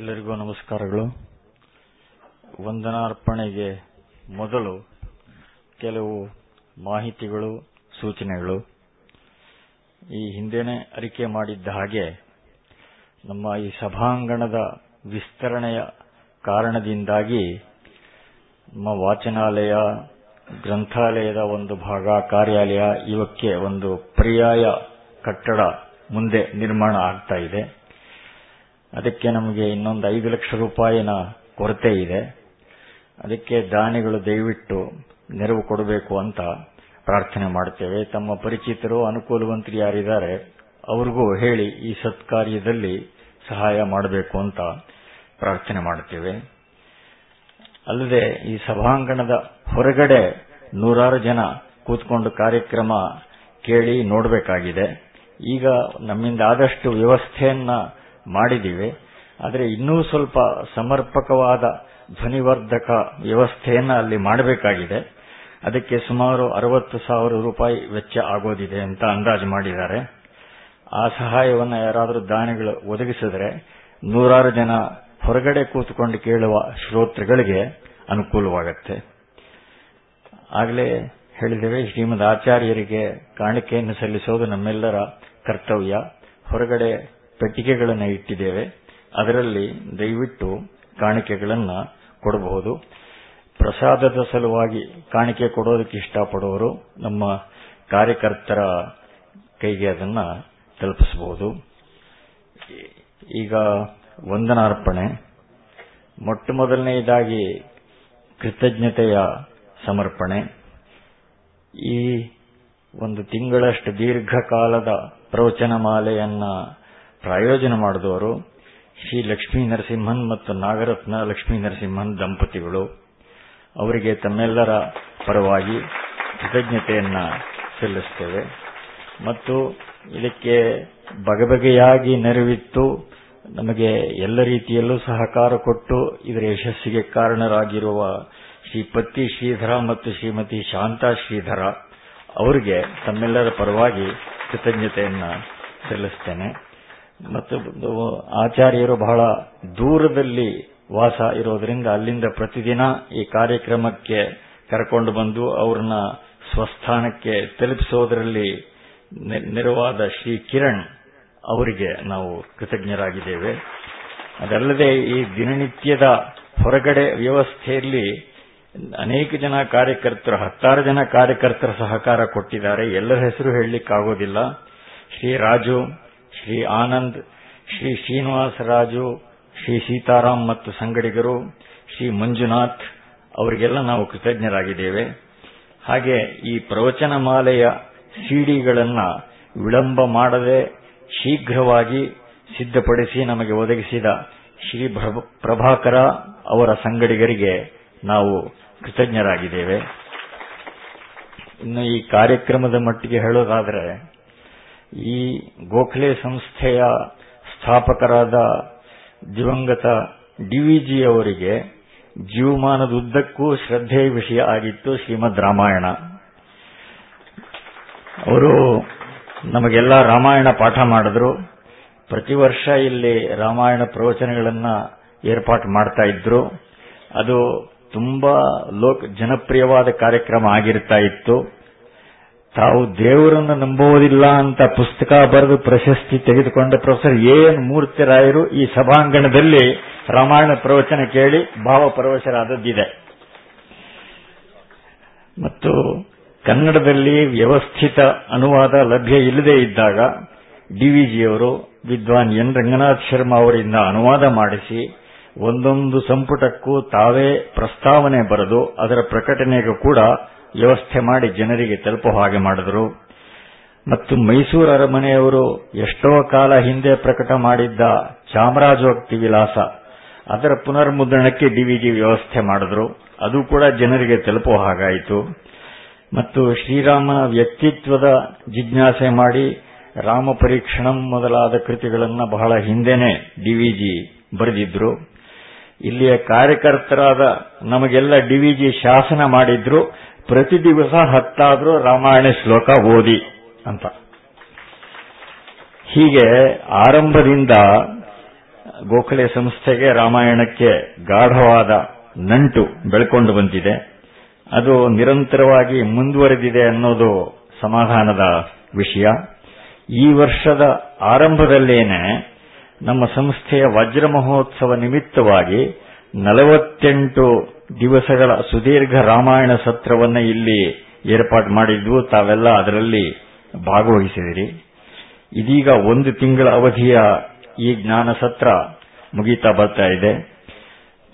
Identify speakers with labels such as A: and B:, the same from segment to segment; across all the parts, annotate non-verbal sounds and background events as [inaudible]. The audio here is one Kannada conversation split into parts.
A: ಎಲ್ಲರಿಗೂ ನಮಸ್ಕಾರಗಳು. ವಂದನಾರ್ಪಣೆಗೆ ಮೊದಲು ಕೆಲವು ಮಾಹಿತಿಗಳು, ಸೂಚನೆಗಳು. ಈ ಹಿಂದೆನೆ ಅರಿಕೆ ಮಾಡಿದ್ದ ಹಾಗೆ ನಮ್ಮ ಈ ಸಭಾಂಗಣದ ವಿಸ್ತರಣೆಯ ಕಾರಣದಿಂದಾಗಿ ನಮ್ಮ ವಾಚನಾಲಯ, ಗ್ರಂಥಾಲಯದ ಒಂದು ಭಾಗ, ಕಾರ್ಯಾಲಯ, ಇವಕ್ಕೆ ಒಂದು ಪರ್ಯಾಯ ಕಟ್ಟಡ ಮುಂದೆ ನಿರ್ಮಾಣ ಆಗ್ತಾ ಇದೆ. ಅದಕ್ಕೆ ನಮಗೆ ಇನ್ನೊಂದು ಐದು ಲಕ್ಷ ರೂಪಾಯಿನ ಕೊರತೆ ಇದೆ. ಅದಕ್ಕೆ ದಾನಿಗಳು ದಯವಿಟ್ಟು ನೆರವು ಕೊಡಬೇಕು ಅಂತ ಪ್ರಾರ್ಥನೆ ಮಾಡುತ್ತೇವೆ. ತಮ್ಮ ಪರಿಚಿತರು, ಅನುಕೂಲವಂತರು ಯಾರಿದ್ದಾರೆ, ಅವ್ರಿಗೂ ಹೇಳಿ ಈ ಸತ್ಕಾರ್ಯದಲ್ಲಿ ಸಹಾಯ ಮಾಡಬೇಕು ಅಂತ ಪ್ರಾರ್ಥನೆ ಮಾಡುತ್ತೇವೆ. ಅಲ್ಲದೆ ಈ ಸಭಾಂಗಣದ ಹೊರಗಡೆ ನೂರಾರು ಜನ ಕೂತ್ಕೊಂಡು ಕಾರ್ಯಕ್ರಮ ಕೇಳಿ ನೋಡಬೇಕಾಗಿದೆ. ಈಗ ನಮ್ಮಿಂದ ಆದಷ್ಟು ವ್ಯವಸ್ಥೆಯನ್ನ ಮಾಡಿದ್ದೀವಿ. ಆದರೆ ಇನ್ನೂ ಸ್ವಲ್ಪ ಸಮರ್ಪಕವಾದ ಧ್ವನಿವರ್ಧಕ ವ್ಯವಸ್ಥೆಯನ್ನು ಅಲ್ಲಿ ಮಾಡಬೇಕಾಗಿದೆ. ಅದಕ್ಕೆ ಸುಮಾರು ಅರವತ್ತು ಸಾವಿರ ರೂಪಾಯಿ ವೆಚ್ಚ ಆಗೋದಿದೆ ಅಂತ ಅಂದಾಜು ಮಾಡಿದ್ದಾರೆ. ಆ ಸಹಾಯವನ್ನು ಯಾರಾದರೂ ದಾನಿಗಳು ಒದಗಿಸಿದರೆ ನೂರಾರು ಜನ ಹೊರಗಡೆ ಕೂತ್ಕೊಂಡು ಕೇಳುವ ಶ್ರೋತೃಗಳಿಗೆ ಅನುಕೂಲವಾಗುತ್ತೆ. ಆಗಲೇ ಹೇಳಿದ್ದೇವೆ, ಶ್ರೀಮದ್ ಆಚಾರ್ಯರಿಗೆ ಕಾಣಿಕೆಯನ್ನು ಸಲ್ಲಿಸೋದು ನಮ್ಮೆಲ್ಲರ ಕರ್ತವ್ಯ. ಹೊರಗಡೆ ಪೆಟ್ಟಿಗೆಗಳನ್ನು ಇಟ್ಟಿದ್ದೇವೆ. ಅದರಲ್ಲಿ ದಯವಿಟ್ಟು ಕಾಣಿಕೆಗಳನ್ನು ಕೊಡಬಹುದು. ಪ್ರಸಾದದ ಸಲುವಾಗಿ ಕಾಣಿಕೆ ಕೊಡೋದಕ್ಕೆ ಇಷ್ಟಪಡುವವರು ನಮ್ಮ ಕಾರ್ಯಕರ್ತರ ಕೈಗೆ ಅದನ್ನ ತಲುಪಿಸಬಹುದು. ಈಗ ವಂದನಾರ್ಪಣೆ. ಮೊಟ್ಟ ಮೊದಲನೆಯದಾಗಿ ಕೃತಜ್ಞತೆಯ ಸಮರ್ಪಣೆ. ಈ ಒಂದು ತಿಂಗಳಷ್ಟು ದೀರ್ಘಕಾಲದ ಪ್ರವಚನ ಮಾಲೆಯನ್ನ ಪ್ರಾಯೋಜನ ಮಾಡಿದವರು ಶ್ರೀ ಲಕ್ಷ್ಮೀ ನರಸಿಂಹನ್ ಮತ್ತು ನಾಗರತ್ನ ಲಕ್ಷ್ಮೀ ನರಸಿಂಹನ್ ದಂಪತಿಗಳು. ಅವರಿಗೆ ತಮ್ಮೆಲ್ಲರ ಪರವಾಗಿ ಕೃತಜ್ಞತೆಯನ್ನ ಸಲ್ಲಿಸುತ್ತೇವೆ ಮತ್ತು ಇದಕ್ಕೆ ಬಗೆಬಗೆಯಾಗಿ ನೆರವಿತ್ತು ನಮಗೆ ಎಲ್ಲ ರೀತಿಯಲ್ಲೂ ಸಹಕಾರ ಕೊಟ್ಟು ಇದರ ಯಶಸ್ಸಿಗೆ ಕಾರಣರಾಗಿರುವ ಶ್ರೀ ಪತ್ತಿ ಶ್ರೀಧರ ಮತ್ತು ಶ್ರೀಮತಿ ಶಾಂತಾ ಶ್ರೀಧರ ಅವರಿಗೆ ತಮ್ಮೆಲ್ಲರ ಪರವಾಗಿ ಕೃತಜ್ಞತೆಯನ್ನ ಸಲ್ಲಿಸ್ತೇನೆ. ಮತ್ತು ಆಚಾರ್ಯರು ಬಹಳ ದೂರದಲ್ಲಿ ವಾಸ ಇರೋದ್ರಿಂದ ಅಲ್ಲಿಂದ ಪ್ರತಿದಿನ ಈ ಕಾರ್ಯಕ್ರಮಕ್ಕೆ ಕರ್ಕೊಂಡು ಬಂದು ಅವ್ರನ್ನ ಸ್ವಸ್ಥಾನಕ್ಕೆ ತಲುಪಿಸೋದರಲ್ಲಿ ನೆರವಾದ ಶ್ರೀ ಕಿರಣ್ ಅವರಿಗೆ ನಾವು ಕೃತಜ್ಞರಾಗಿದ್ದೇವೆ. ಅದಲ್ಲದೆ ಈ ದಿನನಿತ್ಯದ ಹೊರಗಡೆ ವ್ಯವಸ್ಥೆಯಲ್ಲಿ ಅನೇಕ ಜನ ಕಾರ್ಯಕರ್ತರು, ಹತ್ತಾರು ಜನ ಕಾರ್ಯಕರ್ತರ ಸಹಕಾರ ಕೊಟ್ಟಿದ್ದಾರೆ. ಎಲ್ಲರ ಹೆಸರು ಹೇಳಲಿಕ್ಕಾಗೋದಿಲ್ಲ. ಶ್ರೀ ರಾಜು ಶ್ರೀ ಆನಂದ್, ಶ್ರೀ ಶ್ರೀನಿವಾಸ ರಾಜು, ಶ್ರೀ ಸೀತಾರಾಮ್ ಮತ್ತು ಸಂಗಡಿಗರು, ಶ್ರೀ ಮಂಜುನಾಥ್ ಅವರಿಗೆಲ್ಲ ನಾವು ಕೃತಜ್ಞರಾಗಿದ್ದೇವೆ. ಹಾಗೆ ಈ ಪ್ರವಚನ ಮಾಲೆಯ ಸಿಡಿಗಳನ್ನ ವಿಳಂಬ ಮಾಡದೆ ಶೀಘ್ರವಾಗಿ ಸಿದ್ಧಪಡಿಸಿ ನಮಗೆ ಒದಗಿಸಿದ ಶ್ರೀ ಪ್ರಭಾಕರ ಅವರ ಸಂಗಡಿಗರಿಗೆ ನಾವು ಕೃತಜ್ಞರಾಗಿದ್ದೇವೆ. ಇನ್ನು ಈ ಕಾರ್ಯಕ್ರಮದ ಮಟ್ಟಿಗೆ ಹೇಳೋದಾದರೆ ಈ ಗೋಖಲೆ ಸಂಸ್ಥೆಯ ಸ್ಥಾಪಕರಾದ ದಿವಂಗತ ಡಿವಿಜಿ ಅವರಿಗೆ ಜೀವಮಾನದುದ್ದಕ್ಕೂ ಶ್ರದ್ಧೆಯ ವಿಷಯ ಆಗಿತ್ತು ಶ್ರೀಮದ್ ರಾಮಾಯಣ. ಅವರು ನಮಗೆಲ್ಲ ರಾಮಾಯಣ ಪಾಠ ಮಾಡಿದ್ರು. ಪ್ರತಿ ವರ್ಷ ಇಲ್ಲಿ ರಾಮಾಯಣ ಪ್ರವಚನಗಳನ್ನು ಏರ್ಪಾಟ್ ಮಾಡ್ತಾ ಇದ್ರು. ಅದು ತುಂಬಾ ಲೋಕ ಜನಪ್ರಿಯವಾದ ಕಾರ್ಯಕ್ರಮ ಆಗಿರ್ತಾ ಇತ್ತು. ತಾವು ದೇವರನ್ನು ನಂಬುವುದಿಲ್ಲ ಅಂತ ಪುಸ್ತಕ ಬರೆದು ಪ್ರಶಸ್ತಿ ತೆಗೆದುಕೊಂಡ ಪ್ರೊಫೆಸರ್ ಎನ್ ಮೂರ್ತಿರಾಯರು ಈ ಸಭಾಂಗಣದಲ್ಲಿ ರಾಮಾಯಣ ಪ್ರವಚನ ಕೇಳಿ ಭಾವಪರವಶರಾದದ್ದಿದೆ ಮತ್ತು ಕನ್ನಡದಲ್ಲಿ ವ್ಯವಸ್ಥಿತ ಅನುವಾದ ಲಭ್ಯ ಇಲ್ಲದೇ ಇದ್ದಾಗ ಡಿವಿಜಿಯವರು ವಿದ್ವಾನ್ ಎನ್ ರಂಗನಾಥ್ ಶರ್ಮಾ ಅವರಿಂದ ಅನುವಾದ ಮಾಡಿಸಿ ಒಂದೊಂದು ಸಂಪುಟಕ್ಕೂ ತಾವೇ ಪ್ರಸ್ತಾವನೆ ಬರೆದು ಅದರ ಪ್ರಕಟಣೆಗೂ ಕೂಡ ವ್ಯವಸ್ಥೆ ಮಾಡಿ ಜನರಿಗೆ ತಲುಪೋ ಹಾಗೆ ಮಾಡಿದರು. ಮತ್ತು ಮೈಸೂರು ಅರಮನೆಯವರು ಎಷ್ಟೋ ಕಾಲ ಹಿಂದೆ ಪ್ರಕಟ ಮಾಡಿದ್ದ ಚಾಮರಾಜೋಕ್ತಿ ವಿಲಾಸ, ಅದರ ಪುನರ್ಮುದ್ರಣಕ್ಕೆ ಡಿವಿಜಿ ವ್ಯವಸ್ಥೆ ಮಾಡಿದ್ರು. ಅದು ಕೂಡ ಜನರಿಗೆ ತಲುಪೋ ಹಾಗಾಯಿತು. ಮತ್ತು ಶ್ರೀರಾಮನ ವ್ಯಕ್ತಿತ್ವದ ಜಿಜ್ಞಾಸೆ ಮಾಡಿ ರಾಮ ಪರೀಕ್ಷಣಂ ಮೊದಲಾದ ಕೃತಿಗಳನ್ನು ಬಹಳ ಹಿಂದೆನೆ ಡಿವಿಜಿ ಬರೆದಿದ್ರು. ಇಲ್ಲಿಯ ಕಾರ್ಯಕರ್ತರಾದ ನಮಗೆಲ್ಲ ಡಿವಿಜಿ ಶಾಸನ ಮಾಡಿದ್ರು. ಪ್ರತಿ ದಿವಸ ಹತ್ತಾದರೂ ರಾಮಾಯಣ ಶ್ಲೋಕ ಓದಿ ಅಂತ. ಹೀಗೆ ಆರಂಭದಿಂದ ಗೋಖಲೆ ಸಂಸ್ಥೆಗೆ ರಾಮಾಯಣಕ್ಕೆ ಗಾಢವಾದ ನಂಟು ಬೆಳ್ಕೊಂಡು ಬಂದಿದೆ. ಅದು ನಿರಂತರವಾಗಿ ಮುಂದುವರೆದಿದೆ ಅನ್ನೋದು ಸಮಾಧಾನದ ವಿಷಯ. ಈ ವರ್ಷದ ಆರಂಭದಲ್ಲೇನೆ ನಮ್ಮ ಸಂಸ್ಥೆಯ ವಜ್ರ ಮಹೋತ್ಸವ ನಿಮಿತ್ತವಾಗಿ ನಲವತ್ತೆಂಟು ದಿವಸಗಳ ಸುದೀರ್ಘ ರಾಮಾಯಣ ಸತ್ರವನ್ನು ಇಲ್ಲಿ ಏರ್ಪಾಡು ಮಾಡಿದ್ವು ತಾವೆಲ್ಲ ಅದರಲ್ಲಿ ಭಾಗವಹಿಸಿದಿರಿ. ಇದೀಗ ಒಂದು ತಿಂಗಳ ಅವಧಿಯ ಈ ಜ್ಞಾನ ಸತ್ರ ಮುಗೀತಾ ಬರ್ತಾ ಇದೆ.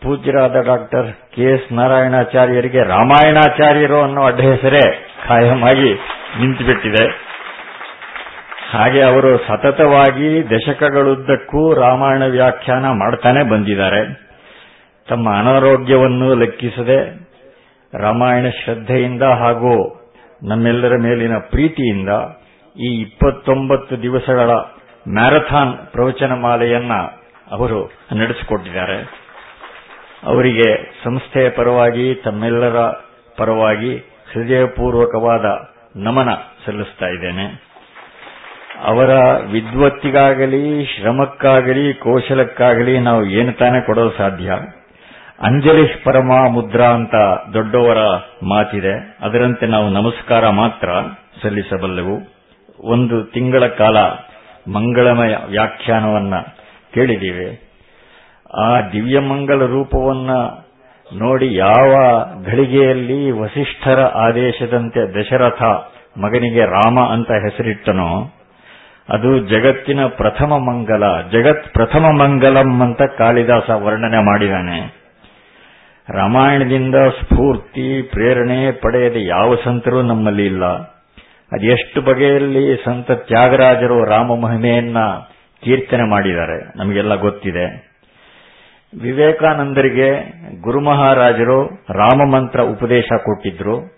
A: ಪೂಜ್ಯರಾದ ಡಾಕ್ಟರ್ ಕೆ ಎಸ್ ನಾರಾಯಣಾಚಾರ್ಯರಿಗೆ ರಾಮಾಯಣಾಚಾರ್ಯರು ಅನ್ನೋ ಅಡ್ಡ ಹೆಸರೇ ಖಾಯಮಾಗಿ ನಿಂತುಬಿಟ್ಟಿದೆ. ಹಾಗೆ ಅವರು ಸತತವಾಗಿ ದಶಕಗಳುದ್ದಕ್ಕೂ ರಾಮಾಯಣ ವ್ಯಾಖ್ಯಾನ ಮಾಡ್ತಾನೆ ಬಂದಿದ್ದಾರೆ. ತಮ್ಮ ಅನಾರೋಗ್ಯವನ್ನು ಲೆಕ್ಕಿಸದೆ ರಾಮಾಯಣ ಶ್ರದ್ಧೆಯಿಂದ ಹಾಗೂ ನಮ್ಮೆಲ್ಲರ ಮೇಲಿನ ಪ್ರೀತಿಯಿಂದ ಈ ಇಪ್ಪತ್ತೊಂಬತ್ತು ದಿವಸಗಳ ಮ್ಯಾರಥಾನ್ ಪ್ರವಚನ ಮಾಲೆಯನ್ನ ಅವರು ನಡೆಸಿಕೊಟ್ಟಿದ್ದಾರೆ. ಅವರಿಗೆ ಸಂಸ್ಥೆಯ ಪರವಾಗಿ, ತಮ್ಮೆಲ್ಲರ ಪರವಾಗಿ ಹೃದಯಪೂರ್ವಕವಾದ ನಮನ ಸಲ್ಲಿಸ್ತಾ ಇದ್ದೇನೆ. ಅವರ ವಿದ್ವತ್ತಿಗಾಗಲಿ, ಶ್ರಮಕ್ಕಾಗಲಿ, ಕೌಶಲಕ್ಕಾಗಲಿ ನಾವು ಏನು ತಾನೇ ಕೊಡಲು ಸಾಧ್ಯ? ಅಂಜಲಿ ಪರಮ ಮುದ್ರಾ ಅಂತ ದೊಡ್ಡವರ ಮಾತಿದೆ. ಅದರಂತೆ ನಾವು ನಮಸ್ಕಾರ ಮಾತ್ರ ಸಲ್ಲಿಸಬಲ್ಲೆವು. ಒಂದು ತಿಂಗಳ ಕಾಲ ಮಂಗಳಮಯ ವ್ಯಾಖ್ಯಾನವನ್ನ ಕೇಳಿದ್ದೀವಿ. ಆ ದಿವ್ಯಮಂಗಲ ರೂಪವನ್ನ ನೋಡಿ ಯಾವ ಘಳಿಗೆಯಲ್ಲಿ ವಸಿಷ್ಠರ ಆದೇಶದಂತೆ ದಶರಥ ಮಗನಿಗೆ ರಾಮ ಅಂತ ಹೆಸರಿಟ್ಟನೋ, ಅದು ಜಗತ್ತಿನ ಪ್ರಥಮ ಮಂಗಲ, ಜಗತ್ ಪ್ರಥಮ ಮಂಗಲಂ ಅಂತ ಕಾಳಿದಾಸ ವರ್ಣನೆ ಮಾಡಿದಾನೆ. ರಾಮಾಯಣದಿಂದ ಸ್ಫೂರ್ತಿ, ಪ್ರೇರಣೆ ಪಡೆಯದ ಯಾವ ಸಂತರೂ ನಮ್ಮಲ್ಲಿ ಇಲ್ಲ. ಅದೆಷ್ಟು ಬಗೆಯಲ್ಲಿ ಸಂತ ತ್ಯಾಗರಾಜರು ರಾಮ ಮಹಿಮೆಯನ್ನ ಕೀರ್ತನೆ ಮಾಡಿದ್ದಾರೆ, ನಮಗೆಲ್ಲ ಗೊತ್ತಿದೆ. ವಿವೇಕಾನಂದರಿಗೆ ಗುರುಮಹಾರಾಜರು ರಾಮ ಮಂತ್ರ ಉಪದೇಶ ಕೊಟ್ಟಿದ್ರು.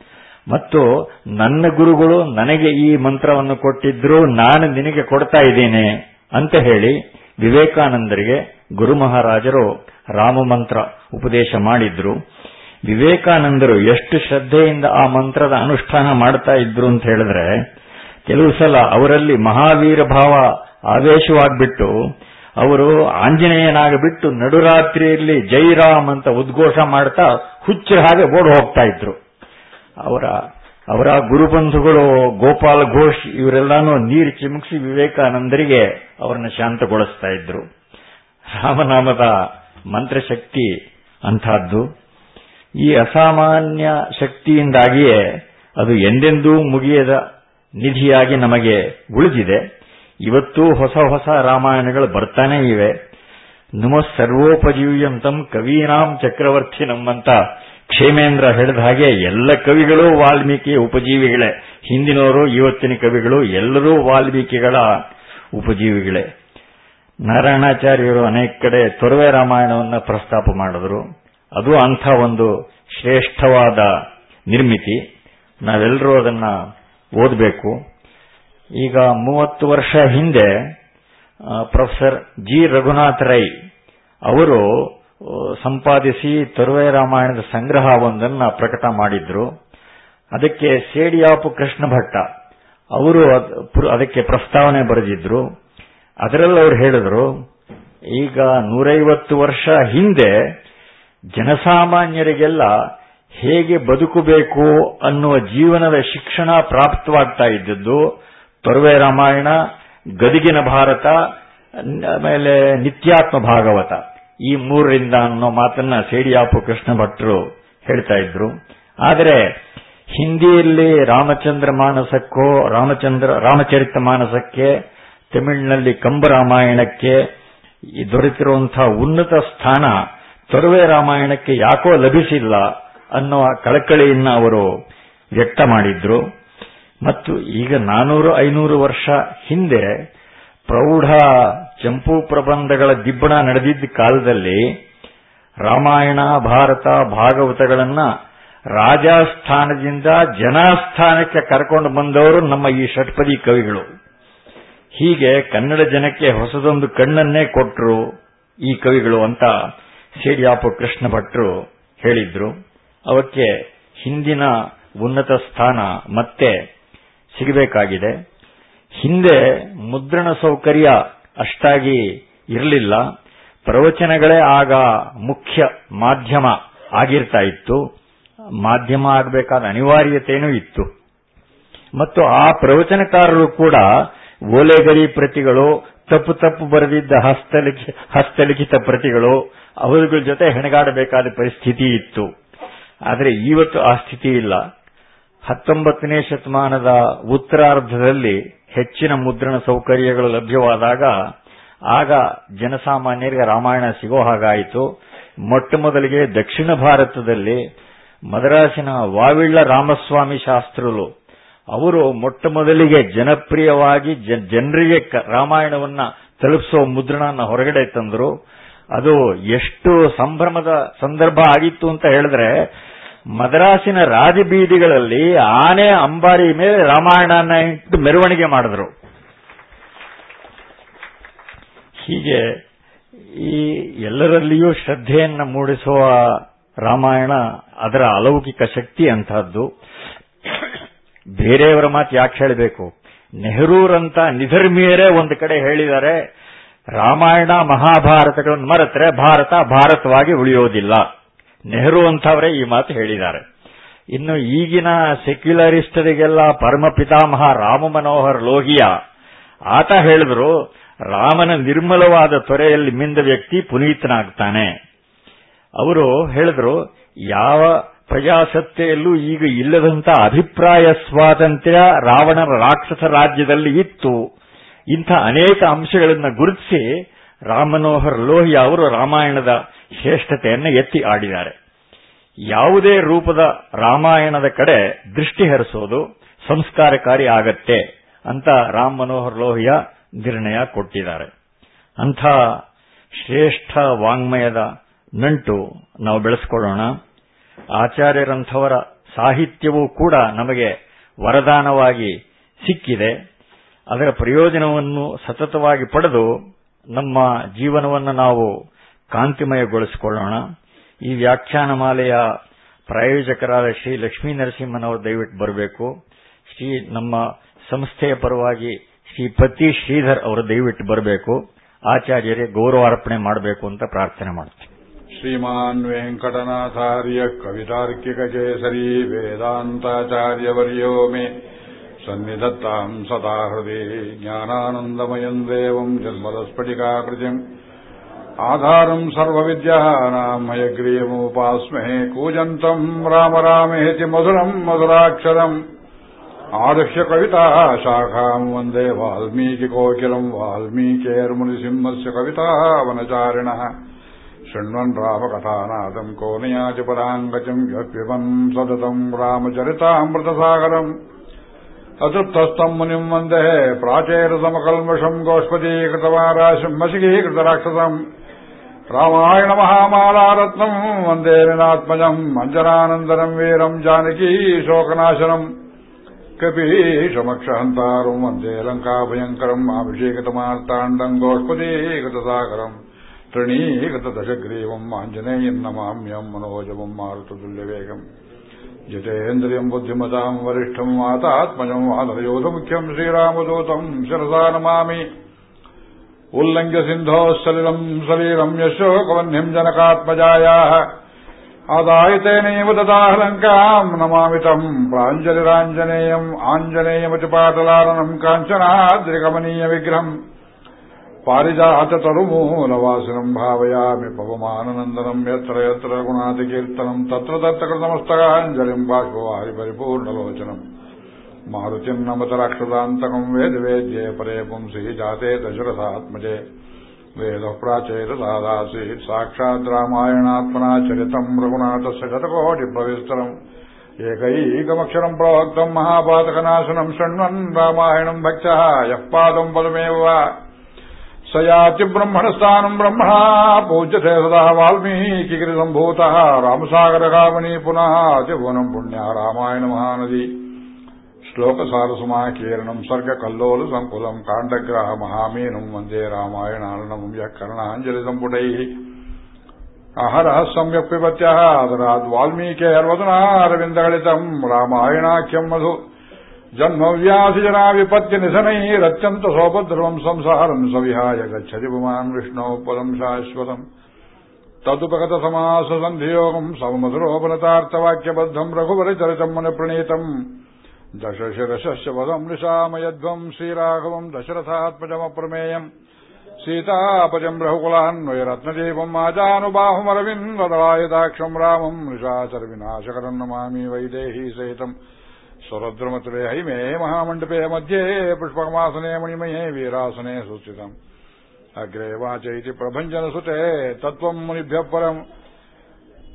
A: ಮತ್ತು ನನ್ನ ಗುರುಗಳು ನನಗೆ ಈ ಮಂತ್ರವನ್ನು ಕೊಟ್ಟಿದ್ರು, ನಾನು ನಿನಗೆ ಕೊಡ್ತಾ ಇದ್ದೇನೆ ಅಂತ ಹೇಳಿ ವಿವೇಕಾನಂದರಿಗೆ ಗುರು ಮಹಾರಾಜರು ರಾಮ ಮಂತ್ರ ಉಪದೇಶ ಮಾಡಿದ್ರು. ವಿವೇಕಾನಂದರು ಎಷ್ಟು ಶ್ರದ್ಧೆಯಿಂದ ಆ ಮಂತ್ರದ ಅನುಷ್ಠಾನ ಮಾಡ್ತಾ ಇದ್ರು ಅಂತ ಹೇಳಿದ್ರೆ, ಕೆಲವು ಸಲ ಅವರಲ್ಲಿ ಮಹಾವೀರ ಭಾವ ಆವೇಶವಾಗ್ಬಿಟ್ಟು, ಅವರು ಆಂಜನೇಯನಾಗಿಬಿಟ್ಟು ನಡುರಾತ್ರಿಯಲ್ಲಿ ಜೈರಾಮ್ ಅಂತ ಉದ್ಘೋಷ ಮಾಡ್ತಾ ಹುಚ್ಚರ ಹಾಗೆ ಓಡ್ ಹೋಗ್ತಾ ಇದ್ರು. ಅವರ ಅವರ ಗುರುಬಂಧುಗಳು ಗೋಪಾಲ್ ಘೋಷ್ ಇವರೆಲ್ಲಾನು ನೀರು ಚಿಮುಕಿಸಿ ವಿವೇಕಾನಂದರಿಗೆ ಅವರನ್ನು ಶಾಂತಗೊಳಿಸ್ತಾ ಇದ್ರು. ರಾಮನಾಮದ ಮಂತ್ರಶಕ್ತಿ ಅಂತಹದ್ದು ಈ ಅಸಾಮಾನ್ಯ ಶಕ್ತಿಯಿಂದಾಗಿಯೇ ಅದು ಎಂದೆಂದೂ ಮುಗಿಯದ ನಿಧಿಯಾಗಿ ನಮಗೆ ಉಳಿದಿದೆ. ಇವತ್ತು ಹೊಸ ಹೊಸ ರಾಮಾಯಣಗಳು ಬರ್ತಾನೇ ಇವೆ. ನಮ ಸರ್ವೋಪಜೀವ್ಯಂತಂ ಕವೀನಾಂ ಚಕ್ರವರ್ತಿ ನಮ್ಮಂತ ಕ್ಷೇಮೇಂದ್ರ ಹೇಳಿದ ಹಾಗೆ ಎಲ್ಲ ಕವಿಗಳು ವಾಲ್ಮೀಕಿಯ ಉಪಜೀವಿಗಳೇ. ಹಿಂದಿನವರು, ಇವತ್ತಿನ ಕವಿಗಳು ಎಲ್ಲರೂ ವಾಲ್ಮೀಕಿಗಳ ಉಪಜೀವಿಗಳೇ. ನಾರಾಯಣಾಚಾರ್ಯರು ಅನೇಕ ಕಡೆ ತೊರವೆ ರಾಮಾಯಣವನ್ನು ಪ್ರಸ್ತಾಪ ಮಾಡಿದ್ರು. ಅದು ಅಂಥ ಒಂದು ಶ್ರೇಷ್ಠವಾದ ನಿರ್ಮಿತಿ. ನಾವೆಲ್ಲರೂ ಅದನ್ನ ಓದಬೇಕು. ಈಗ ಮೂವತ್ತು ವರ್ಷ ಹಿಂದೆ ಪ್ರೊಫೆಸರ್ ಜಿ. ರಘುನಾಥ್ ರೈ ಅವರು ಸಂಪಾದಿಸಿ ತೊರವೆ ರಾಮಾಯಣದ ಸಂಗ್ರಹವೊಂದನ್ನು ಪ್ರಕಟ ಮಾಡಿದ್ರು. ಅದಕ್ಕೆ ಸೇಡಿಯಾಪು ಕೃಷ್ಣ ಭಟ್ಟ ಅವರು ಅದಕ್ಕೆ ಪ್ರಸ್ತಾವನೆ ಬರೆದಿದ್ರು. ಅದರಲ್ಲಿ ಅವರು ಹೇಳಿದ್ರು, ಈಗ ನೂರೈವತ್ತು ವರ್ಷ ಹಿಂದೆ ಜನಸಾಮಾನ್ಯರಿಗೆಲ್ಲ ಹೇಗೆ ಬದುಕಬೇಕು ಅನ್ನುವ ಜೀವನದ ಶಿಕ್ಷಣ ಪ್ರಾಪ್ತವಾಗ್ತಾ ಇದ್ದದ್ದು, ತೊರವೆ ರಾಮಾಯಣ, ಗದಿಗಿನ ಭಾರತ, ಆಮೇಲೆ ನಿತ್ಯಾತ್ಮ ಭಾಗವತ, ಈ ಮೂರರಿಂದ ಅನ್ನೋ ಮಾತನ್ನ ಸೇಡಿಯಾಪು ಕೃಷ್ಣ ಭಟ್ರು ಹೇಳ್ತಾ ಇದ್ರು. ಆದರೆ ಹಿಂದಿಯಲ್ಲಿ ರಾಮಚಂದ್ರ ಮಾನಸಕ್ಕೋ, ರಾಮಚಂದ್ರ, ರಾಮಚರಿತ ಮಾನಸಕ್ಕೆ ತಮಿಳಿನಲ್ಲಿ ಕಂಬರಾಮಾಯಣಕ್ಕೆ ದೊರೆತಿರುವಂತಹ ಉನ್ನತ ಸ್ಥಾನ ತೊರವೆ ರಾಮಾಯಣಕ್ಕೆ ಯಾಕೋ ಲಭಿಸಿಲ್ಲ ಅನ್ನುವ ಕಳಕಳಿಯನ್ನ ಅವರು ವ್ಯಕ್ತ ಮಾಡಿದ್ರು. ಮತ್ತು ಈಗ ನಾನೂರು ಐನೂರು ವರ್ಷ ಹಿಂದೆ ಪ್ರೌಢ ಚಂಪು ಪ್ರಬಂಧಗಳ ದಿಬ್ಬಣ ನಡೆದಿದ್ದ ಕಾಲದಲ್ಲಿ ರಾಮಾಯಣ, ಭಾರತ, ಭಾಗವತಗಳನ್ನ ರಾಜಸ್ಥಾನದಿಂದ ಜನಾಸ್ಥಾನಕ್ಕೆ ಕರ್ಕೊಂಡು ಬಂದವರು ನಮ್ಮ ಈ ಷಟ್ಪದಿ ಕವಿಗಳು. ಹೀಗೆ ಕನ್ನಡ ಜನಕ್ಕೆ ಹೊಸದೊಂದು ಕಣ್ಣನ್ನೇ ಕೊಟ್ಟರು ಈ ಕವಿಗಳು ಅಂತ ಸೇಡಿಯಾಪು ಕೃಷ್ಣ ಭಟ್ರು ಹೇಳಿದ್ರು. ಅವಕ್ಕೆ ಹಿಂದಿನ ಉನ್ನತ ಸ್ಥಾನ ಮತ್ತೆ ಸಿಗಬೇಕಾಗಿದೆ. ಹಿಂದೆ ಮುದ್ರಣ ಸೌಕರ್ಯ ಅಷ್ಟಾಗಿ ಇರಲಿಲ್ಲ. ಪ್ರವಚನಗಳೇ ಆಗ ಮುಖ್ಯ ಮಾಧ್ಯಮ ಆಗಿರ್ತಾ ಇತ್ತು. ಮಾಧ್ಯಮ ಆಗಬೇಕಾದ ಅನಿವಾರ್ಯತೆಯೂ ಇತ್ತು. ಮತ್ತು ಆ ಪ್ರವಚನಕಾರರು ಕೂಡ ಓಲೆಗರಿ ಪ್ರತಿಗಳು, ತಪ್ಪು ತಪ್ಪು ಬರೆದಿದ್ದ ಹಸ್ತಲಿಖಿ, ಹಸ್ತಲಿಖಿತ ಪ್ರತಿಗಳು ಅವರುಗಳ ಜೊತೆ ಹೆಣಗಾಡಬೇಕಾದ ಪರಿಸ್ಥಿತಿ ಇತ್ತು. ಆದರೆ ಇವತ್ತು ಆ ಸ್ಥಿತಿ ಇಲ್ಲ. ಹತ್ತೊಂಬತ್ತನೇ ಶತಮಾನದ ಉತ್ತರಾರ್ಧದಲ್ಲಿ ಹೆಚ್ಚಿನ ಮುದ್ರಣ ಸೌಕರ್ಯಗಳು ಲಭ್ಯವಾದಾಗ ಆಗ ಜನಸಾಮಾನ್ಯರಿಗೆ ರಾಮಾಯಣ ಸಿಗೋ ಹಾಗಾಯಿತು. ಮೊಟ್ಟ ಮೊದಲಿಗೆ ದಕ್ಷಿಣ ಭಾರತದಲ್ಲಿ ಮದ್ರಾಸಿನ ವಾವಿಳ್ಳ ರಾಮಸ್ವಾಮಿ ಶಾಸ್ತ್ರಲು ಅವರು ಮೊಟ್ಟ ಮೊದಲಿಗೆ ಜನಪ್ರಿಯವಾಗಿ ಜನರಿಗೆ ರಾಮಾಯಣವನ್ನ ತಲುಪಿಸುವ ಮುದ್ರಣನ ಹೊರಗಡೆ ತಂದರು. ಅದು ಎಷ್ಟು ಸಂಭ್ರಮದ ಸಂದರ್ಭ ಆಗಿತ್ತು ಅಂತ ಹೇಳಿದ್ರೆ, ಮದ್ರಾಸಿನ ರಾಜಬೀದಿಗಳಲ್ಲಿ ಆನೆ ಅಂಬಾರಿ ಮೇಲೆ ರಾಮಾಯಣನ ಇಟ್ಟು ಮೆರವಣಿಗೆ ಮಾಡಿದ್ರು. ಹೀಗೆ ಈ ಎಲ್ಲರಲ್ಲಿಯೂ ಶ್ರದ್ಧೆಯನ್ನು ಮೂಡಿಸುವ ರಾಮಾಯಣ ಅದರ ಅಲೌಕಿಕ ಶಕ್ತಿ ಅಂತಹದ್ದು ಬೇರೆಯವರ ಮಾತು ಯಾಕೆ ಹೇಳಬೇಕು? ನೆಹರೂರಂತ ನಿಧರ್ಮೀಯರೇ ಒಂದು ಕಡೆ ಹೇಳಿದ್ದಾರೆ ರಾಮಾಯಣ ಮಹಾಭಾರತಗಳನ್ನು ಮರೆತರೆ ಭಾರತ ಭಾರತವಾಗಿ ಉಳಿಯೋದಿಲ್ಲ. ನೆಹರು ಅಂತವರೇ ಈ ಮಾತು ಹೇಳಿದ್ದಾರೆ. ಇನ್ನು ಈಗಿನ ಸೆಕ್ಯುಲರಿಸ್ಟರಿಗೆಲ್ಲ ಪರಮ ಪಿತಾಮಹ ರಾಮ ಮನೋಹರ್ ಲೋಹಿಯ, ಆತ ಹೇಳಿದ್ರು, ರಾಮನ ನಿರ್ಮಲವಾದ ತೊರೆಯಲ್ಲಿ ಮಿಂದ ವ್ಯಕ್ತಿ ಪುನೀತನಾಗ್ತಾನೆ. ಅವರು ಹೇಳಿದ್ರು, ಯಾವ ಪ್ರಜಾಸತ್ತೆಯಲ್ಲೂ ಈಗ ಇಲ್ಲದಂತ ಅಭಿಪ್ರಾಯ ಸ್ವಾತಂತ್ರ್ಯ ರಾವಣರ ರಾಕ್ಷಸ ರಾಜ್ಯದಲ್ಲಿ ಇತ್ತು. ಇಂಥ ಅನೇಕ ಅಂಶಗಳನ್ನು ಗುರುತಿಸಿ ರಾಮಮನೋಹರ್ ಲೋಹಿಯಾ ಅವರು ರಾಮಾಯಣದ ಶ್ರೇಷ್ಠತೆಯನ್ನು ಎತ್ತಿ ಆಡಿದ್ದಾರೆ. ಯಾವುದೇ ರೂಪದ ರಾಮಾಯಣದ ಕಡೆ ದೃಷ್ಟಿ ಹರಿಸೋದು ಸಂಸ್ಕಾರಕಾರಿ ಆಗತ್ತೆ ಅಂತ ರಾಮ್ ಮನೋಹರ್ ಲೋಹಿಯಾ ನಿರ್ಣಯ ಕೊಟ್ಟಿದ್ದಾರೆ. ಅಂಥ ಶ್ರೇಷ್ಠ ವಾಂಗ್ಮಯದ ನಂಟು ನಾವು ಬೆಳೆಸಿಕೊಳ್ಳೋಣ. ಆಚಾರ್ಯರಂಥವರ ಸಾಹಿತ್ಯವೂ ಕೂಡ ನಮಗೆ ವರದಾನವಾಗಿ ಸಿಕ್ಕಿದೆ. ಅದರ ಪ್ರಯೋಜನವನ್ನು ಸತತವಾಗಿ ಪಡೆದು ನಮ್ಮ ಜೀವನವನ್ನು ನಾವು ಕಾಂತಿಮಯಗೊಳಿಸಿಕೊಳ್ಳೋಣ. ಈ ವ್ಯಾಖ್ಯಾನಮಾಲೆಯ ಪ್ರಾಯೋಜಕರಾದ ಶ್ರೀ ಲಕ್ಷ್ಮೀ ನರಸಿಂಹನವರು ದಯವಿಟ್ಟು ಬರಬೇಕು. ಶ್ರೀ ನಮ್ಮ ಸಂಸ್ಥೆಯ ಪರವಾಗಿ ಶ್ರೀ ಪತಿ ಶ್ರೀಧರ್ ಅವರು ದಯವಿಟ್ಟು ಬರಬೇಕು. ಆಚಾರ್ಯರೇ ಗೌರವಾರ್ಪಣೆ ಮಾಡಬೇಕು ಅಂತ ಪ್ರಾರ್ಥನೆ ಮಾಡ್ತೀನಿ
B: श्रीमान् वेङ्कटनाथार्य कवितार्किककेसरी वेदान्ताचार्यवर्यो मे सन्निधत्ताम् सदा हृदि ज्ञानानन्दमयम् देवम् जन्मदस्फटिकाकृतिम् आधारम् सर्वविद्यानाम् हयग्रीयमुपास्महे कूजन्तम् राम रामेति मधुरम् मधुराक्षरम् आरुह्य कविता शाखाम् वन्दे वाल्मीकिकोकिलम् वाल्मीकेर्मुनिसिंहस्य कविता वनचारिणः शृण्वन् रामकथानादम् कोनयाचिपदाङ्गजम् यत्पिबन् सततम् रामचरितामृतसागरम् अतृप्तस्तम् मुनिम् वन्दे प्राचेरसमकल्मषम् गोष्पदीकृतवाराशिम् मशिकीकृतराक्षसम् रामायणमहामालारत्नम् वन्दे विनात्मजम् अञ्जनानन्दनम् वीरम् जानकी शोकनाशनम् कपीशमक्षहन्तारम् वन्दे लङ्काभयङ्करम् अभिषेकतमार्ताण्डम् गोष्पदीकृतसागरम् तृणीकृतदशग्रीवम् आञ्जनेयम् नमाम्यम् मनोजवम् मारुततुल्यवेगम् जितेन्द्रियम् बुद्धिमताम् वरिष्ठम् वातात्मजम् वादरयोधमुख्यम् श्रीरामदूतम् शिरसा नमामि उल्लङ्घ्य सिन्धोः सलिलम् सलीलम् यशोकवह्निम् जनकात्मजायाः आदाय तेनैव ददाह लङ्काम् नमामि तम् प्राञ्जलिराञ्जनेयम् आञ्जनेयमतिपाटलाननम् काञ्चनाद्रिकमनीयविग्रहम् पारिजाततरुमूलवासिनम् भावयामि पवमाननन्दनम् यत्र यत्र रघुनाथकीर्तनम् तत्र तत्र कृतमस्तकाञ्जलिम् बाष्पवारि परिपूर्णलोचनम् मारुतिम् नमत राक्षसान्तकम् वेदवेद्ये परे पुंसि जाते दशरथात्मजे वेदः प्राचेरसादासीत् साक्षात् रामायणात्मना चरितम् रघुनाथस्य शतकोटिप्रविस्तरम् एकैकमक्षरम् प्रोक्तम् महापातकनाशनम् शृण्वन् रामायणम् भक्तः यः पादम् पदमेव वा ಸಯಾತಿ ಬ್ರಹ್ಮಣ ಸ್ಥಾನಂ ಬ್ರಹ್ಮಣ ಪೂಜ್ಯತೆ ಸದಾ ವಾಲ್ಮೀಕಿಗಿರಿ ಸಂಭೂತಃ ರಾಮಸಾಗರ ಕಾಮಣಿ ಪುನಃ ಜವನಂ ಪುಣ್ಯ ರಾಮಾಯಣ ಮಹಾನದಿ. ಶ್ಲೋಕಸಾರ ಸುಮಾಕೀರ್ಣಂ ಸರ್ಗ ಕಲ್ಲೋಲ ಸಂಕುಲಂ ಕಾಂಡಗ್ರಹ ಮಹಾಮೀನಂ ವಂದೇ ರಾಮಾಯಣ ಅರ್ಣಂ ಯಃ ಕರ್ಣಾಂಜಲಿ ಸಂಪುಟೈಃ ಅಹರಃ ಸಮ್ಯಕ್ ಪಿಬತ್ಯಃ ಅದರಾದ್ ವಾಲ್ಮೀಕಿ ಅರವದನಾರವಿಂದಗಳಿತಂ ರಾಮಾಯಣಾಖ್ಯಂ ಮಧು. ಸಂಸಾರಂ ಸವಿಹಾಯ ಗಚ್ಚತಿ ಪುಮಾನ್ ವಿಷ್ಣೋ ಪದಂ ಶಾಶ್ವತಂ ತದುಪಗತ ಸಮಾಸ ಸಂಧಿಯೋಗಂ ಸಮಮಧುರೋಪನತಾರ್ಥವಾಕ್ಯಬದ್ಧಂ ರಘುವರಚರಿತಂ ಮುನಿ ಪ್ರಣೀತಂ ದಶಶಿರಶಸ್ಯ ಪದಂ ನಿಶಾಮಯಧ್ವಂ ಶ್ರೀರಾಘವಂ ದಶರಥಾತ್ಮಜಮಪ್ರಮೇಯಂ ಸೀತಾಪಜಂ ರಘುಕುಲಾನ್ವಯರತ್ನದೀಪಂ ಆಜಾನುಬಾಹುಮರವಿಂದದವಾಯದಾಕ್ಷಂ ರಾಮಂ ನಿಶಾಚರ ವಿನಾಶಕರಂ ನಮಾಮಿ ವೈದೇಹಿ स्वरद्रुमतुले हरिमे महामण्डपे मध्ये पुष्पकमासने मणिमये वीरासने सूचितम् अग्रे वाच इति प्रभञ्जनसुते तत्त्वम् मुनिभ्यः परम्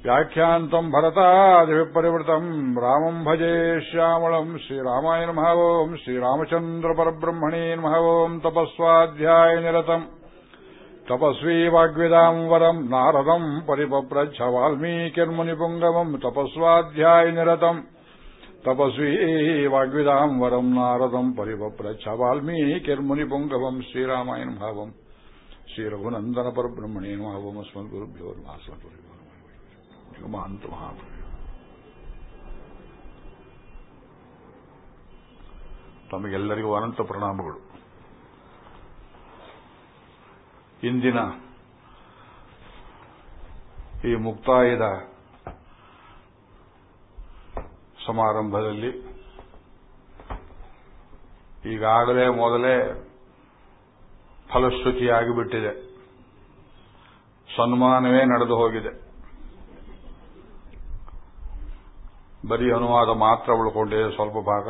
B: व्याख्यान्तम् भरतादिभिः परिवृतम् रामम् भजे श्यामलम् श्रीरामाय नमः ओम् श्रीरामचन्द्रपरब्रह्मणे नमः ओम् तपस्वाध्यायनिरतम् तपस्वी वाग्विदाम् वरम् नारदम् परिपप्रच्छ वाल्मीकिर्मुनिपुङ्गमम् तपस्वाध्यायनिरतम् तपस्वी वाग्विदाम् वरम् नारदम् परिपप्रच्छ वाल्मीकिर्मुनिपुङ्गमम् श्रीरामाय नमः ओम् श्रीरघुनन्दनपरब्रह्मणे नमः ओम् अस्मद्गुरुभ्यो नमः अस्मद्गुरुभ्यो ಮಹಾಂತ ಮಹಾಪ್ರಭು ತಮಗೆಲ್ಲರಿಗೂ ಅನಂತ ಪ್ರಣಾಮಗಳು ಇಂದಿನ ಈ ಮುಕ್ತಾಯದ ಸಮಾರಂಭದಲ್ಲಿ. ಈಗಾಗಲೇ ಮೊದಲೇ ಫಲಶ್ರುತಿಯಾಗಿಬಿಟ್ಟಿದೆ. ಸನ್ಮಾನವೇ ನಡೆದು ಹೋಗಿದೆ. ಬರೀ ಅನುವಾದ ಮಾತ್ರ ಉಳ್ಕೊಂಡಿದೆ ಸ್ವಲ್ಪ ಭಾಗ.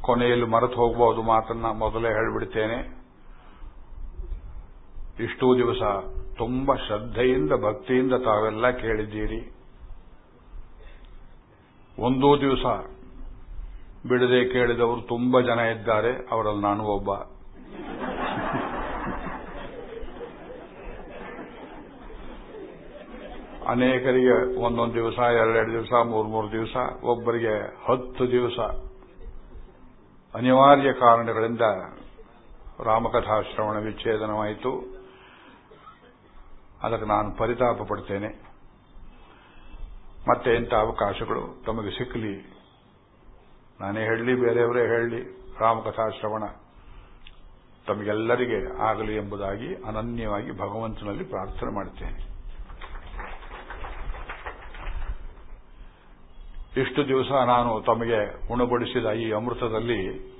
B: ಕೊನೆಯಲ್ಲಿ ಮರೆತು ಹೋಗಬಹುದು ಮಾತನ್ನ ಮೊದಲೇ ಹೇಳಿಬಿಡ್ತೇನೆ. ಇಷ್ಟೂ ದಿವಸ ತುಂಬಾ ಶ್ರದ್ಧೆಯಿಂದ ಭಕ್ತಿಯಿಂದ ತಾವೆಲ್ಲ ಕೇಳಿದ್ದೀರಿ. ಒಂದೂ ದಿವಸ ಬಿಡದೆ ಕೇಳಿದವರು ತುಂಬಾ ಜನ ಇದ್ದಾರೆ, ಅವರಲ್ಲಿ ನಾನು ಒಬ್ಬ. ಅನೇಕರಿಗೆ ಒಂದೊಂದು ದಿವಸ, ಎರಡೆರಡು ದಿವಸ, ಮೂರು ಮೂರು ದಿವಸ, ಒಬ್ಬರಿಗೆ ಹತ್ತು ದಿವಸ. ಅನಿವಾರ್ಯ ಕಾರಣಗಳಿಂದ ರಾಮಕಥಾಶ್ರವಣ ವಿಚ್ಛೇದನವಾಯಿತು. ಅದಕ್ಕೆ ನಾನು ಪರಿತಾಪ ಪಡ್ತೇನೆ ಮತ್ತೆ ಇಂಥ ಅವಕಾಶಗಳು ತಮಗೆ ಸಿಕ್ಕಲಿ ನಾನೇ ಹೇಳಲಿ, ಬೇರೆಯವರೇ ಹೇಳಲಿ. ರಾಮಕಥಾ ಶ್ರವಣ ತಮಗೆಲ್ಲರಿಗೆ ಆಗಲಿ ಎಂಬುದಾಗಿ ಅನನ್ಯವಾಗಿ ಭಗವಂತನಲ್ಲಿ ಪ್ರಾರ್ಥನೆ ಮಾಡುತ್ತೇನೆ. ಇಷ್ಟು ದಿವಸ ನಾನು ತಮಗೆ ಉಣಬಡಿಸಿದ ಈ ಅಮೃತದಲ್ಲಿ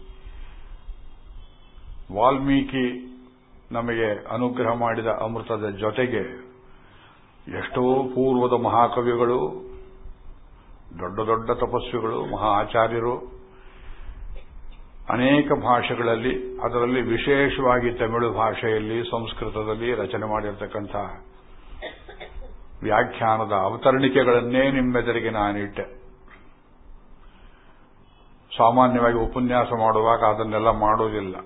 B: ವಾಲ್ಮೀಕಿ ನಮಗೆ ಅನುಗ್ರಹ ಮಾಡಿದ ಅಮೃತದ ಜೊತೆಗೆ ಎಷ್ಟೋ ಪೂರ್ವದ ಮಹಾಕವಿಗಳು ದೊಡ್ಡ ದೊಡ್ಡ ತಪಸ್ವಿಗಳು ಮಹಾ ಆಚಾರ್ಯರು, ಅನೇಕ ಭಾಷೆಗಳಲ್ಲಿ, ಅದರಲ್ಲಿ ವಿಶೇಷವಾಗಿ ತಮಿಳು ಭಾಷೆಯಲ್ಲಿ, ಸಂಸ್ಕೃತದಲ್ಲಿ ರಚನೆ ಮಾಡಿರತಕ್ಕಂಥ ವ್ಯಾಖ್ಯಾನದ ಅವತರಣಿಕೆಗಳನ್ನೇ ನಿಮ್ಮೆದುರಿಗೆ ನಾನಿಟ್ಟೆ. ಸಾಮಾನ್ಯವಾಗಿ ಉಪನ್ಯಾಸ ಮಾಡುವಾಗ ಅದನ್ನೆಲ್ಲ ಮಾಡೋದಿಲ್ಲ.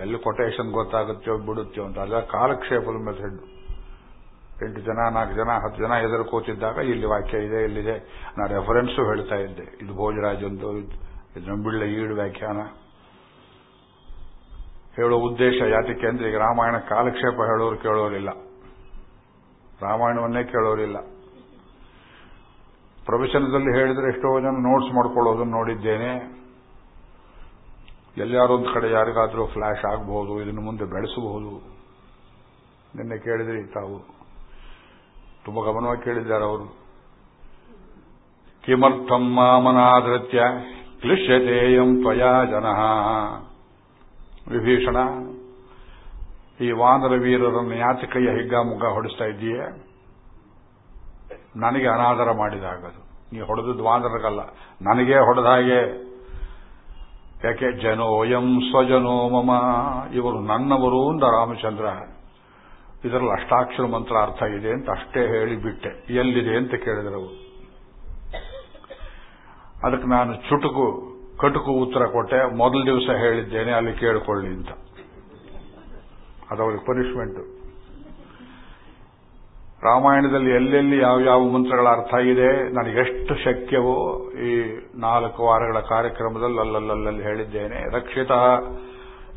B: ಎಲ್ಲಿ ಕೊಟೇಶನ್ ಗೊತ್ತಾಗುತ್ತೋ ಬಿಡುತ್ತೋ ಅಂತ ಅದ ಕಾಲಕ್ಷೇಪದ ಮೆಥಡ್ ಎಂಟು ಜನ, ನಾಲ್ಕು ಜನ, ಹತ್ತು ಜನ ಎದುರು ಕೂತಿದ್ದಾಗ ಇಲ್ಲಿ ವಾಕ್ಯ ಇದೆ, ಇಲ್ಲಿದೆ. ನಾ ರೆಫರೆನ್ಸ್ ಹೇಳ್ತಾ ಇದ್ದೆ. ಇದು ಭೋಜರಾಜಂದು, ಇದು ನಂಬಿಳ್ಳ ಈಡು ವ್ಯಾಖ್ಯಾನ. ಹೇಳೋ ಉದ್ದೇಶ ಯಾತಕ್ಕೆ ಅಂದ್ರೆ ಈಗ ರಾಮಾಯಣ ಕಾಲಕ್ಷೇಪ ಹೇಳೋರು ಕೇಳೋರಿಲ್ಲ. ರಾಮಾಯಣವನ್ನೇ ಕೇಳೋರಿಲ್ಲ. ಪ್ರವಚನದಲ್ಲಿ ಹೇಳಿದ್ರೆ ಎಷ್ಟೋ ಜನ ನೋಟ್ಸ್ ಮಾಡ್ಕೊಳ್ಳೋದನ್ನು ನೋಡಿದ್ದೇನೆ. ಎಲ್ಲಾರು ಒಂದು ಕಡೆ ಯಾರಿಗಾದರೂ ಫ್ಲಾಶ್ ಆಗಬಹುದು ಇದನ್ನು ಮುಂದೆ ಬೆಳೆಸಬಹುದು. ನಿನ್ನೆ ಕೇಳಿದ್ರಿ ತಾವು. ತುಂಬ ಗಮನವಾಗಿ ಕೇಳಿದ್ದಾರೆ ಅವರು. ಕಿಮರ್ಥಂ ಮಾಮನಾಧೃತ್ಯ ಕ್ಲಿಶ್ಯತೇಯಂ ತ್ವಯಾ ಜನ. ವಿಭೀಷಣ, ಈ ವಾನರ ವೀರರನ್ನು ಯಾತಿ ಕೈಯ ಹಿಗ್ಗಾಮುಗ್ಗ ಹೊಡಿಸ್ತಾ ಇದ್ದೀಯೇ? ನನಗೆ ಅನಾದರ ಮಾಡಿದಾಗದು ನೀ ಹೊಡೆದು ವಾನರಗಲ್ಲ. ನನಗೇ ಹೊಡೆದ ಹಾಗೆ. ಯಾಕೆ? ಜನೋಯಂ ಸ್ವಜನೋ ಮಮ. ಇವರು ನನ್ನವರು ಅಂದ ರಾಮಚಂದ್ರ ಇದರಲ್ಲಿ ಅಷ್ಟಾಕ್ಷರ ಮಂತ್ರ ಅರ್ಥ ಇದೆ ಅಂತ ಅಷ್ಟೇ ಹೇಳಿ ಬಿಟ್ಟೆ ಎಲ್ಲಿದೆ ಅಂತ ಕೇಳಿದರು ಅದಕ್ಕೆ ನಾನು ಚುಟುಕು, ಕಟುಕು ಉತ್ತರ ಕೊಟ್ಟೆ. ಮೊದಲ ದಿವಸ ಹೇಳಿದ್ದೇನೆ, ಅಲ್ಲಿ ಕೇಳಿಕೊಳ್ಳಿ ಅಂತ. ಅದವರಿಗೆ ಪನಿಷ್ಮೆಂಟ್ ರಾಮಾಯಣದಲ್ಲಿ ಎಲ್ಲೆಲ್ಲಿ ಯಾವ ಯಾವ ಮಂತ್ರಗಳ ಅರ್ಥ ಇದೆ ನನಗೆಷ್ಟು ಶಕ್ಯವೋ ಈ ನಾಲ್ಕು ವಾರಗಳ ಕಾರ್ಯಕ್ರಮದಲ್ಲಿ ಅಲ್ಲಲ್ಲಲ್ಲಲ್ಲಿ ಹೇಳಿದ್ದೇನೆ. ರಕ್ಷಿತ,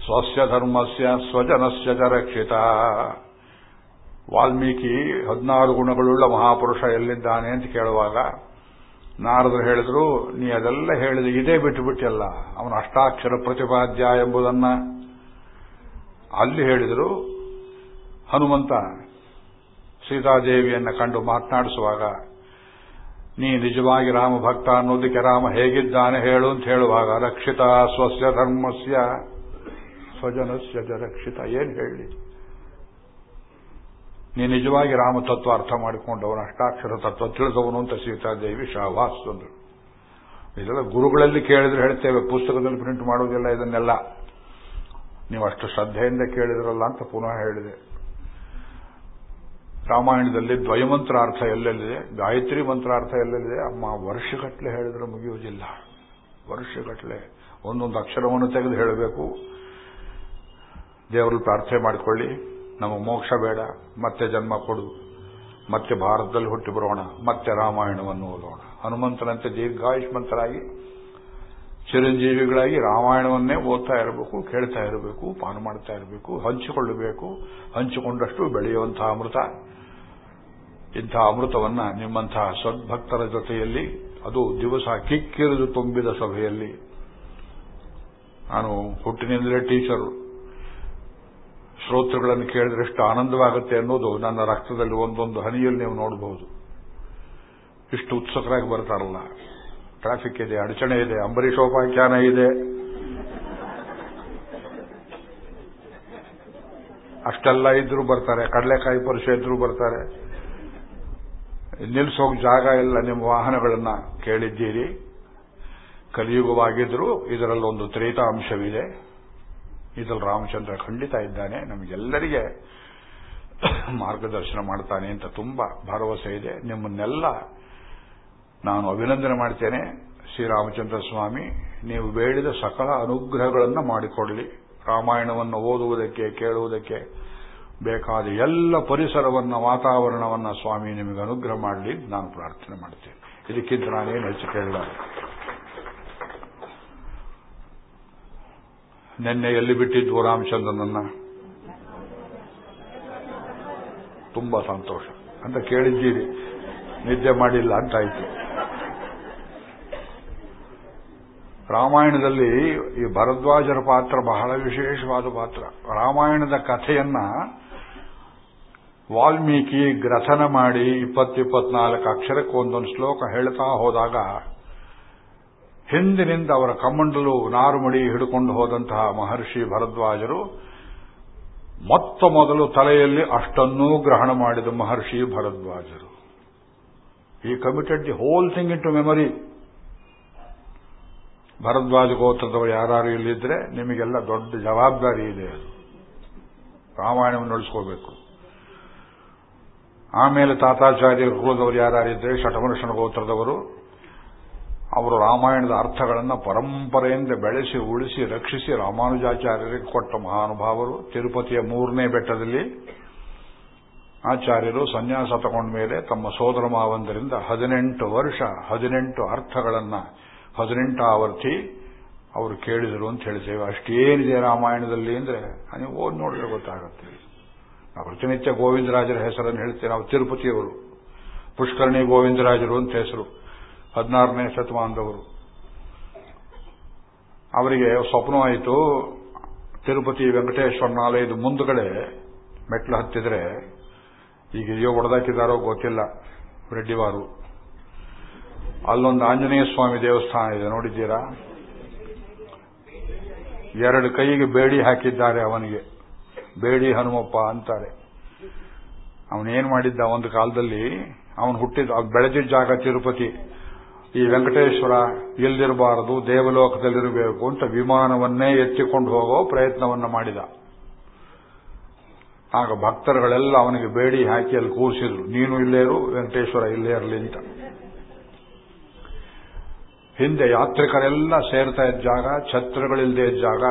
B: ಸ್ವಸ್ಯ ಧರ್ಮಸ್ಯ, ಸ್ವಜನಸ್ಯ ಚ ರಕ್ಷಿತ. ವಾಲ್ಮೀಕಿ ಹದಿನಾರು ಗುಣಗಳುಳ್ಳ ಮಹಾಪುರುಷ ಎಲ್ಲಿದ್ದಾನೆ ಅಂತ ಕೇಳುವಾಗ, ನಾರದರು ಹೇಳಿದ್ರು, ನೀ ಅದೆಲ್ಲ ಹೇಳಿದ ಇದೇ ಬಿಟ್ಟು ಅವನು ಅವನ ಅಷ್ಟಾಕ್ಷರ ಪ್ರತಿಪಾದ್ಯ ಎಂಬುದನ್ನ ಅಲ್ಲಿ ಹೇಳಿದರು. ಹನುಮಂತ ಸೀತಾದೇವಿಯನ್ನು ಕಂಡು ಮಾತನಾಡಿಸುವಾಗ, ನೀ ನಿಜವಾಗಿ ರಾಮ ಭಕ್ತ ಅನ್ನೋದಕ್ಕೆ ರಾಮ ಹೇಗಿದ್ದಾನೆ ಹೇಳು ಅಂತ ಹೇಳುವಾಗ, ರಕ್ಷಿತ ಸ್ವಸ್ಯ ಧರ್ಮಸ್ಯ, ಸ್ವಜನಸ್ಯ ರಕ್ಷಿತ ಏನು ಹೇಳಿ. ನೀ ನಿಜವಾಗಿ ರಾಮ ತತ್ವ ಅರ್ಥ ಮಾಡಿಕೊಂಡವನು, ಅಷ್ಟಾಕ್ಷರ ತತ್ವ ತಿಳಿದವನು ಅಂತ ಸೀತಾದೇವಿ ಶಾವಾಸ್ ಅಂದರು. ಇದೆಲ್ಲ ಗುರುಗಳಲ್ಲಿ ಕೇಳಿದ್ರೆ ಹೇಳ್ತೇವೆ, ಪುಸ್ತಕದಲ್ಲಿ ಪ್ರಿಂಟ್ ಮಾಡೋದಿಲ್ಲ ಇದನ್ನೆಲ್ಲ. ನೀವು ಅಷ್ಟು ಶ್ರದ್ಧೆಯಿಂದ ಕೇಳಿದ್ರಲ್ಲ ಅಂತ ಪುನಃ ಹೇಳಿದೆ. ರಾಮಾಯಣದಲ್ಲಿ ದ್ವಯಮಂತ್ರಾರ್ಥ ಎಲ್ಲೆಲ್ಲಿದೆ? ಗಾಯತ್ರಿ ಮಂತ್ರ ಅರ್ಥ ಎಲ್ಲೆಲ್ಲಿದೆ? ಅಮ್ಮ, ವರ್ಷಗಟ್ಟಲೆ ಹೇಳಿದ್ರೆ ಮುಗಿಯುವುದಿಲ್ಲ. ವರ್ಷಗಟ್ಟಲೆ. ಒಂದೊಂದು ಅಕ್ಷರವನ್ನು ತೆಗೆದು ಹೇಳಬೇಕು. ದೇವರಲ್ಲಿ ಪ್ರಾರ್ಥನೆ ಮಾಡಿಕೊಳ್ಳಿ. ನಮಗೆ ಮೋಕ್ಷ ಬೇಡ, ಮತ್ತೆ ಜನ್ಮ ಕೊಡು, ಮತ್ತೆ ಭಾರತದಲ್ಲಿ ಹುಟ್ಟಿ ಬರೋಣ, ಮತ್ತೆ ರಾಮಾಯಣವನ್ನು ಓದೋಣ. ಹನುಮಂತನಂತೆ ದೀರ್ಘಾಯುಷ್ಮಂತರಾಗಿ, ಚಿರಂಜೀವಿಗಳಾಗಿ ರಾಮಾಯಣವನ್ನೇ ಓದ್ತಾ ಇರಬೇಕು, ಕೇಳ್ತಾ ಇರಬೇಕು ಪಾನ ಮಾಡ್ತಾ ಇರಬೇಕು, ಹಂಚಿಕೊಳ್ಳಬೇಕು, ಹಂಚಿಕೊಂಡಷ್ಟು ಬೆಳೆಯುವಂತಹ ಅಮೃತ. ಇಂಥ ಅಮೃತವನ್ನ ನಿಮ್ಮಂತಹ ಸದ್ಭಕ್ತರ ಜೊತೆಯಲ್ಲಿ, ಅದು ದಿವಸ ಕಿಕ್ಕಿರಿದು ತುಂಬಿದ ಸಭೆಯಲ್ಲಿ. ನಾನು ಹುಟ್ಟಿನಿಂದಲೇ ಟೀಚರು. ಶ್ರೋತೃಗಳನ್ನು ಕೇಳಿದ್ರೆ ಎಷ್ಟು ಆನಂದವಾಗುತ್ತೆ ಅನ್ನೋದು ನನ್ನ ರಕ್ತದಲ್ಲಿ ಒಂದೊಂದು ಹನಿಯಲ್ಲಿ ನೀವು ನೋಡಬಹುದು ಇಷ್ಟು ಉತ್ಸುಕರಾಗಿ ಬರ್ತಾರಲ್ಲ. ಟ್ರಾಫಿಕ್ ಇದೆ, ಅಡಚಣೆ ಇದೆ, ಅಂಬರೀಷೋಪಾಖ್ಯಾನ ಇದೆ. ಅಷ್ಟೆಲ್ಲ ಇದ್ರೂ ಬರ್ತಾರೆ, ಕಡಲೆಕಾಯಿ ಪರಿಷೆ ಇದ್ರೂ ಬರ್ತಾರೆ. ನಿಲ್ಸೋಕ್ ಜಾಗ ಇಲ್ಲ ನಿಮ್ಮ ವಾಹನಗಳನ್ನ ಕೇಳಿದ್ದೀರಿ. ಕಲಿಯುಗವಾಗಿದ್ರೂ ಇದರಲ್ಲೊಂದು ತ್ರೇತಾ ಅಂಶವಿದೆ ಇದರಲ್ಲಿ ರಾಮಚಂದ್ರ ಖಂಡಿತ ಇದ್ದಾನೆ. ನಮಗೆಲ್ಲರಿಗೆ ಮಾರ್ಗದರ್ಶನ ಮಾಡ್ತಾನೆ ಅಂತ ತುಂಬಾ ಭರವಸೆ ಇದೆ. ನಿಮ್ಮನ್ನೆಲ್ಲ ನಾನು ಅಭಿನಂದನೆ ಮಾಡ್ತೇನೆ. ಶ್ರೀರಾಮಚಂದ್ರ ಸ್ವಾಮಿ, ನೀವು ಬೇಡಿದ ಸಕಲ ಅನುಗ್ರಹಗಳನ್ನು ಮಾಡಿಕೊಡಲಿ. ರಾಮಾಯಣವನ್ನು ಓದುವುದಕ್ಕೆ, ಕೇಳುವುದಕ್ಕೆ ಬೇಕಾದ ಎಲ್ಲ ಪರಿಸರವನ್ನ, ವಾತಾವರಣವನ್ನ ಸ್ವಾಮಿ ನಿಮಗೆ ಅನುಗ್ರಹ ಮಾಡಲಿ ನಾನು ಪ್ರಾರ್ಥನೆ ಮಾಡ್ತೇನೆ. ಇದಕ್ಕಿಂತ ನಾನೇನು ಹೆಚ್ಚು ಕೇಳಲ್ಲ. ನಿನ್ನೆ ಎಲ್ಲಿ ಬಿಟ್ಟಿದ್ವು ರಾಮಚಂದ್ರನನ್ನ ತುಂಬಾ ಸಂತೋಷ. ಅಂತ ಕೇಳಿದ್ದೀರಿ. ನಿದ್ದೆ ಮಾಡಿಲ್ಲ ಅಂತಾಯ್ತು. ರಾಮಾಯಣದಲ್ಲಿ ಈ ಭರದ್ವಾಜರ ಪಾತ್ರ ಬಹಳ ವಿಶೇಷವಾದ ಪಾತ್ರ. ರಾಮಾಯಣದ ಕಥೆಯನ್ನ ವಾಲ್ಮೀಕಿ ಗ್ರಥನ ಮಾಡಿ ಇಪ್ಪತ್ತಿಪ್ಪತ್ನಾಲ್ಕು ಅಕ್ಷರಕ್ಕೆ ಒಂದೊಂದು ಶ್ಲೋಕ ಹೇಳ್ತಾ ಹೋದಾಗ ಹಿಂದಿನಿಂದ ಅವರ ಕಮ್ಮಂಡಲು ನಾರುಮಡಿ ಹಿಡ್ಕೊಂಡು ಹೋದಂತಹ ಮಹರ್ಷಿ ಭರದ್ವಾಜರು ಮೊತ್ತ ಮೊದಲು ತಲೆಯಲ್ಲಿ ಅಷ್ಟನ್ನೂ ಗ್ರಹಣ ಮಾಡಿದ ಮಹರ್ಷಿ ಭರದ್ವಾಜರು. ಈ committed the whole thing into memory Bharadwaja ಗೋತ್ರದವರು ಯಾರು ಇಲ್ಲಿದ್ರೆ ನಿಮಗೆಲ್ಲ ದೊಡ್ಡ ಜವಾಬ್ದಾರಿ ಇದೆ ರಾಮಾಯಣವನ್ನು ನಡೆಸ್ಕೋಬೇಕು ಆಮೇಲೆ ತಾತಾಚಾರ್ಯ ಕುಲದವರು ಯಾರಿದ್ರೆ ಶಟಮನುಷನ ಗೋತ್ರದವರು. ಅವರು ರಾಮಾಯಣದ ಅರ್ಥಗಳನ್ನು ಪರಂಪರೆಯಿಂದ ಬೆಳೆಸಿ, ಉಳಿಸಿ, ರಕ್ಷಿಸಿ ರಾಮಾನುಜಾಚಾರ್ಯರಿಗೆ ಕೊಟ್ಟ ಮಹಾನುಭಾವರು. ತಿರುಪತಿಯ ಮೂರನೇ ಬೆಟ್ಟದಲ್ಲಿ ಆಚಾರ್ಯರು ಸನ್ಯಾಸ ತಗೊಂಡ ಮೇಲೆ ತಮ್ಮ ಸೋದರ ಮಾವಂದರಿಂದ ಹದಿನೆಂಟು ವರ್ಷ, ಹದಿನೆಂಟು ಅರ್ಥಗಳನ್ನ ಹದಿನೆಂಟಾವರ್ತಿ ಅವರು ಕೇಳಿದರು ಅಂತ ಹೇಳ್ತೇವೆ. ಅಷ್ಟೇನಿದೆ ರಾಮಾಯಣದಲ್ಲಿ ಅಂದ್ರೆ ನೀವು ಓದ್ ನೋಡಿದ್ರೆ ಗೊತ್ತಾಗುತ್ತೆ. ನಾವು ಪ್ರತಿನಿತ್ಯ ಗೋವಿಂದರಾಜರ ಹೆಸರನ್ನು ಹೇಳ್ತೇವೆ ನಾವು ತಿರುಪತಿಯವರು, ಪುಷ್ಕರಣಿ ಗೋವಿಂದರಾಜರು ಅಂತ ಹೆಸರು. ಹದಿನಾರನೇ ಶತಮಾನದವರು. ಅವರಿಗೆ ಸ್ವಪ್ನವಾಯಿತು, ತಿರುಪತಿ ವೆಂಕಟೇಶ್ವರನ ಆಲಯದ ಮುಂದುಗಡೆ ಮೆಟ್ಲು ಹತ್ತಿದ್ರೆ ಈಗ ಇದೆಯೋ ಒಡೆದಾಕಿದ್ದಾರೋ ಗೊತ್ತಿಲ್ಲ ರೆಡ್ಡಿವಾರು. ಅಲ್ಲೊಂದು ಆಂಜನೇಯ ಸ್ವಾಮಿ ದೇವಸ್ಥಾನ ಇದೆ, ನೋಡಿದ್ದೀರಾ? ಎರಡು ಕೈಗೆ ಬೇಡಿ ಹಾಕಿದ್ದಾರೆ ಅವನಿಗೆ. ಬೇಡಿ ಹನುಮಪ್ಪ ಅಂತಾರೆ. ಅವನೇನ್ ಮಾಡಿದ್ದ ಒಂದು ಕಾಲದಲ್ಲಿ? ಅವನು ಹುಟ್ಟಿದ, ಬೆಳೆದಿದ್ದ ಜಾಗ ತಿರುಪತಿ. ಈ ವೆಂಕಟೇಶ್ವರ ಎಲ್ಲಿರಬಾರದು ದೇವಲೋಕದಲ್ಲಿರಬೇಕು ಅಂತ ವಿಮಾನವನ್ನೇ ಎತ್ತಿಕೊಂಡು ಹೋಗೋ ಪ್ರಯತ್ನವನ್ನ ಮಾಡಿದ. ಆಗ ಭಕ್ತರುಗಳೆಲ್ಲ ಅವನಿಗೆ ಬೇಡಿ ಹಾಕಿ ಅಲ್ಲಿ ಕೂರಿಸಿದ್ರು. ನೀನು ಇಲ್ಲೇರು ವೆಂಕಟೇಶ್ವರ ಇಲ್ಲೇ ಇರಲಿ ಅಂತ. ಹಿಂದೆ ಯಾತ್ರಿಕರೆಲ್ಲ ಸೇರ್ತಾ ಇದ್ದ ಜಾಗ ಛತ್ರಗಳಿಲ್ಲದೆ ಇದ್ದ ಜಾಗ.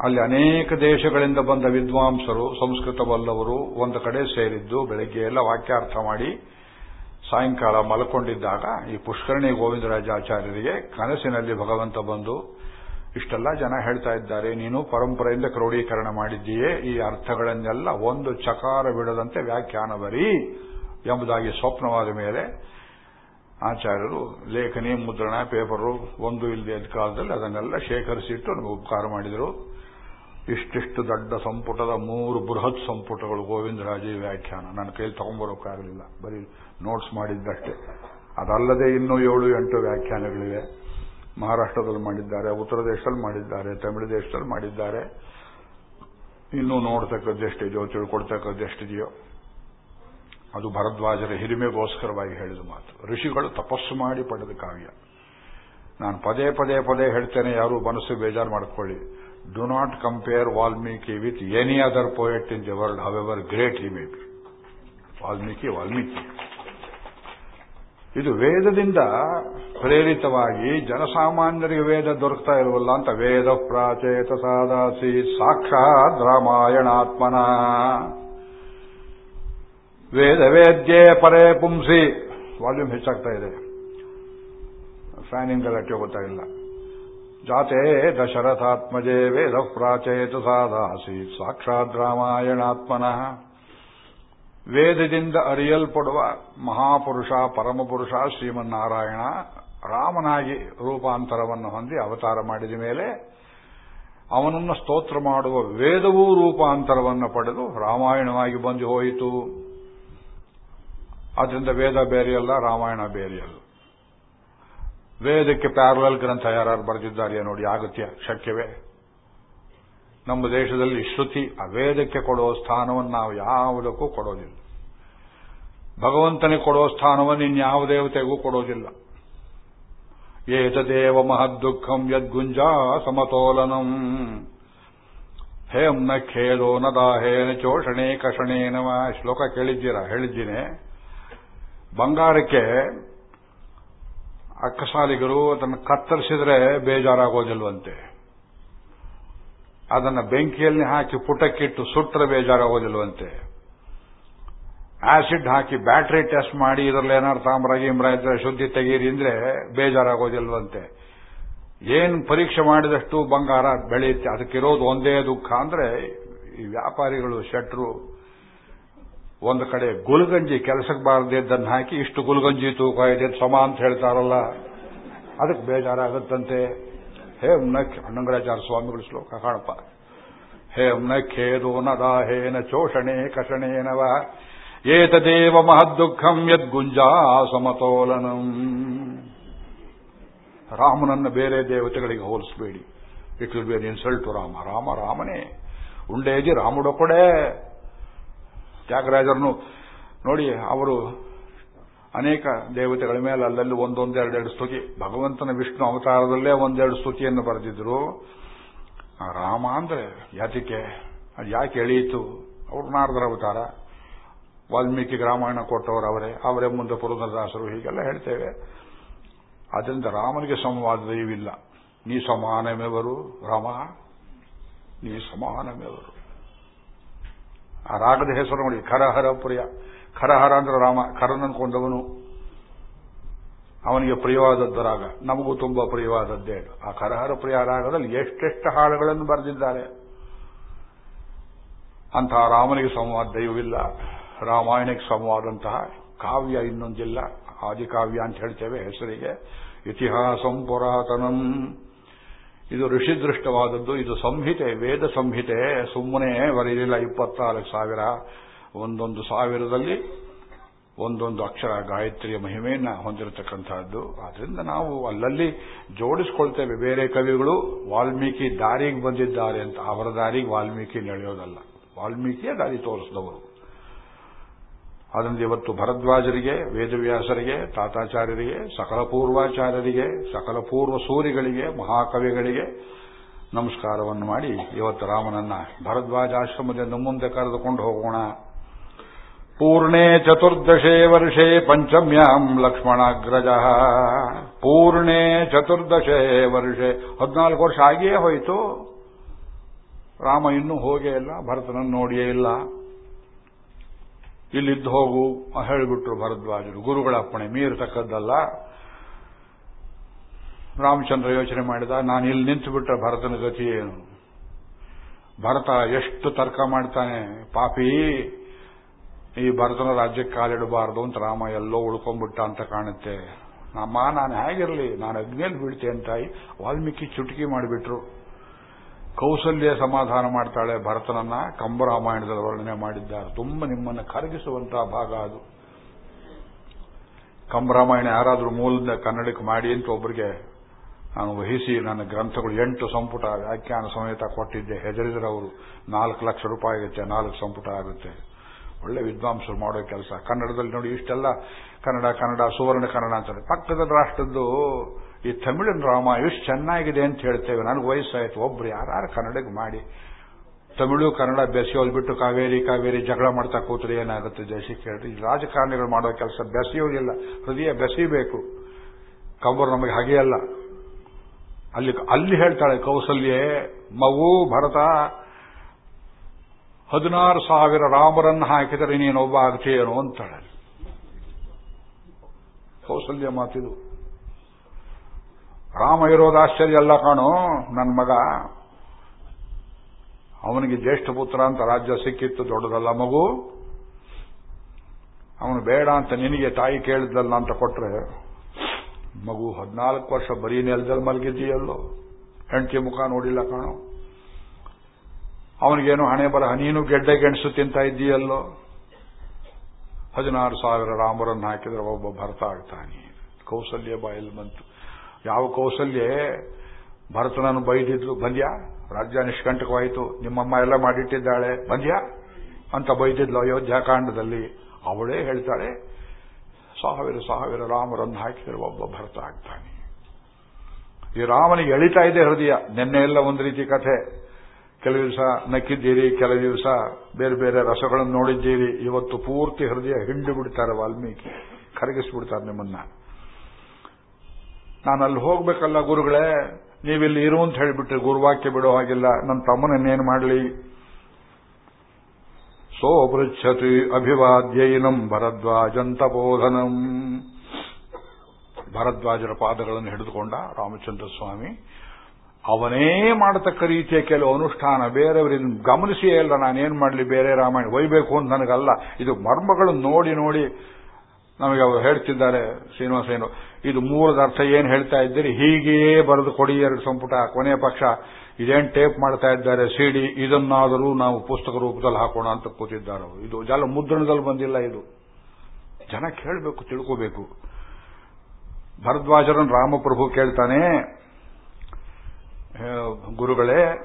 B: ಅಲ್ಲಿ ಅನೇಕ ದೇಶಗಳಿಂದ ಬಂದ ವಿದ್ವಾಂಸರು ಸಂಸ್ಕೃತ ಬಲ್ಲವರು ಒಂದು ಕಡೆ ಸೇರಿದ್ದು, ಬೆಳಗ್ಗೆ ಎಲ್ಲ ವಾಕ್ಯಾರ್ಥ ಮಾಡಿ ಸಾಯಂಕಾಲ ಮಲ್ಕೊಂಡಿದ್ದಾಗ ಈ ಪುಷ್ಕರಣಿ ಗೋವಿಂದರಾಜಾಚಾರ್ಯರಿಗೆ ಕನಸಿನಲ್ಲಿ ಭಗವಂತ ಬಂದು, ಇಷ್ಟೆಲ್ಲ ಜನ ಹೇಳ್ತಾ ಇದ್ದಾರೆ, ನೀನು ಪರಂಪರೆಯಿಂದ ಕ್ರೋಢೀಕರಣ ಮಾಡಿದ್ದೀಯೇ, ಈ ಅರ್ಥಗಳನ್ನೆಲ್ಲ ಒಂದು ಚಕಾರ ಬಿಡದಂತೆ ವ್ಯಾಖ್ಯಾನ ಬರೀ ಎಂಬುದಾಗಿ ಸ್ವಪ್ನವಾದ ಮೇಲೆ ಆಚಾರ್ಯರು ಲೇಖನಿ, ಮುದ್ರಣ, ಪೇಪರು, ಒಂದು ಇಲ್ಲದೆ ಕಾಲದಲ್ಲಿ ಅದನ್ನೆಲ್ಲ ಶೇಖರಿಸಿಟ್ಟು ನಮಗೆ ಉಪಕಾರ ಮಾಡಿದರು. ಇಷ್ಟಿಷ್ಟು ದೊಡ್ಡ ಸಂಪುಟದ ಮೂರು ಬೃಹತ್ ಸಂಪುಟಗಳು ಗೋವಿಂದರಾಜಿ ವ್ಯಾಖ್ಯಾನ. ನನ್ನ ಕೈಯಲ್ಲಿ ತಗೊಂಡ್ಬರೋಕ್ಕಾಗಲಿಲ್ಲ ಬರೀ ನೋಟ್ಸ್ ಮಾಡಿದ್ದಷ್ಟೇ. ಅದಲ್ಲದೆ ಇನ್ನೂ ಏಳು, ಎಂಟು ವ್ಯಾಖ್ಯಾನಗಳಿವೆ. ಮಹಾರಾಷ್ಟ್ರದಲ್ಲಿ ಮಾಡಿದ್ದಾರೆ, ಉತ್ತರ ದೇಶದಲ್ಲಿ ಮಾಡಿದ್ದಾರೆ, ತಮಿಳು ದೇಶದಲ್ಲಿ ಮಾಡಿದ್ದಾರೆ. ಇನ್ನೂ ನೋಡ್ತಕ್ಕದ್ದೆಷ್ಟಿದೆಯೋ ತಿಳ್ಕೊಡ್ತಕ್ಕದ್ದೆಷ್ಟಿದೆಯೋ ಅದು ಭರದ್ವಾಜರ ಹಿರಿಮೆಗೋಸ್ಕರವಾಗಿ ಹೇಳಿದ ಮಾತು. ಋಷಿಗಳು ತಪಸ್ಸು ಮಾಡಿ ಪಡೆದ ಕಾವ್ಯ. ನಾನು ಪದೇ ಪದೇ ಪದೇ ಹೇಳ್ತೇನೆ, ಯಾರು ಮನಸ್ಸು ಬೇಜಾರು ಮಾಡ್ಕೊಳ್ಳಿ. Do not compare Valmiki with any other poet in the world however great he may be Valmiki Valmiki. ಇದು ವೇದದಿಂದ ಪ್ರೇರಿತವಾಗಿ ಜನಸಾಮಾನ್ಯರಿಗೆ ವೇದ ದೊರಕ್ತಾ ಇಲ್ವಲ್ಲ ಅಂತ ವೇದ ಪ್ರಾಚೇತ ಸಾದಾಸಿ ಸಾಕ್ಷಾತ್ ರಾಮಾಯಣಾತ್ಮನ. ವೇದ ವೇದ್ಯೆ ಪರೇ ಪುಂಸಿ. ವಾಲ್ಯೂಮ್ ಹೆಚ್ಚಾಗ್ತಾ ಇದೆ. ಫ್ಯಾನಿಂಗ್ ಗಲಾಟೆ ಗೊತ್ತಾಗಿಲ್ಲ ಜಾತೆ ದಶರಥಾತ್ಮಜೇ ವೇದ ಪ್ರಾಚೇತ ಸಾದಾಸಿ ಸಾಕ್ಷಾತ್ ರಾಮಾಯಣಾತ್ಮನಃ. ವೇದದಿಂದ ಅರಿಯಲ್ಪಡುವ ಮಹಾಪುರುಷ, ಪರಮಪುರುಷ ಶ್ರೀಮನ್ನಾರಾಯಣ ರಾಮನಾಗಿ ರೂಪಾಂತರವನ್ನು ಹೊಂದಿ ಅವತಾರ ಮಾಡಿದ ಮೇಲೆ ಅವನನ್ನು ಸ್ತೋತ್ರ ಮಾಡುವ ವೇದವೂ ರೂಪಾಂತರವನ್ನು ಪಡೆದು ರಾಮಾಯಣವಾಗಿ ಬಂದು ಹೋಯಿತು. ಅದರಿಂದ ವೇದ ಬೇರೆಯಲ್ಲ ರಾಮಾಯಣ ಬೇರೆಯಲ್ಲ ವೇದಕ್ಕೆ ಪ್ಯಾರಲಲ್ ಗ್ರಂಥ ಯಾರು ಬರೆದಿದ್ದಾರೆ ನೋಡಿ ಆಗತ್ಯ ಶಕ್ಯವೇ. ನಮ್ಮ ದೇಶದಲ್ಲಿ ಶ್ರುತಿ ಅವೇದಕ್ಕೆ ಕೊಡುವ ಸ್ಥಾನವನ್ನು ನಾವು ಯಾವುದಕ್ಕೂ ಕೊಡೋದಿಲ್ಲ. ಭಗವಂತನಿಗೆ ಕೊಡುವ ಸ್ಥಾನವನ್ನು ಇನ್ಯಾವ ದೇವತೆಗೂ ಕೊಡೋದಿಲ್ಲ. ಏತದೇವ ಮಹದ್ದುಃಖಂ ಯದ್ಗುಂಜಾ ಸಮತೋಲನಂ. ಹೇಂ ನ ಖೇದೋ ನ ದಾಹೇನ ಚೋಷಣೆ ಕಷಣೇನವ ಶ್ಲೋಕ ಕೇಳಿದ್ದೀರಾ? ಹೇಳಿದ್ದೀನಿ. ಬಂಗಾರಕ್ಕೆ ಅಕ್ಕಸಾಲಿಗರು ಅದನ್ನು ಕತ್ತರಿಸಿದ್ರೆ ಬೇಜಾರಾಗೋದಿಲ್ವಂತೆ. ಅದನ್ನು ಬೆಂಕಿಯಲ್ಲಿ ಹಾಕಿ ಪುಟಕ್ಕಿಟ್ಟು ಸುಟ್ಟರೆ ಬೇಜಾರಾಗೋದಿಲ್ವಂತೆ. ಆಸಿಡ್ ಹಾಕಿ ಬ್ಯಾಟರಿ ಟೆಸ್ಟ್ ಮಾಡಿ ಇದರಲ್ಲಿ ಏನಾರು ತಾಮ್ರ ಗೀಮ್ರ ಇದ್ರೆ ಶುದ್ಧಿ ತೆಗೀರಿ ಅಂದ್ರೆ ಬೇಜಾರಾಗೋದಿಲ್ವಂತೆ. ಏನು ಪರೀಕ್ಷೆ ಮಾಡಿದಷ್ಟು ಬಂಗಾರ ಬೆಳೆಯುತ್ತೆ, ಅದಕ್ಕಿರೋದು ಒಂದೇ ದುಃಖ ಅಂದ್ರೆ ಈ ವ್ಯಾಪಾರಿಗಳು, ಶೆಟ್ರು ಒಂದು ಕಡೆ ಗುಲ್ಗಂಜಿ ಕೆಲಸಕ್ಕೆ ಬಾರದಿದ್ದನ್ನು ಹಾಕಿ ಇಷ್ಟು ಗುಲ್ಗಂಜಿ ತೂಕ ಇದೆ ಸಮ ಅಂತ ಹೇಳ್ತಾರಲ್ಲ, ಅದಕ್ಕೆ ಬೇಜಾರಾಗುತ್ತಂತೆ. ಹೇ ನಕ್ ಅಣ್ಣಂಗರಾಚಾರ ಸ್ವಾಮಿಗಳು ಶ್ಲೋಕ, ಕಾಣಪ್ಪ. ಹೇ ಖೇದೋ ನ ದಾಹೇನ ಚೋಷಣೆ ಕಷಣೇನವ ಏತದೇವ ಮಹದ್ದುಃಖಂ ಯದ್ಗುಂಜಾ ಸಮತೋಲನಂ. ರಾಮನನ್ನ ಬೇರೆ ದೇವತೆಗಳಿಗೆ ಹೋಲಿಸಬೇಡಿ. It will be an insult Rama Rama ರಾಮನೇ. ಉಂಡೇಜಿ ರಾಮುಡೊಕೊಡೆ. ತ್ಯಾಗರಾಜರನ್ನು ನೋಡಿ, ಅವರು ಅನೇಕ ದೇವತೆಗಳ ಮೇಲೆ ಅಲ್ಲಲ್ಲಿ ಒಂದೊಂದು ಎರಡೆರಡು ಸ್ತುತಿ. ಭಗವಂತನ ವಿಷ್ಣು ಅವತಾರದಲ್ಲೇ ಒಂದೆರಡು ಸ್ತುತಿಯನ್ನು ಬರೆದಿದ್ರು. ರಾಮ ಅಂದ್ರೆ ಯಾತಿಕೆ, ಅದು ಯಾಕೆ ಎಳೆಯಿತು? ಅವ್ರು ನಾರದರ ಅವತಾರ. ವಾಲ್ಮೀಕಿ ರಾಮಾಯಣ ಕೊಟ್ಟವರು ಅವರೇ. ಅವರೇ ಮುಂದೆ ಪುರಂದರದಾಸರು ಹೀಗೆಲ್ಲ ಹೇಳ್ತೇವೆ. ಅದರಿಂದ ರಾಮನಿಗೆ ಸಮವಾದ ದೈವಿಲ್ಲ ನೀ ಸಮಾನಮೆವರು ರಾಮ, ನೀ ಸಮಾನಮೆವರು ಆ ರಾಗದ ಹೆಸರು ನೋಡಿ ಖರಹರ ಪ್ರಿಯ. ಖರಹರ ಅಂದ್ರೆ ರಾಮ, ಖರನನ್ನು ಕೊಂಡವನು ಅವನಿಗೆ ಪ್ರಿಯವಾದದ್ದು ರಾಗ ನಮಗೂ ತುಂಬಾ ಪ್ರಿಯವಾದದ್ದೇ ಆ ಕರಹರ ಪ್ರಿಯ ರಾಗದಲ್ಲಿ ಎಷ್ಟೆಷ್ಟು ಹಾಡುಗಳನ್ನು ಬರೆದಿದ್ದಾರೆ. ಅಂತಹ ರಾಮನಿಗೆ ಸಂವಾದ ದೈವವಿಲ್ಲ. ರಾಮಾಯಣಕ್ಕೆ ಸಂವಾದಂತಹ ಕಾವ್ಯ ಇನ್ನೊಂದಿಲ್ಲ. ಆದಿಕಾವ್ಯ ಅಂತ ಹೇಳ್ತೇವೆ ಹೆಸರಿಗೆ. ಇತಿಹಾಸಂ ಪುರಾತನಂ. ಇದು ಋಷಿದೃಷ್ಟವಾದದ್ದು. ಇದು ಸಂಹಿತೆ, ವೇದ ಸಂಹಿತೆ. ಸುಮ್ಮನೆ ಬರೆಯಲಿಲ್ಲ ಇಪ್ಪತ್ನಾಲ್ಕು ಸಾವಿರ. ಒಂದೊಂದು ಸಾವಿರದಲ್ಲಿ ಒಂದೊಂದು ಅಕ್ಷರ ಗಾಯತ್ರಿಯ ಮಹಿಮೆಯನ್ನು ಹೊಂದಿರತಕ್ಕಂತಹದ್ದು ಆದ್ರಿಂದ ನಾವು ಅಲ್ಲಲ್ಲಿ ಜೋಡಿಸ್ಕೊಳ್ತೇವೆ. ಬೇರೆ ಕವಿಗಳು ವಾಲ್ಮೀಕಿ ದಾರಿಗೆ ಬಂದಿದ್ದಾರೆ ಅಂತ. ಅವರ ದಾರಿಗೆ ವಾಲ್ಮೀಕಿ ನಡೆಯೋದಲ್ಲ. ವಾಲ್ಮೀಕಿಯ ದಾರಿ ತೋರಿಸಿದವರು. ಅದರಿಂದ ಇವತ್ತು ಭರದ್ವಾಜರಿಗೆ, ವೇದವ್ಯಾಸರಿಗೆ, ತಾತಾಚಾರ್ಯರಿಗೆ, ಸಕಲ ಪೂರ್ವಾಚಾರ್ಯರಿಗೆ, ಸಕಲ ಪೂರ್ವ ಸೂರಿಗಳಿಗೆ, ಮಹಾಕವಿಗಳಿಗೆ ನಮಸ್ಕಾರವನ್ನು ಮಾಡಿ ಇವತ್ತು ರಾಮನನ್ನ ಭರದ್ವಾಜಾಶ್ರಮದಿಂದ ಮುಂದೆ ಕರೆದುಕೊಂಡು ಹೋಗೋಣ. ಪೂರ್ಣೇ ಚತುರ್ದಶೇ ವರ್ಷೇ ಪಂಚಮ್ಯಾಂ ಲಕ್ಷ್ಮಣಾಗ್ರಜ. ಪೂರ್ಣೆ ಚತುರ್ದಶೇ ವರ್ಷೆ. ಹದಿನಾಲ್ಕು ವರ್ಷ ಆಗಿಯೇ ಹೋಯಿತು. ರಾಮ ಇನ್ನೂ ಹೋಗೇ ಇಲ್ಲ, ಭರತನನ್ನು ನೋಡಿಯೇ ಇಲ್ಲ. ಇಲ್ಲಿದ್ದು ಹೋಗು ಹೇಳಿಬಿಟ್ರು ಭರದ್ವಾಜರು. ಗುರುಗಳ ಅಪ್ಪಣೆ, ಮೀರತಕ್ಕದ್ದಲ್ಲ. ರಾಮಚಂದ್ರ ಯೋಚನೆ ಮಾಡಿದ, ನಾನು ಇಲ್ಲಿ ನಿಂತು ಬಿಟ್ಟ ಭರತನ ಗತಿ ಏನು? ಭರತ ಎಷ್ಟು ತರ್ಕ ಮಾಡ್ತಾನೆ? ಪಾಪಿ. ಈ ಭರತನ ರಾಜ್ಯಕ್ಕೆ ಕಾಲಿಡಬಾರದು ಅಂತ ರಾಮ ಎಲ್ಲೋ ಉಳ್ಕೊಂಡ್ಬಿಟ್ಟ ಅಂತ ಕಾಣುತ್ತೆ. ನಮ್ಮ ನಾನು ಹೇಗಿರಲಿ, ನಾನು ಅಗ್ನಿಯಲ್ಲಿ ಬೀಳ್ತೇನೆ ತಾಯಿ ವಾಲ್ಮೀಕಿ ಚುಟುಕಿ ಮಾಡಿಬಿಟ್ರು. ಕೌಸಲ್ಯ ಸಮಾಧಾನ ಮಾಡ್ತಾಳೆ ಭರತನನ್ನ ಕಂಬರಾಮಾಯಣದಲ್ಲಿ ವರ್ಣನೆ ಮಾಡಿದ್ದಾರೆ. ತುಂಬ ನಿಮ್ಮನ್ನು ಕರಗಿಸುವಂತಹ ಭಾಗ ಅದು. ಕಂಬರಾಮಾಯಣ ಯಾರಾದರೂ ಮೂಲದ ಕನ್ನಡಕ್ಕೆ ಮಾಡಿ ಅಂತ ಒಬ್ಬರಿಗೆ ನಾನು ವಹಿಸಿ ನನ್ನ ಗ್ರಂಥಗಳು ಎಂಟು ಸಂಪುಟ ವ್ಯಾಖ್ಯಾನ ಸಮೇತ ಕೊಟ್ಟಿದ್ದೆ. ಹೆದರಿದ್ರೆ ಅವರು ನಾಲ್ಕು ಲಕ್ಷ ರೂಪಾಯಿ ಆಗುತ್ತೆ, ನಾಲ್ಕು ಸಂಪುಟ ಆಗುತ್ತೆ. ಒಳ್ಳೆ ವಿದ್ವಾಂಸರು ಮಾಡೋ ಕೆಲಸ. ಕನ್ನಡದಲ್ಲಿ ನೋಡಿ ಇಷ್ಟೆಲ್ಲ, ಕನ್ನಡ ಕನ್ನಡ, ಸುವರ್ಣ ಕನ್ನಡ ಅಂತಾರೆ. ಪಕ್ಕದ ರಾಷ್ಟ್ರದ್ದು ಈ ತಮಿಳು ರಾಮ ಎಷ್ಟು ಚೆನ್ನಾಗಿದೆ ಅಂತ ಹೇಳ್ತೇವೆ. ನನಗೆ ವಯಸ್ಸಾಯ್ತು. ಒಬ್ರು ಯಾರು ಕನ್ನಡಕ್ಕೆ ಮಾಡಿ, ತಮಿಳು, ಕನ್ನಡ ಬೆಸೆಯೋದು ಬಿಟ್ಟು ಕಾವೇರಿ ಕಾವೇರಿ ಜಗಳ ಮಾಡ್ತಾ ಕೂತರೆ ಏನಾಗುತ್ತೆ ದೇಶಕ್ಕೆ ಈ ರಾಜಕಾರಣಿಗಳು ಮಾಡೋ ಕೆಲಸ ಬೆಸೆಯೋದಿಲ್ಲ ಹೃದಯ ಬೆಸೆಯಬೇಕು ಕಬ್ಬರು ನಮಗೆ ಹಾಗೆಯಲ್ಲ ಅಲ್ಲಿ ಅಲ್ಲಿ ಹೇಳ್ತಾಳೆ, ಕೌಸಲ್ಯೆ, ಮಗು, ಭರತ ಹದಿನಾರು ಸಾವಿರ ರಾಮರನ್ನು ಹಾಕಿದರೆ ನೀನೊಬ್ಬ ಆಗ್ತೀಯೇನೋ ಅಂತಾಳೆ. ಕೌಸಲ್ಯ ಮಾತಿದು. ರಾಮ ಇರೋದು ಆಶ್ಚರ್ಯ ಅಲ್ಲ ಕಾಣು ನನ್ನ ಮಗ. ಅವನಿಗೆ ಜ್ಯೇಷ್ಠ ಪುತ್ರ ಅಂತ ರಾಜ್ಯ ಸಿಕ್ಕಿತ್ತು, ದೊಡ್ಡದಲ್ಲ ಮಗು. ಅವನು ಬೇಡ ಅಂತ ನಿನಗೆ ತಾಯಿ ಕೇಳಿದ್ದಲ್ಲ ಅಂತ ಕೊಟ್ರೆ, ಮಗು ಹದಿನಾಲ್ಕು ವರ್ಷ ಬರೀ ನೆಲದಲ್ಲಿ ಮಲಗಿದ್ದೀಯಲ್ಲೋ. ಹೆಂಡತಿ ಮುಖ ನೋಡಿಲ್ಲ ಕಾಣೋ. ಅವನಿಗೇನು ಹಣೆ ಬರಹ ನೀನು ಗೆಡ್ಡೆ ಗೆಣಸು ತಿಂತ ಇದ್ದೀಯಲ್ಲೋ? ಹದಿನಾರು ಸಾವಿರ ರಾಮರನ್ನು ಹಾಕಿದ್ರೆ ಒಬ್ಬ ಭರತ ಆಗ್ತಾನೆ. ಕೌಸಲ್ಯ ಬಾಯಲ್ಲಿ ಬಂತು. ಯಾವ ಕೌಸಲ್ಯ? ಭರತನನ್ನು ಬೈದಿದ್ಲು. ಬಂದ್ಯಾ? ರಾಜ್ಯ ನಿಷ್ಕಂಟಕವಾಯಿತು. ನಿಮ್ಮಮ್ಮ ಎಲ್ಲ ಮಾಡಿಟ್ಟಿದ್ದಾಳೆ. ಬಂದ್ಯಾ? ಅಂತ ಬೈದಿದ್ಲು ಅಯೋಧ್ಯಾಕಾಂಡದಲ್ಲಿ ಅವಳೇ ಹೇಳ್ತಾಳೆ, ಸಾವಿರ ಸಾವಿರ ರಾಮರನ್ನು ಹಾಕಿದ್ರೆ ಒಬ್ಬ ಭರತ ಆಗ್ತಾನೆ. ಈ ರಾಮನಿಗೆ ಎಳಿತಾ ಇದೆ ಹೃದಯ. ನಿನ್ನೆ ಎಲ್ಲ ಒಂದು ರೀತಿ ಕಥೆ. ಕೆಲವು ದಿವಸ ನಕ್ಕಿದ್ದೀರಿ, ಕೆಲವು ದಿವಸ ಬೇರೆ ಬೇರೆ ರಸಗಳನ್ನು ನೋಡಿದ್ದೀರಿ, ಇವತ್ತು ಪೂರ್ತಿ ಹೃದಯ ಹಿಂಡು ಬಿಡ್ತಾರೆ ವಾಲ್ಮೀಕಿ, ಕರಗಿಸ್ಬಿಡ್ತಾರೆ ನಿಮ್ಮನ್ನ. ನಾನು ಅಲ್ಲಿ ಹೋಗ್ಬೇಕಲ್ಲ ಗುರುಗಳೇ, ನೀವಿಲ್ಲಿ ಇರು ಅಂತ ಹೇಳಿಬಿಟ್ರೆ ಗುರುವಾಕ್ಯ ಬಿಡೋ ಹಾಗಿಲ್ಲ, ನನ್ನ ತಮ್ಮನನ್ನೇನು ಮಾಡಲಿ? ಸೋಪೃಚ್ಛತಿ ಅಭಿವಾದ್ಯೈನಂ ಭರದ್ವಾಜಂತಬೋಧನಂ. ಭರದ್ವಾಜರ ಪಾದಗಳನ್ನು ಹಿಡಿದುಕೊಂಡ ರಾಮಚಂದ್ರ ಸ್ವಾಮಿ ಅವನೇ ಮಾಡತಕ್ಕ ರೀತಿಯ ಕೆಲವು ಅನುಷ್ಠಾನ ಬೇರೆಯವರಿಂದ ಗಮನಿಸಿಯೇ ಇಲ್ಲ. ನಾನೇನ್ ಮಾಡಲಿ? ಬೇರೆ ರಾಮಾಯಣ ಒಯ್ಬೇಕು ಅಂತ ನನಗಲ್ಲ. ಇದು ಮರ್ಮಗಳನ್ನು ನೋಡಿ ನೋಡಿ ನಮಗೆ ಅವರು ಹೇಳ್ತಿದ್ದಾರೆ ಶ್ರೀನಿವಾಸೇನು ಇದು ಮೂರದ ಅರ್ಥ ಏನ್ ಹೇಳ್ತಾ ಇದ್ದೀರಿ? ಹೀಗೇ ಬರೆದು ಕೊಡಿ ಎರಡು ಸಂಪುಟ, ಕೊನೆಯ ಪಕ್ಷ. ಇದೇನ್ ಟೇಪ್ ಮಾಡ್ತಾ ಇದ್ದಾರೆ ಸಿಡಿ ಇದನ್ನಾದರೂ ನಾವು ಪುಸ್ತಕ ರೂಪದಲ್ಲಿ ಹಾಕೋಣ ಅಂತ ಕೂತಿದ್ದಾರೆ ಇದು ಜಲ ಮುದ್ರಣದಲ್ಲಿ ಬಂದಿಲ್ಲ ಇದು. ಜನ ಕೇಳಬೇಕು, ತಿಳ್ಕೋಬೇಕು. ಭರದ್ವಾಜರನ್ ರಾಮಪ್ರಭು ಕೇಳ್ತಾನೆ ಗುರುಗಳೇ,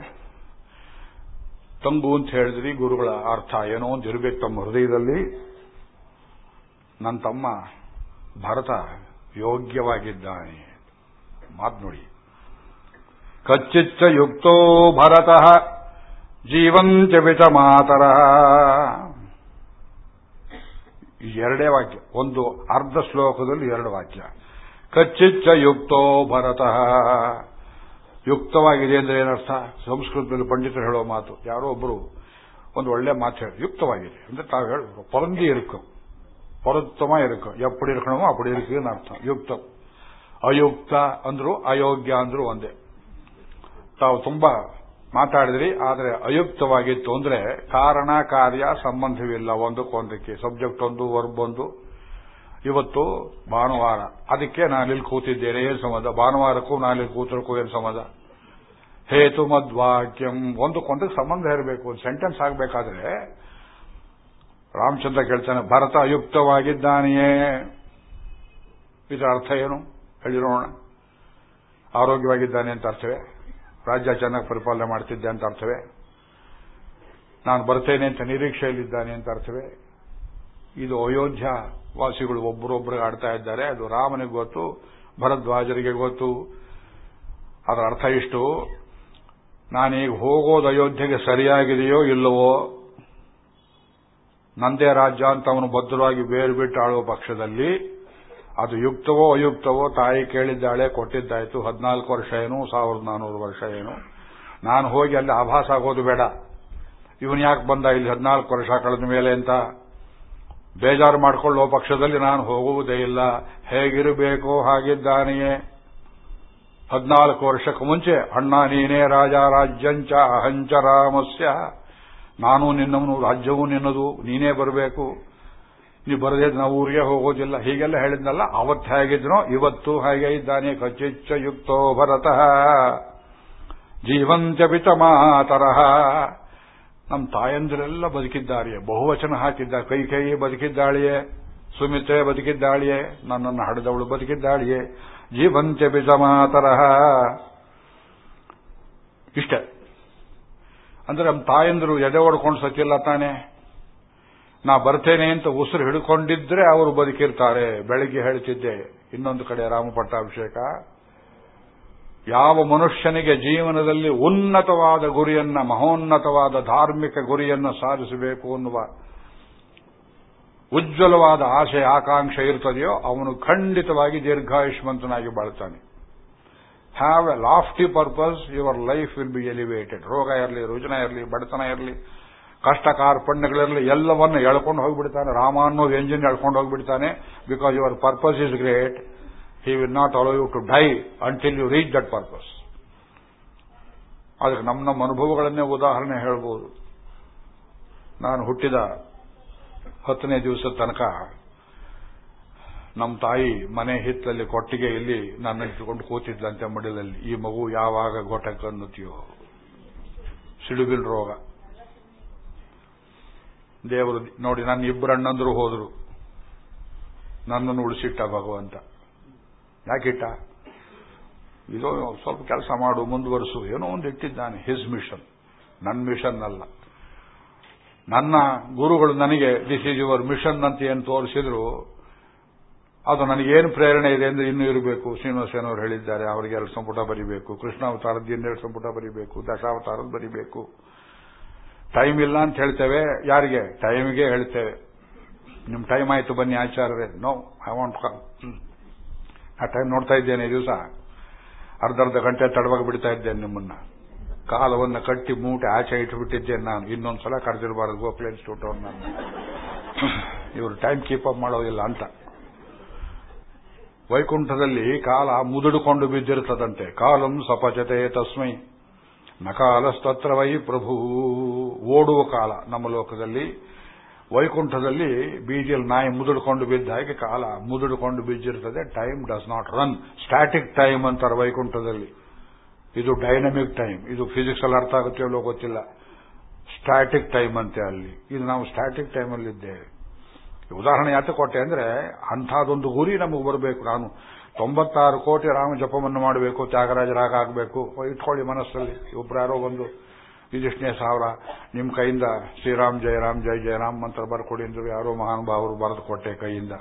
B: ತಂಬು ಅಂತ ಹೇಳಿದ್ರಿ, ಗುರುಗಳ ಅರ್ಥ ಏನೋ ಒಂದು ಇರಬೇಕು ತಮ್ಮ ಹೃದಯದಲ್ಲಿ. ನನ್ನ ತಮ್ಮ ಭರತ ಯೋಗ್ಯವಾಗಿದ್ದಾನೆ. ಮಾತು ನೋಡಿ. ಕಚ್ಚಿಚ್ಚ ಯುಕ್ತೋ ಭರತ ಜೀವಂತ ವಿತ ಮಾತರ. ಎರಡೇ ವಾಕ್ಯ, ಒಂದು ಅರ್ಧ ಶ್ಲೋಕದಲ್ಲಿ ಎರಡು ವಾಕ್ಯ. ಕಚ್ಚಿಚ್ಚ ಯುಕ್ತೋ ಭರತ. ಯುಕ್ತವಾಗಿದೆ ಅಂದ್ರೆ ಏನರ್ಥ? ಸಂಸ್ಕೃತದಲ್ಲಿ ಪಂಡಿತರು ಹೇಳೋ ಮಾತು. ಯಾರೋ ಒಬ್ಬರು ಒಂದು ಒಳ್ಳೆ ಮಾತು ಹೇಳಿ, ಯುಕ್ತವಾಗಿದೆ. ಅಂದ್ರೆ ತಾವು ಹೇಳಬೇಕು ಪರಂದಿ ಇರುಕು. ಪರೋತ್ತಮ ಇರುಕು. ಎಪ್ಪಡಿ ಇರ್ಕಣಮೋ ಅಪ್ಪಡಿ ಇರುಕ ಅರ್ಥ? ಯುಕ್ತ. ಅಯುಕ್ತ ಅಂದ್ರು ಅಯೋಗ್ಯ ಅಂದ್ರು ಒಂದೇ. ತಾವು ತುಂಬಾ ಮಾತಾಡಿದ್ರಿ, ಆದರೆ ಅಯುಕ್ತವಾಗಿತ್ತು ಅಂದ್ರೆ ಕಾರಣ, ಕಾರ್ಯ, ಸಂಬಂಧವಿಲ್ಲ. ಒಂದಕ್ಕೊಂದಕ್ಕೆ. ಸಬ್ಜೆಕ್ಟ್ ಒಂದು, ವರ್ಬ್ ಒಂದು. ಇವತ್ತು ಭಾನುವಾರ. ಅದಕ್ಕೆ ನಾನಿಲ್ಲಿ ಕೂತಿದ್ದೇನೆ. ಏನು ಸಂಬಂಧ? ಭಾನುವಾರಕ್ಕೂ ನಾನಿಲ್ಲಿ ಕೂತರಕ್ಕೂ ಏನು ಸಂಬಂಧ? ಹೇತು ಮದ್ವಾಕ್ಯಂ ಒಂದಕ್ಕೊಂದಕ್ಕೆ ಸಂಬಂಧ ಇರಬೇಕು. ಒಂದು ಸೆಂಟೆನ್ಸ್ ಆಗಬೇಕಾದ್ರೆ, ರಾಮಚಂದ್ರ ಕೇಳ್ತಾನೆ, ಭರತ ಅಯುಕ್ತವಾಗಿದ್ದಾನೆಯೇ ಇದರ ಅರ್ಥ ಏನು? ಹೇಳಿರೋಣ ಆರೋಗ್ಯವಾಗಿದ್ದಾನೆ ಅಂತ ಅರ್ಥವೇ? ರಾಜ್ಯ ಚೆನ್ನಾಗಿ ಪರಿಪಾಲನೆ ಮಾಡ್ತಿದ್ದೆ ಅಂತ ಅರ್ಥವೇ? ನಾನು ಬರ್ತೇನೆ ಅಂತ ನಿರೀಕ್ಷೆಯಲ್ಲಿದ್ದಾನೆ ಅಂತ ಅರ್ಥವೇ? ಇದು ಅಯೋಧ್ಯ ವಾಸಿಗಳು ಒಬ್ಬರೊಬ್ಬರಿಗೆ ಆಡ್ತಾ ಇದ್ದಾರೆ. ಅದು ರಾಮನಿಗೆ ಗೊತ್ತು, ಭರದ್ವಾಜರಿಗೆ ಗೊತ್ತು. ಅದರ ಅರ್ಥ ಇಷ್ಟು. ನಾನೀಗ ಹೋಗೋದು ಅಯೋಧ್ಯೆಗೆ ಸರಿಯಾಗಿದೆಯೋ ಇಲ್ಲವೋ, ನಂದೇ ರಾಜ್ಯ ಅಂತ ಅವನು ಭದ್ರವಾಗಿ ಬೇರು ಬಿಟ್ಟು ಆಳುವ ಪಕ್ಷದಲ್ಲಿ, ಅದು ಯುಕ್ತವೋ ಅಯುಕ್ತವೋ ತಾಯಿ ಕೇಳಿದ್ದಾಳೆ, ಕೊಟ್ಟಿದ್ದಾಯ್ತು. ಹದಿನಾಲ್ಕು ವರ್ಷ ಏನು, ಸಾವಿರದ ನಾನೂರು ವರ್ಷ ಏನು. ನಾನು ಹೋಗಿ ಅಲ್ಲಿ ಆಭಾಸ ಆಗೋದು ಬೇಡ. ಇವನು ಯಾಕೆ ಬಂದ ಇಲ್ಲಿ ಹದಿನಾಲ್ಕು ವರ್ಷ ಕಳೆದ ಮೇಲೆ ಅಂತ? ಬೇಜಾರು ಮಾಡಿಕೊಳ್ಳುವ ಪಕ್ಷದಲ್ಲಿ ನಾನು ಹೋಗುವುದೇ ಇಲ್ಲ. ಹೇಗಿರಬೇಕೋ ಹಾಗಿದ್ದಾನೆಯೇ. ಹದಿನಾಲ್ಕು ವರ್ಷಕ್ಕೂ ಮುಂಚೆ, ಅಣ್ಣ ನೀನೇ ರಾಜ ರಾಜ್ಯಂಚ ಅಹಂಚ ರಾಮಸ್ಯ. ನಾನು ನಿನ್ನವನು, ರಾಜ್ಯವೂ ನಿನ್ನದು, ನೀನೇ ಬರಬೇಕು. ನೀವು ಬರದೇ ನಾವು ಊರಿಗೆ ಹೋಗೋದಿಲ್ಲ. ಹೀಗೆಲ್ಲ ಹೇಳಿದ್ನಲ್ಲ ಅವತ್ತು ಹೇಗಿದ್ನೋ ಇವತ್ತು ಹಾಗೆ ಇದ್ದಾನೆ. ಖಚಿಚ್ಚ ಯುಕ್ತೋ ಭರತಃ. ಜೀವಂತ ಮಾತರಹ ನಮ್ಮ ತಾಯಂದಿರೆಲ್ಲ ಬದುಕಿದ್ದಾರೆ ಬಹುವಚನ ಹಾಕಿದ್ದ, ಕೈ ಕೈ ಬದುಕಿದ್ದಾಳಿಯೇ, ಸುಮಿತ್ರೆ ಬದುಕಿದ್ದಾಳಿಯೇ, ನನ್ನನ್ನು ಹಡೆದವಳು ಬದುಕಿದ್ದಾಳಿಯೇ ಜೀವಂತ್ಯ ಬಿಜಮಾತರಹ. ಇಷ್ಟ. ಅಂದ್ರೆ ನಮ್ಮ ತಾಯಂದಿರು ಎದೆ ಓಡ್ಕೊಂಡು ಸತ್ತಿಲ್ಲ ತಾನೆ? ನಾ ಬರ್ತೇನೆ ಅಂತ ಉಸಿರು ಹಿಡ್ಕೊಂಡಿದ್ರೆ ಅವರು ಬದುಕಿರ್ತಾರೆ, ಬೆಳಿಗ್ಗೆ ಹೇಳ್ತಿದ್ದೆ, ಇನ್ನೊಂದು ಕಡೆ ರಾಮಪಟ್ಟಾಭಿಷೇಕ. ಯಾವ ಮನುಷ್ಯನಿಗೆ ಜೀವನದಲ್ಲಿ ಉನ್ನತವಾದ ಗುರಿಯನ್ನ, ಮಹೋನ್ನತವಾದ ಧಾರ್ಮಿಕ ಗುರಿಯನ್ನ ಸಾಧಿಸಬೇಕು ಅನ್ನುವ ಉಜ್ವಲವಾದ ಆಶೆ ಆಕಾಂಕ್ಷೆ ಇರ್ತದೆಯೋ ಅವನು ಖಂಡಿತವಾಗಿ ದೀರ್ಘಾಯುಷ್ಮಂತನಾಗಿ ಬಾಳ್ತಾನೆ. Have a lofty purpose your life will be elevated ರೋಗ ಇರಲಿ, ರುಜನ ಇರಲಿ, ಬಡತನ ಇರಲಿ ಕಷ್ಟ ಕಾರ್ಪಣ್ಯಗಳಿರಲಿ ಎಲ್ಲವನ್ನ ಎಳ್ಕೊಂಡು ಹೋಗಿಬಿಡ್ತಾನೆ. ರಾಮ ಅನ್ನೋ ಎಂಜಿನ್ ಎಳ್ಕೊಂಡು ಹೋಗಿಬಿಡ್ತಾನೆ. Because your purpose is great he will not allow you to die until you reach that purpose ಅದಕ್ಕೆ ನಮ್ಮ ನಮ್ಮ ಅನುಭವಗಳನ್ನೇ ಉದಾಹರಣೆ ಹೇಳ್ಬೋದು. ನಾನು ಹುಟ್ಟಿದ ಹತ್ತನೇ ದಿವಸದ ತನಕ ನಮ್ಮ ತಾಯಿ ಮನೆ ಹಿತ್ತಲಲ್ಲಿ ಕೊಟ್ಟಿಗೆ ಇಲ್ಲಿ ನನ್ನ ಇಟ್ಟುಕೊಂಡು ಕೂತಿದ್ಲಂತೆ ಮಡಿಲಲ್ಲಿ. ಈ ಮಗು ಯಾವಾಗ ಗೊಟಕ್ಕನ್ನುತ್ತೀಯೋ ಸಿಡುಬಿಲ್ ರೋಗ. ದೇವರು ನೋಡಿ, ನನ್ನ ಇಬ್ಬರು ಅಣ್ಣಂದ್ರು ಹೋದ್ರು. ನನ್ನನ್ನು ಉಳಿಸಿಟ್ಟ ಭಗವಂತ. ಯಾಕಿಟ್ಟ? ಇದು ಸ್ವಲ್ಪ ಕೆಲಸ ಮಾಡು, ಮುಂದುವರೆಸು. ಏನೋ ಒಂದು ಇಟ್ಟಿದ್ದಾನೆ ಹಿಸ್ ಮಿಷನ್ ನನ್ನ ಮಿಷನ್ ಅಲ್ಲ. ನನ್ನ ಗುರುಗಳು ನನಗೆ ದಿಸ್ ಈಸ್ ಯುವರ್ ಮಿಷನ್ ಅಂತ ಏನು ತೋರಿಸಿದ್ರು, ಅದು ನನಗೇನು ಪ್ರೇರಣೆ ಇದೆ ಅಂದ್ರೆ ಇನ್ನೂ ಇರಬೇಕು. ಶ್ರೀನಿವಾಸೇನವರು ಹೇಳಿದ್ದಾರೆ, ಅವರಿಗೆ ಎರಡು ಸಂಪುಟ ಬರಿಬೇಕು. ಕೃಷ್ಣಾವತಾರದ್ದು ಎರಡು ಸಂಪುಟ ಬರಿಬೇಕು. ದಶಾವತಾರದ ಬರಿಬೇಕು. ಟೈಮ್ ಇಲ್ಲ ಅಂತ ಹೇಳ್ತೇವೆ. ಯಾರಿಗೆ? ಟೈಮ್ಗೆ ಹೇಳ್ತೇವೆ. ನಿಮ್ ಟೈಮ್ ಆಯ್ತು ಬನ್ನಿ, ಆಚಾರ್ಯರೇ. ನೋ ಐ ವಾಂಟ್ ಆ ಟೈಮ್ ನೋಡ್ತಾ ಇದ್ದೇನೆ ದಿವಸ ಅರ್ಧ ಅರ್ಧ ಗಂಟೆ ತಡವಾಗಿ ಬಿಡ್ತಾ ಇದ್ದೇನೆ ನಿಮ್ಮನ್ನ. ಕಾಲವನ್ನು ಕಟ್ಟಿ ಮೂಟೆ ಆಚೆ ಇಟ್ಬಿಟ್ಟಿದ್ದೇನೆ ನಾನು. ಇನ್ನೊಂದ್ಸಲ ಕರೆದಿರಬಾರದು ಗೋಖಲೆ ಇನ್ಸ್ಟಿಟ್ಯೂಟ್ ನಾನು ಇವರು ಟೈಮ್ ಕೀಪ್ ಅಪ್ ಮಾಡೋದಿಲ್ಲ ಅಂತ. ವೈಕುಂಠದಲ್ಲಿ ಕಾಲ ಮುದುಡಿಕೊಂಡು ಬಿದ್ದಿರ್ತದಂತೆ. ಕಾಲಂ ಸಪಚತೆ ತಸ್ಮೈ. ನಕಾಲಸ್ತತ್ರ ವೈ ಪ್ರಭು. ಓಡುವ ಕಾಲ ನಮ್ಮ ಲೋಕದಲ್ಲಿ. ವೈಕುಂಠದಲ್ಲಿ ಬೀದಿಯಲ್ಲಿ ನಾಯಿ ಮುದುಡ್ಕೊಂಡು ಬಿದ್ದ ಹಾಗೆ ಕಾಲ ಮುದುಡ್ಕೊಂಡು ಬಿದ್ದಿರ್ತದೆ. Time does not run static time ಅಂತಾರೆ ವೈಕುಂಠದಲ್ಲಿ. ಇದು ಡೈನಮಿಕ್ ಟೈಮ್ ಇದು ಫಿಸಿಕ್ಸ್ ಅಲ್ಲಿ ಅರ್ಥ ಆಗುತ್ತೆ ಅಲ್ಲೋ ಗೊತ್ತಿಲ್ಲ. ಸ್ಟ್ಯಾಟಿಕ್ ಟೈಮ್ ಅಂತೆ ಅಲ್ಲಿ. ಇದು ನಾವು ಸ್ಟ್ಯಾಟಿಕ್ ಅಲ್ಲಿ ಇದ್ದೇವೆ. ಉದಾಹರಣೆ ಯಾತ ಕೊಟ್ಟೆ ಅಂದ್ರೆ ಅಂಥದೊಂದು ಗುರಿ ನಮಗೆ ಬರಬೇಕು. ನಾನು ತೊಂಬತ್ತಾರು ಕೋಟಿ ರಾಮ ಜಪವನ್ನು ಮಾಡಬೇಕು ತ್ಯಾಗರಾಜರಾಗ ಆಗಬೇಕು ಇಟ್ಕೊಳ್ಳಿ ಮನಸ್ಸಲ್ಲಿ. ಒಬ್ರು ಯಾರೋ ಒಂದು ಇದಿಷ್ಟನೇ ಸಾವಿರ ನಿಮ್ಮ ಕೈಯಿಂದ ಶ್ರೀರಾಮ್ ಜಯರಾಮ್ ಜೈ ಜಯರಾಮ್ ಮಂತ್ರ ಬರ್ಕೊಡಿ ಅಂದ್ರು ಯಾರೋ ಮಹಾನುಭಾವರು ಬರೆದು ಕೊಟ್ಟೆ ಕೈಯಿಂದ.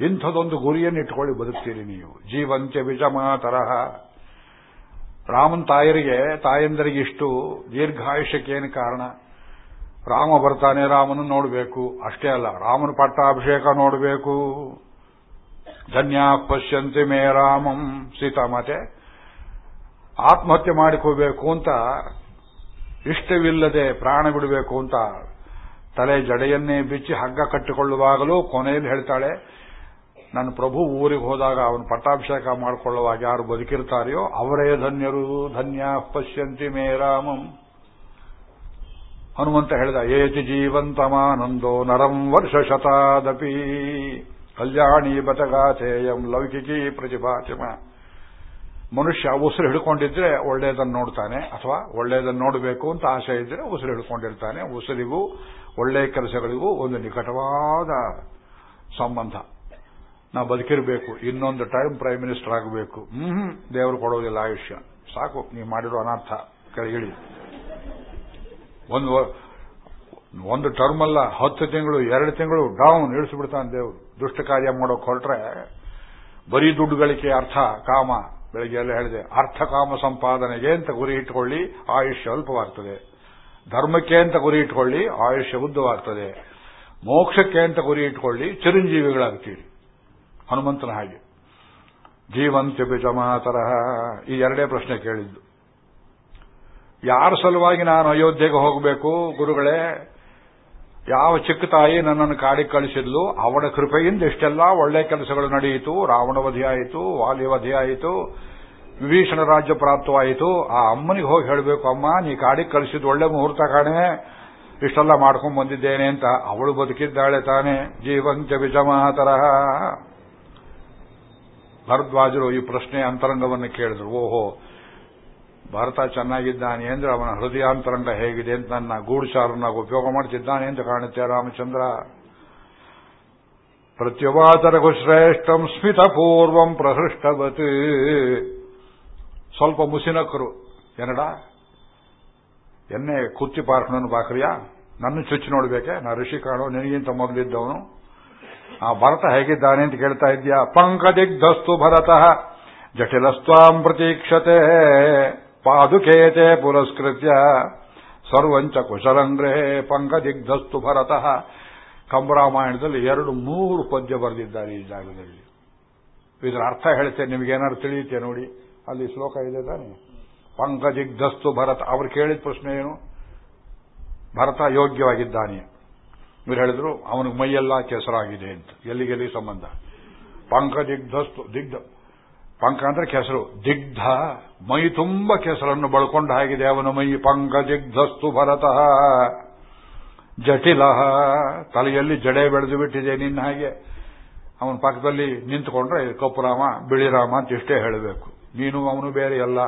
B: ಇಂಥದೊಂದು ಗುರಿಯನ್ನು ಇಟ್ಕೊಳ್ಳಿ ಬದುಕ್ತೀರಿ ನೀವು. ಜೀವಂತ್ಯ ವಿಜಮ ತರಹ ರಾಮನ್ ತಾಯರಿಗೆ, ತಾಯಂದರಿಗೆ ಇಷ್ಟು ದೀರ್ಘಾಯುಷ್ಯಕ್ಕೇನು ಕಾರಣ? ರಾಮ ಬರ್ತಾನೆ ರಾಮನ ನೋಡಬೇಕು. ಅಷ್ಟೇ ಅಲ್ಲ, ರಾಮನ ಪಟ್ಟಾಭಿಷೇಕ ನೋಡಬೇಕು. ಧನ್ಯಾ ಪಶ್ಯಂತಿ ಮೇ ರಾಮಂ ಸೀತಾಮಾತೆ ಆತ್ಮಹತ್ಯೆ ಮಾಡಿಕೋಬೇಕು ಅಂತ ಇಷ್ಟವಿಲ್ಲದೆ ಪ್ರಾಣ ಬಿಡಬೇಕು ಅಂತ ತಲೆ ಜಡೆಯನ್ನೇ ಬಿಚ್ಚಿ ಹಗ್ಗ ಕಟ್ಟಿಕೊಳ್ಳುವಾಗಲೂ ಕೊನೆಯಲ್ಲಿ ಹೇಳ್ತಾಳೆ, ನನ್ನ ಪ್ರಭು ಊರಿಗೆ ಹೋದಾಗ ಅವನು ಪಟ್ಟಾಭಿಷೇಕ ಮಾಡಿಕೊಳ್ಳುವಾಗ ಯಾರು ಬದುಕಿರ್ತಾರೆಯೋ ಅವರೇ ಧನ್ಯರು, ಧನ್ಯ ಪಶ್ಯಂತಿ ಮೇ ರಾಮಂ. ಹನುಮಂತ ಹೇಳಿದ, ಏತಿ ಜೀವಂತಮಾನಂದೋ ನರಂ ವರ್ಷ ಶತಾದಪಿ, ಕಲ್ಯಾಣಿ ಬತಗಾಥೇಯಂ ಲೌಕಿಕಿ ಪ್ರತಿಭಾತಿಮ. ಮನುಷ್ಯ ಉಸಿರು ಹಿಡ್ಕೊಂಡಿದ್ರೆ ಒಳ್ಳೆಯದನ್ನು ನೋಡ್ತಾನೆ, ಅಥವಾ ಒಳ್ಳೆಯದನ್ನು ನೋಡಬೇಕು ಅಂತ ಆಸೆ ಇದ್ರೆ ಉಸಿರು ಹಿಡ್ಕೊಂಡಿರ್ತಾನೆ. ಉಸಿರಿಗೂ ಒಳ್ಳೆಯ ಕೆಲಸಗಳಿಗೂ ಒಂದು ನಿಕಟವಾದ ಸಂಬಂಧ. ನಾವು ಬದುಕಿರಬೇಕು, ಇನ್ನೊಂದು ಟೈಮ್ ಪ್ರೈಮ್ ಮಿನಿಸ್ಟರ್ ಆಗಬೇಕು. ಹ್ಮ್ ದೇವರು ಕೊಡೋದಿಲ್ಲ ಆಯುಷ್ಯ. ಸಾಕು, ನೀವು ಮಾಡಿರೋ ಅನರ್ಥ. ಕೆಳಗಿಳಿ ಒಂದು ಒಂದು ಟರ್ಮ್ ಅಲ್ಲ, ಹತ್ತು ತಿಂಗಳು, ಎರಡು ತಿಂಗಳು, ಡೌನ್, ಇಳಿಸ್ಬಿಡ್ತಾನೆ ದೇವರು. ದುಷ್ಟ ಕಾರ್ಯ ಮಾಡೋಕೆ ಹೊರಟ್ರೆ, ಬರೀ ದುಡ್ಡು ಗಳಿಕೆ ಅರ್ಥ, ಕಾಮ. ಬೆಳಗ್ಗೆ ಎಲ್ಲ ಹೇಳಿದೆ, ಅರ್ಥಕಾಮ ಸಂಪಾದನೆಗೆ ಅಂತ ಗುರಿ ಇಟ್ಕೊಳ್ಳಿ, ಆಯುಷ್ಯ ಅಲ್ಪವಾಗ್ತದೆ. ಧರ್ಮಕ್ಕೆ ಅಂತ ಗುರಿ ಇಟ್ಕೊಳ್ಳಿ, ಆಯುಷ್ಯ ಉದ್ದವಾಗ್ತದೆ. ಮೋಕ್ಷಕ್ಕೆ ಅಂತ ಗುರಿ ಇಟ್ಕೊಳ್ಳಿ, ಚಿರಂಜೀವಿಗಳಾಗ್ತೀರಿ. ಹನುಮಂತನ ಹಾಗೆ. ಜೀವಂತ್ಯ ಬಿಜಮಾ ತರಹ ಈ ಎರಡೇ ಪ್ರಶ್ನೆ ಕೇಳಿದ್ದು. ಯಾರ ಸಲುವಾಗಿ ನಾನು ಅಯೋಧ್ಯೆಗೆ ಹೋಗಬೇಕು, ಗುರುಗಳೇ? ಯಾವ ಚಿಕ್ಕ ತಾಯಿ ನನ್ನನ್ನು ಕಾಡಿಗೆ ಕಳಿಸಿದ್ಲು, ಅವಳ ಕೃಪೆಯಿಂದ ಇಷ್ಟೆಲ್ಲ ಒಳ್ಳೆ ಕೆಲಸಗಳು ನಡೆಯಿತು. ರಾವಣ ವಧಿಯಾಯಿತು ವಾಲಿ ವಧಿಯಾಯಿತು ವಿಭೀಷಣ ರಾಜ್ಯ ಪ್ರಾಪ್ತವಾಯಿತು ಆ ಅಮ್ಮನಿಗೆ ಹೋಗಿ ಹೇಳಬೇಕು, ಅಮ್ಮ, ನೀ ಕಾಡಿಗೆ ಕಳಿಸಿದ ಒಳ್ಳೆ ಮುಹೂರ್ತ ಕಾಣೆ. ಇಷ್ಟೆಲ್ಲ ಮಾಡ್ಕೊಂಡು ಬಂದಿದ್ದೇನೆ ಅಂತ. ಅವಳು ಬದುಕಿದ್ದಾಳೆ ತಾನೆ. ಜೀವಂತ ತರಹ ಭರದ್ವಾಜರು ಈ ಪ್ರಶ್ನೆ ಅಂತರಂಗವನ್ನು ಕೇಳಿದ್ರು. ಓಹೋ ಭಾರತ ಚೆನ್ನಾಗಿದ್ದಾನೆ ಅಂದ್ರೆ ಅವನ ಹೃದಯಾಂತರಂಗ ಹೇಗಿದೆ ಅಂತ ನನ್ನ ಗೂಢಚಾರನಾಗಿ ಉಪಯೋಗ ಮಾಡ್ತಿದ್ದಾನೆ ಅಂತ ಕಾಣುತ್ತೆ ರಾಮಚಂದ್ರ. ಪ್ರತ್ಯವಾತರಗು ಶ್ರೇಷ್ಠಂ ಸ್ಮಿತಪೂರ್ವಂ ಪ್ರಹೃಷ್ಟವತ್. ಸ್ವಲ್ಪ ಮುಸಿನಕರು ಏನಡ? ಎನ್ನೆ ಕುತ್ತಿ ಪಾರ್ಕಣನು ಬಾಕ್ರಿಯಾ? ನನ್ನ ಚುಚ್ಚಿ ನೋಡ್ಬೇಕೆ? ನಾ ಋಷಿ ಕಾಣೋ, ನಿನಗಿಂತ ಮೊದಲಿದ್ದವನು. ಆ ಭರತ ಹೇಗಿದ್ದಾನೆ ಅಂತ ಕೇಳ್ತಾ ಇದ್ಯಾ? ಪಂಕದಿಗ್ಧಸ್ತು ಭರತಃ ಜಟಿಲಸ್ವಾಂ ಪ್ರತೀಕ್ಷತೆ. ಪಾದುಕೇತೆ ಪುರಸ್ಕೃತ್ಯ ಸರ್ವಂಚ ಕುಶಲಂಗ್ರಹೇ ಪಂಕದಿಗ್ಧಸ್ತು ಭರತಃ. ಕಂಬರಾಮಾಯಣದಲ್ಲಿ ಎರಡು ಮೂರು ಪದ್ಯ ಬರೆದಿದ್ದಾರೆ ಈ ಜಾಗದಲ್ಲಿ. ಇದರ ಅರ್ಥ ಹೇಳ್ತೇನೆ ನಿಮಗೇನಾದ್ರು ತಿಳಿಯುತ್ತೆ ನೋಡಿ. ಅಲ್ಲಿ ಶ್ಲೋಕ ಇದೆ ತಾನೆ? ಪಂಕಜಿಗ್ಧಸ್ತು ಭರತ, ಅವ್ರು ಕೇಳಿದ ಪ್ರಶ್ನೆ ಏನು? ಭರತ ಯೋಗ್ಯವಾಗಿದ್ದಾನೆ. ಇವ್ರು ಹೇಳಿದ್ರು, ಅವನಿಗೆ ಮೈಯೆಲ್ಲ ಕೆಸರಾಗಿದೆ ಅಂತ. ಎಲ್ಲಿಗೆಲ್ಲಿ ಸಂಬಂಧ? ಪಂಕದಿಗ್ಧಸ್ತು ದಿಗ್ಧ ಪಂಕ ಅಂದ್ರೆ ಕೆಸರು. ದಿಗ್ಧ. ಮೈ ತುಂಬ ಕೆಸರನ್ನು ಬಳ್ಕೊಂಡ ಹಾಗಿದೆ ಅವನ. ಮೈ ಪಂಕ ದಿಗ್ಧಸ್ತು ಭರತಃ. ಜಟಿಲ. ತಲೆಯಲ್ಲಿ ಜಡೆ ಬೆಳೆದು ಬಿಟ್ಟಿದೆ ನಿನ್ನ ಹಾಗೆ. ಅವನ ಪಕ್ಕದಲ್ಲಿ ನಿಂತುಕೊಂಡ್ರೆ, ಕಪ್ಪು ಬಿಳಿರಾಮ ಬಿಳಿ ರಾಮ ಅಂತ ಇಷ್ಟೇ ಹೇಳಬೇಕು. ನೀನು ಅವನು ಬೇರೆ ಅಲ್ಲ.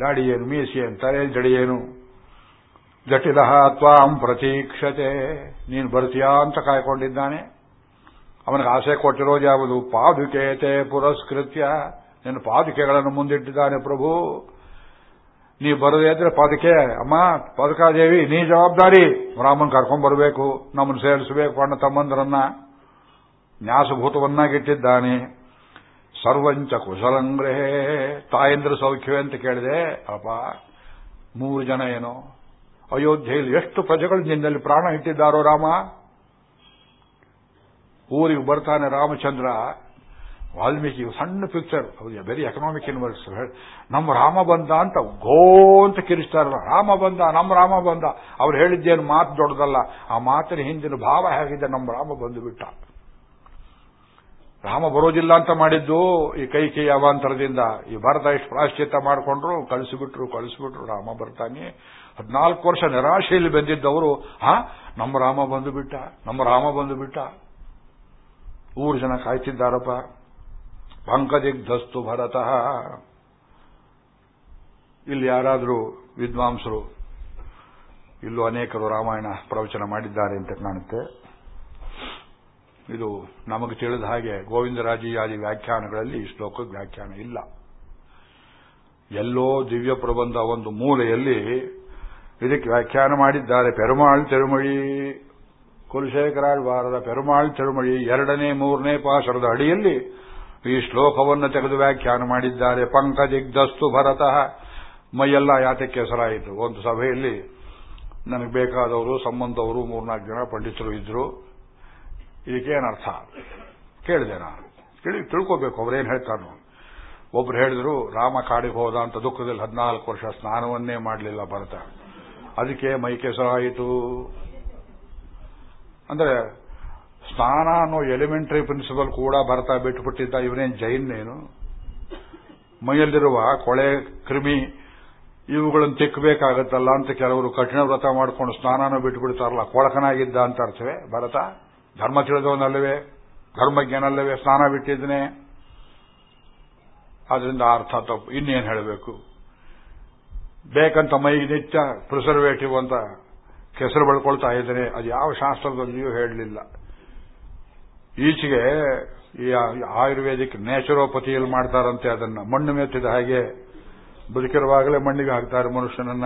B: ದಾಡಿ ಏನು, ಮೀಸಿ ಏನು, ತಲೆ ಜಡಿ ಏನು? ಜಟಿಲ. ತ್ವಾಂ ಪ್ರತೀಕ್ಷತೆ. ನೀನು ಬರ್ತೀಯಾ ಅಂತ ಕಾಯ್ಕೊಂಡಿದ್ದಾನೆ. ಅವನಿಗೆ ಆಸೆ ಕೊಟ್ಟಿರೋದು ಯಾವುದು ಪಾದುಕೇತೆ ಪುರಸ್ಕೃತ್ಯ. ನಿನ್ನ ಪಾದಿಕೆಗಳನ್ನು ಮುಂದಿಟ್ಟಿದ್ದಾನೆ ಪ್ರಭು. ನೀ ಬರದೇ ಇದ್ರೆ ಪಾದಕೆ. ಅಮ್ಮ, ಪಾದಕಾದೇವಿ, ನೀ ಜವಾಬ್ದಾರಿ. ರಾಮನ್ ಕರ್ಕೊಂಡ್ ಬರಬೇಕು, ನಮ್ಮನ್ನು ಸೇರಿಸಬೇಕು, ಅಣ್ಣ ತಮ್ಮಂದರನ್ನ. ನ್ಯಾಸಭೂತವನ್ನಾಗಿಟ್ಟಿದ್ದಾನೆ ಸರ್ವಂಚ ಕುಶಲಂಗ್ರಹೇ ತಾಯಂದ್ರ ಸೌಖ್ಯವೇ ಅಂತ ಕೇಳಿದೆ. ಅಪ್ಪ, ಮೂರು ಜನ ಏನೋ. ಅಯೋಧ್ಯೆಯಲ್ಲಿ ಎಷ್ಟು ಪ್ರಜೆಗಳು ನಿನ್ನಲ್ಲಿ ಪ್ರಾಣ ಇಟ್ಟಿದ್ದಾರೋ ರಾಮ? ಊರಿಗೆ ಬರ್ತಾನೆ ರಾಮಚಂದ್ರ. ವಾಲ್ಮೀಕಿ ಸಣ್ಣ ಪಿಕ್ಚರ್ ವೆರಿ ಎಕನಾಮಿಕ್ ಯೂನಿವರ್ಸ್ ನಮ್ಮ ರಾಮ ಬಂದ ಅಂತ ಗೋ ಅಂತ ಕಿರಿಸ್ತಾರ ರಾಮ ಬಂದ, ನಮ್ಮ ರಾಮ ಬಂದ. ಅವ್ರು ಹೇಳಿದ್ದೇನು ಮಾತು ದೊಡ್ಡದಲ್ಲ. ಆ ಮಾತಿನ ಹಿಂದಿನ ಭಾವ ಹೇಗಿದೆ, ನಮ್ಮ ರಾಮ ಬಂದು ಬಿಟ್ಟ. ರಾಮ ಬರೋದಿಲ್ಲ ಅಂತ ಮಾಡಿದ್ದು ಈ ಕೈ ಕೈ ಅವಾಂತರದಿಂದ ಈ ಭಾರತ ಎಷ್ಟು ಪ್ರಾಶ್ಚಿತ್ಯ ಮಾಡಿಕೊಂಡ್ರು, ಕಳಿಸಿಬಿಟ್ರು ಕಳಿಸಿಬಿಟ್ರು, ರಾಮ ಬರ್ತಾನೆ. ಹದಿನಾಲ್ಕು ವರ್ಷ ನಿರಾಶೆಯಲ್ಲಿ ಬಂದಿದ್ದವರು, ಹಾ, ನಮ್ಮ ರಾಮ ಬಂದು ಬಿಟ್ಟ, ನಮ್ಮ ರಾಮ ಬಂದು ಬಿಟ್ಟ. ಊರು ಜನ ಕಾಯ್ತಿದ್ದಾರಪ್ಪ. ಪಂಕದಿಗ್ಧಸ್ತು ಭರತಃ. ಇಲ್ಲಿ ಯಾರಾದರೂ ವಿದ್ವಾಂಸರು, ಇಲ್ಲೂ ಅನೇಕರು ರಾಮಾಯಣ ಪ್ರವಚನ ಮಾಡಿದ್ದಾರೆ ಅಂತ ಕಾಣುತ್ತೆ. ಇದು ನಮಗೆ ತಿಳಿದ ಹಾಗೆ ಗೋವಿಂದರಾಜಿಯಾದಿ ವ್ಯಾಖ್ಯಾನಗಳಲ್ಲಿ ಈ ಶ್ಲೋಕ ವ್ಯಾಖ್ಯಾನ ಇಲ್ಲ. ಎಲ್ಲೋ ದಿವ್ಯ ಪ್ರಬಂಧ ಒಂದು ಮೂಲೆಯಲ್ಲಿ ಇದಕ್ಕೆ ವ್ಯಾಖ್ಯಾನ ಮಾಡಿದ್ದಾರೆ. ಪೆರುಮಾಳ್ ತಿರುಮಳಿ, ಕುಲಶೇಖರಾಳ್ವಾರದ ಪೆರುಮಾಳ್ ತಿರುಮಳಿ, ಎರಡನೇ, ಮೂರನೇ ಪಾಶರದ ಅಡಿಯಲ್ಲಿ ಈ ಶ್ಲೋಕವನ್ನು ತೆಗೆದು ವ್ಯಾಖ್ಯಾನ ಮಾಡಿದ್ದಾರೆ. ಪಂಕಜಿಗ್ಧಸ್ತು ಭರತಃ. ಮೈಯೆಲ್ಲ ಯಾತಕ್ಕೆ ಹೆಸರಾಯಿತು ಒಂದು ಸಭೆಯಲ್ಲಿ ನನಗೆ ಬೇಕಾದವರು ಸಂಬಂಧವರು ಮೂರ್ನಾಲ್ಕು ಜನ ಪಂಡಿತರು ಇದ್ರು. ಇದಕ್ಕೇನರ್ಥ? ಕೇಳಿದೆ ನಾನು. ಕೇಳಿ ತಿಳ್ಕೋಬೇಕು. ಅವ್ರೇನು ಹೇಳ್ತಾರೋ. ಒಬ್ರು ಹೇಳಿದ್ರು, ರಾಮ ಕಾಡಿಗೆ ಹೋದ ಅಂತ ದುಃಖದಲ್ಲಿ ಹದಿನಾಲ್ಕು ವರ್ಷ ಸ್ನಾನವನ್ನೇ ಮಾಡಲಿಲ್ಲ ಭರತ. ಅದಕ್ಕೆ ಮೈ ಕೆಸರಾಯಿತು. ಅಂದ್ರೆ ಸ್ನಾನ ಅನ್ನೋ ಎಲಿಮೆಂಟರಿ ಪ್ರಿನ್ಸಿಪಲ್ ಕೂಡ ಬರ್ತಾ ಬಿಟ್ಟುಬಿಟ್ಟಿದ್ದ ಇವನೇನ್ ಜೈನ್ನೇನು ಮೈಯಲ್ಲಿರುವ ಕೊಳೆ, ಕ್ರಿಮಿ, ಇವುಗಳನ್ನು ತಿಕ್ಕಬೇಕಾಗತ್ತಲ್ಲ ಅಂತ ಕೆಲವರು ಕಠಿಣ ವ್ರತ ಮಾಡಿಕೊಂಡು ಸ್ನಾನನೂ ಬಿಟ್ಟುಬಿಡ್ತಾರಲ್ಲ, ಕೊಳಕನಾಗಿದ್ದ ಅಂತ ಅರ್ಥವೇ ಭರತ? ಧರ್ಮ ತಿಳಿದವನಲ್ಲವೇ? ಧರ್ಮಜ್ಞನಲ್ಲವೇ ಸ್ನಾನ ಬಿಟ್ಟಿದ್ದನೆ? ಅದರಿಂದ ಅರ್ಥ ತಪ್ಪು. ಇನ್ನೇನು ಹೇಳಬೇಕು? ಬೇಕಂತ ಮೈ ನಿತ್ಯ ಪ್ರಿಸರ್ವೇಟಿವ್ ಅಂತ ಕೆಸರು ಬಳ್ಕೊಳ್ತಾ ಇದ್ದೇನೆ. ಅದು ಯಾವ ಶಾಸ್ತ್ರದಲ್ಲಿಯೂ ಹೇಳಲಿಲ್ಲ. ಈಚೆಗೆ ಈ ಆಯುರ್ವೇದಿಕ್ ನ್ಯಾಚುರೋಪತಿಯಲ್ಲಿ ಮಾಡ್ತಾರಂತೆ ಅದನ್ನ. ಮಣ್ಣು ಮೆತ್ತಿದ ಹಾಗೆ ಬದುಕಿರುವಾಗಲೇ ಮಣ್ಣಿಗೆ ಹಾಕ್ತಾರೆ ಮನುಷ್ಯನನ್ನ.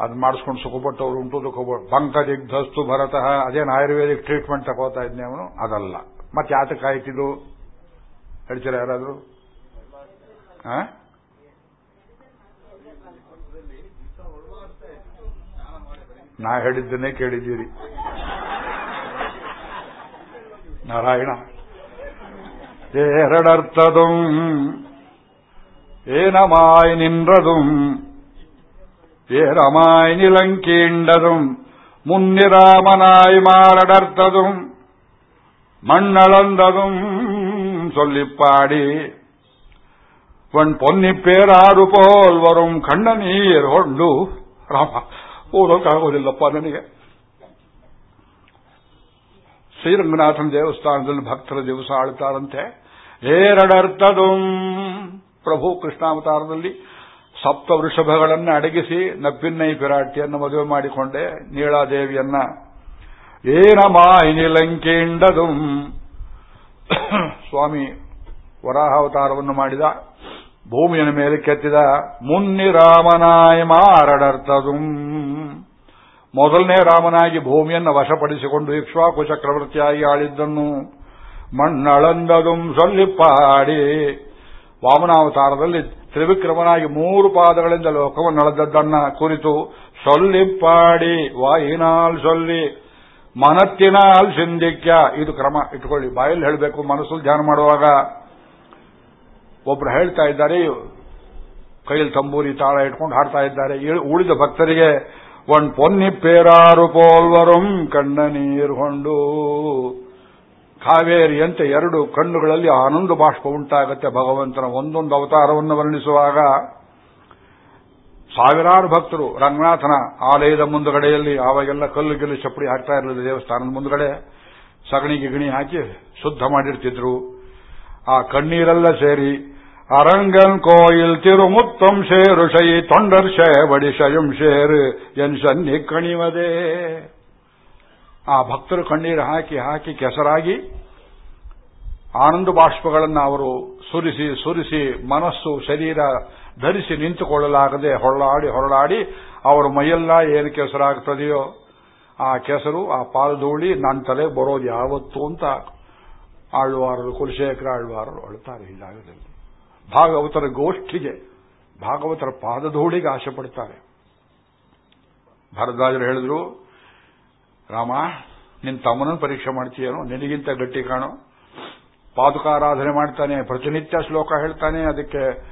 B: ಅದು ಮಾಡಿಸ್ಕೊಂಡು ಸುಖಪಟ್ಟವ್ರು ಉಂಟು ದುಃಖಪಟ್ಟು ಬಂಕದಿಗ್ಧಸ್ತು ಭರತಃ. ಅದೇನು ಆಯುರ್ವೇದಿಕ್ ಟ್ರೀಟ್ಮೆಂಟ್ ತಗೋತಾ ಇದ್ನೇ ಅವನು? ಅದಲ್ಲ. ಮತ್ತೆ ಯಾತಕ್ಕೆ ಆಯ್ತಿದು ಹೇಳ್ತೀರಾ ಯಾರಾದ್ರು? ನಾ ಹೇಳಿದ್ದನ್ನೇ ಕೇಳಿದ್ದೀರಿ. ನಾರಾಯಣ ಎರಡರ್ಥದುಂ ஏனமாய் நின்றதும் ஏரமாய் நிலங்கீண்டதும் முன்னிராமனாய் மாரடர்த்ததும் மண்ணளந்ததும் சொல்லிப்பாடி வன் பொன்னிப்பேராறு போல் வரும் கண்ண நீர் கொண்டு ராமா ஓலோக்காக இல்லப்பா நினைக்க ಶ್ರೀರಂಗನಾಥನ ದೇವಸ್ಥಾನದಲ್ಲಿ ಭಕ್ತರ ದಿವಸ ಆಳ್ತಾರಂತೆ. ಏರಡರ್ಥದು ಪ್ರಭು ಕೃಷ್ಣಾವತಾರದಲ್ಲಿ ಸಪ್ತ ವೃಷಭಗಳನ್ನು ಅಡಗಿಸಿ ನಪ್ಪಿನ್ನೈ ಪಿರಾಟಿಯನ್ನು ಮದುವೆ ಮಾಡಿಕೊಂಡೆ ನೀಳಾದೇವಿಯನ್ನ. ಏನ ಮಾಹಿನಿ ಲಂಕೆಂಡದು ಸ್ವಾಮಿ ವರಾಹಾವತಾರವನ್ನು ಮಾಡಿದ. ಭೂಮಿಯ ಮೇಲೆ ಕೆತ್ತಿದ ಮುನ್ನಿ ರಾಮನಾಯ ಮಾರಡರ್ಥದು ಮೊದಲನೇ ರಾಮನಾಗಿ ಭೂಮಿಯನ್ನು ವಶಪಡಿಸಿಕೊಂಡು ಇಕ್ಷ್ವಾಕು ಚಕ್ರವರ್ತಿಯಾಗಿ ಆಳಿದ್ದನ್ನು ಮಣ್ಣಳಂದದು ಸೊಲ್ಲಿಪ್ಪಾಡಿ ವಾಮನಾವತಾರದಲ್ಲಿ ತ್ರಿವಿಕ್ರಮನಾಗಿ ಮೂರು ಪಾದಗಳಿಂದ ಲೋಕವನ್ನಳದದ್ದನ್ನ ಕುರಿತು ಸೊಲ್ಲಿಪ್ಪಾಡಿ ವಾಯಿನಾಲ್ ಸೊಲ್ಲಿ, ಮನತ್ತಿನಾಲ್ ಸಿಂಧಿಕ್ಯ. ಇದು ಕ್ರಮ ಇಟ್ಕೊಳ್ಳಿ. ಬಾಯಲ್ಲಿ ಹೇಳಬೇಕು ಮನಸ್ಸು ಧ್ಯಾನ ಮಾಡುವಾಗ. ಒಬ್ರು ಹೇಳ್ತಾ ಇದ್ದಾರೆ, ಕೈಯಲ್ಲಿ ತಂಬೂರಿ ತಾಳ ಇಟ್ಕೊಂಡು ಹಾಡ್ತಾ ಇದ್ದಾರೆ. ಉಳಿದ ಭಕ್ತರಿಗೆ ಒನ್ ಪೊನ್ನಿ ಪೇರಾರು ಪೋಲ್ವರಂ ಕಣ್ಣ ನೀರು ಹೊಂಡು. ಕಾವೇರಿಯಂತೆ ಎರಡು ಕಣ್ಣುಗಳಲ್ಲಿ ಆನಂದ ಬಾಷ್ಪ ಉಂಟಾಗುತ್ತೆ ಭಗವಂತನ. ಒಂದೊಂದು ಅವತಾರವನ್ನು ವರ್ಣಿಸುವಾಗ ಸಾವಿರಾರು ಭಕ್ತರು ರಂಗನಾಥನ ಆಲಯದ ಮುಂದುಗಡೆಯಲ್ಲಿ ಆವಾಗೆಲ್ಲ ಕಲ್ಲು ಗಿಲ್ಲು ಚಪ್ಪಡಿ ಹಾಕ್ತಾ ಇರಲಿಲ್ಲ ದೇವಸ್ಥಾನದ ಮುಂದುಗಡೆ. ಸಗಣಿ ಗಿಗಣಿ ಹಾಕಿ ಶುದ್ಧ ಮಾಡಿರ್ತಿದ್ರು. ಆ ಕಣ್ಣೀರೆಲ್ಲ ಸೇರಿ ಅರಂಗನ್ ಕೋಯಿಲ್ திருமுத்தம் சேருஷை தொண்டர் ಶಯಂ ಶೇರ್ ಎನ್ ಸನ್ನಿ ಕಣಿವದೇ ಆ ಭಕ್ತರು ಕಣ್ಣೀರು ಹಾಕಿ ಹಾಕಿ ಕೆಸರಾಗಿ ಆನಂದ ಬಾಷ್ಪಗಳನ್ನು ಅವರು ಸುರಿಸಿ ಸುರಿಸಿ ಮನಸ್ಸು ಶರೀರ ಧರಿಸಿ ನಿಂತುಕೊಳ್ಳಲಾಗದೆ ಹೊರಳಾಡಿ ಹೊರಳಾಡಿ ಅವರ ಮೈಯೆಲ್ಲ ಏನು ಕೆಸರಾಗ್ತದೆಯೋ ಆ ಕೆಸರು ಆ ಪಾಲಧೂಳಿ ನನ್ನ ತಲೆ ಬರೋದು ಯಾವತ್ತು ಅಂತ ಆಳ್ವಾರರು ಕುಲಶೇಖರ ಆಳ್ವಾರರು ಅಳ್ತಾರೆ ಈ ಜಾಗದಲ್ಲಿ ಭಾಗವತರ ಗೋಷ್ಠಿಗೆ, ಭಾಗವತರ ಪಾದಧೂಳಿಗೆ ಆಶೆ ಪಡ್ತಾರೆ. ಭರದ್ವಾಜರು ಹೇಳಿದ್ರು, ರಾಮ ನಿನ್ನ ತಮ್ಮನನ್ನು ಪರೀಕ್ಷೆ ಮಾಡ್ತೀಯೇನೋ? ನಿನಗಿಂತ ಗಟ್ಟಿ ಕಾಣೋ. ಪಾದುಕಾರಾಧನೆ ಮಾಡ್ತಾನೆ, ಪ್ರತಿನಿತ್ಯ ಶ್ಲೋಕ ಹೇಳ್ತಾನೆ, ಅದಕ್ಕೆ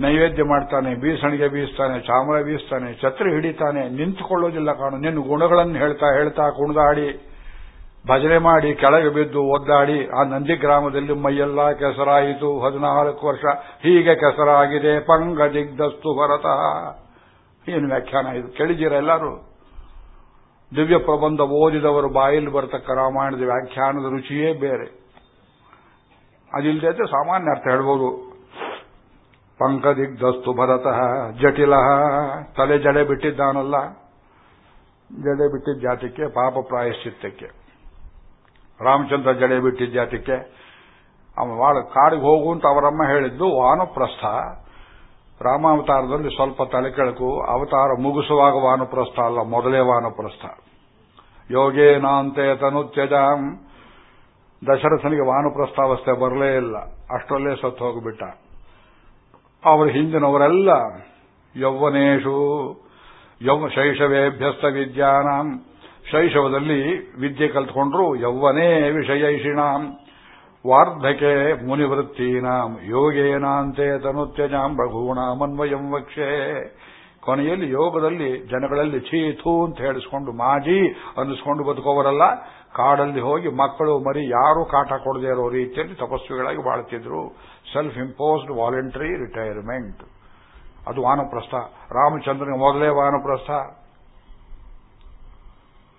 B: ನೈವೇದ್ಯ ಮಾಡ್ತಾನೆ, ಬೀಸಣಿಗೆ ಬೀಸ್ತಾನೆ, ಚಾಮರ ಬೀಸ್ತಾನೆ, ಛತ್ರಿ ಹಿಡಿತಾನೆ, ನಿಂತುಕೊಳ್ಳೋದಿಲ್ಲ ಕಾಣು. ನಿನ್ನ ಗುಣಗಳನ್ನು ಹೇಳ್ತಾ ಹೇಳ್ತಾ ಕುಣಿದಾಡಿ ಭಜನೆ ಮಾಡಿ ಕೆಳಗೆ ಬಿದ್ದು ಒದ್ದಾಡಿ ಆ ನಂದಿ ಗ್ರಾಮದಲ್ಲಿ ಮೈಯೆಲ್ಲ ಕೆಸರಾಯಿತು ಹದಿನಾಲ್ಕು ವರ್ಷ. ಹೀಗೆ ಕೆಸರಾಗಿದೆ ಪಂಗ ದಿಗ್ಧಸ್ತು ಏನು ವ್ಯಾಖ್ಯಾನ ಇದು? ಕೇಳಿದ್ದೀರ ಎಲ್ಲರೂ? ದಿವ್ಯ ಪ್ರಬಂಧ ಓದಿದವರು ಬಾಯಲ್ಲಿ ಬರತಕ್ಕ ರಾಮಾಯಣದ ವ್ಯಾಖ್ಯಾನದ ರುಚಿಯೇ ಬೇರೆ. ಅದಿಲ್ಲದೆ ಸಾಮಾನ್ಯ ಅರ್ಥ ಹೇಳ್ಬೋದು. ಪಂಕದಿಗ್ಧಸ್ತು ಭರತಃ. ಜಟಿಲ. ತಲೆ ಜಡೆ ಬಿಟ್ಟಿದ್ದಾನಲ್ಲ. ಜಡೆ ಬಿಟ್ಟಿದ್ದ ಜಾತಿಗೆ ಪಾಪ ಪ್ರಾಯಶ್ಚಿತ್ತಕ್ಕೆ. ರಾಮಚಂದ್ರ ಜಡೆ ಬಿಟ್ಟಿದ್ದ ಜಾತಿಗೆ ಅವ ಬಾಳ ಕಾಡಿಗೆ ಹೋಗು ಅಂತ ಅವರಮ್ಮ ಹೇಳಿದ್ದು, ವಾನಪ್ರಸ್ಥ. ರಾಮಾವತಾರದಲ್ಲಿ ಸ್ವಲ್ಪ ತಲೆ ಕೆಳಕು, ಅವತಾರ ಮುಗಿಸುವಾಗ ವಾನಪ್ರಸ್ಥ ಅಲ್ಲ, ಮೊದಲೇ ವಾನಪ್ರಸ್ಥ. ಯೋಗೇನಾಂತೆ ತ್ಯಜ ದಶರಥನಿಗೆ ವಾನಪ್ರಸ್ಥಾವಸ್ಥೆ ಬರಲೇ ಇಲ್ಲ, ಅಷ್ಟರಲ್ಲೇ ಸತ್ತು ಹೋಗಿಬಿಟ್ಟ. ಅವರ ಹಿಂದಿನವರೆಲ್ಲ, ಯೌವನೇಶು ಯೌ ಶೈಶವೇಭ್ಯಸ್ತ ವಿದ್ಯಾನಾಂ. ಶೈಶವದಲ್ಲಿ ವಿದ್ಯೆ ಕಲ್ತ್ಕೊಂಡ್ರು ಯೌವನೇ ವಿಷಯೈಷಿಣಾಂ. ವಾರ್ಧಕೆ ಮುನಿವೃತ್ತೀನಾಂ. ಯೋಗೇನಾಂತೆ ತನುತ್ಯಜಾಂ ರಘೂಣಾಮನ್ವಯಂ ವಕ್ಷೆ. ಕೊನೆಯಲ್ಲಿ ಯೋಗದಲ್ಲಿ ಜನಗಳಲ್ಲಿ ಚೀಥು ಅಂತ ಹೇಳಿಸ್ಕೊಂಡು ಮಾಜಿ ಅನ್ನಿಸ್ಕೊಂಡು ಬದುಕೋವರಲ್ಲ. ಕಾಡಲ್ಲಿ ಹೋಗಿ ಮಕ್ಕಳು ಮರಿ ಯಾರೂ ಕಾಟ ಕೊಡದೇ ಇರೋ ರೀತಿಯಲ್ಲಿ ತಪಸ್ವಿಗಳಾಗಿ ಬಾಳ್ತಿದ್ರು. ಸೆಲ್ಫ್ ಇಂಪೋಸ್ಡ್ ವಾಲಂಟರಿ ರಿಟೈರ್ಮೆಂಟ್ ಅದು ವಾನಪ್ರಸ್ಥ. ರಾಮಚಂದ್ರನ ಮೊದಲೇ ವಾನಪ್ರಸ್ಥ.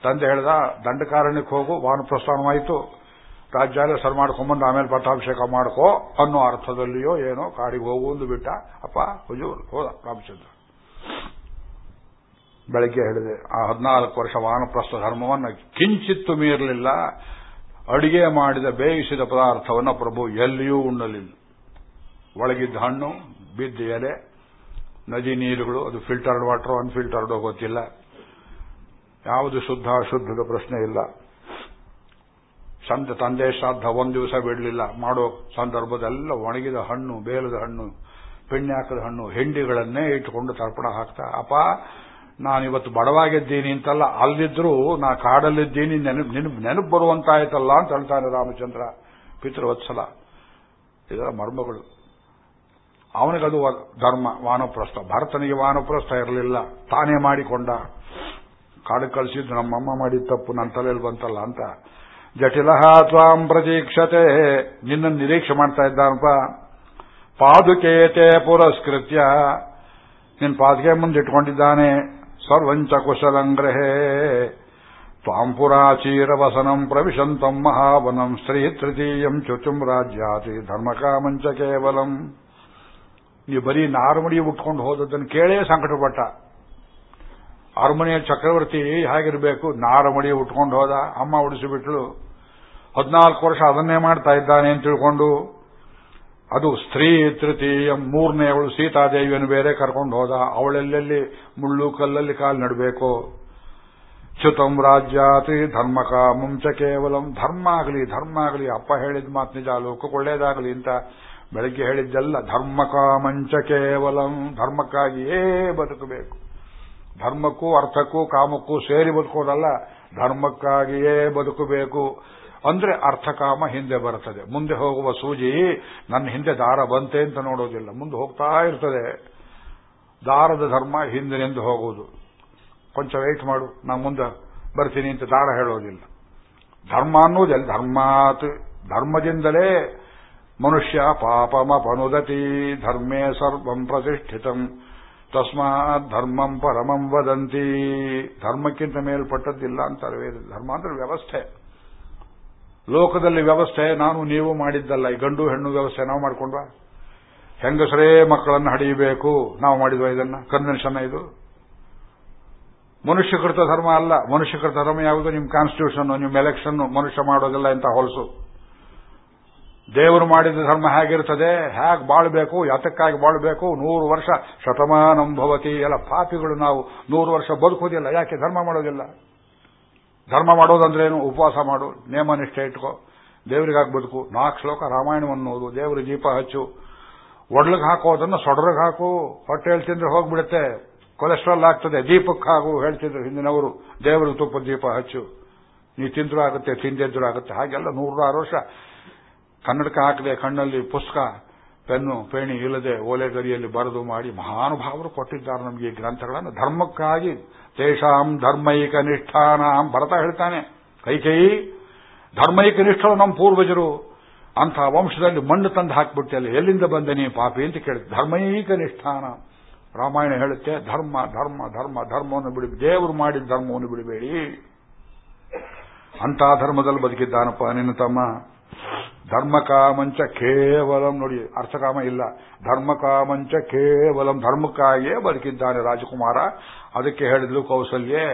B: ತಂದೆ ಹೇಳ್ದ, ದಂಡಕಾರಣ್ಯಕ್ಕೆ ಹೋಗು, ವಾನಪ್ರಸ್ಥಾನವಾಯಿತು. ರಾಜ್ಯಾಲಯ ಸರ್ ಮಾಡ್ಕೊಂಬಂದು ಆಮೇಲೆ ಪಟ್ಟಾಭಿಷೇಕ ಮಾಡ್ಕೋ ಅನ್ನೋ ಅರ್ಥದಲ್ಲಿಯೋ ಏನೋ ಕಾಡಿಗೆ ಹೋಗು ಒಂದು ಬಿಟ್ಟ. ಅಪ್ಪ, ಹುಜೂರ್, ಹೋದ ರಾಮಚಂದ್ರ. ಬೆಳಗ್ಗೆ ಹೇಳಿದೆ, ಆ ಹದಿನಾಲ್ಕು ವರ್ಷ ವಾನಪ್ರಸ್ಥ ಧರ್ಮವನ್ನು ಕಿಂಚಿತ್ತು ಮೀರಲಿಲ್ಲ. ಅಡಿಗೆ ಮಾಡಿದ, ಬೇಯಿಸಿದ ಪದಾರ್ಥವನ್ನು ಪ್ರಭು ಎಲ್ಲಿಯೂ ಉಣ್ಣಲಿಲ್ಲ. ಒಳಗಿದ್ದ ಹಣ್ಣು, ಬಿದ್ದ ಎಲೆ, ನದಿ ನೀರುಗಳು, ಅದು ಫಿಲ್ಟರ್ಡ್ ವಾಟರ್ ಅನ್ಫಿಲ್ಟರ್ಡ್ ಗೊತ್ತಿಲ್ಲ ಯಾವುದು ಶುದ್ಧ ಅಶುದ್ಧದ ಪ್ರಶ್ನೆ ಇಲ್ಲ. ಸಂತ ತಂದೆ ಶ್ರಾದ್ದ ಒಂದು ದಿವಸ ಬಿಡಲಿಲ್ಲ. ಮಾಡೋ ಸಂದರ್ಭದೆಲ್ಲ ಒಣಗಿದ ಹಣ್ಣು, ಬೇಲದ ಹಣ್ಣು ಪೆಣ್ಯಾಕದ ಹಣ್ಣು, ಹೆಂಡಿಗಳನ್ನೇ ಇಟ್ಟುಕೊಂಡು ತರ್ಪಣ ಹಾಕ್ತಾ, ಅಪ್ಪ, ನಾನಿವತ್ತು ಬಡವಾಗಿದ್ದೀನಿ ಅಂತಲ್ಲ, ಅಲ್ಲಿದ್ರೂ ನಾ ಕಾಡಲ್ಲಿದ್ದೀನಿ, ನೆನಪು ನೆನಪು ನೆನಪು ಬರುವಂತಾಯ್ತಲ್ಲ ಅಂತ ಹೇಳ್ತಾನೆ ರಾಮಚಂದ್ರ ಪಿತೃವತ್ಸಲ. ಇದರ ಮರ್ಮಗಳು. ಅವನಿಗದು ಧರ್ಮ, ವಾನಪ್ರಸ್ಥ. ಭರತನಿಗೆ ವಾನಪ್ರಸ್ಥ ಇರಲಿಲ್ಲ. ತಾನೇ ಮಾಡಿಕೊಂಡ. ಕಾಡು ಕಳಿಸಿದ್ದು ನಮ್ಮಮ್ಮ ಮಾಡಿದ ತಪ್ಪು ನನ್ನ ತಲೆಯಲ್ಲಿ ಬಂತಲ್ಲ ಅಂತ. ಜಟಿಲ ತ್ವಾಂ ಪ್ರತೀಕ್ಷತೆ. ನಿನ್ನ ನಿರೀಕ್ಷೆ ಮಾಡ್ತಾ ಇದ್ದಾನಪ್ಪ. ಪಾದುಕೇತೆ ಪುರಸ್ಕೃತ್ಯ. ನಿನ್ನ ಪಾದುಕೆ ಮುಂದೆ ಇಟ್ಕೊಂಡಿದ್ದಾನೆ ಸರ್ವಂಚ ಕುಶಲಂಗ್ರಹೇ ತ್ವಾಂ ಪುರಾಚೀರವಸನಂ ಪ್ರವಿಶಂತಂ ಮಹಾವನಂ ಸ್ತ್ರೀ ತೃತೀಯಂ ಚುಚುಂ ರಾಜ್ಯಾತಿ ಧರ್ಮಕಾಮಂಚ ಕೇವಲಂ. ನೀವು ಬರೀ ನಾರ್ಮಡಿ ಉಟ್ಕೊಂಡು ಹೋದದ್ದನ್ನು ಕೇಳೇ ಸಂಕಟಪಟ್ಟ. ಅರಮನೆಯ ಚಕ್ರವರ್ತಿ ಹೇಗಿರಬೇಕು? ನಾರಮಡಿ ಉಟ್ಕೊಂಡು ಹೋದ. ಅಮ್ಮ ಉಡಿಸಿಬಿಟ್ಲು. ಹದಿನಾಲ್ಕು ವರ್ಷ ಅದನ್ನೇ ಮಾಡ್ತಾ ಇದ್ದಾನೆ ಅಂತ ತಿಳ್ಕೊಂಡು ಅದು ಸ್ತ್ರೀ ತೃತೀಯ, ಮೂರನೇ ಅವಳು ಸೀತಾದೇವಿಯನ್ನು ಬೇರೆ ಕರ್ಕೊಂಡು ಹೋದ. ಅವಳೆಲ್ಲೆಲ್ಲಿ? ಮುಳ್ಳು ಕಲ್ಲಲ್ಲಿ ಕಾಲು ನಡಬೇಕು. ಚ್ಯುತಂ ರಾಜ್ಯಾತಿ ಧರ್ಮಕ ಮುಂಚ ಕೇವಲಂ. ಧರ್ಮ ಆಗಲಿ ಧರ್ಮ ಆಗಲಿ. ಅಪ್ಪ ಹೇಳಿದ ಮಾತು ನಿಜ. ಲೋಕಕ್ಕೆ ಒಳ್ಳೇದಾಗಲಿ ಅಂತ ಬೆಳಗ್ಗೆ ಹೇಳಿದ್ದೆಲ್ಲ. ಧರ್ಮಕ ಮಂಚ ಕೇವಲಂ. ಧರ್ಮಕ್ಕಾಗಿಯೇ ಬದುಕಬೇಕು. ಧರ್ಮಕ್ಕೂ ಅರ್ಥಕ್ಕೂ ಕಾಮಕ್ಕೂ ಸೇರಿ ಬದುಕೋದಲ್ಲ, ಧರ್ಮಕ್ಕಾಗಿಯೇ ಬದುಕಬೇಕು. ಅಂದ್ರೆ ಅರ್ಥಕಾಮ ಹಿಂದೆ ಬರುತ್ತದೆ. ಮುಂದೆ ಹೋಗುವ ಸೂಜಿ, ನನ್ನ ಹಿಂದೆ ದಾರ ಬಂತೆ ಅಂತ ನೋಡೋದಿಲ್ಲ. ಮುಂದೆ ಹೋಗ್ತಾ ಇರ್ತದೆ. ದಾರದ ಧರ್ಮ ಹಿಂದೆ ಹಿಂದಿನಿಂದ ಹೋಗುವುದು. ಕೊಂಚ ವೆಯ್ಟ್ ಮಾಡು, ನಾ ಮುಂದೆ ಬರ್ತೀನಿ ಅಂತ ದಾರ ಹೇಳೋದಿಲ್ಲ. ಧರ್ಮ ಅನ್ನೋದಿಲ್ಲ ಧರ್ಮಾತ್ ಧರ್ಮದಿಂದಲೇ ಮನುಷ್ಯ ಪಾಪಮ ಪನುದತಿ, ಧರ್ಮೇ ಸರ್ವಂ ಪ್ರತಿಷ್ಠಿತಂ. ತಸ್ಮಾತ್ ಧರ್ಮಂ ಪರಮಂ ವದಂತಿ. ಧರ್ಮಕ್ಕಿಂತ ಮೇಲ್ಪಟ್ಟದ್ದಿಲ್ಲ ಅಂತಾರೆ ಧರ್ಮ ಅಂದ್ರೆ ವ್ಯವಸ್ಥೆ. ಲೋಕದಲ್ಲಿ ವ್ಯವಸ್ಥೆ, ನಾನು ನೀವು ಮಾಡಿದ್ದಲ್ಲ. ಈ ಗಂಡು ಹೆಣ್ಣು ವ್ಯವಸ್ಥೆ ನಾವು ಮಾಡ್ಕೊಂಡ್ವಾ? ಹೆಂಗಸರೇ ಮಕ್ಕಳನ್ನು ಹಡಿಯಬೇಕು ನಾವು ಮಾಡಿದ್ವ ಇದನ್ನ? ಕನ್ವೆನ್ಷನ್ ಇದು? ಮನುಷ್ಯಕೃತ ಧರ್ಮ ಅಲ್ಲ. ಮನುಷ್ಯಕೃತ ಧರ್ಮ ಯಾವುದು? ನಿಮ್ಮ ಕಾನ್ಸ್ಟಿಟ್ಯೂಷನ್ ನಿಮ್ಮ ಎಲೆಕ್ಷನ್ ಮನುಷ್ಯ ಮಾಡೋದಿಲ್ಲ ಅಂತ ಹೊಲಸು? ದೇವರು ಮಾಡಿದ ಧರ್ಮ ಹೇಗಿರ್ತದೆ ಹೇಗೆ ಬಾಳ್ಬೇಕು? ಯಾತಕ್ಕಾಗಿ ಬಾಳ್ಬೇಕು? ನೂರು ವರ್ಷ ಶತಮಾನಂಭವತಿ ಎಲ್ಲ ಪಾಪಿಗಳು ನಾವು ನೂರು ವರ್ಷ ಬದುಕೋದಿಲ್ಲ ಯಾಕೆ? ಧರ್ಮ ಮಾಡೋದಿಲ್ಲ. ಧರ್ಮ ಮಾಡೋದಂದ್ರೇನು? ಉಪವಾಸ ಮಾಡು, ನೇಮ ನಿಷ್ಠೆ ಇಟ್ಕೋ, ದೇವರಿಗಾಗಿ ಬದುಕು. ನಾಲ್ಕು ಶ್ಲೋಕ ರಾಮಾಯಣವನ್ನು ಓದು. ದೇವರು ದೀಪ ಹಚ್ಚು. ಒಡ್ಲಿಗೆ ಹಾಕೋದನ್ನು ಸೊಡ್ರಿಗೆ ಹಾಕು. ಹೊಟ್ಟೆ ತಿಂದ್ರೆ ಹೋಗ್ಬಿಡುತ್ತೆ. ಕೊಲೆಸ್ಟ್ರಾಲ್ ಆಗ್ತದೆ. ದೀಪಕ್ಕೆ ಹಾಗು ಹೇಳ್ತಿದ್ರು ಹಿಂದಿನವರು. ದೇವರ ತುಪ್ಪ ದೀಪ ಹಚ್ಚು. ನೀ ತಿಂದ್ರೂ ಆಗುತ್ತೆ, ತಿಂದಿದ್ರು ಆಗುತ್ತೆ. ಹಾಗೆಲ್ಲ ನೂರಾರು ವರ್ಷ ಕನ್ನಡಕ ಹಾಕದೆ ಕಣ್ಣಲ್ಲಿ ಪುಸ್ತಕ, ಪೆನ್ನು, ಪೇಣಿ ಇಲ್ಲದೆ ಓಲೆಗರಿಯಲ್ಲಿ ಬರೆದು ಮಾಡಿ ಮಹಾನುಭಾವರು ಕೊಟ್ಟಿದ್ದಾರೆ ನಮಗೆ ಈ ಗ್ರಂಥಗಳನ್ನು. ಧರ್ಮಕ್ಕಾಗಿ ತೇಷಾಂ ಧರ್ಮೈಕ ನಿಷ್ಠಾನಾಂ ಭರತ ಹೇಳ್ತಾನೆ. ಕೈಕೇಯಿ ಧರ್ಮೈಕ ನಿಷ್ಠರು ನಮ್ಮ ಪೂರ್ವಜರು. ಅಂಥ ವಂಶದಲ್ಲಿ ಮಣ್ಣು ತಂದು ಹಾಕಿಬಿಟ್ಟೆ ಅಲ್ಲಿ ಎಲ್ಲಿಂದ ಬಂದೆ ಪಾಪಿ ಅಂತ ಕೇಳಿ ಧರ್ಮೈಕ ನಿಷ್ಠಾನ. ರಾಮಾಯಣ ಹೇಳುತ್ತೆ, ಧರ್ಮ ಧರ್ಮ ಧರ್ಮ, ಧರ್ಮವನ್ನು ಬಿಡಿ, ದೇವರು ಮಾಡಿದ ಧರ್ಮವನ್ನು ಬಿಡಬೇಡಿ. ಅಂತ ಧರ್ಮದಲ್ಲಿ ಬದುಕಿದ್ದಾನಪ್ಪ ನಿನ್ನ ತಮ್ಮ. ಧರ್ಮಕಾಮಂಚ ಕೇವಲಂ ನೋಡಿ, ಅರ್ಥಕಾಮ ಇಲ್ಲ. ಧರ್ಮಕಾಮಂಚ ಕೇವಲಂ, ಧರ್ಮಕ್ಕಾಗಿಯೇ ಬದುಕಿದ್ದಾನೆ ರಾಜಕುಮಾರ. ಅದಕ್ಕೆ ಹೇಳಿದ್ಲು ಕೌಸಲ್ಯೆ,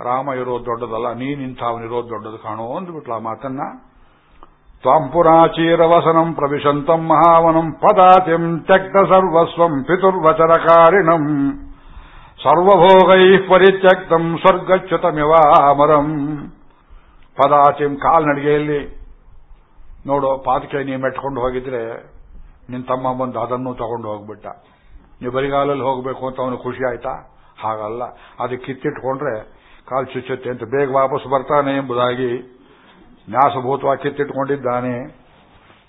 B: ರಾಮ ಇರೋದು ದೊಡ್ಡದಲ್ಲ ನೀನಿಂಥವನಿರೋದು ದೊಡ್ಡದು ಕಾಣೋ ಅಂದ್ಬಿಟ್ಲ ಮಾತನ್ನ. ತ್ವಾಂಪುರಾಚೀರವಸನಂ ಪ್ರವಿಶಂತಂ ಮಹಾವನಂ ಪದಾತಿಂ ತ್ಯಕ್ತ ಸರ್ವಸ್ವಂ ಪಿತುರ್ವಚರಕಾರಿಣಂ. ಸರ್ವಭೋಗೈ ಪರಿತ್ಯಕ್ತಂ ಸ್ವರ್ಗಚ್ಯುತಮಿವಾಮರಂ. ಪದಾತಿಂ ಕಾಲ್ನಡಿಗೆಯಲ್ಲಿ ನೋಡು ಪಾದಕೆ ನೀ ಮೆಟ್ಕೊಂಡು ಹೋಗಿದ್ರೆ ನಿನ್ ತಮ್ಮ ಬಂದು ಅದನ್ನು ತಗೊಂಡು ಹೋಗ್ಬಿಟ್ಟ. ನೀವು ಬರಿಗಾಲಲ್ಲಿ ಹೋಗಬೇಕು ಅಂತ ಅವನು ಖುಷಿ ಆಯ್ತಾ? ಹಾಗಲ್ಲ. ಅದು ಕಿತ್ತಿಟ್ಕೊಂಡ್ರೆ ಕಾಲು ಚುಚ್ಚುತ್ತೆ ಅಂತ ಬೇಗ ವಾಪಸ್ ಬರ್ತಾನೆ ಎಂಬುದಾಗಿ ನ್ಯಾಸಭೂತವಾಗಿ ಕಿತ್ತಿಟ್ಕೊಂಡಿದ್ದಾನೆ.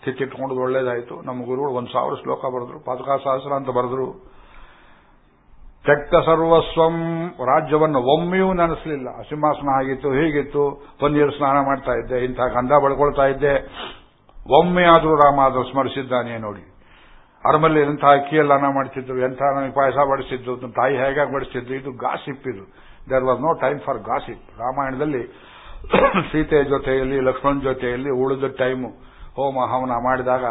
B: ಕಿತ್ತಿಟ್ಕೊಂಡು ಒಳ್ಳೇದಾಯ್ತು. ನಮ್ಮ ಗುರುಗಳು ಒಂದು ಸಾವಿರ ಶ್ಲೋಕ ಬರೆದ್ರು ಪಾತಕಾ ಸಹಸ್ರ ಅಂತ ಬರೆದ್ರು. ತೆಕ್ತ ಸರ್ವಸ್ವಂ ರಾಜ್ಯವನ್ನು ಒಮ್ಮೆಯೂ ನೆನೆಸಲಿಲ್ಲ. ಸಿಂಹಾಸನ ಆಗಿತ್ತು, ಹೀಗಿತ್ತು. ಪನ್ನೀರು ಸ್ನಾನ ಮಾಡ್ತಾ ಇದ್ದೆ, ಇಂಥ ಗಂಧ ಬಳ್ಕೊಳ್ತಾ ಇದ್ದೆ. ಒಮ್ಮೆ ಆದರೂ ರಾಮ ಅದು ಸ್ಮರಿಸಿದ್ದಾನೆ ನೋಡಿ. ಅರಮಲ್ಲಿ ಎಂಥ ಅಕ್ಕಿಯಲ್ಲಿ ಅನ್ನ ಮಾಡ್ತಿದ್ರು, ಎಂಥ ನನಗೆ ಪಾಯಸ ಬಡಿಸಿದ್ದು ತಾಯಿ ಹೇಗಾಗಿ ಬಡಿಸಿದ್ದು ಇದು ಗಾಸಿಪ್ ಇದು. There was no time for gossip ರಾಮಾಯಣದಲ್ಲಿ [coughs] ಸೀತೆ ಜೊತೆಯಲ್ಲಿ, ಲಕ್ಷ್ಮಣ್ ಜೊತೆಯಲ್ಲಿ ಉಳಿದ ಟೈಮು ಹೋಮ ಹವನ ಮಾಡಿದಾಗ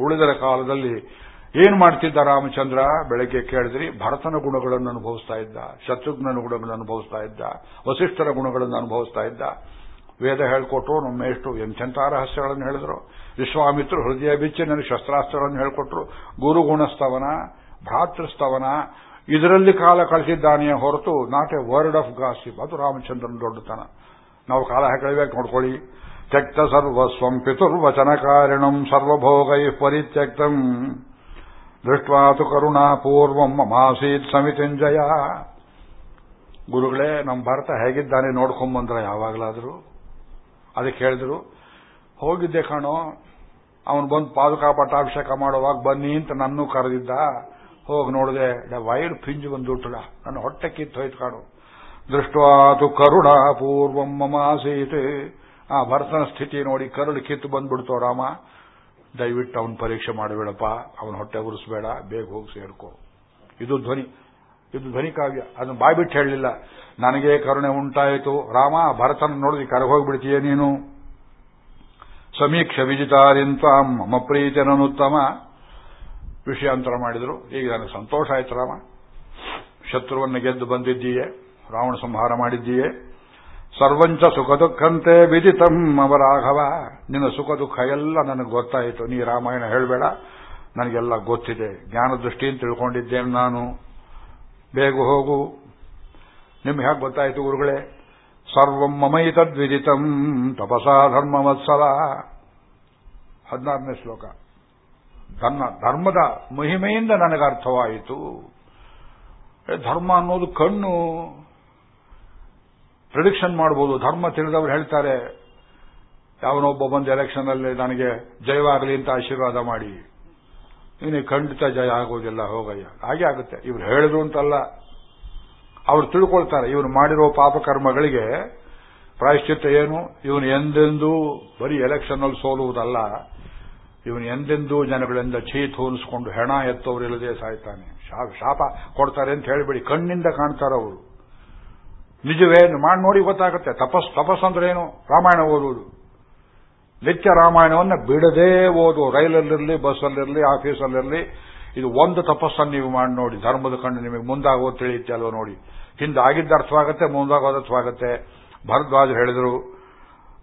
B: ಉಳಿದರ ಕಾಲದಲ್ಲಿ ಏನ್ ಮಾಡ್ತಿದ್ದ ರಾಮಚಂದ್ರ? ಬೆಳಗ್ಗೆ ಕೇಳಿದ್ರಿ, ಭರತನ ಗುಣಗಳನ್ನು ಅನುಭವಿಸ್ತಾ ಇದ್ದ, ಶತ್ರುಘ್ನನ ಗುಣಗಳನ್ನು ಅನುಭವಿಸ್ತಾ ಇದ್ದ, ವಸಿಷ್ಠರ ಗುಣಗಳನ್ನು ಅನುಭವಿಸ್ತಾ ಇದ್ದ. ವೇದ ಹೇಳ್ಕೊಟ್ರು, ನಮ್ಮ ಎಷ್ಟು ಎಂಥೆಂಥ ರಹಸ್ಯಗಳನ್ನು ಹೇಳಿದ್ರು. ವಿಶ್ವಾಮಿತ್ರರು ಹೃದಯ ಬಿಚ್ಚಿ ನನಗೆ ಶಸ್ತ್ರಾಸ್ತ್ರಗಳನ್ನು ಹೇಳಿಕೊಟ್ರು. ಗುರುಗುಣಸ್ತವನ, ಭ್ರಾತೃಸ್ತವನ, ಇದರಲ್ಲಿ ಕಾಲ ಕಳಿಸಿದ್ದಾನೆಯೇ ಹೊರತು not a word of gossip ಅದು ರಾಮಚಂದ್ರನ ದೊಡ್ಡತನ. ನಾವು ಕಾಲ ಹಾಕಬೇಕು ನೋಡ್ಕೊಳ್ಳಿ. ತ್ಯಕ್ತ ಸರ್ವಸ್ವಂ ಪಿತುರ್ವಚನಕಾರಿಣಂ ಸರ್ವಭೋಗೈ ಪರಿತ್ಯಕ್ತಂ. ದೃಷ್ಟ್ವಾತು ಕರುಣಾಪೂರ್ವಂ ಮಮಾಸೀತ್ ಸಮಿತಿಂಜಯ. ಗುರುಗಳೇ, ನಮ್ಮ ಭಾರತ ಹೇಗಿದ್ದಾನೆ ನೋಡ್ಕೊಂಬಂದ್ರ ಯಾವಾಗಲಾದರೂ. ಅದಕ್ಕೆ ಹೇಳಿದ್ರು, ಹೋಗಿದ್ದೆ ಕಣೋ, ಅವನು ಬಂದು ಪಾದುಕಾ ಪಟ್ಟಾಭಿಷೇಕ ಮಾಡುವಾಗ ಬನ್ನಿ ಅಂತ ನನ್ನೂ ಕರೆದಿದ್ದ. ಹೋಗಿ ನೋಡಿದೆ ವೈಡ್ ಪಿಂಜು ಬಂದುಬಿಟ್ಟಲ್ಲ ನನ್ನ ಹೊಟ್ಟೆ ಕಿತ್ತು ಹೋಯ್ತು ಕಾಣು. ದೃಷ್ಟವಾತು ಕರುಣಾಪೂರ್ವಂ ಮಮಾಸೀತೆ ಆ ಭರತನ ಸ್ಥಿತಿ ನೋಡಿ ಕರುಳು ಕಿತ್ತು ಬಂದ್ಬಿಡ್ತೋ ರಾಮ. ದಯವಿಟ್ಟು ಅವನ ಪರೀಕ್ಷೆ ಮಾಡಬೇಡಪ್ಪ. ಅವನ ಹೊಟ್ಟೆ ಉರಿಸಬೇಡ. ಬೇಗ ಹೋಗಿ ಸೇರ್ಕೋ. ಇದು ಧ್ವನಿ. ಇದು ಧ್ವನಿಕಾವ್ಯ ಅದನ್ನು ಬಾಯ್ಬಿಟ್ಟು ಹೇಳಲಿಲ್ಲ. ನನಗೆ ಕರುಣೆ ಉಂಟಾಯಿತು. ರಾಮ ಭರತನ ನೋಡಿದ್ರೆ ಕರಗೋಗ್ಬಿಡ್ತೀಯ ನೀನು? ಸಮೀಕ್ಷ ವಿಜಿತಾರಿಂತ ಮಮ ಉತ್ತಮ ವಿಷಯಾಂತರ ಮಾಡಿದರು. ಈಗ ನನಗೆ ಸಂತೋಷ ಆಯ್ತು ರಾಮ. ಶತ್ರುವನ್ನು ಗೆದ್ದು ಬಂದಿದ್ದೀಯೇ. ರಾವಣ ಸಂಹಾರ ಮಾಡಿದ್ದೀಯೇ. ಸರ್ವಂಚ ಸುಖ ದುಃಖಂತೆ ವಿದಿತಂ ಅವರಾಘವ ನಿನ್ನ ಸುಖ ದುಃಖ ಎಲ್ಲ ನನಗೆ ಗೊತ್ತಾಯಿತು. ನೀ ರಾಮಾಯಣ ಹೇಳಬೇಡ. ನನಗೆಲ್ಲ ಗೊತ್ತಿದೆ. ಜ್ಞಾನ ದೃಷ್ಟಿಯಿಂದ ತಿಳ್ಕೊಂಡಿದ್ದೇನೆ ನಾನು. ಬೇಗ ಹೋಗು. ನಿಮ್ಗೆ ಹೇಗೆ ಗೊತ್ತಾಯಿತು ಗುರುಗಳೇ? ಸರ್ವಂ ಮಮೈತದ್ವಿದಿತಂ ತಪಸಾ ಧರ್ಮವತ್ಸಲ ಹದಿನಾರನೇ ಶ್ಲೋಕ. ತನ್ನ ಧರ್ಮದ ಮಹಿಮೆಯಿಂದ ನನಗೆ ಅರ್ಥವಾಯಿತು. ಧರ್ಮ ಅನ್ನೋದು ಕಣ್ಣು. ಪ್ರಿಡಿಕ್ಷನ್ ಮಾಡಬಹುದು ಧರ್ಮ ತಿಳಿದವರು ಹೇಳ್ತಾರೆ. ಯಾವನೊಬ್ಬ ಬಂದು ಎಲೆಕ್ಷನ್ ಅಲ್ಲಿ ನನಗೆ ಜಯವಾಗಲಿ ಅಂತ ಆಶೀರ್ವಾದ ಮಾಡಿ. ನಿನಗೆ ಖಂಡಿತ ಜಯ ಆಗೋದಿಲ್ಲ, ಹೋಗಯ್ಯ. ಹಾಗೆ ಆಗುತ್ತೆ. ಇವ್ರು ಹೇಳಿದ್ರು ಅಂತಲ್ಲ, ಅವ್ರು ತಿಳ್ಕೊಳ್ತಾರೆ. ಇವನು ಮಾಡಿರೋ ಪಾಪಕರ್ಮಗಳಿಗೆ ಪ್ರಾಯಶ್ಚಿತ್ತ ಏನು? ಇವನು ಎಂದೆಂದೂ ಬರೀ ಎಲೆಕ್ಷನ್ ಅಲ್ಲಿ ಸೋಲುವುದಲ್ಲ. ಇವನು ಎಂದೆಂದೂ ಜನಗಳಿಂದ ಚೀತ್ ಹೋಲಿಸ್ಕೊಂಡು ಹೆಣ ಎತ್ತವರಿಲ್ಲದೆ ಸಾಯ್ತಾನೆ. ಶಾಪ ಕೊಡ್ತಾರೆ ಅಂತ ಹೇಳಿಬಿಡಿ. ಕಣ್ಣಿಂದ ಕಾಣ್ತಾರೆ ಅವರು. ನಿಜವೇನು ಮಾಡಿ ನೋಡಿ ಗೊತ್ತಾಗುತ್ತೆ. ತಪಸ್ ತಪಸ್ ಅಂದ್ರೆ ಏನು ರಾಮಾಯಣ ಓದುವುದು. ನಿತ್ಯ ರಾಮಾಯಣವನ್ನ ಬಿಡದೇ ಓದು ರೈಲಲ್ಲಿರಲಿ, ಬಸ್ಸಲ್ಲಿರಲಿ, ಆಫೀಸಲ್ಲಿರಲಿ, ಇದು ಒಂದು ತಪಸ್ಸನ್ನು ನೀವು ಮಾಡಿ ನೋಡಿ. ಧರ್ಮದ ಕಣ್ಣು ನಿಮಗೆ ಮುಂದಾಗೋದು ತಿಳಿಯುತ್ತೆ ಅಲ್ವ ನೋಡಿ. ಹಿಂದೆ ಆಗಿದ್ದ ಅರ್ಥವಾಗುತ್ತೆ ಮುಂದಾಗೋದು ಅರ್ಥವಾಗುತ್ತೆ. ಭರದ್ವಾಜರು ಹೇಳಿದರು,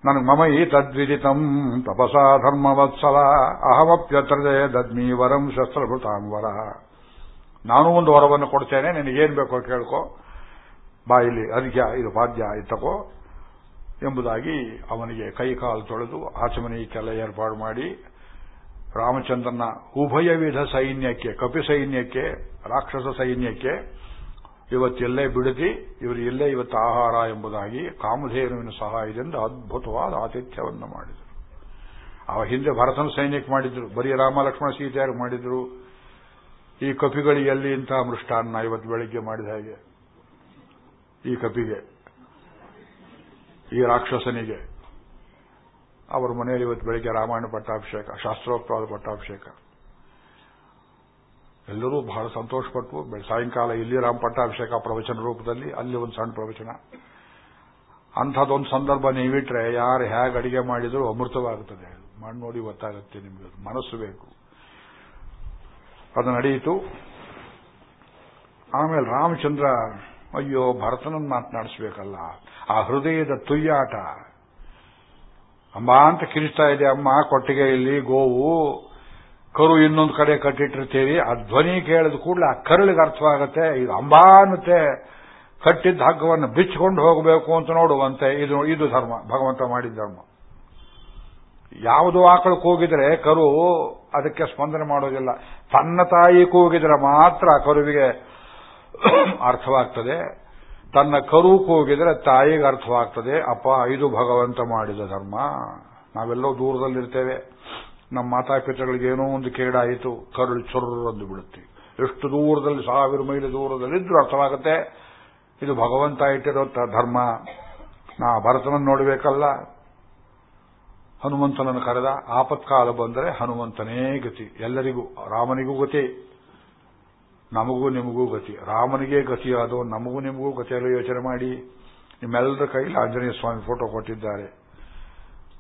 B: ನನಗೆ ಮಮ ಈ ತದ್ವಿದಿತಂ, ತಪಸಾ ಧರ್ಮವತ್ಸಲ ಅಹಮಪ್ಯತ್ರದೆ ದದ್ಮಿ ವರಂ ಶಸ್ತ್ರಭೃತಾಂ ವರ. ನಾನು ಒಂದು ವರವನ್ನು ಕೊಡ್ತೇನೆ, ನಿನಗೇನು ಬೇಕೋ ಕೇಳ್ಕೊ. ಬಾಯಿಲಿ ಅರ್ಘ್ಯ ಇದು ಪಾದ್ಯ ಇತ್ತಕೋ ಎಂಬುದಾಗಿ ಅವನಿಗೆ ಕೈಕಾಲು ತೊಳೆದು ಕೆಲ ಏರ್ಪಾಡು ಮಾಡಿ ರಾಮಚಂದ್ರನ ಉಭಯ ವಿಧ ಸೈನ್ಯಕ್ಕೆ, ಕಪಿ ಸೈನ್ಯಕ್ಕೆ, ರಾಕ್ಷಸ ಸೈನ್ಯಕ್ಕೆ ಇವತ್ತೆಲ್ಲೇ ಬಿಡದಿ, ಇವರು ಇಲ್ಲೇ ಇವತ್ತು ಆಹಾರ ಎಂಬುದಾಗಿ ಕಾಮಧೇನುವಿನ ಸಹಾಯದಿಂದ ಅದ್ಭುತವಾದ ಆತಿಥ್ಯವನ್ನು ಮಾಡಿದರು. ಅವ ಹಿಂದೆ ಭರತನ ಸೈನ್ಯಕ್ಕೆ ಮಾಡಿದ್ರು, ಬರೀ ರಾಮ ಲಕ್ಷ್ಮಣ ಸೀತೆಯಾಗಿ ಮಾಡಿದ್ರು? ಈ ಕಪಿಗಳಿಗೆ ಎಲ್ಲಿ ಇಂತಹ ಮೃಷ್ಟಾನ್ನ ಇವತ್ತು ಬೆಳಿಗ್ಗೆ ಮಾಡಿದ ಹಾಗೆ? ಈ ಕಪಿಗೆ. ಈ ರಾಕ್ಷಸನಿಗೆ. ಅವರ ಮನೆಯಲ್ಲಿ ಇವತ್ತು ಬೆಳಿಗ್ಗೆ ರಾಮಾಯಣ ಪಟ್ಟಾಭಿಷೇಕ, ಶಾಸ್ತ್ರೋಕ್ತವಾದ ಪಟ್ಟಾಭಿಷೇಕ. ಎಲ್ಲರೂ ಬಹಳ ಸಂತೋಷಪಟ್ಟು ಸಾಯಂಕಾಲ ಇಲ್ಲಿ ರಾಮ ಪಟ್ಟಾಭಿಷೇಕ ಪ್ರವಚನ ರೂಪದಲ್ಲಿ, ಅಲ್ಲಿ ಒಂದು ಸಣ್ಣ ಪ್ರವಚನ. ಅಂಥದ್ದೊಂದು ಸಂದರ್ಭ ನೀವಿಟ್ರೆ ಯಾರು ಹೇಗೆ ಅಡಿಗೆ ಮಾಡಿದರೂ ಅಮೃತವಾಗುತ್ತದೆ. ಮಾಡಿ ನೋಡಿ ಗೊತ್ತಾಗುತ್ತೆ ನಿಮಗೆ. ಮನಸ್ಸು ಬೇಕು. ಅದು ನಡೆಯಿತು. ಆಮೇಲೆ ರಾಮಚಂದ್ರ, ಅಯ್ಯೋ ಭರತನನ್ನು ಮಾತನಾಡಿಸ್ಬೇಕಲ್ಲ. ಆ ಹೃದಯದ ತುಯ್ಯಾಟ. ಅಮ್ಮ ಅಂತ ಕಿರಿಸ್ತಾ ಇದೆ, ಅಮ್ಮ, ಕೊಟ್ಟಿಗೆ ಇಲ್ಲಿ, ಗೋವು, ಕರು ಇನ್ನೊಂದು ಕಡೆ ಕಟ್ಟಿಟ್ಟಿರ್ತೀವಿ ಆ ಧ್ವನಿ ಕೇಳಿದ ಕೂಡಲೇ ಆ ಕರುಳಿಗೆ ಅರ್ಥವಾಗುತ್ತೆ, ಇದು ಅಂಬಾ ಕಟ್ಟಿದ್ದ ಹಗ್ಗವನ್ನು ಬಿಚ್ಚಿಕೊಂಡು ಹೋಗಬೇಕು ಅಂತ ನೋಡುವಂತೆ, ಇದು ಇದು ಧರ್ಮ, ಭಗವಂತ ಮಾಡಿದ ಧರ್ಮ. ಯಾವುದು ಆಕಳು ಕೂಗಿದರೆ ಕರು ಅದಕ್ಕೆ ಸ್ಪಂದನೆ ಮಾಡೋದಿಲ್ಲ. ತನ್ನ ತಾಯಿ ಕೂಗಿದ್ರೆ ಮಾತ್ರ ಕರುವಿಗೆ ಅರ್ಥವಾಗ್ತದೆ. ತನ್ನ ಕರು ಕೂಗಿದ್ರೆ ತಾಯಿಗೆ ಅರ್ಥವಾಗ್ತದೆ, ಅಪ್ಪ, ಇದು ಭಗವಂತ ಮಾಡಿದ ಧರ್ಮ. ನಾವೆಲ್ಲೋ ದೂರದಲ್ಲಿರ್ತೇವೆ. ನಮ್ಮ ಮಾತಾಪಿತೃಗಳಿಗೆ ಏನೋ ಒಂದು ಕೇಡಾಯಿತು. ಕರುಳು ಚೊರ್ರಂದು ಬಿಡುತ್ತೆ. ಎಷ್ಟು ದೂರದಲ್ಲಿ, ಸಾವಿರ ಮೈಲಿ ದೂರದಲ್ಲಿದ್ರೂ ಅರ್ಥವಾಗುತ್ತೆ. ಇದು ಭಗವಂತ ಇಟ್ಟಿರೋ ಧರ್ಮ. ನಾ ಭರತನನ್ನು ನೋಡಬೇಕಲ್ಲ. ಹನುಮಂತನನ್ನು ಕರೆದ. ಆಪತ್ಕಾಲ ಬಂದರೆ ಹನುಮಂತನೇ ಗತಿ. ಎಲ್ಲರಿಗೂ, ರಾಮನಿಗೂ ಗತಿ. ನಮಗೂ ನಿಮಗೂ ಗತಿ. ರಾಮನಿಗೆ ಗತಿಯಾದೋ ನಮಗೂ ನಿಮಗೂ ಗತಿಯಲ್ಲ ಯೋಚನೆ ಮಾಡಿ. ನಿಮ್ಮೆಲ್ಲರ ಕೈಲಿ ಆಂಜನೇಯ ಸ್ವಾಮಿ ಫೋಟೋ ಕೊಟ್ಟಿದ್ದಾರೆ.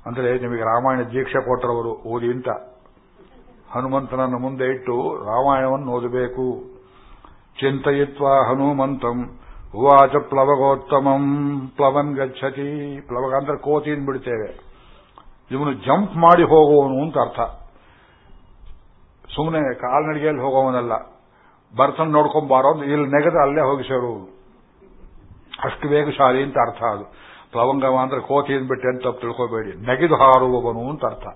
B: ಅಂದರೆ ನಿಮಗೆ ರಾಮಾಯಣ ದೀಕ್ಷೆ ಕೊಟ್ಟರವರು, ಓದಿ ಅಂತ. ಹನುಮಂತನನ್ನು ಮುಂದೆ ಇಟ್ಟು ರಾಮಾಯಣವನ್ನು ಓದಬೇಕು. ಚಿಂತಯಿತ್ವ ಹನುಮಂತಂ, ಉವಾಚ ಪ್ಲವಗೋತ್ತಮಂ, ಪ್ಲವನ್ ಗಚ್ಚತಿ. ಪ್ಲವಗ ಅಂದ್ರೆ ಕೋತಿಯಿಂದ ಬಿಡ್ತೇವೆ. ಇವನು ಜಂಪ್ ಮಾಡಿ ಹೋಗುವನು ಅಂತ ಅರ್ಥ. ಸುಮ್ಮನೆ ಕಾಲ್ನಡಿಗೆಯಲ್ಲಿ ಹೋಗುವವನಲ್ಲ. ಬರ್ತನ್ ನೋಡ್ಕೊಂಬಾರೋ ಇಲ್ಲಿ ನೆಗೆದ ಅಲ್ಲೇ ಹೋಗಿ ಸೇರುವುದು ಅಷ್ಟು ವೇಗಶಾಲಿ ಅಂತ ಅರ್ಥ ಅದು. ಪ್ಲವಂಗವ ಅಂದ್ರೆ ಕೋತಿ ಬಿಟ್ಟೆ ಅಂತ ತಿಳ್ಕೋಬೇಡಿ. ನೆಗೆದು ಹಾರುವವನು ಅಂತ ಅರ್ಥ.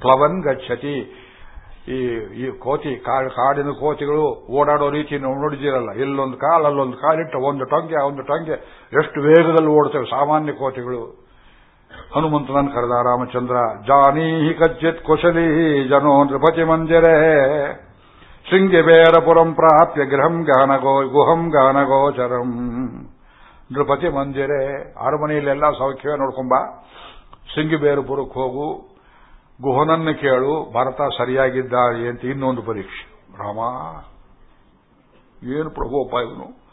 B: ಪ್ಲವನ್ ಗಚ್ಚತಿ. ಈ ಈ ಕೋತಿ ಕಾಡಿನ ಕೋತಿಗಳು ಓಡಾಡೋ ರೀತಿ ನೋಡಿದಿರಲ್ಲ ಇಲ್ಲೊಂದು ಕಾಲ್, ಅಲ್ಲೊಂದು ಕಾಲಿಟ್ಟು ಒಂದು ಟೊಂಗೆ ಒಂದು ಟೊಂಗೆ. ಎಷ್ಟು ವೇಗದಲ್ಲಿ ಓಡ್ತೇವೆ ಸಾಮಾನ್ಯ ಕೋತಿಗಳು. ಹನುಮಂತನನ್ನು ಕರೆದ ರಾಮಚಂದ್ರ, ಜಾನೀಹಿ ಕಚ್ಚಿತ್ ಕುಶಲೀ, ಜನೋ ನೃಪತಿ ಮಂದಿರೇ ಪ್ರಾಪ್ಯ ಗೃಹಂ ಗಾನಗೋ, ಗುಹಂ ಗಾನಗೋಚರಂ. ನೃಪತಿ ಮಂದಿರೇ ಅರಮನೆಯಲ್ಲೆಲ್ಲ ಸೌಖ್ಯವೇ ನೋಡ್ಕೊಂಬ ಶೃಂಗಿಬೇರಪುರಕ್ಕೆ ಹೋಗು. ಗುಹನನ್ನು ಕೇಳು. ಭಾರತ ಸರಿಯಾಗಿದ್ದಾರೆ ಅಂತ ಇನ್ನೊಂದು ಪರೀಕ್ಷೆ. ರಾಮ, ಏನು ಪ್ರಭೋಪ ಇವನು?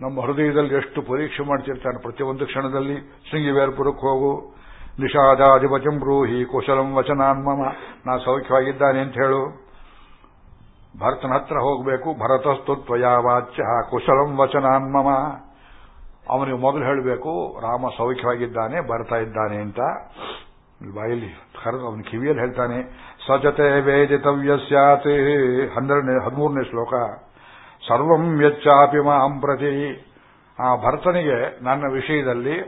B: ನಮ್ಮ ಹೃದಯದಲ್ಲಿ ಎಷ್ಟು ಪರೀಕ್ಷೆ ಮಾಡ್ತಿರ್ತಾನೆ. ಪ್ರತಿಯೊಂದು ಕ್ಷಣದಲ್ಲಿ ಶೃಂಗಿವೇರ್ಪುರಕ್ಕೆ ಹೋಗು. ನಿಷಾದಾಧಿಪತಿಂ ಬ್ರೂಹಿ, ಕುಶಲಂ ವಚನಾನ್ಮಮ. ನಾ ಸೌಖ್ಯವಾಗಿದ್ದಾನೆ ಅಂತ ಹೇಳು. ಭರತನ ಹತ್ರ ಹೋಗಬೇಕು ಭರತಸ್ತು ತ್ವಯಾವಾಚ್ಯ ಕುಶಲಂ ವಚನಾನ್ಮಮ ಅವನಿಗೆ ಮೊದಲು ಹೇಳಬೇಕು, ರಾಮ ಸೌಖ್ಯವಾಗಿದ್ದಾನೆ, ಬರ್ತಾ ಇದ್ದಾನೆ ಅಂತ. ಬಾಯಲ್ಲಿ ಕರೆದು ಅವನ ಕಿವಿಯಲ್ಲಿ ಹೇಳ್ತಾನೆ ಸಜತೆ ವೇದಿತವ್ಯ ಸ್ಯಾತ್. ಹನ್ನೆರಡನೇ, ಹದಿಮೂರನೇ ಶ್ಲೋಕ. ಸರ್ವಂ ಯಚ್ಚಾಪಿ ಮಾಂ ಪ್ರತಿ. ಆ ಭರತನಿಗೆ ನನ್ನ ವಿಷಯದಲ್ಲಿ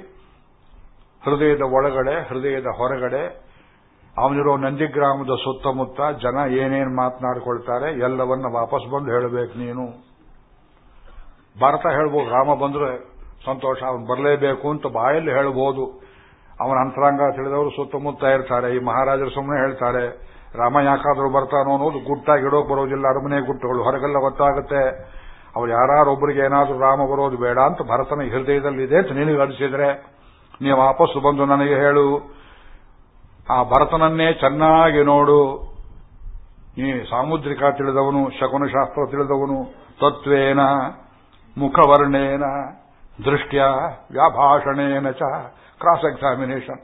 B: ಹೃದಯದ ಒಳಗಡೆ, ಹೃದಯದ ಹೊರಗಡೆ ಅವನಿರೋ ನಂದಿಗ್ರಾಮದ ಸುತ್ತಮುತ್ತ ಜನ ಏನೇನು ಮಾತನಾಡ್ಕೊಳ್ತಾರೆ ಎಲ್ಲವನ್ನ ವಾಪಸ್ ಬಂದು ಹೇಳಬೇಕು ನೀನು. ಭರತ ಹೇಳ್ಬೋದು, ರಾಮ ಬಂದ್ರೆ ಸಂತೋಷ, ಅವನು ಬರಲೇಬೇಕು ಅಂತ ಬಾಯಲ್ಲಿ ಹೇಳ್ಬೋದು. ಅವನ ಅಂತರಾಂಗ ತಿಳಿದವರು ಸುತ್ತಮುತ್ತ ಇರ್ತಾರೆ, ಈ ಮಹಾರಾಜರು ಸುಮ್ಮನೆ ಹೇಳ್ತಾರೆ, ರಾಮ ಯಾಕಾದರೂ ಬರ್ತಾನೋ ಅನ್ನೋದು ಗುಟ್ಟಾಗಿ ಇಡೋಕೆ ಬರೋದಿಲ್ಲ, ಅರಮನೆ ಗುಟ್ಟುಗಳು, ಹೊರಗೆಲ್ಲ ಗೊತ್ತಾಗುತ್ತೆ. ಅವ್ರು ಯಾರೊಬ್ಬರಿಗೆ ಏನಾದರೂ ರಾಮ ಬರೋದು ಬೇಡ ಅಂತ ಭರತನ ಹೃದಯದಲ್ಲಿ ಇದೆ ಅಂತ ನಿನಗೆ ಅನಿಸಿದ್ರೆ ನೀವು ವಾಪಸ್ಸು ಬಂದು ನನಗೆ ಹೇಳು. ಆ ಭರತನನ್ನೇ ಚೆನ್ನಾಗಿ ನೋಡು. ನೀ ಸಾಮುದ್ರಿಕ ತಿಳಿದವನು, ಶಕುನಶಾಸ್ತ್ರ ತಿಳಿದವನು, ತತ್ವೇನ, ಮುಖವರ್ಣೇನ, ದೃಷ್ಟ್ಯ, ವ್ಯಾಭಾಷಣೇನ ಚ ಕ್ರಾಸ್ ಎಕ್ಸಾಮಿನೇಷನ್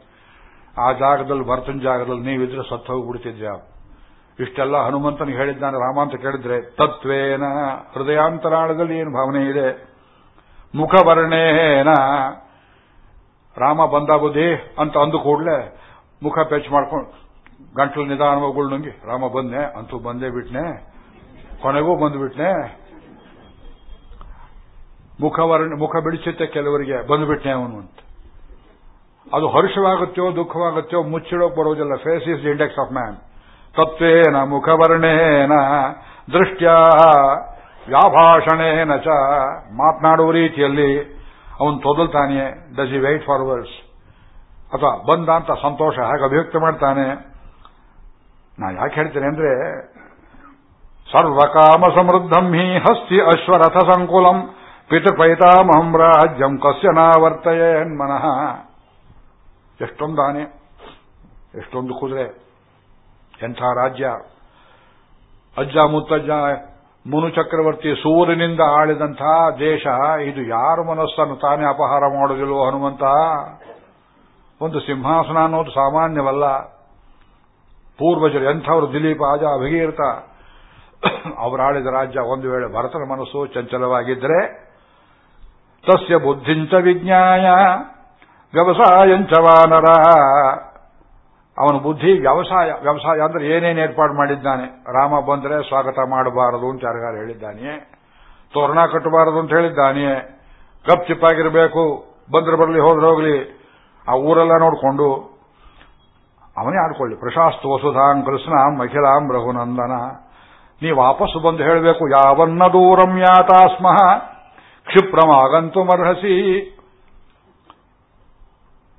B: ಆ ಜಾಗದಲ್ಲಿ, ಭರತನ ಜಾಗದಲ್ಲಿ ನೀವಿದ್ರೆ ಸತ್ತು ಹೋಗ್ಬಿಡ್ತಿದ್ಯ? ಇಷ್ಟೆಲ್ಲ ಹನುಮಂತನಿಗೆ ಹೇಳಿದ್ದಾನೆ, ರಾಮ ಅಂತ ಕೇಳಿದ್ರೆ, ತತ್ವೇನ, ಹೃದಯಾಂತರಾಳದಲ್ಲಿ ಏನು ಭಾವನೆ ಇದೆ? ಮುಖವರ್ಣೇನ, ರಾಮ ಬಂದ ಅಂತ ಅಂದು ಕೂಡಲೇ ಮುಖ ಪೆಚ್ ಮಾಡ್ಕೊಂಡು, ಗಂಟಲು ನಿಧಾನವಾಗಳು ನಂಗೆ ರಾಮ ಬಂದೆ ಅಂತೂ ಬಂದೇ ಬಿಟ್ನೆ, ಕೊನೆಗೂ ಬಂದ್ಬಿಟ್ನೆ. ಮುಖವರ್ಣ ಮುಖ ಬಿಡಿಸುತ್ತೆ ಕೆಲವರಿಗೆ, ಬಂದ್ಬಿಟ್ನೆ ಅವನು ಅಂತ. ಅದು ಹರ್ಷವಾಗುತ್ತೋ, ದುಃಖವಾಗುತ್ತೋ, ಮುಚ್ಚಿಡೋಕ್ ಬರೋದಿಲ್ಲ. Face is index of man ತತ್ವೇನ ಮುಖವರ್ಣೇನ ದೃಷ್ಟ್ಯ, ವ್ಯಾಭಾಷಣೇನ ಚ. ಮಾತನಾಡುವ ರೀತಿಯಲ್ಲಿ ಅವನು ತೊದಲ್ತಾನೆ. ಡಸ್ ಇ ವೈಟ್ ಫಾರ್ವರ್ಡ್ಸ್ ಅಥವಾ ಬಂದ ಅಂತ ಸಂತೋಷ ಹಾಗೆ ಅಭಿವ್ಯಕ್ತ ಮಾಡ್ತಾನೆ? ನಾ ಯಾಕೆ ಹೇಳ್ತೇನೆ ಅಂದ್ರೆ, ಸರ್ವಕಾಮ ಸಮೃದ್ಧಂ ಹಿ ಹಸ್ತಿ ಅಶ್ವರಥ ಸಂಕುಲಂ ಪಿತೃಪೈತಾಮಹಂ ರಾಜ್ಯಂ ಕಸ್ಯ ನಾವರ್ತಯೇನ್ ಮನಃ. ಎಷ್ಟೊಂದು ಆನೆ ಎಷ್ಟೊಂದು ಕುದುರೆ, ಎಂಥ ರಾಜ್ಯ. ಅಜ್ಜ ಮುತ್ತಜ್ಜ ಮುನು ಚಕ್ರವರ್ತಿ ಸೂರ್ಯನಿಂದ ಆಳಿದಂಥ ದೇಶ, ಇದು ಯಾರ ಮನಸ್ಸನ್ನು ತಾನೇ ಅಪಹಾರ ಮಾಡೋದಿಲ್ವೋ ಹನುಮಂತ? ಒಂದು ಸಿಂಹಾಸನ ಅನ್ನೋದು ಸಾಮಾನ್ಯವಲ್ಲ. ಪೂರ್ವಜರು ಎಂಥವರು ದಿಲೀಪ, ಆಜ, ಭಗೀರಥ ಅವರಾಳಿದ ರಾಜ್ಯ ಒಂದು ವೇಳೆ ಭರತನ ಮನಸ್ಸು ಚಂಚಲವಾಗಿದ್ದರೆ ತಸ್ಯ ಬುದ್ಧಿಂಚ ವಿಜ್ಞಾಯ ವ್ಯವಸಾಯಂಚ ವಾನರ. ಅವನ ಬುದ್ಧಿ ವ್ಯವಸಾಯ ವ್ಯವಸಾಯ ಅಂದ್ರೆ ಏನೇನು ಏರ್ಪಾಡು ಮಾಡಿದ್ದಾನೆ. ರಾಮ ಬಂದರೆ ಸ್ವಾಗತ ಮಾಡಬಾರದು ಅಂತ ಯಾರಿಗಾರ ಹೇಳಿದ್ದಾನೆ ತೋರಣ ಕಟ್ಟಬಾರದು ಅಂತ ಹೇಳಿದ್ದಾನೆಯೇ? ಕಪ್ ಚಿಪ್ಪಾಗಿರಬೇಕು, ಬಂದ್ರೆ ಬರಲಿ, ಹೋದ್ರೆ ಹೋಗ್ಲಿ ಆ ಊರೆಲ್ಲ ನೋಡಿಕೊಂಡು, ಅವನೇ ಆಡ್ಕೊಳ್ಳಿ. ಪ್ರಶಾಸ್ತು ವಸುಧಾಂ ಕೃಷ್ಣ ಮಹಿಳಾಂ ರಘುನಂದನ. ನೀ ವಾಪಸ್ಸು ಬಂದು ಹೇಳಬೇಕು, ಯಾವನ್ನ ದೂರಂ ಯಾತಾಸ್ಮಃ ಕ್ಷಿಪ್ರಮಾಗಂತು ಮರ್ಹಸಿ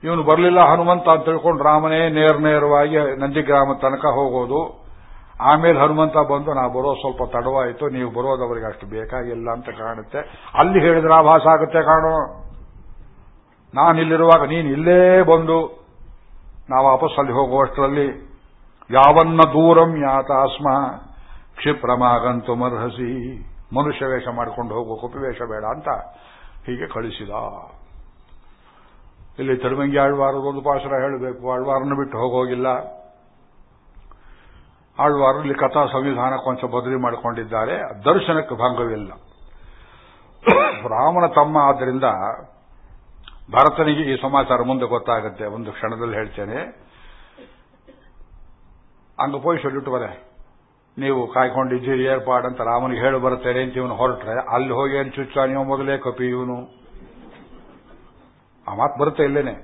B: ಇವನು ಬರಲಿಲ್ಲ, ಹನುಮಂತ ಅಂತ ತಿಳ್ಕೊಂಡು ರಾಮನೇ ನೇರ ನೇರವಾಗಿ ನಂದಿಗ್ರಾಮ ತನಕ ಹೋಗೋದು. ಆಮೇಲೆ ಹನುಮಂತ ಬಂದು, ನಾ ಬರೋ ಸ್ವಲ್ಪ ತಡವಾಯಿತು, ನೀವು ಬರೋದು ಅವರಿಗೆ ಅಷ್ಟು ಬೇಕಾಗಿಲ್ಲ ಅಂತ ಕಾಣುತ್ತೆ. ಅಲ್ಲಿ ಹೇಳಿದ್ರೆ ಆಭಾಸ ಆಗುತ್ತೆ ಕಾಣೋ. ನಾನಿಲ್ಲಿರುವಾಗ ನೀನು ಇಲ್ಲೇ ಬಂದು ನಾವು ವಾಪಸ್ ಅಲ್ಲಿ ಹೋಗುವಷ್ಟರಲ್ಲಿ ಯಾವನ್ನ ದೂರಂ ಯಾತಾಸ್ಮ ಕ್ಷಿಪ್ರಮಾಗಂತು ಮರ್ಹಸಿ, ಮನುಷ್ಯ ವೇಷ ಮಾಡಿಕೊಂಡು ಹೋಗುವ ಕುಪಿವೇಷ ಬೇಡ ಅಂತ ಹೀಗೆ ಕಳಿಸಿದ. ಇಲ್ಲಿ ತಿರುಮಂಗಿ ಆಳ್ವಾರದೊಂದು ಪಾಶರ ಹೇಳಬೇಕು. ಆಳ್ವಾರನ್ನು ಬಿಟ್ಟು ಹೋಗೋಗಿಲ್ಲ. ಆಳ್ವಾರು ಇಲ್ಲಿ ಕಥಾ ಸಂವಿಧಾನ ಕೊಂಚ ಬದಲಿ ಮಾಡಿಕೊಂಡಿದ್ದಾರೆ. ದರ್ಶನಕ್ಕೆ ಭಂಗವಿಲ್ಲ. ರಾಮನ ತಮ್ಮ ಆದ್ದರಿಂದ ಭರತನಿಗೆ ಈ ಸಮಾಚಾರ ಮುಂದೆ ಗೊತ್ತಾಗುತ್ತೆ. ಒಂದು ಕ್ಷಣದಲ್ಲಿ ಹೇಳ್ತೇನೆ. ಅಂಗ ಪೋಯಿ ಸೊಲ್ಲಿಟ್ಟು ಬರೆ ನೀವು ಕಾಯ್ಕೊಂಡಿದ್ದೀರಿ ಏರ್ಪಾಡಂತ ರಾಮನಿಗೆ ಹೇಳಿ ಬರುತ್ತೇನೆ ಅಂತ ಇವನು ಹೊರಟ್ರೆ, ಅಲ್ಲಿ ಹೋಗಿ ಏನು ಚುಚ್ಚ ನೀವು ಮೊದಲೇ ಕಪಿ ಇವನು. ಆ ಮಾತು ಬರುತ್ತೆ ಇಲ್ಲೇನೆ.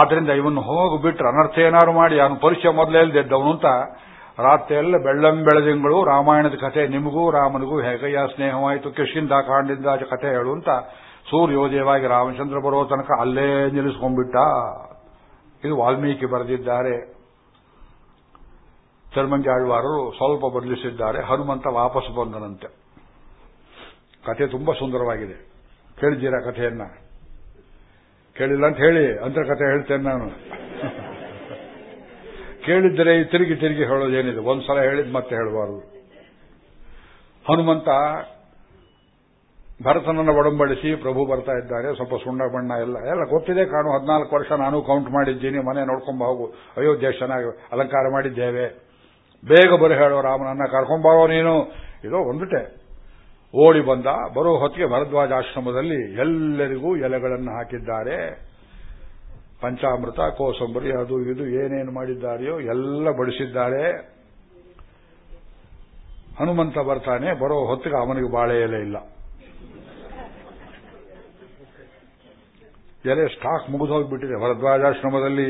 B: ಆದ್ರಿಂದ ಇವನು ಹೋಗಿಬಿಟ್ರೆ ಅನರ್ಥ ಏನಾರು ಮಾಡಿ, ಅವನು ಪರಿಚಯ ಮೊದಲೇ ಇಲ್ದಿದ್ದವನು ಅಂತ ರಾತ್ರಿ ಎಲ್ಲ ಬೆಳ್ಳಂ ಬೆಳದಿಂಗಳು ರಾಮಾಯಣದ ಕಥೆ, ನಿಮಗೂ ರಾಮನಿಗೂ ಹೇಗಯ್ಯ ಸ್ನೇಹವಾಯಿತು ಕೃಷಿಯಿಂದ ಕಾಂಡಿಂದ ಕಥೆ ಹೇಳು ಅಂತ ಸೂರ್ಯೋದಯವಾಗಿ ರಾಮಚಂದ್ರ ಬರೋ ತನಕ ಅಲ್ಲೇ ನಿಲ್ಲಿಸ್ಕೊಂಡ್ಬಿಟ್ಟ. ಇದು ವಾಲ್ಮೀಕಿ ಬರೆದಿದ್ದಾರೆ. ಚರ್ಮಂಜಾಳ್ವಾರರು ಸ್ವಲ್ಪ ಬದಲಿಸಿದ್ದಾರೆ. ಹನುಮಂತ ವಾಪಸ್ ಬಂದನಂತೆ. ಕಥೆ ತುಂಬಾ ಸುಂದರವಾಗಿದೆ. ಕೇಳಿದ್ದೀರಾ ಕಥೆಯನ್ನ? ಕೇಳಿಲ್ಲ ಅಂತ ಹೇಳಿ ಅಂತ ಕಥೆ ಹೇಳ್ತೇನೆ ನಾನು. ಕೇಳಿದ್ದರೆ ತಿರುಗಿ ತಿರುಗಿ ಹೇಳೋದೇನಿದೆ. ಒಂದ್ಸಲ ಹೇಳಿದ್ ಮತ್ತೆ ಹೇಳಬಾರದು. ಹನುಮಂತ ಭರತನನ್ನು ಒಡಂಬಡಿಸಿ ಪ್ರಭು ಬರ್ತಾ ಇದ್ದಾರೆ. ಸ್ವಲ್ಪ ಸುಣ್ಣ ಬಣ್ಣ ಎಲ್ಲ ಎಲ್ಲ ಗೊತ್ತಿದೆ ಕಾಣು. ಹದಿನಾಲ್ಕು ವರ್ಷ ನಾನು ಕೌಂಟ್ ಮಾಡಿದ್ದೀನಿ. ಮನೆ ನೋಡ್ಕೊಂಬ ಹೋಗು. ಅಯೋಧ್ಯೆ ಚೆನ್ನಾಗಿ ಅಲಂಕಾರ ಮಾಡಿದ್ದೇವೆ. ಬೇಗ ಬರು ಹೇಳೋ ರಾಮನನ್ನ ಕರ್ಕೊಂಬಾರೋ ನೀನು. ಇದು ಒಂದುಟೆ. ಓಡಿ ಬಂದ. ಬರೋ ಹೊತ್ತಿಗೆ ಭರದ್ವಾಜ ಆಶ್ರಮದಲ್ಲಿ ಎಲ್ಲರಿಗೂ ಎಲೆಗಳನ್ನು ಹಾಕಿದ್ದಾರೆ. ಪಂಚಾಮೃತ, ಕೋಸಂಬರಿ, ಅದು ಇದು ಏನೇನು ಮಾಡಿದ್ದಾರೆಯೋ ಎಲ್ಲ ಬಡಿಸಿದ್ದಾರೆ. ಹನುಮಂತ ಬರ್ತಾನೆ. ಬರೋ ಹೊತ್ತಿಗೆ ಅವನಿಗೆ ಬಾಳೆ ಎಲೆ ಇಲ್ಲ. ಎಲೆ ಸ್ಟಾಕ್ ಮುಗಿದು ಹೋಗಿಬಿಟ್ಟಿದೆ ಭರದ್ವಾಜಾಶ್ರಮದಲ್ಲಿ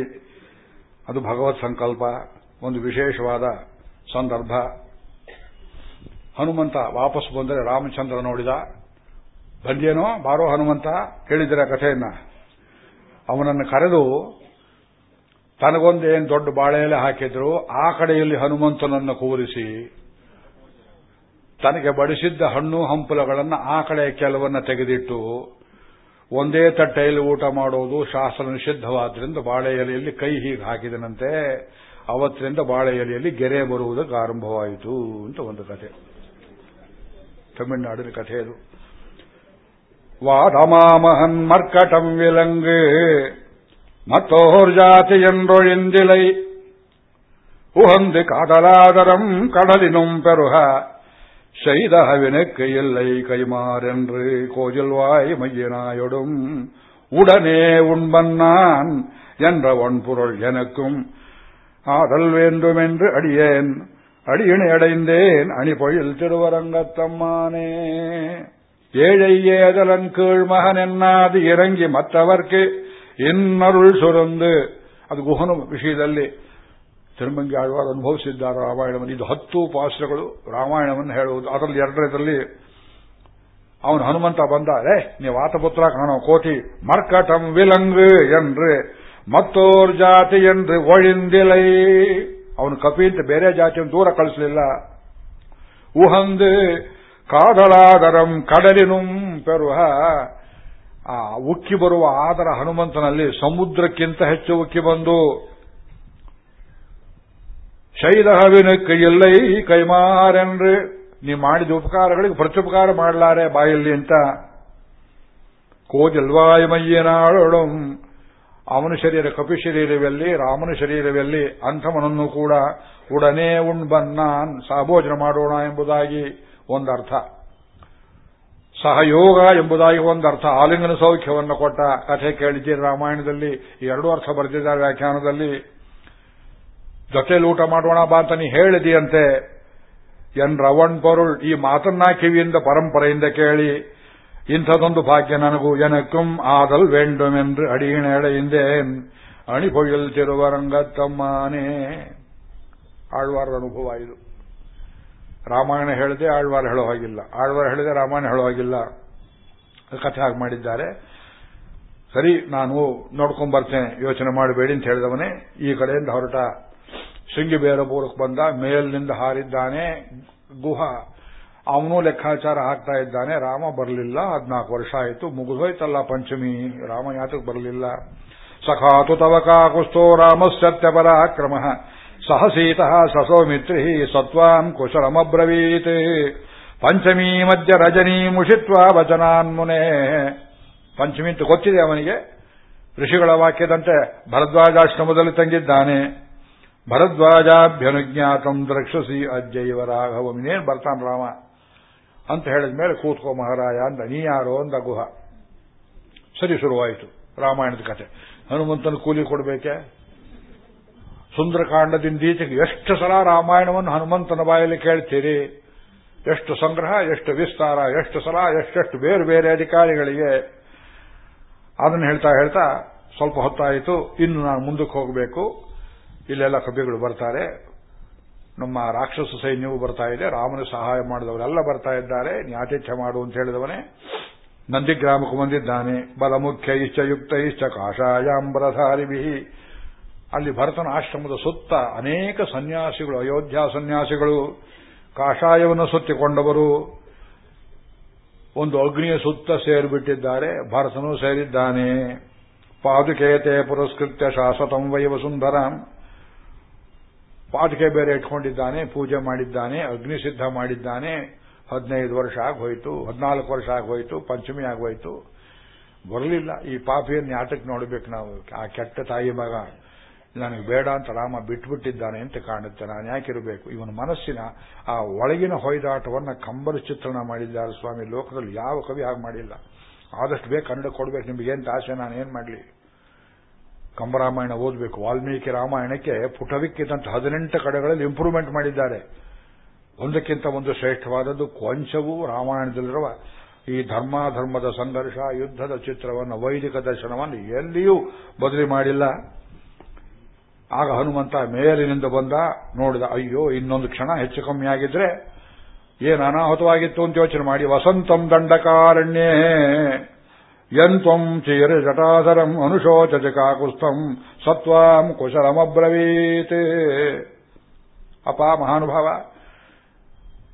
B: ಅದು ಭಗವತ್ ಸಂಕಲ್ಪ, ಒಂದು ವಿಶೇಷವಾದ ಸಂದರ್ಭ. ಹನುಮಂತ ವಾಪಸ್ ಬಂದರೆ ರಾಮಚಂದ್ರ ನೋಡಿದ ಬಂದೇನೋ ಬಾರೋ ಹನುಮಂತ ಕೇಳಿದಿರ ಕಥೆಯನ್ನ. ಅವನನ್ನು ಕರೆದು ತನಗೊಂದು ಏನು ದೊಡ್ಡ ಬಾಳೆಯಲ್ಲಿ ಹಾಕಿದ್ರು, ಆ ಕಡೆಯಲ್ಲಿ ಹನುಮಂತನನ್ನು ಕೂರಿಸಿ, ತನಗೆ ಬಡಿಸಿದ್ದ ಹಣ್ಣು ಹಂಪಲಗಳನ್ನು ಆ ಕಡೆ ಕೆಲವನ್ನ ತೆಗೆದಿಟ್ಟು ಒಂದೇ ತಟ್ಟೆಯಲ್ಲಿ ಊಟ ಮಾಡೋದು ಶಾಸ್ತ್ರ ನಿಷಿದ್ಧವಾದ್ರಿಂದ ಬಾಳೆ ಎಲೆಯಲ್ಲಿ ಕೈ ಹೀಗೆ ಹಾಕಿದನಂತೆ ಅವತ್ತಿನಿಂದ ಬಾಳೆ ಎಲೆಯಲ್ಲಿ ಗೆರೆ ಬರುವುದಕ್ಕೆ ಆರಂಭವಾಯಿತು ಅಂತ ಒಂದು ಕಥೆ ತಮಿಳುನಾಡಿನ ಕಥೆ ಅದು வாதமாமகன் மர்க்கட்டம் விலங்கு மத்தோர் ஜாதி என்றொழிந்திலை உகந்து காதலாதரம் கடலினும் பெருக செய்தகவினுக்கு இல்லை கைமாறென்று கோஜில்வாய் மையனாயொடும் உடனே உண்பன்னான் என்ற ஒன்பொருள் எனக்கும் ஆதல் வேண்டுமென்று அடியேன் அடியினை அடைந்தேன் அணிபொழில் திருவரங்கத்தம்மானே ஏழை ஏதலன் கீழ் மகன் என்னாது இறங்கி மற்றவர்க்கு ಇನ್ನರುಳ್ ಸುರಂದು ಅದು ಗುಹನ ವಿಷಯದಲ್ಲಿ ತಿರುಮಂಗಿ ಆಳ್ವಾರ್ ಅನುಭವಿಸಿದ್ದಾರೆ ರಾಮಾಯಣವನ್ನು. ಇದು ಹತ್ತು ಪಾಶ್ರಗಳು ರಾಮಾಯಣವನ್ನು ಹೇಳುವುದು. ಅದರಲ್ಲಿ ಎರಡರಲ್ಲಿ ಅವನು ಹನುಮಂತ ಬಂದ ರೇ ನೀವು ಆತಪುತ್ರ ಕಾಣೋ ಕೋಟಿ ಮರ್ಕಟಂ ವಿಲಂಗ್ ಎಂದು ಮತ್ತೋರ್ ಜಾತಿ ಎಂದು ಒಳಿಂದಿಲೈ. ಅವನು ಕಪಿ ಅಂತ ಬೇರೆ ಜಾತಿಯನ್ನು ದೂರ ಕಳಿಸಲಿಲ್ಲ. ಉಹಂದು ಕಾದಲಾದರಂ ಕಡಲಿನುಂ ಪೆರುಹ. ಆ ಉಕ್ಕಿ ಬರುವ ಆದರ ಹನುಮಂತನಲ್ಲಿ ಸಮುದ್ರಕ್ಕಿಂತ ಹೆಚ್ಚು ಉಕ್ಕಿ ಬಂದು ಶೈಲಹವಿನಕ್ಕೆ ಕೈಯಲ್ಲೈ ಕೈಮಾರೆನ್ರಿ ನೀ ಮಾಡಿದ ಉಪಕಾರಗಳಿಗೆ ಪ್ರತ್ಯುಪಕಾರ ಮಾಡಲಾರೆ ಬಾಯಲ್ಲಿ ಅಂತ ಕೋಜಲ್ವಾಯಮಯ್ಯನಾಳು ಅವನ ಶರೀರ ಕಪಿ ಶರೀರವೆಲ್ಲಿ, ರಾಮನ ಶರೀರವೆಲ್ಲಿ, ಅಂಥವನನ್ನು ಕೂಡ ಉಡನೆ ಉಣ್ಬನ್ನಾನ್ ಸಾಭೋಜನ ಮಾಡೋಣ ಎಂಬುದಾಗಿ ಒಂದರ್ಥ. ಸಹಯೋಗ ಎಂಬುದಾಗಿ ಒಂದರ್ಥ. ಆಲಿಂಗನ ಸೌಖ್ಯವನ್ನು ಕೊಟ್ಟ ಕಥೆ ಕೇಳಿದ್ದೀರಿ ರಾಮಾಯಣದಲ್ಲಿ ಎರಡು ಅರ್ಥ ಬರೆದಿದ್ದಾರೆ ವ್ಯಾಖ್ಯಾನದಲ್ಲಿ. ಜೊತೆಲಿ ಊಟ ಮಾಡೋಣ ಬಾ ಅಂತ ನೀ ಹೇಳಿದೆಯಂತೆ. ಎನ್ ರವಣ್ ಪೊರುಳ್ ಈ ಮಾತನ್ನ ಕಿವಿಯಿಂದ ಪರಂಪರೆಯಿಂದ ಕೇಳಿ, ಇಂಥದೊಂದು ಭಾಗ್ಯ ನನಗೂ ಎನಕ್ಕುಂ ಆದಲ್ ವೇಂಡುಮೆಂದು ಹಿಂದೆ ಅಣಿಪೊಯ್ಯಲ್ ತಿರುವರಂಗತ್ತಮ್ಮನೇ. ಆಳ್ವಾರದ ಅನುಭವ ಇದು. ರಾಮಾಯಣ ಹೇಳಿದೆ, ಆಳ್ವಾರ ಹೇಳೋ ಹಾಗಿಲ್ಲ. ಆಳ್ವಾರ ಹೇಳಿದೆ, ರಾಮಾಯಣ ಹೇಳೋ ಹಾಗಿಲ್ಲ. ಕಥೆ ಹಾಗೆ ಮಾಡಿದ್ದಾರೆ. ಸರಿ, ನಾನು ನೋಡ್ಕೊಂಡ್ ಬರ್ತೇನೆ ಯೋಚನೆ ಮಾಡಬೇಡಿ ಅಂತ ಹೇಳಿದವನೇ, ಈ ಕಡೆಯಿಂದ ಹೊರಟ ಶೃಂಗಿಬೇರಪುರಕ್ಕೆ ಬಂದ, ಮೇಲಿನಿಂದ ಹಾರಿದ್ದಾನೆ ಗುಹ. ಅವನು ಲೆಕ್ಕಾಚಾರ ಹಾಕ್ತಾ ಇದ್ದಾನೆ. ರಾಮ ಬರಲಿಲ್ಲ, ಹದಿನಾಲ್ಕು ವರ್ಷ ಆಯಿತು, ಮುಗಿದೋಯ್ತಲ್ಲ ಪಂಚಮಿ. ರಾಮ ಯಾತಕ್ಕೆ ಬರಲಿಲ್ಲ. ಸಖಾತು ತವ ಕಾಕುಸ್ತೋ ರಾಮಸ್ಸತ್ಯ ಪರಾಕ್ರಮ ಸಹಸೀತಃ ಸಸೌಮಿತ್ರಿ ಸತ್ವಾನ್ ಕುಶಲಮಬ್ರವೀತ್. ಪಂಚಮೀ ಮಧ್ಯ ರಜನಿ ಮುಷಿತ್ವ ವಚನಾನ್ಮುನೆ ಪಂಚಮಿ ಅಂತ ಗೊತ್ತಿದೆ ಅವನಿಗೆ. ಋಷಿಗಳ ವಾಕ್ಯದಂತೆ ಭರದ್ವಾಜಾಶ್ರಮದಲ್ಲಿ ತಂಗಿದ್ದಾನೆ. ಭರದ್ವಾಜಾಭ್ಯನುಜ್ಞಾತಂ ದ್ರಕ್ಷಸಿ ಅಜ್ಜೈವ ರಾಘವ. ಇನ್ನೇನು ಬರ್ತಾನ ರಾಮ? ಅಂತ ಹೇಳಿದ ಮೇಲೆ ಕೂತ್ಕೋ ಮಹಾರಾಯ ಅಂದ. ನೀ ಯಾರೋ ಅಂದ ಗುಹ. ಸರಿ ಶುರುವಾಯಿತು. ರಾಮಾಯಣದ ಕತೆ. ಹನುಮಂತನ ಕೂಲಿ ಕೊಡಬೇಕೆ? ಸುಂದರಕಾಂಡದಿಂದೀಚೆಗೆ ಎಷ್ಟು ಸಲ ರಾಮಾಯಣವನ್ನು ಹನುಮಂತನ ಬಾಯಲ್ಲಿ ಕೇಳ್ತೀರಿ? ಎಷ್ಟು ಸಂಗ್ರಹ, ಎಷ್ಟು ವಿಸ್ತಾರ, ಎಷ್ಟು ಸಲ, ಎಷ್ಟೆಷ್ಟು ಬೇರೆ ಬೇರೆ ಅಧಿಕಾರಿಗಳಿಗೆ? ಅದನ್ನು ಹೇಳ್ತಾ ಹೇಳ್ತಾ ಸ್ವಲ್ಪ ಹೊತ್ತಾಯಿತು. ಇನ್ನು ನಾನು ಮುಂದಕ್ಕೆ ಹೋಗಬೇಕು. ಇಲ್ಲೆಲ್ಲ ಕಬ್ಬಿಗಳು ಬರ್ತಾರೆ. ನಮ್ಮ ರಾಕ್ಷಸ ಸೈನ್ಯವು ಬರ್ತಾ ಇದೆ. ರಾಮನ ಸಹಾಯ ಮಾಡಿದವರೆಲ್ಲ ಬರ್ತಾ ಇದ್ದಾರೆ. ನ್ಯಾತಿಥ್ಯ ಮಾಡು ಅಂತ ಹೇಳಿದವನೇ. ನಂದಿಗ್ರಾಮಕ್ಕೆ ಬಂದಿದ್ದಾನೆ. ಬಲಮುಖ್ಯ ಇಷ್ಟ ಯುಕ್ತ ಇಷ್ಟ ಕಾಷಾಯಾಂಬರಧಾರಿಭಿ ಅಲ್ಲಿ ಭರತನ ಆಶ್ರಮದ ಸುತ್ತ ಅನೇಕ ಸನ್ಯಾಸಿಗಳು, ಅಯೋಧ್ಯ ಸನ್ಯಾಸಿಗಳು, ಕಾಷಾಯವನ್ನು ಸುತ್ತಿಕೊಂಡವರು. ಒಂದು ಅಗ್ನಿಯ ಸುತ್ತ ಸೇರಿಬಿಟ್ಟಿದ್ದಾರೆ. ಭರತನೂ ಸೇರಿದ್ದಾನೆ. ಪಾದುಕೇತೆ ಪುರಸ್ಕೃತ್ಯ ಶಾಶ್ವತಂ ವೈವ ಪಾದುಕೆ ಬೇರೆ ಇಟ್ಕೊಂಡಿದ್ದಾನೆ, ಪೂಜೆ ಮಾಡಿದ್ದಾನೆ ಅಗ್ನಿ ಸಿದ್ಧ ಮಾಡಿದ್ದಾನೆ. ಹದಿನೈದು ವರ್ಷ ಆಗೋಯ್ತು, ಹದಿನಾಲ್ಕು ವರ್ಷ ಆಗೋಯ್ತು, ಪಂಚಮಿ ಆಗೋಯ್ತು. ಬರಲಿಲ್ಲ. ಈ ಪಾಪಿಯನ್ನು ಆಟಕ್ಕೆ ನೋಡಬೇಕು ನಾವು? ಆ ಕೆಟ್ಟ ತಾಯಿ ಮಗ. ನನಗೆ ಬೇಡ ಅಂತ ರಾಮ ಬಿಟ್ಬಿಟ್ಟಿದ್ದಾನೆ ಅಂತ ಕಾಣುತ್ತೆ. ನಾನು ಯಾಕಿರಬೇಕು ಇವನ ಮನಸ್ಸಿನ ಆ ಒಳಗಿನ ಹೊಯ್ದಾಟವನ್ನು ಕಂಬರ ಚಿತ್ರಣ ಮಾಡಿದ್ದಾರೆ ಸ್ವಾಮಿ. ಲೋಕದಲ್ಲಿ ಯಾವ ಕವಿ ಹಾಗೆ ಮಾಡಿಲ್ಲ. ಆದಷ್ಟು ಬೇಗ ಕನ್ನಡ ಕೊಡ್ಬೇಕು. ನಿಮ್ಗೇನು ಆಸೆ? ನಾನು ಏನು ಮಾಡಲಿ? ಕಂಬರಾಮಾಯಣ ಓದಬೇಕು. ವಾಲ್ಮೀಕಿ ರಾಮಾಯಣಕ್ಕೆ ಪುಟವಿಕ್ಕಿದಂತ ಹದಿನೆಂಟು ಕಡೆಗಳಲ್ಲಿ ಇಂಪ್ರೂವ್ಮೆಂಟ್ ಮಾಡಿದ್ದಾರೆ. ಒಂದಕ್ಕಿಂತ ಒಂದು ಶ್ರೇಷ್ಠವಾದದ್ದು ಕೊಂಚವೂ ರಾಮಾಯಣದಲ್ಲಿರುವ ಈ ಧರ್ಮಾಧರ್ಮದ ಸಂಘರ್ಷ, ಯುದ್ಧದ ಚಿತ್ರವನ್ನು, ವೈದಿಕ ದರ್ಶನವನ್ನು ಎಲ್ಲಿಯೂ ಬದಲಿ ಮಾಡಿಲ್ಲ. ಆಗ ಹನುಮಂತ ಮೇಲಿನಿಂದ ಬಂದ, ನೋಡಿದ, ಅಯ್ಯೋ, ಇನ್ನೊಂದು ಕ್ಷಣ ಹೆಚ್ಚು ಕಮ್ಮಿ ಆಗಿದ್ರೆ ಏನು ಅನಾಹುತವಾಗಿತ್ತು ಅಂತ ಯೋಚನೆ ಮಾಡಿ, ವಸಂತಂ ದಂಡಕಾರಣ್ಯೇ ಯಂತ್ವಂ ಚೀರ ಜಟಾಧರಂ ಅನುಶೋಚ ಕಾಕುಸ್ತಂ ಸತ್ವಾಂ ಕುಶಲಮಬ್ರವೀತೆ. ಅಪ ಮಹಾನುಭಾವ,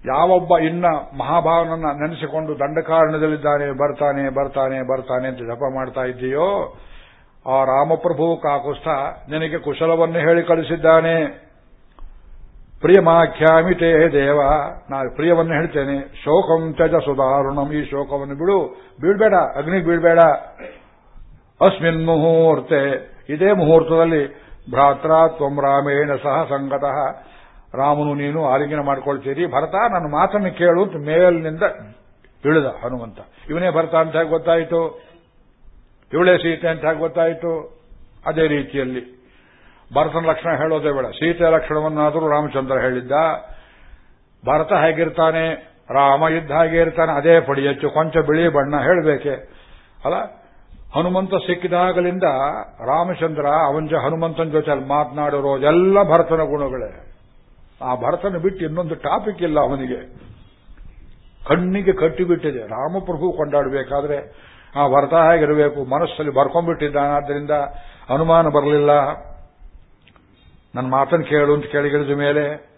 B: ಯಾವೊಬ್ಬ ಇನ್ನ ಮಹಾಭಾವನನ್ನ ನೆನೆಸಿಕೊಂಡು ದಂಡಕಾರಣದಲ್ಲಿದ್ದಾನೆ, ಬರ್ತಾನೆ ಬರ್ತಾನೆ ಬರ್ತಾನೆ ಅಂತ ಜಪ ಮಾಡ್ತಾ ಇದ್ದೀಯೋ, ಆ ರಾಮಪ್ರಭು ಕಾಕುಸ್ಥ ನಿನಗೆ ಕುಶಲವನ್ನು ಹೇಳಿ ಕಳಿಸಿದ್ದಾನೆ. ಪ್ರಿಯಮಾಖ್ಯಾಮಿ ತೇ ದೇವ. ನಾನು ಪ್ರಿಯವನ್ನು ಹೇಳ್ತೇನೆ. ಶೋಕಂ ತ್ಯಜ ಸುಧಾರುಣಂ ಈ ಶೋಕವನ್ನು ಬಿಡು. ಬೀಳ್ಬೇಡ. ಅಗ್ನಿಗೆ ಬೀಳ್ಬೇಡ. ಅಸ್ಮಿನ್ ಮುಹೂರ್ತೆ. ಇದೇ ಮುಹೂರ್ತದಲ್ಲಿ ಭ್ರಾತ್ರ ತ್ವಂ ರಾಮೇಣ ಸಹ ಸಂಗತಃ. ರಾಮನು ನೀನು ಆಲಿಂಗನ ಮಾಡ್ಕೊಳ್ತೀರಿ. ಭರತ, ನನ್ನ ಮಾತನ್ನು ಕೇಳು ಅಂತ ಮೇಲಿನಿಂದ ಇಳಿದ ಹನುಮಂತ. ಇವನೇ ಭರತ ಅಂತ ಗೊತ್ತಾಯಿತು? ಇವಳೇ ಸೀತೆ ಅಂತ ಗೊತ್ತಾಯಿತು? ಅದೇ ರೀತಿಯಲ್ಲಿ ಭರತನ ಲಕ್ಷಣ ಹೇಳೋದೇ ಬೇಡ. ಸೀತೆಯ ಲಕ್ಷಣವನ್ನಾದರೂ ರಾಮಚಂದ್ರ ಹೇಳಿದ್ದ. ಭರತ ಹೇಗಿರ್ತಾನೆ? ರಾಮ ಇದ್ದ ಹಾಗೆ ಇರ್ತಾನೆ. ಅದೇ ಪಡಿ ಹೆಚ್ಚು ಕೊಂಚ ಬಿಳಿ ಬಣ್ಣ ಹೇಳಬೇಕೆ. ಅಲ್ಲ, ಹನುಮಂತ ಸಿಕ್ಕಿದಾಗಲಿಂದ ರಾಮಚಂದ್ರ ಅವಂಜ ಹನುಮಂತನ ಜೊತೆ ಮಾತನಾಡಿರೋದೆಲ್ಲ ಭರತನ ಗುಣಗಳೇ. ಆ ಭರತನ ಬಿಟ್ಟು ಇನ್ನೊಂದು ಟಾಪಿಕ್ ಇಲ್ಲ ಅವನಿಗೆ. ಕಣ್ಣಿಗೆ ಕಟ್ಟಿಬಿಟ್ಟಿದೆ ರಾಮಪ್ರಭು ಕೊಂಡಾಡಬೇಕಾದ್ರೆ ಆ ಭರತ ಹೇಗಿರಬೇಕು? ಮನಸ್ಸಲ್ಲಿ ಬರ್ಕೊಂಡ್ಬಿಟ್ಟಿದ್ದಾನಾದ್ದರಿಂದ ಅನುಮಾನ ಬರಲಿಲ್ಲ. ನನ್ನ ಮಾತನ್ನು ಕೇಳು ಅಂತ ಕೆಳಗಿಳಿದ ಮೇಲೆ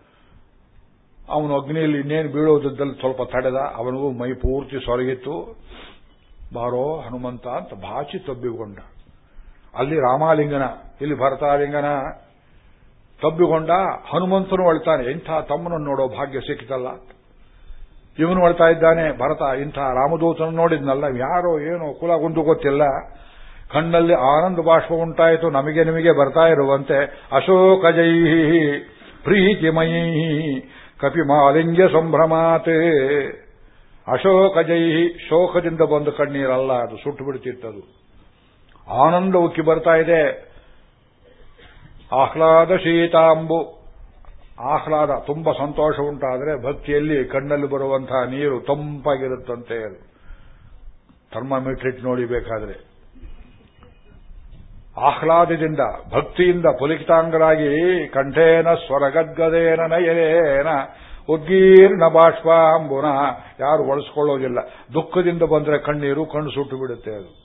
B: ಅವನು ಅಗ್ನಿಯಲ್ಲಿ ಇನ್ನೇನು ಬೀಳೋದಿದ್ದಲ್ಲಿ ಸ್ವಲ್ಪ ತಡೆದ. ಅವನಿಗೂ ಮೈ ಪೂರ್ತಿ ಸೊರಗಿತ್ತು. ಬಾರೋ ಹನುಮಂತ ಅಂತ ಭಾಚಿ ತಬ್ಬಿಕೊಂಡ. ಅಲ್ಲಿ ರಾಮಾಲಿಂಗನ, ಇಲ್ಲಿ ಭರತಾಲಿಂಗನ ತಬ್ಬಿಕೊಂಡ. ಹನುಮಂತನು ಅಳ್ತಾನೆ. ಇಂಥ ತಮ್ಮನನ್ನು ನೋಡೋ ಭಾಗ್ಯ ಸಿಕ್ಕಿತಲ್ಲ. ಇವನು ಅಳ್ತಾ ಇದ್ದಾನೆ. ಭರತ ಇಂಥ ರಾಮದೂತನ ನೋಡಿದ್ನಲ್ಲ. ಯಾರೋ ಏನೋ ಕುಲ ಗೊತ್ತಿಲ್ಲ. ಕಣ್ಣಲ್ಲಿ ಆನಂದ ಬಾಷ್ಪ ಉಂಟಾಯಿತು ನಮಗೆ ನಿಮಗೆ ಬರ್ತಾ ಇರುವಂತೆ. ಅಶೋಕಜೈ ಪ್ರೀತಿಮಯೀ, ಕಪಿಮಾಲಿಂಗ್ಯ ಸಂಭ್ರಮಾತೆ. ಅಶೋಕಜೈ ಶೋಕದಿಂದ ಬಂದ ಕಣ್ಣೀರಲ್ಲ, ಅದು ಸುಟ್ಟು ಬಿಡ್ತಿತ್ತದು. ಆನಂದ ಉಕ್ಕಿ ಬರ್ತಾ ಇದೆ. ಆಹ್ಲಾದ ಶೀತಾಂಬು. ಆಹ್ಲಾದ, ತುಂಬಾ ಸಂತೋಷ ಉಂಟಾದರೆ ಭಕ್ತಿಯಲ್ಲಿ ಕಣ್ಣಲ್ಲಿ ಬರುವಂತಹ ನೀರು ತಂಪಾಗಿರುತ್ತಂತೆ. ಅದು ಥರ್ಮಾಮೀಟ್ರಿಟ್ ನೋಡಿ ಬೇಕಾದ್ರೆ ಆಹ್ಲಾದದಿಂದ, ಭಕ್ತಿಯಿಂದ ಪುಲಿಕಿತಾಂಗರಾಗಿ ಕಂಠೇನ ಸ್ವರಗದ್ಗದೇನ ನಯನೇನ ಉದ್ಗೀರ್ಣ ಬಾಷ್ಪಾಂಬುನ ಯಾರು ಒಳಸ್ಕೊಳ್ಳೋದಿಲ್ಲ. ದುಃಖದಿಂದ ಬಂದರೆ ಕಣ್ಣೀರು, ಕಣ್ಣು ಸುಟ್ಟು ಬಿಡುತ್ತೆ ಅದು.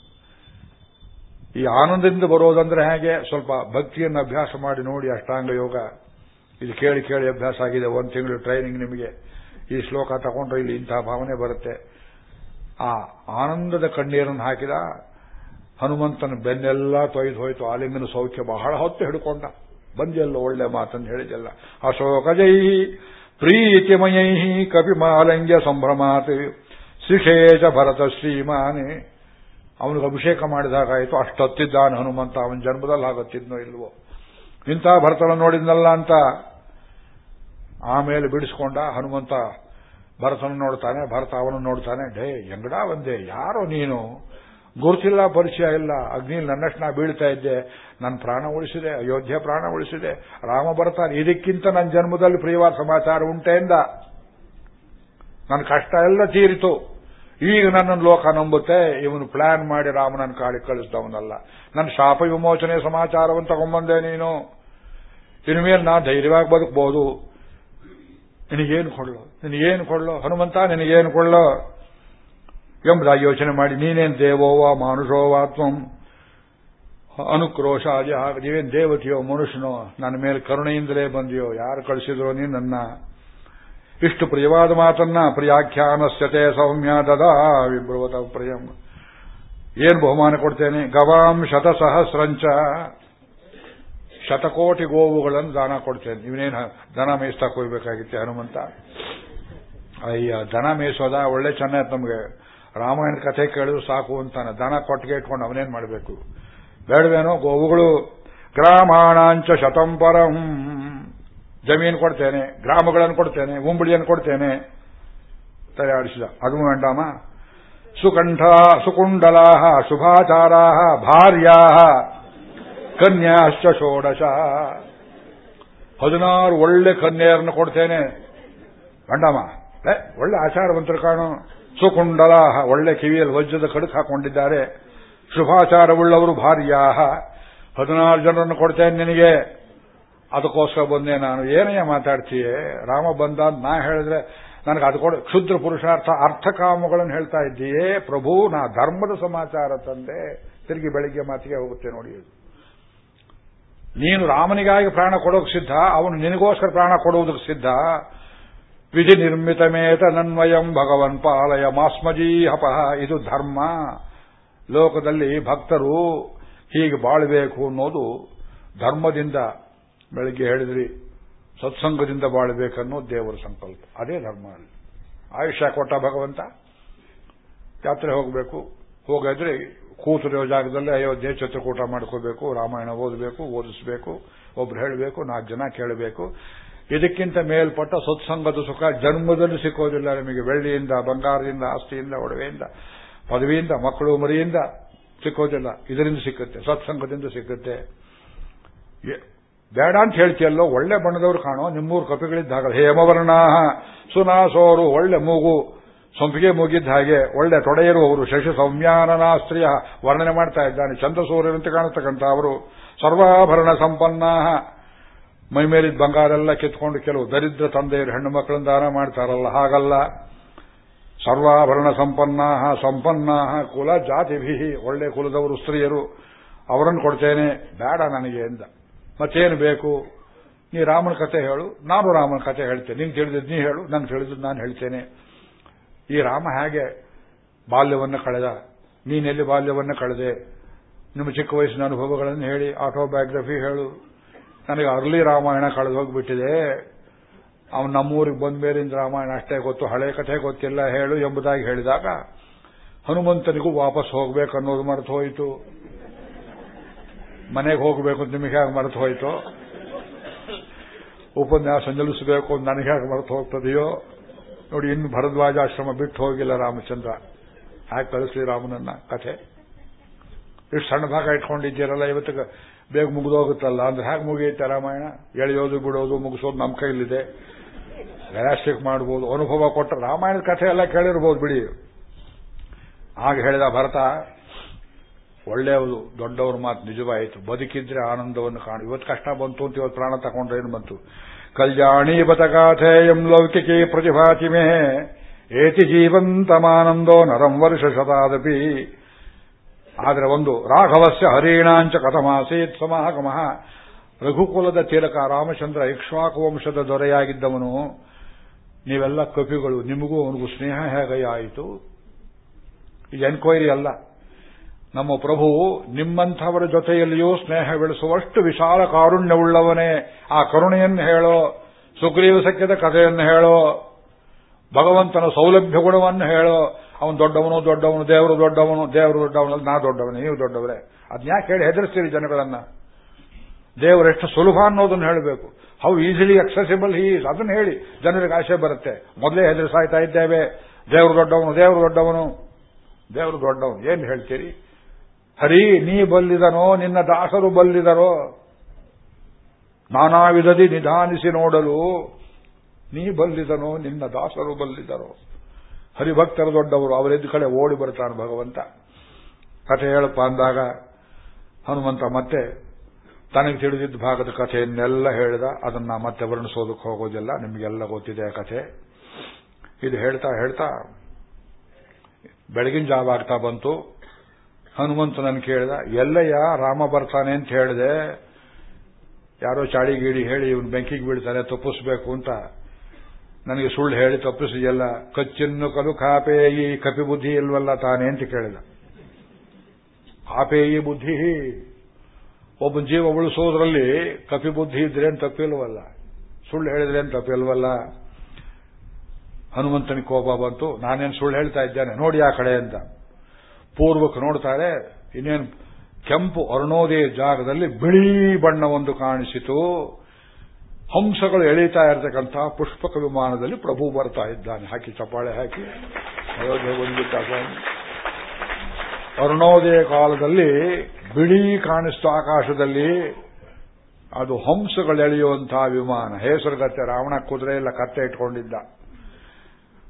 B: ಈ ಆನಂದದಿಂದ ಬರೋದಂದ್ರೆ ಹೇಗೆ? ಸ್ವಲ್ಪ ಭಕ್ತಿಯನ್ನು ಅಭ್ಯಾಸ ಮಾಡಿ ನೋಡಿ ಅಷ್ಟಾಂಗ ಯೋಗ. ಇದು ಕೇಳಿ ಕೇಳಿ ಅಭ್ಯಾಸ ಆಗಿದೆ. ಒಂದು ತಿಂಗಳು ಟ್ರೈನಿಂಗ್ ನಿಮಗೆ. ಈ ಶ್ಲೋಕ ತಗೊಂಡ್ರೆ ಇಲ್ಲಿ ಇಂತಹ ಭಾವನೆ ಬರುತ್ತೆ. ಆ ಆನಂದದ ಕಣ್ಣೀರನ್ನು ಹಾಕಿದ ಹನುಮಂತನ ಬೆನ್ನೆಲ್ಲ ತೊಯ್ದು ಹೋಯ್ತು. ಆಲಿಂಗನ ಸೌಖ್ಯ ಬಹಳ ಹೊತ್ತು ಹಿಡ್ಕೊಂಡ. ಬಂದೆಲ್ಲ ಒಳ್ಳೆ ಮಾತನ್ನು ಹೇಳಿದೆಲ್ಲ ಅಶೋಕಜೈ ಪ್ರೀತಿಮಯೈ ಕಪಿಮಾಲಂಗ್ಯ ಸಂಭ್ರಮಾತ್ ಶಿಶೇಷ ಭರತ ಶ್ರೀಮಾನೆ. ಅವನಿಗೆ ಅಭಿಷೇಕ ಮಾಡಿದಾಗಾಯಿತು. ಅಷ್ಟೊತ್ತಿದ್ದಾನೆ ಹನುಮಂತ. ಅವನ ಜನ್ಮದಲ್ಲಿ ಆಗುತ್ತಿದ್ನೋ ಇಲ್ವೋ. ಇಂಥ ಭರತನ ನೋಡಿದ್ನಲ್ಲ ಅಂತ ಆಮೇಲೆ ಬಿಡಿಸ್ಕೊಂಡ ಹನುಮಂತ ಭರತನ ನೋಡ್ತಾನೆ, ಭರತ ಅವನು ನೋಡ್ತಾನೆ. ಡೇ ಎಂಗಡ ಒಂದೇ ಯಾರೋ ನೀನು? ಗುರುತಿಲ್ಲ ಪರಿಚಯ ಇಲ್ಲ, ಅಗ್ನಿಲ್ ನನ್ನಷ್ಟು ನಾ ಬೀಳ್ತಾ ಇದ್ದೆ. ನನ್ನ ಪ್ರಾಣ ಉಳಿಸಿದೆ, ಅಯೋಧ್ಯೆ ಪ್ರಾಣ ಉಳಿಸಿದೆ. ರಾಮ ಬರ್ತಾನೆ. ಇದಕ್ಕಿಂತ ನನ್ನ ಜನ್ಮದಲ್ಲಿ ಪ್ರಿಯವಾದ ಸಮಾಚಾರ ಉಂಟೆಂದ ನನ್ನ ಕಷ್ಟ ಎಲ್ಲ ತೀರಿತು. ಈಗ ನನ್ನನ್ನು ಲೋಕ ನಂಬುತ್ತೆ. ಇವನು ಪ್ಲಾನ್ ಮಾಡಿ ರಾಮನನ್ನು ಕಾಡಿ ಕಳಿಸಿದವನಲ್ಲ. ನನ್ನ ಶಾಪ ವಿಮೋಚನೆ ಸಮಾಚಾರವನ್ನು ತಗೊಂಬಂದೆ ನೀನು. ಇನ್ಮೇಲೆ ನಾ ಧೈರ್ಯವಾಗಿ ಬದುಕಬಹುದು ನಿನಗೇನು ಕೊಡ್ಲೋ? ನಿನಗೇನು ಕೊಡ್ಲೋ? ಹನುಮಂತ, ನಿನಗೇನು ಕೊಳ್ಳೋ ಎಂಬುದಾಗಿ ಯೋಚನೆ ಮಾಡಿ, ನೀನೇನ್ ದೇವೋವ ಮಾನುಷೋವಾ ತ್ವಂ ಅನುಕ್ರೋಶ ನೀವೇನ್ ದೇವತೆಯೋ ಮನುಷ್ಯನೋ, ನನ್ನ ಮೇಲೆ ಕರುಣೆಯಿಂದಲೇ ಬಂದಿಯೋ, ಯಾರು ಕಳಿಸಿದ್ರೋ ನೀನು ನನ್ನ. ಇಷ್ಟು ಪ್ರಿಯವಾದ ಮಾತನ್ನ ಪ್ರಿಯಾಖ್ಯಾನಸ್ಯತೆ ಸೌಮ್ಯ ದದಾ ವಿಬ್ರವತ ಪ್ರಿಯಂ. ಏನ್ ಬಹುಮಾನ ಕೊಡ್ತೇನೆ? ಗವಾಂ ಶತಸಹಸ್ರಂಚ. ಶತಕೋಟಿ ಗೋವುಗಳನ್ನು ದಾನ ಕೊಡ್ತೇನೆ. ಇವನೇನು ದನ ಮೇಯಿಸ್ತಾ ಹೋಗ್ಬೇಕಾಗಿತ್ತೆ ಹನುಮಂತ? ಅಯ್ಯ, ದನ ಮೇಯಿಸೋದ? ಒಳ್ಳೆ ಚೆನ್ನಾಗಿ ನಮಗೆ. ರಾಮಾಯಣ ಕಥೆ ಕೇಳಿದ್ರು ಸಾಕು ಅಂತಾನೆ. ದನ ಕೊಟ್ಟಿಗೆ ಇಟ್ಕೊಂಡು ಅವನೇನ್ ಮಾಡಬೇಕು? ಬೇಡವೇನೋ ಗೋವುಗಳು. ಗ್ರಾಮಾಣಾಂಚ ಶತಂಪರಂ ಜಮೀನು ಕೊಡ್ತೇನೆ, ಗ್ರಾಮಗಳನ್ನು ಕೊಡ್ತೇನೆ ಉಂಬಳಿಯನ್ನು ಕೊಡ್ತೇನೆ. ತಯಾರಿಸಿದ. ಅದು ವೇಂಡಾಮ. ಸುಕಂಠ ಸುಕುಂಡಲಾ ಶುಭಾಚಾರಾ ಭಾರ್ಯಾ ಕನ್ಯಾಶ್ಚ ಷೋಡಶ. ಹದಿನಾರು ಒಳ್ಳೆ ಕನ್ಯೆಯರನ್ನು ಕೊಡ್ತೇನೆ. ಗಂಡಮ್ಮ ಒಳ್ಳೆ ಆಚಾರವಂತರು ಕಾಣು. ಸುಕುಂಡಲ ಒಳ್ಳೆ ಕಿವಿಯಲ್ಲಿ ವಜ್ರದ ಕಡುಕು ಹಾಕೊಂಡಿದ್ದಾರೆ. ಶುಭಾಚಾರವುಳ್ಳವರು ಭಾರ್ಯಾಹ. ಹದಿನಾರು ಜನರನ್ನು ಕೊಡ್ತೇನೆ ನಿನಗೆ. ಅದಕ್ಕೋಸ್ಕರ ಬಂದೆ ನಾನು. ಏನೇ ಮಾತಾಡ್ತೀಯೇ? ರಾಮ ಬಂದ ನಾ ಹೇಳಿದ್ರೆ ನನಗೆ ಅದು ಕೊಡ ಕ್ಷುದ್ರ ಪುರುಷಾರ್ಥ ಅರ್ಥಕಾಮಗಳನ್ನು ಹೇಳ್ತಾ ಇದ್ದೀಯೇ. ಪ್ರಭು, ನಾ ಧರ್ಮದ ಸಮಾಚಾರ ತಂದೆ. ತಿರುಗಿ ಬೆಳಿಗ್ಗೆ ಮಾತಿಗೆ ಹೋಗುತ್ತೆ ನೋಡಿ ನೀನು ರಾಮನಿಗಾಗಿ ಪ್ರಾಣ ಕೊಡೋಕೆ ಸಿದ್ಧ, ಅವನು ನಿನಗೋಸ್ಕರ ಪ್ರಾಣ ಕೊಡುವುದಕ್ಕೆ ಸಿದ್ಧ. ವಿಧಿ ನಿರ್ಮಿತಮೇತ ನನ್ವಯಂ ಭಗವನ್ ಪಾಲಯ ಮಾಸ್ಮಜೀಹಪಃ ಇದು ಧರ್ಮ. ಲೋಕದಲ್ಲಿ ಭಕ್ತರು ಹೀಗೆ ಬಾಳಬೇಕು ಅನ್ನೋದು ಧರ್ಮದಿಂದ ಬೆಳಿಗ್ಗೆ ಹೇಳಿದ್ರಿ, ಸತ್ಸಂಗದಿಂದ ಬಾಳಬೇಕನ್ನೋ ದೇವರ ಸಂಕಲ್ಪ. ಅದೇ ಧರ್ಮ ಅಲ್ಲಿ. ಆಯುಷ್ಯ ಕೊಟ್ಟ ಭಗವಂತ ಯಾತ್ರೆ ಹೋಗಬೇಕು. ಹೋಗಿದ್ರೆ ಕೂತಿರೋ ಜಾಗದಲ್ಲಿ ಅಯೋಧ್ಯೆ ಚಿತ್ರಕೂಟ ಮಾಡ್ಕೋಬೇಕು, ರಾಮಾಯಣ ಓದಬೇಕು, ಓದಿಸಬೇಕು, ಒಬ್ರು ಹೇಳಬೇಕು, ನಾಲ್ಕು ಜನ ಕೇಳಬೇಕು. ಇದಕ್ಕಿಂತ ಮೇಲ್ಪಟ್ಟ ಸತ್ಸಂಗದ ಸುಖ ಜನ್ಮದಲ್ಲಿ ಸಿಕ್ಕೋದಿಲ್ಲ ನಿಮಗೆ. ಬೆಳ್ಳಿಯಿಂದ, ಬಂಗಾರದಿಂದ, ಆಸ್ತಿಯಿಂದ, ಒಡವೆಯಿಂದ, ಪದವಿಯಿಂದ, ಮಕ್ಕಳು ಮರಿಯಿಂದ ಸಿಕ್ಕೋದಿಲ್ಲ. ಇದರಿಂದ ಸಿಕ್ಕುತ್ತೆ, ಸತ್ಸಂಗದಿಂದ ಸಿಕ್ಕುತ್ತೆ. ಬೇಡ ಅಂತ ಹೇಳ್ತಿಯಲ್ಲೋ, ಒಳ್ಳೆ ಬಣ್ಣದವರು ಕಾಣೋ, ನಿಮ್ಮೂರು ಕಪಿಗಳಿದ್ದಾಗ ಹೇಮವರ್ಣ, ಸುನಾಸೋರು, ಒಳ್ಳೆ ಮೂಗು, ಸೊಂಪಿಗೆ ಮೂಗಿದ್ದ ಹಾಗೆ, ಒಳ್ಳೆ ತೊಡೆಯಿರುವವರು ಶಶಿ ಸೌಮ್ಯಾನನಾಸ್ತ್ರೀಯ ವರ್ಣನೆ ಮಾಡ್ತಾ ಇದ್ದಾನೆ. ಚಂದ್ರಸೂರ್ಯನಂತೆ ಕಾಣತಕ್ಕಂಥ ಅವರು ಸರ್ವಾಭರಣ ಸಂಪನ್ನ. ಮೈಮೇಲಿದ್ದ ಬಂಗಾರೆಲ್ಲ ಕಿತ್ಕೊಂಡು ಕೆಲವು ದರಿದ್ರ ತಂದೆಯರು ಹೆಣ್ಣು ಮಕ್ಕಳನ್ನು ದಾನ ಮಾಡ್ತಾರಲ್ಲ, ಹಾಗಲ್ಲ. ಸರ್ವಾಭರಣ ಸಂಪನ್ನ ಸಂಪನ್ನ ಕುಲ ಜಾತಿಭಿ ಒಳ್ಳೆ ಕುಲದವರು ಸ್ತ್ರೀಯರು, ಅವರನ್ನು ಕೊಡ್ತೇನೆ, ಬೇಡ ನನಗೆ ಎಂದ. ಮತ್ತೇನು ಬೇಕು? ನೀ ರಾಮನ ಕತೆ ಹೇಳು, ನಾನು ರಾಮನ ಕತೆ ಹೇಳ್ತೇನೆ. ನಿಂಗೆ ತಿಳಿದಿದ್ದು ನೀ ಹೇಳು ನಂಗೆ ತಿಳಿದಿದ್ದು ನಾನು ಹೇಳ್ತೇನೆ. ಈ ರಾಮ ಹೇಗೆ ಬಾಲ್ಯವನ್ನು ಕಳೆದ? ನೀನೆಲ್ಲಿ ಬಾಲ್ಯವನ್ನು ಕಳೆದೆ? ನಿಮ್ಮ ಚಿಕ್ಕ ವಯಸ್ಸಿನ ಅನುಭವಗಳನ್ನು ಹೇಳಿ, ಆಟೋಬಯೋಗ್ರಫಿ ಹೇಳು. ನನಗೆ ಅರ್ಲಿ ರಾಮಾಯಣ ಕಳೆದು ಹೋಗ್ಬಿಟ್ಟಿದೆ. ಅವನು ನಮ್ಮೂರಿಗೆ ಬಂದ ಮೇಲಿಂದ ರಾಮಾಯಣ ಅಷ್ಟೇ ಗೊತ್ತು, ಹಳೆ ಕಥೆ ಗೊತ್ತಿಲ್ಲ, ಹೇಳು ಎಂಬುದಾಗಿ ಹೇಳಿದಾಗ ಹನುಮಂತನಿಗೂ ವಾಪಸ್ ಹೋಗ್ಬೇಕು ಅನ್ನೋದು ಮರೆತು ಹೋಯಿತು. ಮನೆಗೆ ಹೋಗಬೇಕು ಅಂತ ನಿಮಗೆ ಹೇಗೆ ಮರೆತು ಹೋಯಿತು? ಉಪನ್ಯಾಸ ನಿಲ್ಲಿಸಬೇಕು ನನಗೆ ಹೇಗೆ ಮರೆತು ಹೋಗ್ತದೆಯೋ? ನೋಡಿ, ಇನ್ನು ಭರದ್ವಾಜಾಶ್ರಮ ಬಿಟ್ಟು ಹೋಗಿಲ್ಲ ರಾಮಚಂದ್ರ. ಹಾಗೆ ಕಳಿಸ್ಲಿ ರಾಮನನ್ನ ಕಥೆ? ಇಷ್ಟು ಸಣ್ಣ ಭಾಗ ಇಟ್ಕೊಂಡಿದ್ದೀರಲ್ಲ, ಇವತ್ತಿಗೆ ಬೇಗ ಮುಗಿದೋಗುತ್ತಲ್ಲ. ಅಂದ್ರೆ ಹೇಗೆ ಮುಗಿಯುತ್ತೆ ರಾಮಾಯಣ. ಎಳೆಯೋದು, ಬಿಡೋದು, ಮುಗಿಸೋದು ನಮ್ಮ ಕೈಲಿದೆ ಗ್ಯಾಸ್ಟ್ರಿಕ್ ಮಾಡ್ಬೋದು, ಅನುಭವ ಕೊಟ್ಟ ರಾಮಾಯಣದ ಕಥೆ ಎಲ್ಲ ಕೇಳಿರ್ಬೋದು ಬಿಡಿ. ಆಗ ಹೇಳಿದ ಭರತ ಒಳ್ಳೆಯದು ದೊಡ್ಡವ್ರ ಮಾತು ನಿಜವಾಯಿತು. ಬದುಕಿದ್ರೆ ಆನಂದವನ್ನು ಕಾಣು. ಇವತ್ತು ಕಷ್ಟ ಬಂತು ಅಂತ ಇವತ್ತು ಪ್ರಾಣ ತಗೊಂಡ್ರೆ ಏನು ಬಂತು? ಕಲ್ಯಾಣಿ ಬತಗಾಥೇಯಂ ಲೌಕಿಕೇ ಪ್ರತಿಭಾತಿಮೆ ಏತಿ ಜೀವಂತಮಾನಂದೋ ನರಂ ವರ್ಷ ಶತಾದಪಿ. ಆದರೆ ಒಂದು ರಾಘವಸ್ಯ ಹರೀಣಾಂಚ ಕಥಮಾಸೇತ್ ಸಮಾಗಮಃ. ರಘುಕುಲದ ತಿಲಕ ರಾಮಚಂದ್ರ ಇಕ್ಷ್ವಾಕು ವಂಶದ ದೊರೆಯಾಗಿದ್ದವನು. ನೀವೆಲ್ಲ ಕಪಿಗಳು, ನಿಮಗೂ ಅವನಿಗೂ ಸ್ನೇಹ ಹೇಗೆ ಆಯಿತು? ಇದು ಎನ್ಕ್ವೈರಿ ಅಲ್ಲ. ನಮ್ಮ ಪ್ರಭು ನಿಮ್ಮಂಥವರ ಜೊತೆಯಲ್ಲಿಯೂ ಸ್ನೇಹ ಬೆಳೆಸುವಷ್ಟು ವಿಶಾಲ ಕಾರುಣ್ಯವುಳ್ಳವನೇ ಆ ಕರುಣೆಯನ್ನು ಹೇಳೋ, ಸುಗ್ರೀವ ಸಖ್ಯದ ಕಥೆಯನ್ನು ಹೇಳೋ, ಭಗವಂತನ ಸೌಲಭ್ಯ ಗುಣವನ್ನು ಹೇಳೋ ಅವನು ದೊಡ್ಡವನು ದೊಡ್ಡವನು, ದೇವರು ದೊಡ್ಡವನು ದೇವರು ದೊಡ್ಡವನು ನಾ ದೊಡ್ಡವನು, ನೀವು ದೊಡ್ಡವರೇ. ಅದನ್ಯಾಕೆ ಹೇಳಿ ಹೆದರಿಸ್ತೀರಿ ಜನಗಳನ್ನ. ದೇವರೆಷ್ಟು ಸುಲಭ ಅನ್ನೋದನ್ನು ಹೇಳಬೇಕು. ಹೌ ಈಸಿಲಿ ಅಕ್ಸೆಸಿಬಲ್ ಈಸ್ ಅದನ್ನು ಹೇಳಿ ಜನರಿಗೆ ಆಶೆ ಬರುತ್ತೆ. ಮೊದಲೇ ಹೆದರಿಸಾಯ್ತಾ ಇದ್ದೇವೆ. ದೇವರು ದೊಡ್ಡವನು ದೇವರು ದೊಡ್ಡವನು. ದೇವರು ದೊಡ್ಡವನು, ಏನು ಹೇಳ್ತೀರಿ? ಹರಿ, ನೀ ಬಲ್ಲಿದನೋ, ನಿನ್ನ ದಾಸರು ಬಲ್ಲಿದರೋ. ನಾನಾ ವಿಧದಿ ನಿಧಾನಿಸಿ ನೋಡಲು, ನೀ ಬಲ್ಲಿದನೋ, ನಿನ್ನ ದಾಸರು ಬಲ್ಲಿದರೋ. ಹರಿಭಕ್ತರ ದೊಡ್ಡವರು ಅವರಿದ್ದ ಕಡೆ ಓಡಿ ಬರ್ತಾನೆ ಭಗವಂತ. ಕಥೆ ಹೇಳಪ್ಪ ಅಂದಾಗ, ಹನುಮಂತ ಮತ್ತೆ ತನಗೆ ತಿಳಿದಿದ್ದ ಭಾಗದ ಕಥೆಯನ್ನೆಲ್ಲ ಹೇಳಿದ. ಅದನ್ನ ಮತ್ತೆ ವರ್ಣಿಸೋದಕ್ಕೆ ಹೋಗೋದಿಲ್ಲ. ನಿಮಗೆಲ್ಲ ಗೊತ್ತಿದೆ ಆ ಕಥೆ. ಇದು ಹೇಳ್ತಾ ಹೇಳ್ತಾ ಬೆಳಗಿನ ಜಾವ ಆಗ್ತಾ ಬಂತು. ಹನುಮಂತ ನನ್ ಕೇಳಿದ, ಎಲ್ಲಯ್ಯ, ರಾಮ ಬರ್ತಾನೆ ಅಂತ ಹೇಳಿದೆ. ಯಾರೋ ಚಾಡಿ ಗೀಡಿ ಹೇಳಿ ಇವನು ಬೆಂಕಿಗೆ ಬೀಳ್ತಾನೆ, ತಪ್ಪಿಸ್ಬೇಕು ಅಂತ ನನಗೆ ಸುಳ್ಳು ಹೇಳಿ ತಪ್ಪಿಸಿದೆಯಲ್ಲ? ಕಚ್ಚಿನ್ನು ಕಲು ಕಾಪೇಯಿ ಕಪಿ ಬುದ್ಧಿ ಇಲ್ವಲ್ಲ ತಾನೇ ಅಂತ ಕೇಳಿದ. ಕಾಪೇಯಿ ಬುದ್ಧಿ, ಒಬ್ಬ ಜೀವ ಉಳಿಸೋದ್ರಲ್ಲಿ ಕಪಿ ಬುದ್ಧಿ ಇದ್ರೇನು ತಪ್ಪಿಲ್ವಲ್ಲ? ಸುಳ್ಳು ಹೇಳಿದ್ರೇನು ತಪ್ಪಿಲ್ವಲ್ಲ? ಹನುಮಂತನಿಗೆ ಕೋಪ ಬಂತು, ನಾನೇನು ಸುಳ್ಳು ಹೇಳ್ತಾ ಇದ್ದೇನೆ, ನೋಡಿ ಆ ಕಡೆ ಅಂತ. ಪೂರ್ವಕ್ಕೆ ನೋಡ್ತಾರೆ, ಇನ್ನೇನು ಕೆಂಪು ಅರುಣೋದಯ ಜಾಗದಲ್ಲಿ ಬಿಳಿ ಬಣ್ಣವೊಂದು ಕಾಣಿಸಿತು. ಹಂಸಗಳು ಎಳೀತಾ ಇರತಕ್ಕಂತಹ ಪುಷ್ಪಕ ವಿಮಾನದಲ್ಲಿ ಪ್ರಭು ಬರ್ತಾ ಇದ್ದಾನೆ. ಹಾಕಿ ಚಪ್ಪಾಳೆ ಹಾಕಿ. ಅಯೋಧ್ಯೆ ಬಂದ್ಬಿಟ್ಟ ಅರುಣೋದಯ ಕಾಲದಲ್ಲಿ ಬಿಳಿ ಕಾಣಿಸ್ತು ಆಕಾಶದಲ್ಲಿ ಅದು ಹಂಸಗಳು ಎಳೆಯುವಂತಹ ವಿಮಾನ. ಹೆಸರುಗತ್ತೆ ರಾವಣ ಕುದುರೆ ಎಲ್ಲ ಕತ್ತೆ ಇಟ್ಕೊಂಡಿದ್ದ.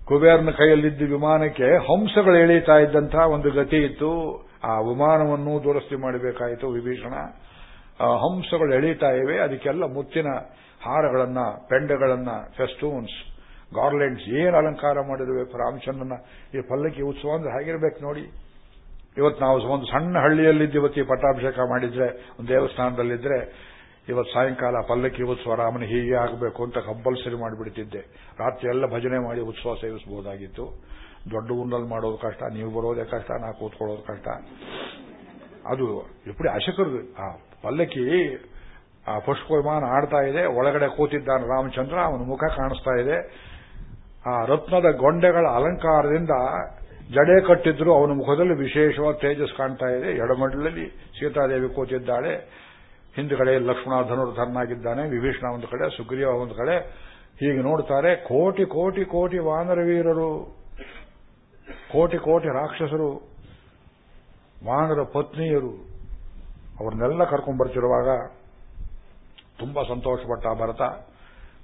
B: ಕುಬೇರನ ಕೈಯಲ್ಲಿದ್ದ ವಿಮಾನಕ್ಕೆ ಹಂಸಗಳು ಎಳೀತಾ ಇದ್ದಂತಹ ಒಂದು ಗತಿ ಇತ್ತು. ಆ ವಿಮಾನವನ್ನು ದುರಸ್ತಿ ಮಾಡಬೇಕಾಯಿತು ವಿಭೀಷಣ. ಹಂಸಗಳು ಎಳೀತಾ ಇವೆ. ಅದಕ್ಕೆಲ್ಲ ಮುತ್ತಿನ ಹಾರಗಳನ್ನ, ಪೆಂಡಗಳನ್ನ ಫೆಸ್ಟೂನ್ಸ್ ಗಾರ್ಲೆಂಡ್ಸ್ ಏನು ಅಲಂಕಾರ ಮಾಡಿರಬೇಕು ರಾಮಚಂದ್ರನ, ಈ ಪಲ್ಲಕ್ಕಿ ಉತ್ಸವ ಅಂದ್ರೆ ಹಾಗಿರ್ಬೇಕು ನೋಡಿ. ಇವತ್ತು ನಾವು ಒಂದು ಸಣ್ಣ ಹಳ್ಳಿಯಲ್ಲಿದ್ದು ಇವತ್ತು ಪಟ್ಟಾಭಿಷೇಕ ಮಾಡಿದ್ರೆ, ಒಂದು ದೇವಸ್ಥಾನದಲ್ಲಿದ್ರೆ, ಇವತ್ತು ಸಾಯಂಕಾಲ ಪಲ್ಲಕ್ಕಿ ಉತ್ಸವ ರಾಮನ ಹೀಗೆ ಆಗಬೇಕು ಅಂತ ಕಂಪಲ್ಸರಿ ಮಾಡಿಬಿಡ್ತಿದ್ದೆ. ರಾತ್ರಿ ಎಲ್ಲ ಭಜನೆ ಮಾಡಿ ಉತ್ಸವ ಸೇವಿಸಬಹುದಾಗಿತ್ತು. ದೊಡ್ಡ ಊರಿನಲ್ಲಿ ಮಾಡೋದು ಕಷ್ಟ, ನೀವು ಬರೋದೇ ಕಷ್ಟ, ನಾ ಕೂತ್ಕೊಳ್ಳೋದು ಕಷ್ಟ. ಅದು ಎಪ್ಪಡಿ ಅಶಕರು ಆ ಪಲ್ಲಕ್ಕಿ ಆ ಪುಷ್ಪ ವಿಮಾನ ಆಡ್ತಾ ಇದೆ. ಒಳಗಡೆ ಕೂತಿದ್ದಾನೆ ರಾಮಚಂದ್ರ. ಅವನ ಮುಖ ಕಾಣಿಸ್ತಾ ಇದೆ. ಆ ರತ್ನದ ಗೊಂಡೆಗಳ ಅಲಂಕಾರದಿಂದ ಜಡೆ ಕಟ್ಟಿದ್ರು. ಅವನ ಮುಖದಲ್ಲಿ ವಿಶೇಷವಾದ ತೇಜಸ್ ಕಾಣ್ತಾ ಇದೆ. ಎಡಮಡ್ಲಲ್ಲಿ ಸೀತಾದೇವಿ ಕೂತಿದ್ದಾಳೆ. ಹಿಂದ್ಗಡೆ ಲಕ್ಷ್ಮಣ ಧನುರ್ಧರನಾಗಿದ್ದಾನೆ. ವಿಭೀಷಣ ಒಂದು ಕಡೆ, ಸುಗ್ರೀವ ಒಂದು ಕಡೆ. ಹೀಗೆ ನೋಡ್ತಾರೆ. ಕೋಟಿ ಕೋಟಿ ಕೋಟಿ ವಾನರ ವೀರರು. ಕೋಟಿ ಕೋಟಿ ರಾಕ್ಷಸರು. ವಾನರ ಪತ್ನಿಯರು. ಅವ್ರನ್ನೆಲ್ಲ ಕರ್ಕೊಂಡ್ ಬರ್ತಿರುವಾಗ ತುಂಬಾ ಸಂತೋಷಪಟ್ಟ ಭರತ,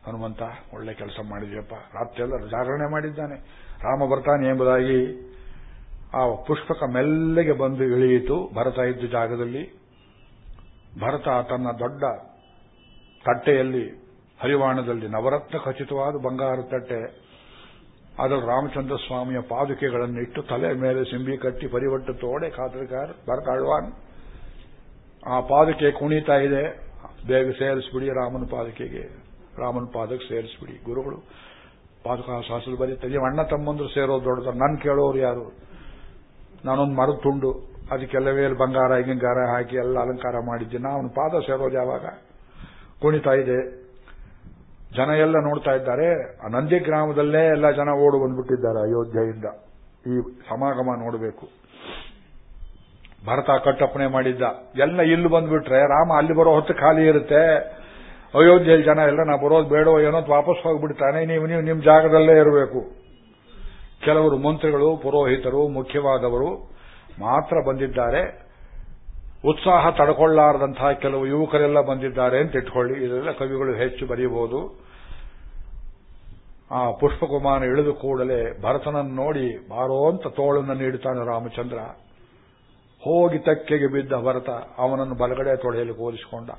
B: ಹನುಮಂತ, ಒಳ್ಳೆ ಕೆಲಸ ಮಾಡಿದ್ಯಪ್ಪ ರಾತ್ರಿಯೆಲ್ಲ ಜಾಗರಣೆ ಮಾಡಿದ್ದಾನೆ, ರಾಮ ಬರ್ತಾನೆ ಎಂಬುದಾಗಿ ಆ ಪುಷ್ಪಕ ಮೆಲ್ಲಗೆ ಬಂದು ಇಳಿಯಿತು. ಭರತ ಇದ್ದ ಜಾಗದಲ್ಲಿ ಭರತ ತನ್ನ ದೊಡ್ಡ ತಟ್ಟೆಯಲ್ಲಿ ಹರಿವಾಣದಲ್ಲಿ ನವರತ್ನ ಖಚಿತವಾದ ಬಂಗಾರ ತಟ್ಟೆ, ಅದರಲ್ಲಿ ರಾಮಚಂದ್ರ ಸ್ವಾಮಿಯ ಪಾದುಕೆಗಳನ್ನು ಇಟ್ಟು ತಲೆ ಮೇಲೆ ಸಿಂಬಿ ಕಟ್ಟಿ ಪರಿವಟ್ಟು ತೋಡೆ ಖಾತ್ರಿಕಾರ ಭರತ ಆ ಪಾದುಕೆ ಕುಣಿತಾ ಇದೆ. ಬೇಗ ಸೇರಿಸ್ಬಿಡಿ ರಾಮನ ಪಾದಕೆಗೆ. ರಾಮನ ಪಾದಕ್ಕೆ ಸೇರಿಸ್ಬಿಡಿ. ಗುರುಗಳು ಪಾದಕ ಶಾಸ್ತ್ರ ಬರೀತಾರೆ ನೀವು ಅಣ್ಣ ತಮ್ಮಂದ್ರು ಸೇರೋದು ದೊಡ್ಡದ ನನ್ನ ಕೇಳೋರು ಯಾರು? ನಾನೊಂದು ಮರದ ತುಂಡು ಅದಕ್ಕೆಲ್ಲವೇ ಬಂಗಾರ ಗಿಂಗಾರ ಹಾಕಿ ಎಲ್ಲ ಅಲಂಕಾರ ಮಾಡಿದ್ದೀನಿ ಅವನ ಪಾದ ಸೇರೋದು ಯಾವಾಗ? ಕುಣಿತಾ ಇದೆ. ಜನ ಎಲ್ಲ ನೋಡ್ತಾ ಇದ್ದಾರೆ. ನಂದಿ ಗ್ರಾಮದಲ್ಲೇ ಎಲ್ಲ ಜನ ಓಡು ಬಂದ್ಬಿಟ್ಟಿದ್ದಾರೆ ಅಯೋಧ್ಯೆಯಿಂದ. ಈ ಸಮಾಗಮ ನೋಡಬೇಕು. ಭರತ ಕಟ್ಟಪ್ಪಣೆ ಮಾಡಿದ್ದ. ಎಲ್ಲ ಇಲ್ಲಿ ಬಂದ್ಬಿಟ್ರೆ ರಾಮ ಅಲ್ಲಿ ಬರೋ ಹೊತ್ತು ಖಾಲಿ ಇರುತ್ತೆ. ಅಯೋಧ್ಯೆಯಲ್ಲಿ ಜನ ಎಲ್ಲ ನಾ ಬರೋದು ಬೇಡೋ ಏನೋ ವಾಪಸ್ ಹೋಗ್ಬಿಡ್ತಾನೆ. ನೀವು ನೀವು ನಿಮ್ಮ ಜಾಗದಲ್ಲೇ ಇರಬೇಕು. ಕೆಲವರು ಮಂತ್ರಿಗಳು, ಪುರೋಹಿತರು, ಮುಖ್ಯವಾದವರು ಮಾತ್ರ ಬಂದಿದ್ದಾರೆ. ಉತ್ಸಾಹ ತಡ್ಕೊಳ್ಳಾರದಂತಹ ಕೆಲವು ಯುವಕರೆಲ್ಲ ಬಂದಿದ್ದಾರೆ ಅಂತ ಇಟ್ಕೊಳ್ಳಿ. ಇದೆಲ್ಲ ಕವಿಗಳು ಹೆಚ್ಚು ಬರೆಯಬಹುದು ಆ ಪುಷ್ಪಕುಮಾರ ಇಳಿದು ಕೂಡಲೇ ಭರತನನ್ನು ನೋಡಿ ಬಾರೋ ಅಂತ ತೋಳನ್ನು ನೀಡುತ್ತಾನೆ ರಾಮಚಂದ್ರ. ಹೋಗಿ ತಕ್ಕೆಗೆ ಬಿದ್ದ ಭರತ ಅವನನ್ನು ಬಲಗಡೆ ತೊಳೆಯಲು ಹೋಲಿಸಿಕೊಂಡ.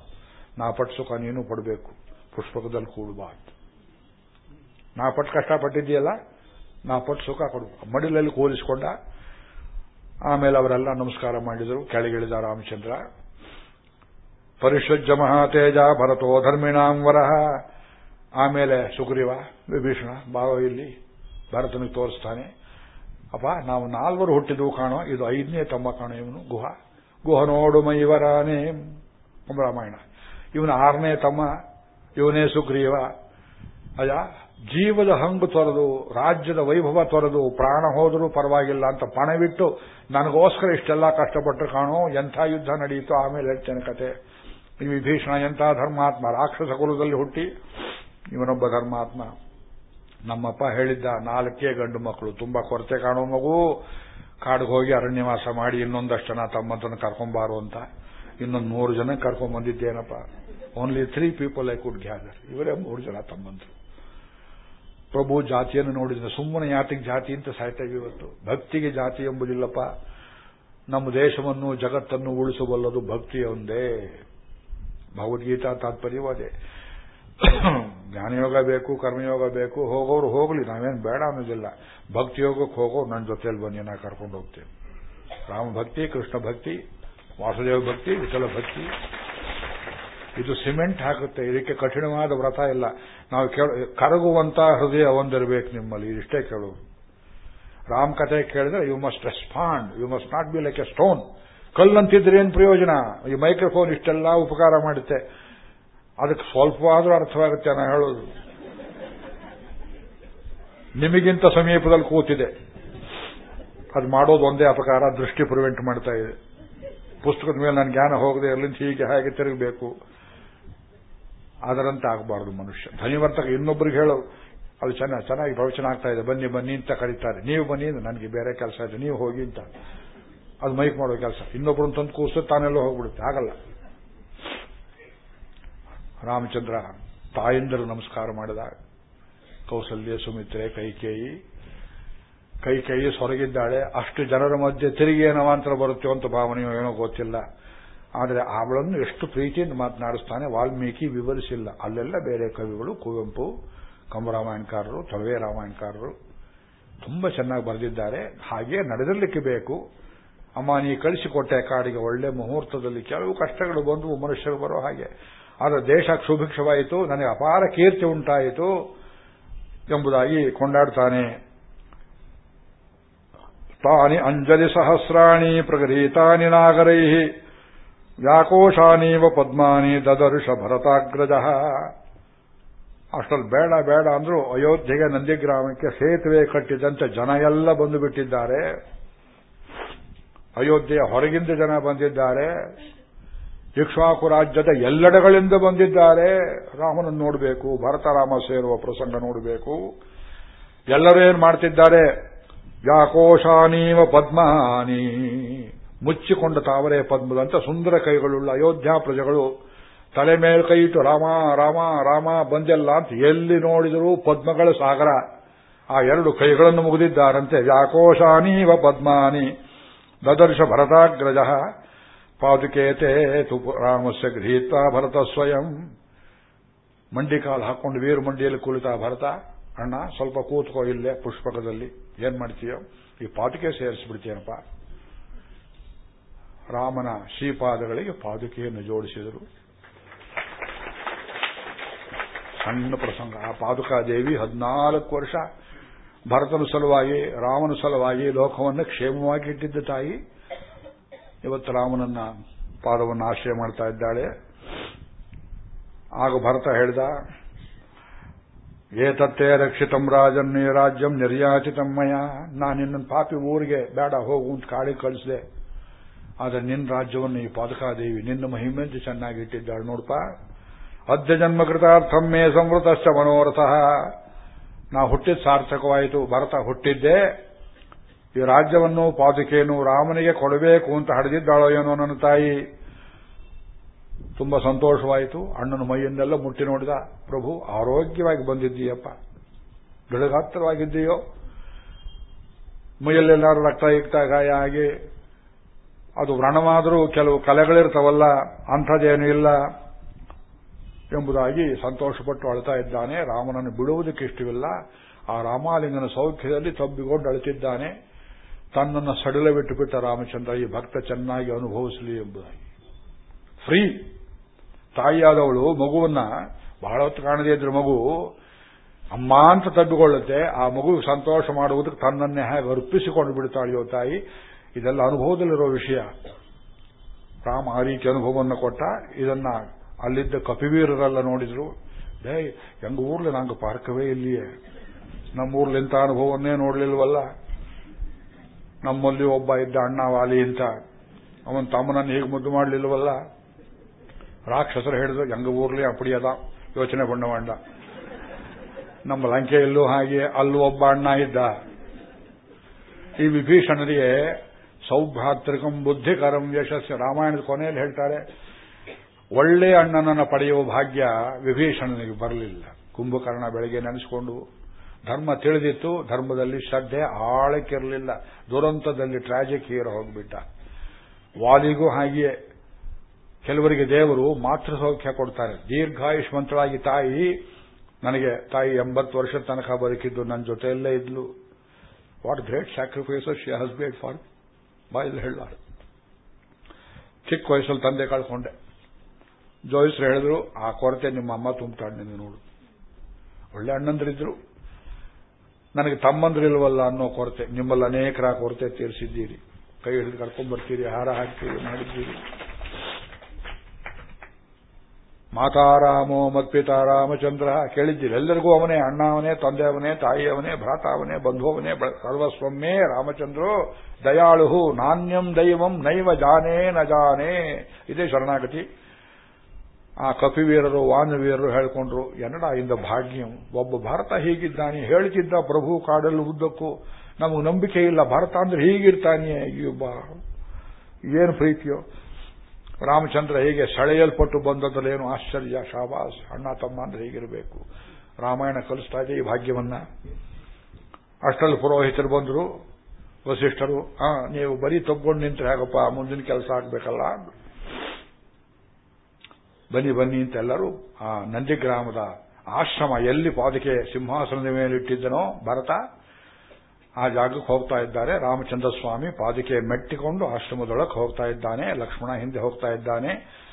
B: ನಾ ಪಟ್ಟು ಸುಖ, ನೀನು ಪಡಬೇಕು. ಪುಷ್ಪಕದಲ್ಲಿ ಕೂಡಬಾರ್ದು ನಾ ಪಟ್ಟು ಕಷ್ಟಪಟ್ಟಿದ್ದೀಯಲ್ಲ, ನಾ ಪಟ್ಟು ಸುಖ ಕೊಡು ಮಡಿಲಲ್ಲಿ ಕೋಲಿಸಿಕೊಂಡ ಆಮೇಲೆ ಅವರೆಲ್ಲ ನಮಸ್ಕಾರ ಮಾಡಿದರು. ಕೆಳಗಿಳಿದ ರಾಮಚಂದ್ರ ಪರಿಶುಜ್ಜ ಮಹಾತೇಜ ಭರತೋ ಧರ್ಮಿಣಾಂವರಹ ಆಮೇಲೆ ಸುಗ್ರೀವ, ವಿಭೀಷಣ, ಬಾವ ಇಲ್ಲಿ ಭರತನಿಗೆ ತೋರಿಸ್ತಾನೆ. ಅಪ್ಪ, ನಾವು ನಾಲ್ವರು ಹುಟ್ಟಿದ್ವು ಕಾಣೋ, ಇದು ಐದನೇ ತಮ್ಮ ಕಾಣೋ ಇವನು, ಗುಹ. ಗುಹ ನೋಡು ಮೈವರಾನೇ ರಾಮಾಯಣ. ಇವನ ಆರನೇ ತಮ್ಮ, ಇವನೇ ಸುಗ್ರೀವ. ಅಯ್ಯ, ಜೀವದ ಹಂಗು ತೊರೆದು, ರಾಜ್ಯದ ವೈಭವ ತೊರೆದು, ಪ್ರಾಣ ಹೋದರೂ ಪರವಾಗಿಲ್ಲ ಅಂತ ಪಣವಿಟ್ಟು, ನನಗೋಸ್ಕರ ಇಷ್ಟೆಲ್ಲ ಕಷ್ಟಪಟ್ಟು ಕಾಣೋ, ಎಂಥ ಯುದ್ಧ ನಡೆಯಿತು ಆಮೇಲೆ ಹೇಳ್ತೇನೆ ಕತೆ. ವಿಭೀಷಣ ಎಂಥ ಧರ್ಮಾತ್ಮ, ರಾಕ್ಷಸ ಕುಲದಲ್ಲಿ ಹುಟ್ಟಿ, ಇವನೊಬ್ಬ ಧರ್ಮಾತ್ಮ. ನಮ್ಮಪ್ಪ ಹೇಳಿದ್ದ ನಾಲ್ಕೇ ಗಂಡು ಮಕ್ಕಳು, ತುಂಬಾ ಕೊರತೆ ಕಾಣೋ ಮಗು, ಕಾಡಿಗೆ ಹೋಗಿ ಅರಣ್ಯವಾಸ ಮಾಡಿ ಇನ್ನೊಂದಷ್ಟು ಜನ ತಮ್ಮಂತನ ಕರ್ಕೊಂಬಾರು ಅಂತ. ಇನ್ನೊಂದು ಮೂರು ಜನ ಕರ್ಕೊಂಡ್ ಬಂದಿದ್ದೇನಪ್ಪ only three people I could gather ಇವರೇ ಮೂರು ಜನ ತಮ್ಮಂತರು ಪ್ರಭು ಜಾತಿಯನ್ನು ನೋಡಿದ್ರೆ ಸುಮ್ಮನೆ ಯಾತಿಗೆ ಜಾತಿ ಅಂತ ಸಾಯ್ತೇವೆ ಇವತ್ತು. ಭಕ್ತಿಗೆ ಜಾತಿ ಎಂಬುದಿಲ್ಲಪ್ಪ. ನಮ್ಮ ದೇಶವನ್ನು, ಜಗತ್ತನ್ನು ಉಳಿಸಬಲ್ಲದು ಭಕ್ತಿಯೊಂದೇ. ಭಗವದ್ಗೀತಾ ತಾತ್ಪರ್ಯವಾದೆ. ಜ್ಞಾನಯೋಗ ಬೇಕು, ಕರ್ಮಯೋಗ ಬೇಕು, ಹೋಗೋರು ಹೋಗಲಿ, ನಾವೇನು ಬೇಡ ಅನ್ನೋದಿಲ್ಲ. ಭಕ್ತಿ ಯೋಗಕ್ಕೆ ಹೋಗೋ ನನ್ನ ಜೊತೆಯಲ್ಲಿ ಬನ್ನಿ, ನಾ ಕರ್ಕೊಂಡು ಹೋಗ್ತೇನೆ. ರಾಮ ಭಕ್ತಿ, ಕೃಷ್ಣ ಭಕ್ತಿ, ವಾಸುದೇವ ಭಕ್ತಿ, ವಿಠಲ ಭಕ್ತಿ. ಇದು ಸಿಮೆಂಟ್ ಹಾಕುತ್ತೆ. ಇದಕ್ಕೆ ಕಠಿಣವಾದ ವ್ರತ ಇಲ್ಲ. ನಾವು ಕರಗುವಂತ ಹೃದಯ ಒಂದಿರಬೇಕು ನಿಮ್ಮಲ್ಲಿ, ಇದಿಷ್ಟೇ ಕೇಳೋದು ರಾಮ್ ಕಥೆ ಕೇಳಿದ್ರೆ you must respond you must not be like a stone ಕಲ್ಲಂತಿದ್ರೆ ಏನು ಪ್ರಯೋಜನ? ಈ ಮೈಕ್ರೋಫೋನ್ ಇಷ್ಟೆಲ್ಲ ಉಪಕಾರ ಮಾಡುತ್ತೆ. ಅದಕ್ಕೆ ಸ್ವಲ್ಪವಾದರೂ ಅರ್ಥವಾಗುತ್ತೆ ನಾನು ಹೇಳೋದು. ನಿಮಗಿಂತ ಸಮೀಪದಲ್ಲಿ ಕೂತಿದೆ. ಅದು ಮಾಡೋದು ಒಂದೇ ಅಪಕಾರ, ದೃಷ್ಟಿ ಪ್ರಿವೆಂಟ್ ಮಾಡ್ತಾ ಇದೆ. ಪುಸ್ತಕದ ಮೇಲೆ ನನ್ನ ಜ್ಞಾನ ಹೋಗದೆ ಅಲ್ಲಿಂದ ಹೀಗೆ ಹಾಗೆ ತಿರುಗಬೇಕು. ಅದರಂತೆ ಆಗಬಾರದು ಮನುಷ್ಯ. ಧ್ವನಿವರ್ತಕ ಇನ್ನೊಬ್ಬರಿಗೆ ಹೇಳು, ಅದು ಚೆನ್ನಾಗಿ ಚೆನ್ನಾಗಿ ಪ್ರವಚನ ಆಗ್ತಾ ಇದೆ. ಬನ್ನಿ ಬನ್ನಿ ಅಂತ ಕರೀತಾರೆ. ನೀವು ಬನ್ನಿ ನನಗೆ ಬೇರೆ ಕೆಲಸ ಇದೆ. ನೀವು ಹೋಗಿ ಅಂತ. ಅದು ಮೈಕ್ ಮಾಡೋ ಕೆಲಸ. ಇನ್ನೊಬ್ಬರನ್ನು ತಂದು ಕೂಸು ತಾನೆಲ್ಲೋ ಹೋಗ್ಬಿಡುತ್ತೆ. ಆಗಲ್ಲ. ರಾಮಚಂದ್ರ ತಾಯಂದರು ನಮಸ್ಕಾರ ಮಾಡಿದ ಕೌಸಲ್ಯ, ಸುಮಿತ್ರೆ, ಕೈಕೇಯಿ ಕೈಕೇಯಿ ಸೊರಗಿದ್ದಾಳೆ. ಅಷ್ಟು ಜನರ ಮಧ್ಯೆ ತಿರುಗಿ ಏನವಾಂತರ ಬರುತ್ತೆ ಅಂತ ಭಾವನೆಯೋ ಏನೋ ಗೊತ್ತಿಲ್ಲ. ಆದರೆ ಅವಳನ್ನು ಎಷ್ಟು ಪ್ರೀತಿಯಿಂದ ಮಾತನಾಡಿಸ್ತಾನೆ, ವಾಲ್ಮೀಕಿ ವಿವರಿಸಿಲ್ಲ. ಅಲ್ಲೆಲ್ಲ ಬೇರೆ ಕವಿಗಳು, ಕುವೆಂಪು, ಕಂಬರಾಮಾಯಣಕಾರರು, ತೊಳವೆ ರಾಮಾಯಣಕಾರರು ತುಂಬಾ ಚೆನ್ನಾಗಿ ಬರೆದಿದ್ದಾರೆ. ಹಾಗೆ ನಡೆದಲಿಕ್ಕೆ ಬೇಕು. ಅಮ್ಮ, ನೀ ಕಳಿಸಿಕೊಟ್ಟೆ ಕಾಡಿಗೆ ಒಳ್ಳೆ ಮುಹೂರ್ತದಲ್ಲಿ. ಕೆಲವು ಕಷ್ಟಗಳು ಬಂದು ಮನುಷ್ಯರು ಬರೋ ಹಾಗೆ. ಆದರೆ ದೇಶ ಸುಭಿಕ್ಷವಾಯಿತು ನನಗೆ ಅಪಾರ ಕೀರ್ತಿ ಉಂಟಾಯಿತು ಎಂಬುದಾಗಿ ಕೊಂಡಾಡ್ತಾನೆ. ತಾನಿ ಅಂಜಲಿ ಸಹಸ್ರಾಣಿ ಪ್ರಗರೀತಾನಿ ನಾಗರೈ ವ್ಯಾಕೋಶಾನೀವ ಪದ್ಮಾನಿ ದದರ್ಶ ಭರತಾಗ್ರಜ. ಅಷ್ಟಲ್ಲಿ ಬೇಡ ಬೇಡ ಅಂದ್ರೂ ಅಯೋಧ್ಯೆಗೆ ನಂದಿಗ್ರಾಮಕ್ಕೆ ಸೇತುವೆ ಕಟ್ಟಿದಂತೆ ಜನ ಎಲ್ಲ ಬಂದು ಬಿಟ್ಟಿದ್ದಾರೆ ಅಯೋಧ್ಯೆಯ ಹೊರಗಿಂದ ಜನ ಬಂದಿದ್ದಾರೆ. ಇಕ್ಷ್ವಾಕು ರಾಜ್ಯದ ಎಲ್ಲೆಡೆಗಳಿಂದ ಬಂದಿದ್ದಾರೆ. ರಾಮನನ್ನು ನೋಡಬೇಕು, ಭರತರಾಮ ಸೇರುವ ಪ್ರಸಂಗ ನೋಡಬೇಕು. ಎಲ್ಲರೂ ಏನ್ ಮಾಡ್ತಿದ್ದಾರೆ? ಯಾಕೋಶಾನೀವ ಪದ್ಮಹಾನಿ ಮುಚ್ಚಿಕೊಂಡ ತಾವರೆ ಪದ್ಮದಂತ ಸುಂದರ ಕೈಗಳುಳ್ಳ ಅಯೋಧ್ಯಾ ಪ್ರಜೆಗಳು ತಲೆ ಮೇಲೆ ಕೈ ಇಟ್ಟು, ರಾಮ ರಾಮ ರಾಮ, ಬಂದೆಲ್ಲ ಅಂತ ಎಲ್ಲಿ ನೋಡಿದರೂ ಪದ್ಮಗಳ ಸಾಗರ ಆ ಎರಡು ಕೈಗಳನ್ನು ಮುಗಿದಿದ್ದಾರಂತೆ. ವ್ಯಾಕೋಶಾನೀವ ಪದ್ಮಾನಿ. ದದರ್ಶ ಭರತಾಗ್ರಜ ಪಾದುಕೇತೆ ತು ರಾಮಸ್ಯ ಗೃಹೀತ ಭರತ ಸ್ವಯಂ. ಮಂಡಿ ಕಾಲು ಹಾಕೊಂಡು ವೀರು ಮಂಡಿಯಲ್ಲಿ ಕುಳಿತ ಭರತ, ಅಣ್ಣ, ಸ್ವಲ್ಪ ಕೂತ್ಕೋ ಇಲ್ಲೇ ಪುಷ್ಪಕದಲ್ಲಿ, ಏನ್ ಮಾಡ್ತೀಯೋ? ಈ ಪಾದುಕೆ ಸೇರಿಸ್ಬಿಡ್ತೀಯನಪ್ಪ? ರಾಮನ ಶ್ರೀಪಾದಗಳಿಗೆ ಪಾದುಕೆಯನ್ನು ಜೋಡಿಸಿದರು. ಸಣ್ಣ ಪ್ರಸಂಗ. ಆ ಪಾದುಕಾದೇವಿ ಹದಿನಾಲ್ಕು ವರ್ಷ ಭರತನ ಸಲುವಾಗಿ ರಾಮನ ಸಲುವಾಗಿ ಲೋಕವನ್ನು ಕ್ಷೇಮವಾಗಿ ಇಟ್ಟಿದ್ದ ತಾಯಿ. ಇವತ್ತು ರಾಮನನ್ನ ಪಾದವನ್ನು ಆಶ್ರಯ ಮಾಡ್ತಾ ಇದ್ದಾಳೆ. ಆಗ ಭರತ ಹೇಳ್ದ, ಏತತ್ತೇ ರಕ್ಷಿತಂ ರಾಜನ್ ರಾಜ್ಯಂ ನಿರ್ಯಾಚಿತಮ್ಮಯ್ಯ ನಾನು ನಿನ್ನ ಪಾಪಿ ಊರಿಗೆ ಬೇಡ, ಹೋಗು ಅಂತ ಕಾಳಿ ಕಳಿಸಿದೆ. ಆದರೆ ನಿನ್ನ ರಾಜ್ಯವನ್ನು ಈ ಪಾದಕಾದೇವಿ ನಿನ್ನ ಮಹಿಮೆಂದು ಚೆನ್ನಾಗಿ ಇಟ್ಟಿದ್ದಾಳೆ ನೋಡ್ಪ. ಅದ್ಯ ಜನ್ಮ ಕೃತಾರ್ಥಂ ಮೇ ಸಂವೃತಶ್ಚ ಮನೋರಥ. ನಾ ಹುಟ್ಟಿದ ಸಾರ್ಥಕವಾಯಿತು, ಭರತ ಹುಟ್ಟಿದ್ದೆ. ಈ ರಾಜ್ಯವನ್ನು ಪಾದುಕೆಯನ್ನು ರಾಮನಿಗೆ ಕೊಡಬೇಕು ಅಂತ ಹಡೆದಿದ್ದಾಳೋ ಏನೋ ನನ್ನ ತಾಯಿ. ತುಂಬಾ ಸಂತೋಷವಾಯಿತು. ಅಣ್ಣನ ಮೈಯಿಂದೆಲ್ಲ ಮುಟ್ಟಿ ನೋಡಿದ. ಪ್ರಭು, ಆರೋಗ್ಯವಾಗಿ ಬಂದಿದ್ದೀಯಪ್ಪ. ಗಿಡಗಾತ್ರವಾಗಿದ್ದೀಯೋ ಮೈಯಲ್ಲೆಲ್ಲಾರು ರಕ್ತ ಇಕ್ತ ಗಾಯ ಆಗಿ ಅದು ವ್ರಣವಾದರೂ ಕೆಲವು ಕಲೆಗಳಿರ್ತಾವಲ್ಲ, ಅಂಥದ್ದೇನೂ ಇಲ್ಲ ಎಂಬುದಾಗಿ ಸಂತೋಷಪಟ್ಟು ಅಳ್ತಾ ಇದ್ದಾನೆ. ರಾಮನನ್ನು ಬಿಡುವುದಕ್ಕೆ ಇಷ್ಟವಿಲ್ಲ. ಆ ರಾಮಾಲಿಂಗನ ಸೌಖ್ಯದಲ್ಲಿ ತಬ್ಬಿಕೊಂಡು ಅಳುತ್ತಿದ್ದಾನೆ ತನ್ನನ್ನು ಸಡಿಲ ಬಿಟ್ಟುಬಿಟ್ಟ ರಾಮಚಂದ್ರ, ಈ ಭಕ್ತ ಚೆನ್ನಾಗಿ ಅನುಭವಿಸಲಿ ಎಂಬುದಾಗಿ. ಫ್ರೀ ತಾಯಿಯಾದವಳು, ಮಗುವನ್ನ ಬಹಳ ಹೊತ್ತು ಕಾಣದೇ ಇದ್ರೆ ಮಗು ಅಮ್ಮ ಅಂತ ತಬ್ಬಿಕೊಳ್ಳುತ್ತೆ. ಆ ಮಗು ಸಂತೋಷ ಮಾಡುವುದಕ್ಕೆ ತನ್ನನ್ನೇ ಹೇಗೆ ಅರ್ಪಿಸಿಕೊಂಡು ಬಿಡ್ತಾಳೆಯೋ ತಾಯಿ, ಇದೆಲ್ಲ ಅನುಭವದಲ್ಲಿರೋ ವಿಷಯ. ರಾಮ ಆ ರೀತಿ ಅನುಭವವನ್ನು ಕೊಟ್ಟ. ಇದನ್ನ ಅಲ್ಲಿದ್ದ ಕಪಿವೀರರೆಲ್ಲ ನೋಡಿದ್ರು. ಡೇ ಹೆಂಗ ಊರ್ಲಿ ನಂಗೆ ಪಾರ್ಕವೇ ಇಲ್ಲಿಯೇ. ನಮ್ಮ ಊರ್ಲಿ ಇಂಥ ಅನುಭವವನ್ನೇ ನೋಡ್ಲಿಲ್ವಲ್ಲ? ನಮ್ಮಲ್ಲಿ ಒಬ್ಬ ಇದ್ದ ಅಣ್ಣ ವಾಲಿ ಅಂತ. ಅವನ್ ತಮ್ಮನನ್ನು ಹೀಗೆ ಮುದ್ದು ಮಾಡಲಿಲ್ವಲ್ಲ? ರಾಕ್ಷಸರು ಹೇಳಿದ್ರು, ಹೆಂಗ ಊರ್ಲಿ? ಅಪಡಿ ಅದ. ಯೋಚನೆ ಬಣ್ಣವಾಂಡ ನಮ್ಮ ಲಂಕೆಯಲ್ಲೂ ಹಾಗೆ ಅಲ್ಲೂ ಒಬ್ಬ ಅಣ್ಣ ಇದ್ದ. ಈ ವಿಭೀಷಣರಿಗೆ ಸೌಭ್ರಾತೃಕಂ ಬುದ್ಧಿಕರಂ ಯಶಸ್ಸು. ರಾಮಾಯಣದ ಕೊನೆಯಲ್ಲಿ ಹೇಳ್ತಾರೆ, ಒಳ್ಳೆ ಅಣ್ಣನನ್ನು ಪಡೆಯುವ ಭಾಗ್ಯ ವಿಭೀಷಣನಿಗೆ ಬರಲಿಲ್ಲ. ಕುಂಭಕರ್ಣ ಬೆಳಗ್ಗೆ ನೆನೆಸಿಕೊಂಡು ಧರ್ಮ ತಿಳಿದಿತ್ತು, ಧರ್ಮದಲ್ಲಿ ಶ್ರದ್ಧೆ ಆಳಕ್ಕಿರಲಿಲ್ಲ. ದುರಂತದಲ್ಲಿ ಟ್ರಾಜಿಕ್ ಹೀರೋ ಹೋಗ್ಬಿಟ್ಟ. ವಾಲಿಗೂ ಹಾಗೆಯೇ. ಕೆಲವರಿಗೆ ದೇವರು ಮಾತೃ ಸೌಖ್ಯ ಕೊಡ್ತಾರೆ. ದೀರ್ಘಾಯುಷ್ಮಂತಳಾಗಿ ತಾಯಿ, ನನಗೆ ತಾಯಿ ಎಂಬತ್ತು ವರ್ಷದ ತನಕ ಬದುಕಿದ್ದು ನನ್ನ ಜೊತೆಯಲ್ಲೇ ಇದ್ಲು. What great sacrifices she has ಬೇಡ್ for ಬಾಯಲ್ಲಿ ಹೇಳ ಚಿಕ್ಕ ವಯಸ್ಸಲ್ಲಿ ತಂದೆ ಕಳ್ಕೊಂಡೆ. ಜೋಯಿಸ್ರು ಹೇಳಿದ್ರು, ಆ ಕೊರತೆ ನಿಮ್ಮ ಅಮ್ಮ ತುಂಬ್ತಾಳೆ ನಿಮಗೆ ನೋಡು. ಒಳ್ಳೆ ಅಣ್ಣಂದ್ರಿದ್ರು. ನನಗೆ ತಮ್ಮಂದ್ರಿಲ್ವಲ್ಲ ಅನ್ನೋ ಕೊರತೆ, ನಿಮ್ಮಲ್ಲಿ ಅನೇಕರ ಕೊರತೆ ತೀರಿಸಿದ್ದೀರಿ. ಕೈ ಹಿಡಿದು ಕರ್ಕೊಂಡ್ಬರ್ತೀರಿ ಹಾರ ಹಾಕ್ತೀರಿ, ಮಾಡಿದ್ದೀರಿ. ಮಾತಾರಾಮೋ ಮತ್ಪಿತಾ ರಾಮಚಂದ್ರ, ಕೇಳಿದ್ದೀರಿ. ಎಲ್ಲರಿಗೂ ಅವನೇ, ಅಣ್ಣ ಅವನೇ, ತಂದೆ ಅವನೇ, ತಾಯಿ ಅವನೇ, ಭ್ರಾತ ಅವನೇ, ಬಂಧು ಅವನೇ ಸರ್ವಸ್ವಮ್ಮೇ ರಾಮಚಂದ್ರೋ ದಯಾಳು ನಾಣ್ಯಂ ದೈವಂ, ನೈವ ಜಾನೇ ನ ಜಾನೇ. ಇದೇ ಶರಣಾಗತಿ. ಆ ಕಪಿವೀರರು, ವಾನವೀರರು ಹೇಳ್ಕೊಂಡ್ರು, ಎನ್ನಡ, ಇಂದ ಭಾಗ್ಯಂ. ಒಬ್ಬ ಭಾರತ ಹೀಗಿದ್ದಾನೆ, ಹೇಳ್ತಿದ್ದ ಪ್ರಭು ಕಾಡಲ್ಲಿ ಉದ್ದಕ್ಕೂ ನಮಗೆ ನಂಬಿಕೆ ಇಲ್ಲ. ಭಾರತ ಅಂದ್ರೆ ಹೀಗಿರ್ತಾನೆ. ಏನು ಪ್ರೀತಿಯೋ. ರಾಮಚಂದ್ರ ಹೀಗೆ ಸೆಳೆಯಲ್ಪಟ್ಟು ಬಂದದ್ರಲ್ಲೇನು ಆಶ್ಚರ್ಯ. ಶಾಬಾಸ್, ಅಣ್ಣ, ತಮ್ಮ ಅಂದ್ರೆ ಹೀಗಿರಬೇಕು. ರಾಮಾಯಣ ಕಲಿಸ್ತಾ ಇದೆ ಈ ಭಾಗ್ಯವನ್ನ. ಅಷ್ಟಲ್ಲಿ ಪುರೋಹಿತರು ಬಂದರು, ವಸಿಷ್ಠರು ನೀವು ಬರೀ ತಗೊಂಡು ನಿಂತ್ರೆ ಹೇಗಪ್ಪ? ಮುಂದಿನ ಕೆಲಸ ಆಗ್ಬೇಕಲ್ಲ? ಬನ್ನಿ ಬನ್ನಿ ಅಂತ ಎಲ್ಲರೂ ಆ ನಂದಿಗ್ರಾಮದ ಆಶ್ರಮ ಎಲ್ಲಿ ಪಾದಕೆ ಸಿಂಹಾಸನದ ಮೇಲಿಟ್ಟಿದ್ದನೋ ಭರತ, ಆ ಜಾಗಕ್ಕೆ ಹೋಗ್ತಾ ಇದ್ದಾರೆ. ರಾಮಚಂದ್ರ ಸ್ವಾಮಿ ಪಾದಿಕೆ ಮೆಟ್ಟಿಕೊಂಡು ಆಶ್ರಮದೊಳಗೆ ಹೋಗ್ತಾ ಇದ್ದಾನೆ. ಲಕ್ಷ್ಮಣ ಹಿಂದೆ ಹೋಗ್ತಾ ಇದ್ದಾನೆ.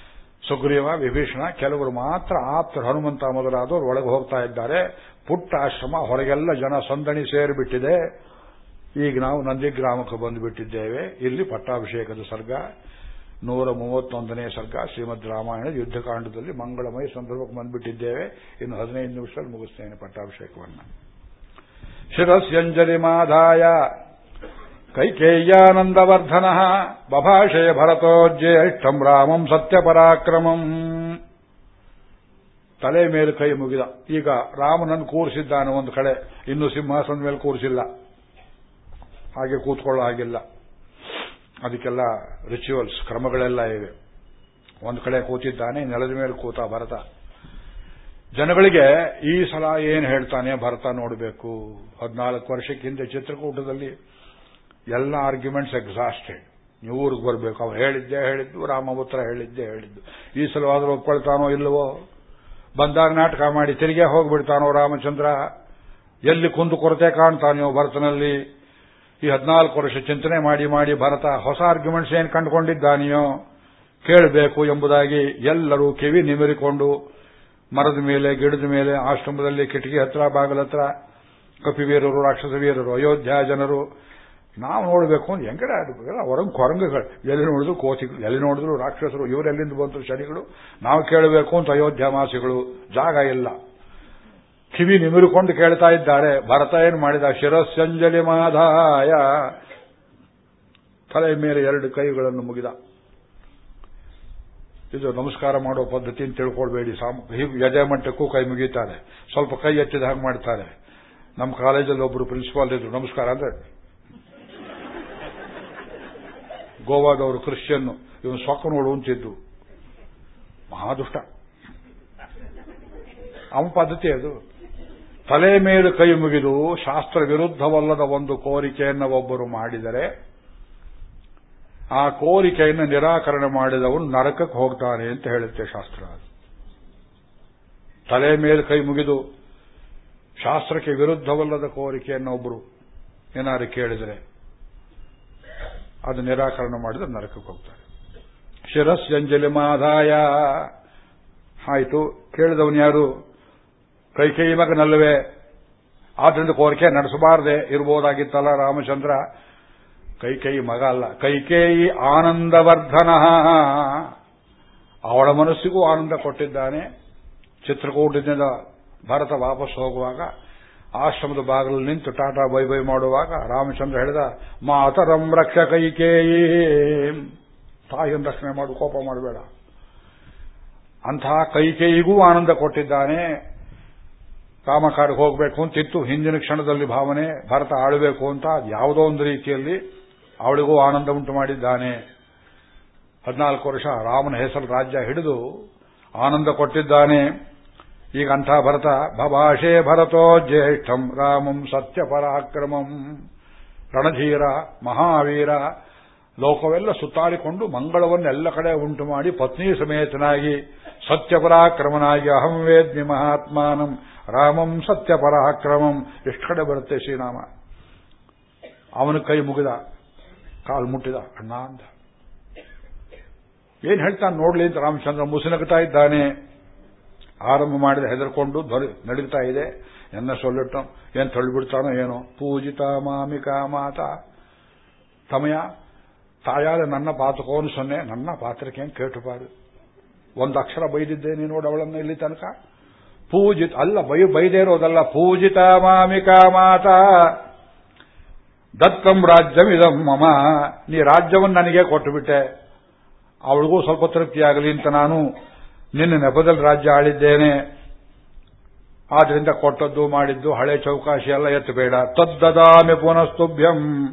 B: ಸುಗ್ರೀವ, ವಿಭೀಷಣ, ಕೆಲವರು ಮಾತ್ರ ಆಪ್ತರು. ಹನುಮಂತ ಮೊದಲಾದವರು ಒಳಗೆ ಹೋಗ್ತಾ ಇದ್ದಾರೆ. ಪುಟ್ಟ ಆಶ್ರಮ, ಹೊರಗೆಲ್ಲ ಜನ ಸಂದಣಿ ಸೇರಿಬಿಟ್ಟಿದೆ. ಈಗ ನಾವು ನಂದಿಗ್ರಾಮಕ್ಕೆ ಬಂದುಬಿಟ್ಟಿದ್ದೇವೆ. ಇಲ್ಲಿ ಪಟ್ಟಾಭಿಷೇಕದ ಸರ್ಗ. ನೂರ ಮೂವತ್ತೊಂದನೇ ಸರ್ಗ ಶ್ರೀಮದ್ ರಾಮಾಯಣದ ಯುದ್ಧಕಾಂಡದಲ್ಲಿ ಮಂಗಳಮಯ ಸಂದರ್ಭಕ್ಕೆ ಬಂದ್ಬಿಟ್ಟಿದ್ದೇವೆ. ಇನ್ನು ಹದಿನೈದು ನಿಮಿಷದಲ್ಲಿ ಮುಗಿಸ್ತೇನೆ ಪಟ್ಟಾಭಿಷೇಕವನ್ನು. ಶಿರಸ್ಯಂಜಲಿಮಾಧಾಯ ಕೈಕೇಯ್ಯಾನಂದವರ್ಧನ. ಬಭಾಷೆ ಭರತೋ ಜ್ಯೇಷ್ಠಂ ರಾಮಂ ಸತ್ಯಪರಾಕ್ರಮಂ. ತಲೆ ಮೇಲೆ ಕೈ ಮುಗಿದ. ಈಗ ರಾಮನನ್ನು ಕೂರಿಸಿದ್ದಾನೆ ಒಂದು ಕಡೆ. ಇನ್ನು ಸಿಂಹಾಸನದ ಮೇಲೆ ಕೂರಿಸಿಲ್ಲ. ಹಾಗೆ ಕೂತ್ಕೊಳ್ಳೋ ಹಾಗಿಲ್ಲ. ಅದಕ್ಕೆಲ್ಲ ರಿಚುವಲ್ಸ್ ಕ್ರಮಗಳೆಲ್ಲ ಇವೆ. ಒಂದು ಕಡೆ ಕೂತಿದ್ದಾನೆ, ನೆಲದ ಮೇಲೆ ಕೂತ ಭರತ. ಜನಗಳಿಗೆ ಈ ಸಲ ಏನು ಹೇಳ್ತಾನೆ ಭರತ ನೋಡಬೇಕು. ಹದಿನಾಲ್ಕು ವರ್ಷಕ್ಕಿಂತ ಚಿತ್ರಕೂಟದಲ್ಲಿ ಎಲ್ಲ ಆರ್ಗ್ಯುಮೆಂಟ್ಸ್ ಎಕ್ಸಾಸ್ಟೆಡ್ ನೀವು ಊರಿಗೆ ಬರಬೇಕು. ಅವ್ರು ಹೇಳಿದ್ದೆ ಹೇಳಿದ್ದು, ರಾಮಪುತ್ರ ಹೇಳಿದ್ದೆ ಹೇಳಿದ್ದು. ಈ ಸಲವಾದರೂ ಒಪ್ಕೊಳ್ತಾನೋ ಇಲ್ಲವೋ? ಬಂದಾಗ ನಾಟಕ ಮಾಡಿ ತಿರುಗಿ ಹೋಗ್ಬಿಡ್ತಾನೋ ರಾಮಚಂದ್ರ? ಎಲ್ಲಿ ಕುಂದು ಕೊರತೆ ಕಾಣ್ತಾನೆಯೋ ಭರತನಲ್ಲಿ? ಈ ಹದಿನಾಲ್ಕು ವರ್ಷ ಚಿಂತನೆ ಮಾಡಿ ಮಾಡಿ ಭರತ ಹೊಸ ಆರ್ಗ್ಯುಮೆಂಟ್ಸ್ ಏನು ಕಂಡುಕೊಂಡಿದ್ದಾನೆಯೋ ಕೇಳಬೇಕು ಎಂಬುದಾಗಿ ಎಲ್ಲರೂ ಕಿವಿ ನಿಮಿರಿಕೊಂಡು ಮರದ ಮೇಲೆ, ಗಿಡದ ಮೇಲೆ, ಆಶ್ರಮದಲ್ಲಿ ಕಿಟಕಿ ಹತ್ರ ಬಾಗಲತ್ರ ಕಪಿವೀರರು ರಾಕ್ಷಸ ವೀರರು, ಅಯೋಧ್ಯ ಜನರು, ನಾವು ನೋಡಬೇಕು ಅಂತ ಹೆಂಗಡೆ ಆಗಬೇಕಲ್ಲ ಹೊರಂಗ್ ಕೊರಂಗಗಳು. ಎಲ್ಲಿ ನೋಡಿದ್ರು ಕೋತಿಗಳು ಎಲ್ಲಿ ನೋಡಿದ್ರು ರಾಕ್ಷಸರು ಇವರೆಲ್ಲಿಂದ ಬಂತು ಶನಿಗಳು? ನಾವು ಕೇಳಬೇಕು ಅಂತ ಅಯೋಧ್ಯ ಮಾಸಿಗಳು ಜಾಗ ಇಲ್ಲ. ಕಿವಿ ನಿಮಿರುಕೊಂಡು ಕೇಳ್ತಾ ಇದ್ದಾರೆ. ಭರತ ಏನು ಮಾಡಿದ? ಶಿರಸ್ಸಂಜಲಿ ಮಾಧಾಯ ತಲೆ ಮೇಲೆ ಎರಡು ಕೈಗಳನ್ನು ಮುಗಿದ. ಇದು ನಮಸ್ಕಾರ ಮಾಡೋ ಪದ್ಧತಿ ಅಂತ ತಿಳ್ಕೊಳ್ಬೇಡಿ. ಯಜೆ ಮಂಟಕ್ಕೂ ಕೈ ಮುಗಿತಾರೆ ಸ್ವಲ್ಪ ಕೈ ಎತ್ತಿದ ಹಾಗೆ ಮಾಡ್ತಾರೆ. ನಮ್ಮ ಕಾಲೇಜಲ್ಲಿ ಒಬ್ಬರು ಪ್ರಿನ್ಸಿಪಾಲ್ ಇದ್ರು. ನಮಸ್ಕಾರ ಅಂದ್ರೆ ಗೋವಾದವರು ಕ್ರಿಶ್ಚಿಯನ್ ಇವನು ಸೊಕ್ಕ ನೋಡು ಅಂತಿದ್ದು. ಮಹಾದುಷ್ಟ. ಅವನ ಪದ್ಧತಿ ಅದು. ತಲೆ ಮೇಲೆ ಕೈ ಮುಗಿದು ಶಾಸ್ತ್ರ ವಿರುದ್ಧವಲ್ಲದ ಒಂದು ಕೋರಿಕೆಯನ್ನು ಒಬ್ಬರು ಮಾಡಿದರೆ, ಆ ಕೋರಿಕೆಯನ್ನು ನಿರಾಕರಣೆ ಮಾಡಿದವನು ನರಕಕ್ಕೆ ಹೋಗ್ತಾನೆ ಅಂತ ಹೇಳುತ್ತೆ ಶಾಸ್ತ್ರ. ತಲೆ ಮೇಲೆ ಕೈ ಮುಗಿದು ಶಾಸ್ತ್ರಕ್ಕೆ ವಿರುದ್ಧವಲ್ಲದ ಕೋರಿಕೆಯನ್ನು ಒಬ್ಬರು ಏನಾದ್ರು ಕೇಳಿದರೆ, ಅದು ನಿರಾಕರಣೆ ಮಾಡಿದ್ರೆ ನರಕಕ್ಕೆ ಹೋಗ್ತಾರೆ. ಶಿರಸ್ ಜಂಜಲಿ ಮಾದಾಯ ಆಯಿತು, ಕೇಳಿದವನು ಯಾರು? ಕೈ ಮಗ ನಲ್ಲುವೆ. ಆದ್ರಿಂದ ಕೋರಿಕೆ ನಡೆಸಬಾರದೆ ಇರಬಹುದಾಗಿತ್ತಲ್ಲ ರಾಮಚಂದ್ರ. ಕೈಕೇಯಿ ಮಗ ಅಲ್ಲ. ಕೈಕೇಯಿ ಆನಂದವರ್ಧನ. ಅವಳ ಮನಸ್ಸಿಗೂ ಆನಂದ ಕೊಟ್ಟಿದ್ದಾನೆ. ಚಿತ್ರಕೂಟದಿಂದ ಭಾರತ ವಾಪಸ್ ಹೋಗುವಾಗ ಆಶ್ರಮದ ಬಾಗಿಲು ನಿಂತು ಟಾಟಾ ಬೈ ಬೈ ಮಾಡುವಾಗ ರಾಮಚಂದ್ರ ಹೇಳಿದ, ಮಾತರಂ ರಕ್ಷ ಕೈಕೇಯಿ ತಾಯಿಯನ್ನು ರಕ್ಷಣೆ ಮಾಡು, ಕೋಪ ಮಾಡಬೇಡ. ಅಂತಹ ಕೈಕೇಯಿಗೂ ಆನಂದ ಕೊಟ್ಟಿದ್ದಾನೆ. ಕಾಮಕಾಡಿಗೆ ಹೋಗಬೇಕು ಅಂತಿತ್ತು ಹಿಂದಿನ ಕ್ಷಣದಲ್ಲಿ ಭಾವನೆ, ಭಾರತ ಆಳಬೇಕು ಅಂತ ಯಾವುದೋ ಒಂದು ರೀತಿಯಲ್ಲಿ ಅವಳಿಗೂ ಆನಂದ ಉಂಟು ಮಾಡಿದ್ದಾನೆ. ಹದಿನಾಲ್ಕು ವರ್ಷ ರಾಮನ ಹೆಸರು ರಾಜ್ಯ ಹಿಡಿದು ಆನಂದ ಕೊಟ್ಟಿದ್ದಾನೆ. ಈಗ ಅಂಥ ಭರತ, ಭಭಾಷೆ ಭರತೋ ಜ್ಯೇಷ್ಠಂ ರಾಮಂ ಸತ್ಯ ಪರಾಕ್ರಮಂ ರಣಧೀರ ಮಹಾವೀರ. ಲೋಕವೆಲ್ಲ ಸುತ್ತಾಡಿಕೊಂಡು ಮಂಗಳವನ್ನೆಲ್ಲ ಕಡೆ ಉಂಟು ಮಾಡಿ ಪತ್ನಿ ಸಮೇತನಾಗಿ ಸತ್ಯಪರಾಕ್ರಮನಾಗಿ ಅಹಂ ವೇದ್ಮಿ ಮಹಾತ್ಮಾನಂ, ರಾಮಂ ಸತ್ಯಪರಾಕ್ರಮಂ ಎಷ್ಟು ಕಡೆ ಬರುತ್ತೆ ಶ್ರೀರಾಮ. ಅವನ ಕೈ ಮುಗಿದ, ಕಾಲು ಮುಟ್ಟಿದ, ಅಣ್ಣ ಅಂತ ಏನ್ ಹೇಳ್ತಾನೆ ನೋಡ್ಲಿ ಅಂತ ರಾಮಚಂದ್ರ ಮುಸುನಗ್ತಾ ಇದ್ದಾನೆ. ಆರಂಭ ಮಾಡಿದ ಹೆದರ್ಕೊಂಡು ನಡೀತಾ ಇದೆ. ಎನ್ನ ಸೊಲ್ಲಿಟ್ಟು ಏನ್ ತಳ್ಳಿಬಿಡ್ತಾನೋ ಏನೋ. ಪೂಜಿತ ಮಾಮಿಕಾ ಮಾತ. ತಮಯ, ತಾಯಾದ ನನ್ನ ಪಾತ್ರಕೋನು ಸೊನ್ನೆ, ನನ್ನ ಪಾತ್ರಕ್ಕೆ ಕೇಟುಪಾರು ಒಂದು ಅಕ್ಷರ ಬೈದಿದ್ದೇನೆ ನೋಡು ಅವಳನ್ನು ಇಲ್ಲಿ ತನಕ. ಪೂಜಿತ, ಅಲ್ಲ ಬೈ ಬೈದೇ ಇರೋದಲ್ಲ, ಪೂಜಿತ ಮಾಮಿಕಾ ಮಾತ. ದತ್ತಂ ರಾಜ್ಯಮಿದಂ ಮಮ. ನೀ ರಾಜ್ಯವನ್ನು ನನಗೆ ಕೊಟ್ಟುಬಿಟ್ಟೆ. ಅವಳಿಗೂ ಸ್ವಲ್ಪ ತೃಪ್ತಿಯಾಗಲಿ ಅಂತ ನಾನು ನಿನ್ನ ನೆಪದಲ್ಲಿ ರಾಜ್ಯ ಆಳಿದ್ದೇನೆ. ಆದ್ರಿಂದ ಕೊಟ್ಟದ್ದು, ಮಾಡಿದ್ದು, ಹಳೆ ಚೌಕಾಶಿ ಎಲ್ಲ ಎತ್ತಬೇಡ. ತದ್ದದಾಮಿ ಪುನಸ್ತುಭ್ಯಂ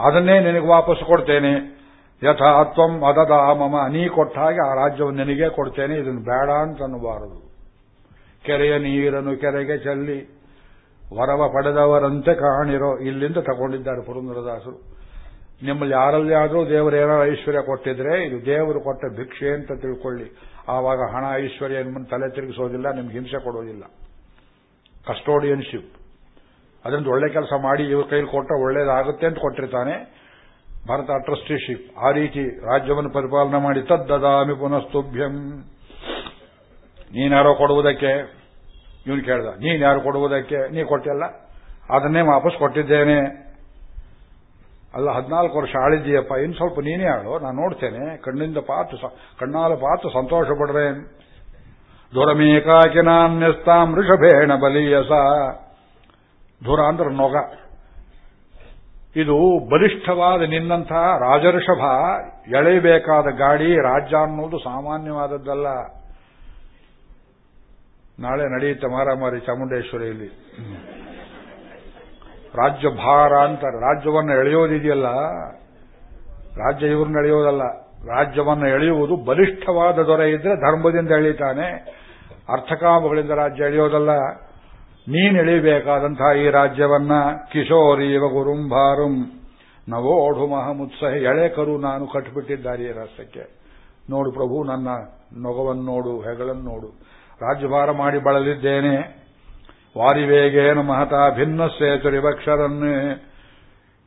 B: ಅದನ್ನೇ ನಿನಗೆ ವಾಪಸ್ ಕೊಡ್ತೇನೆ. ಯಥಾ ತ್ವಂ ಅದದ ಮಮ ನೀ ಕೊಟ್ಟ ಹಾಗೆ ಆ ರಾಜ್ಯವನ್ನು ನಿನಗೆ ಕೊಡ್ತೇನೆ, ಇದನ್ನು ಬೇಡ ಅಂತ ಅನ್ನಬಾರದು ಕೆರೆಯ ನೀರನ್ನು ಕೆರೆಗೆ ಚೆಲ್ಲಿ, ವರವ ಪಡೆದವರಂತೆ ಕಾಣಿರೋ ಇಲ್ಲಿಂದ ತಗೊಂಡಿದ್ದಾರೆ ಪುರಂದರದಾಸರು. ನಿಮ್ಮಲ್ಲಿ ಯಾರಲ್ಲಿ ಆದರೂ ದೇವರು ಏನಾರು ಐಶ್ವರ್ಯ ಕೊಟ್ಟಿದ್ರೆ, ಇದು ದೇವರು ಕೊಟ್ಟ ಭಿಕ್ಷೆ ಅಂತ ತಿಳ್ಕೊಳ್ಳಿ. ಆವಾಗ ಹಣ, ಐಶ್ವರ್ಯ ನಿಮ್ಮನ್ನು ತಲೆ ತಿರುಗಿಸೋದಿಲ್ಲ, ನಿಮ್ಗೆ ಹಿಂಸೆ ಕೊಡೋದಿಲ್ಲ. ಕಸ್ಟೋಡಿಯನ್ಶಿಪ್. ಅದರಿಂದ ಒಳ್ಳೆ ಕೆಲಸ ಮಾಡಿ ಇವ್ರ ಕೈಲಿ ಕೊಟ್ಟ ಒಳ್ಳೇದಾಗುತ್ತೆ ಅಂತ ಕೊಟ್ಟಿರ್ತಾನೆ. ಭಾರತ ಟ್ರಸ್ಟಿಶಿಪ್. ಆ ರೀತಿ ರಾಜ್ಯವನ್ನು ಪರಿಪಾಲನೆ ಮಾಡಿ ತದ್ದದಾಮಿ ಪುನಸ್ತುಭ್ಯಂ. ನೀನ್ಯಾರೋ ಕೊಡುವುದಕ್ಕೆ, ಇವನು ಕೇಳ್ದ ನೀನ್ ಯಾರು ಕೊಡುವುದಕ್ಕೆ ನೀ ಕೊಟ್ಟಿಲ್ಲ? ಅದನ್ನೇ ವಾಪಸ್ ಕೊಟ್ಟಿದ್ದೇನೆ. ಅಲ್ಲ, ಹದಿನಾಲ್ಕು ವರ್ಷ ಆಳಿದ್ದೀಯಪ್ಪ, ಇನ್ನು ಸ್ವಲ್ಪ ನೀನೇ ಆಳು, ನಾನು ನೋಡ್ತೇನೆ. ಕಣ್ಣಿಂದ ಪಾತು ಕಣ್ಣಾಲ ಪಾತು ಸಂತೋಷ ಪಡ್ರೆ. ದುರಮೇಕಾಕಿನಾನ್ಯಸ್ತಾಂ ಋಷಭೇಣ ಬಲಿಯಸ. ಧುರ ಅಂದ್ರೆ ನೊಗ. ಇದು ಬಲಿಷ್ಠವಾದ ನಿನ್ನಂತಹ ರಾಜಋಷಭ, ಎಳೆಯಬೇಕಾದ ಗಾಡಿ, ರಾಜ್ಯ ಅನ್ನೋದು ಸಾಮಾನ್ಯವಾದದ್ದಲ್ಲ. ನಾಳೆ ನಡೆಯುತ್ತೆ ಮಾರಾಮಾರಿ ಚಾಮುಂಡೇಶ್ವರಿಯಲ್ಲಿ. ರಾಜ್ಯ ಭಾರ ಅಂತಾರೆ. ರಾಜ್ಯವನ್ನು ಎಳೆಯೋದಿದೆಯಲ್ಲ ರಾಜ್ಯ ಇವ್ರನ್ನ ಎಳೆಯೋದಲ್ಲ. ರಾಜ್ಯವನ್ನು ಎಳೆಯುವುದು ಬಲಿಷ್ಠವಾದ ದೊರೆ ಇದ್ರೆ ಧರ್ಮದಿಂದ ಎಳೀತಾನೆ. ಅರ್ಥಕಾಮಗಳಿಂದ ರಾಜ್ಯ ಎಳೆಯೋದಲ್ಲ. ನೀನ್ ಎಳಿಬೇಕಾದಂತಹ ಈ ರಾಜ್ಯವನ್ನ ಕಿಶೋರೀವ ಗುರುಂಭಾರುಂ ನವೋಢು ಮಹಮುತ್ಸಹ ಎಳೆಕರು ನಾನು ಕಟ್ಟಿಬಿಟ್ಟಿದ್ದಾರೆ ಈ ರಸಕ್ಕೆ ನೋಡು ಪ್ರಭು, ನನ್ನ ನೊಗವನ್ನು ನೋಡು ಹೆಗಳನ್ನು ನೋಡು. ರಾಜ್ಯಭಾರ ಮಾಡಿ ಬಳಲಿದ್ದೇನೆ. ವಾರಿವೇಗೇನ ಮಹತಾ ಭಿನ್ನ ಸೇತುರಿವಕ್ಷರನ್ನೇ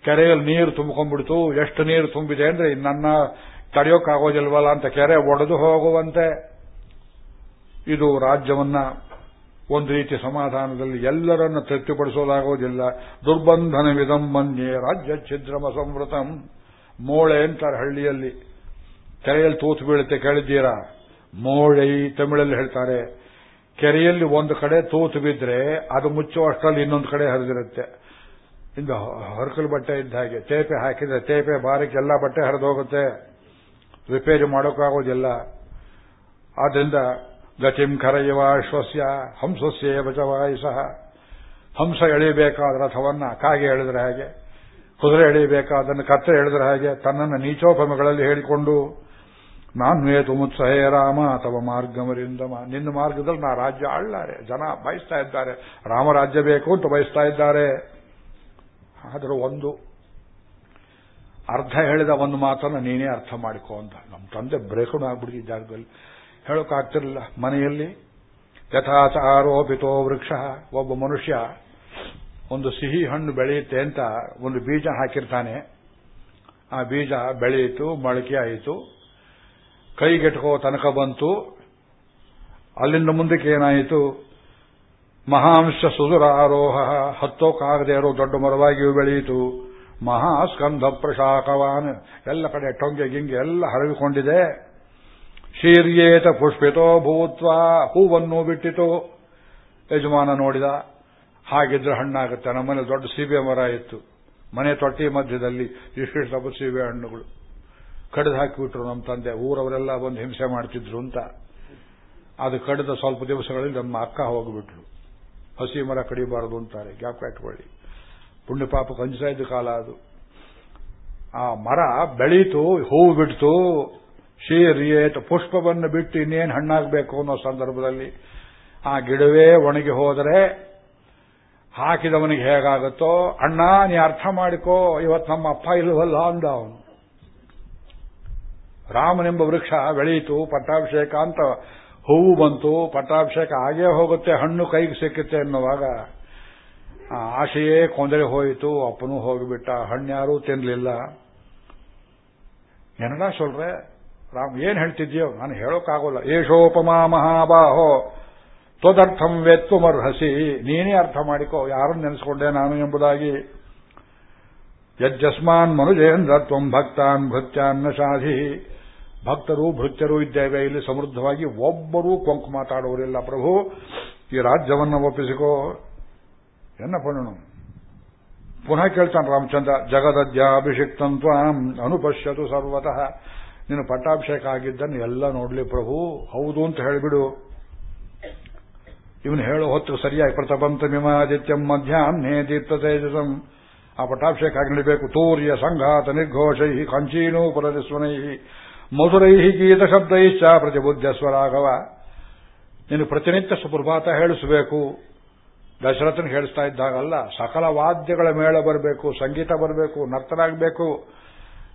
B: ಕೆರೆಯಲ್ಲಿ ನೀರು ತುಂಬಿಕೊಂಡ್ಬಿಡ್ತು. ಎಷ್ಟು ನೀರು ತುಂಬಿದೆ ಅಂದ್ರೆ ನನ್ನ ತಡೆಯೋಕ್ಕಾಗೋದಿಲ್ವಲ್ಲ ಅಂತ. ಕೆರೆ ಒಡೆದು ಹೋಗುವಂತೆ. ಇದು ರಾಜ್ಯವನ್ನ ಒಂದು ರೀತಿ ಸಮಾಧಾನದಲ್ಲಿ ಎಲ್ಲರನ್ನ ತೃಪ್ತಿಪಡಿಸೋದಾಗೋದಿಲ್ಲ. ದುರ್ಬಂಧನ ಮನ್ಯೆ ರಾಜ್ಯ ಛಿದ್ರಮ ಸಂವೃತಂ. ಮೋಳೆ ಅಂತಾರೆ ಹಳ್ಳಿಯಲ್ಲಿ. ಕೆರೆಯಲ್ಲಿ ತೂತು ಬೀಳುತ್ತೆ ಕೇಳಿದ್ದೀರಾ? ಮೋಳೆ ತಮಿಳಲ್ಲಿ ಹೇಳ್ತಾರೆ. ಕೆರೆಯಲ್ಲಿ ಒಂದು ಕಡೆ ತೂತು ಬಿದ್ರೆ ಅದು ಮುಚ್ಚುವಷ್ಟರಲ್ಲಿ ಇನ್ನೊಂದು ಕಡೆ ಹರಿದಿರುತ್ತೆ. ಇಂದು ಹೊರಕಲು ಬಟ್ಟೆ ಇದ್ದ ಹಾಗೆ, ತೇಪೆ ಹಾಕಿದ್ರೆ ತೇಪೆ ಬಾರಿಗೆ ಎಲ್ಲ ಬಟ್ಟೆ ಹರಿದೋಗುತ್ತೆ. ರಿಪೇರಿ ಮಾಡೋಕ್ಕಾಗೋದಿಲ್ಲ. ಆದ್ರಿಂದ ಗತಿಂ ಕರೆಯುವ ಶ್ವಸ್ಯ ಹಂಸಸ್ಯೇ ಸಹ. ಹಂಸ ಎಳೆಯಬೇಕಾದ ರಥವನ್ನ ಕಾಗೆ ಎಳೆದ್ರೆ ಹಾಗೆ, ಕುದುರೆ ಎಳೆಯಬೇಕಾದನ್ನು ಕತ್ತೆ ಎಳೆದ್ರೆ ಹಾಗೆ, ತನ್ನನ್ನು ನೀಚೋಪಮಗಳಲ್ಲಿ ಹೇಳಿಕೊಂಡು, ನಾನು ಮುತ್ಸಹೇ ರಾಮ ಅಥವಾ ಮಾರ್ಗಮರಿಂದಮ ನಿನ್ನ ಮಾರ್ಗದಲ್ಲಿ ನಾ ರಾಜ್ಯ ಆಳ್ಲಾರೆ, ಜನ ಬಯಸ್ತಾ ಇದ್ದಾರೆ ರಾಮರಾಜ್ಯ ಬೇಕು ಅಂತ ಬಯಸ್ತಾ ಇದ್ದಾರೆ. ಆದರೂ ಒಂದು, ಅರ್ಧ ಹೇಳಿದ ಒಂದು ಮಾತನ್ನ ನೀನೇ ಅರ್ಥ ಮಾಡಿಕೋ ಅಂತ. ನಮ್ಮ ತಂದೆ ಬ್ರೇಕುಣ ಆಗ್ಬಿಡಿ ಜಾಗದಲ್ಲಿ. ಹೇಳೋಕ್ಕಾಗ್ತಿರಲಿಲ್ಲ ಮನೆಯಲ್ಲಿ ಯಥಾಚ ಆರೋಪಿತೋ ವೃಕ್ಷ, ಒಬ್ಬ ಮನುಷ್ಯ ಒಂದು ಸಿಹಿ ಹಣ್ಣು ಬೆಳೆಯುತ್ತೆ ಅಂತ ಒಂದು ಬೀಜ ಹಾಕಿರ್ತಾನೆ. ಆ ಬೀಜ ಬೆಳೆಯಿತು ಮೊಳಕೆ ಆಯಿತು. ಕೈಗೆಟ್ಕೋ ತನಕ ಬಂತು. ಅಲ್ಲಿಂದ ಮುಂದಕ್ಕೆ ಏನಾಯಿತು? ಮಹಾಂಶ ಸುಧುರ ಆರೋಹ ಹತ್ತೋಕ್ಕಾಗದೇ ಇರೋ ದೊಡ್ಡ ಮರವಾಗಿಯೂ ಬೆಳೆಯಿತು. ಮಹಾಸ್ಕಂಧ ಪ್ರಶಾಕವಾನ್, ಎಲ್ಲ ಕಡೆ ಟೊಂಗೆ ಗಿಂಗೆ ಎಲ್ಲ ಹರವಿಕೊಂಡಿದೆ ಶೀರ್ಯೇತ ಪುಷ್ಪಿತೋ ಭೂತ್ವ, ಹೂವನ್ನು ಬಿಟ್ಟಿತು. ಯಜಮಾನ ನೋಡಿದ, ಹಾಗಿದ್ರೆ ಹಣ್ಣಾಗುತ್ತೆ. ನಮ್ಮನೆ ದೊಡ್ಡ ಸೀಬೆ ಮರ ಇತ್ತು. ಮನೆ ತೊಟ್ಟಿ ಮಧ್ಯದಲ್ಲಿ ಇಷ್ಟಿಷ್ಟು ಸೀಬೆ ಹಣ್ಣುಗಳು. ಕಡಿದು ಹಾಕಿಬಿಟ್ರು ನಮ್ಮ ತಂದೆ. ಊರವರೆಲ್ಲ ಬಂದು ಹಿಂಸೆ ಮಾಡ್ತಿದ್ರು ಅಂತ. ಅದು ಕಡಿದ ಸ್ವಲ್ಪ ದಿವಸಗಳಲ್ಲಿ ನಮ್ಮ ಅಕ್ಕ ಹೋಗಿಬಿಟ್ರು ಹಸಿ ಮರ ಕಡಿಬಾರದು ಅಂತಾರೆ. ಗ್ಯಾಪ್ ಇಟ್ಕೊಳ್ಳಿ ಪುಣ್ಯ ಪಾಪ ಇದ್ದ ಕಾಲ ಅದು. ಆ ಮರ ಬೆಳೀತು ಹೂವು ಬಿಡ್ತು. ಶೀರಿಯೇತ ಪುಷ್ಪವನ್ನು ಬಿಟ್ಟು ಇನ್ನೇನು ಹಣ್ಣಾಗಬೇಕು ಅನ್ನೋ ಸಂದರ್ಭದಲ್ಲಿ ಆ ಗಿಡವೇ ಒಣಗಿ ಹೋದರೆ ಹಾಕಿದವನಿಗೆ ಹೇಗಾಗುತ್ತೋ, ಅಣ್ಣ, ನೀ ಅರ್ಥ ಮಾಡಿಕೋ ಇವತ್ತು ನಮ್ಮ ಅಪ್ಪ ಇಲ್ಲವಲ್ಲ ಅಂದ ಅವನು. ರಾಮನೆಂಬ ವೃಕ್ಷ ಬೆಳೆಯಿತು ಪಟ್ಟಾಭಿಷೇಕ ಅಂತ ಹೂವು ಬಂತು, ಪಟ್ಟಾಭಿಷೇಕ ಆಗೇ ಹೋಗುತ್ತೆ, ಹಣ್ಣು ಕೈಗೆ ಸಿಕ್ಕುತ್ತೆ ಎನ್ನುವಾಗ ಆಶೆಯೇ ಕೊಂದರೆ ಹೋಯಿತು, ಅಪ್ಪನೂ ಹೋಗಿಬಿಟ್ಟ, ಹಣ್ಣು ತಿನ್ನಲಿಲ್ಲ ಎನ್ನಡ ಸೊಲ್ರೆ ರಾಮ್, ಏನ್ ಹೇಳ್ತಿದ್ಯೋ? ನಾನು ಹೇಳೋಕ್ಕಾಗೋಲ್ಲ ಏಷೋಪಮಾ ಮಹಾಬಾಹೋ, ತ್ವದರ್ಥಂ ವೆತ್ವಮರ್ಹಸಿ. ನೀನೇ ಅರ್ಥ ಮಾಡಿಕೋ, ಯಾರನ್ನು ನೆನೆಸ್ಕೊಂಡೆ ನಾನು ಎಂಬುದಾಗಿ. ಯಜ್ಜಸ್ಮಾನ್ ಮನುಜೇಂದ್ರ ತ್ವಂ ಭಕ್ತಾನ್ ಭೃತ್ಯಾನ್ನ ಸಾಧಿ ಭಕ್ತರು ಭೃತ್ಯರು ಇದ್ದೇವೆ, ಇಲ್ಲಿ ಸಮೃದ್ಧವಾಗಿ ಒಬ್ಬರೂ ಕೊಂಕು ಮಾತಾಡುವರಿಲ್ಲ ಪ್ರಭು, ಈ ರಾಜ್ಯವನ್ನು ಒಪ್ಪಿಸಿಕೋ. ಎನ್ನ ಪಣ್ಣನು? ಪುನಃ ಕೇಳ್ತಾನೆ ರಾಮಚಂದ್ರ ಜಗದದ್ಯಾಭಿಷಿಕ್ತಂತ್ವ ಅನುಪಶ್ಯತು ಸರ್ವತಃ. ನೀನು ಪಟ್ಟಾಭಿಷೇಕ ಆಗಿದ್ದನ್ನು ಎಲ್ಲ ನೋಡ್ಲಿ ಪ್ರಭು, ಹೌದು ಅಂತ ಹೇಳಿಬಿಡು. ಇವನು ಹೇಳೋ ಹೊತ್ತು ಸರಿಯಾಗಿ ಪ್ರತಪಂತ ಮಿಮಾದಿತ್ಯಂ ಮಧ್ಯಾಹ್ನ ದೀಪ್ತ ತೇಜಸಂ. ಆ ಪಟ್ಟಾಭಿಷೇಕ ಆಗಿ ನಡಿಬೇಕು ತೂರ್ಯ ಸಂಘಾತ ನಿರ್ಘೋಷೈ ಕಂಚೀನೂಪರಸ್ವನೈ ಮಧುರೈ ಗೀತ ಶಬ್ದೈಶ್ಚ ಪ್ರತಿಬುದ್ಧ ಸ್ವರಾಘವ ನೀನು ಪ್ರತಿನಿತ್ಯ ಸುಪ್ರಭಾತ ಹೇಳಿಸಬೇಕು. ದಶರಥನ ಹೇಳಿಸ್ತಾ ಇದ್ದಾಗಲ್ಲ, ಸಕಲ ವಾದ್ಯಗಳ ಮೇಳ ಬರಬೇಕು, ಸಂಗೀತ ಬರಬೇಕು ನರ್ತನಾಗಬೇಕು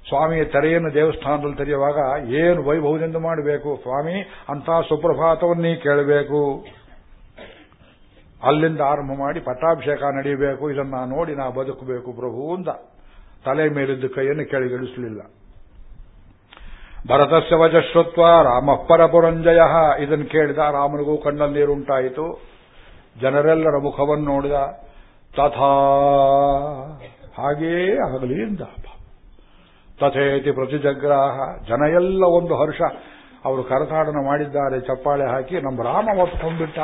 B: ಸ್ವಾಮಿಯ ತೆರೆಯನ್ನು ದೇವಸ್ಥಾನದಲ್ಲಿ ತೆರೆಯುವಾಗ ಏನು ವೈಭವದಿಂದ ಮಾಡಬೇಕು? ಸ್ವಾಮಿ ಅಂತ ಸುಪ್ರಭಾತವನ್ನೇ ಕೇಳಬೇಕು. ಅಲ್ಲಿಂದ ಆರಂಭ ಮಾಡಿ ಪಟ್ಟಾಭಿಷೇಕ ನಡೆಯಬೇಕು. ಇದನ್ನ ನೋಡಿ ನಾ ಬದುಕಬೇಕು ಪ್ರಭು ಅಂತ ತಲೆ ಮೇಲಿದ್ದ ಕೈಯನ್ನು ಕೆಳಗಿಳಿಸಲಿಲ್ಲ. ಭರತಸ್ಯ ವಜಶ್ವತ್ವ ರಾಮ ಪರಪುರಂಜಯ ಇದನ್ನು ಕೇಳಿದ ರಾಮನಿಗೂ ಕಣ್ಣಲ್ಲಿ ನೀರುಂಟಾಯಿತು ಜನರೆಲ್ಲರ ಮುಖವನ್ನು ನೋಡಿದ, ತಥಾ ಹಾಗೇ ಆಗಲಿ ಎಂದ ತಥೇತಿ ಪ್ರತಿಜಗ್ರಾಹ ಜನ ಎಲ್ಲ ಒಂದು ಹರ್ಷ. ಅವರು ಕರತಾಡನ ಮಾಡಿದ್ದಾರೆ, ಚಪ್ಪಾಳೆ ಹಾಕಿ. ನಮ್ಮ ರಾಮ ಒಪ್ಕೊಂಡ್ಬಿಟ್ಟ.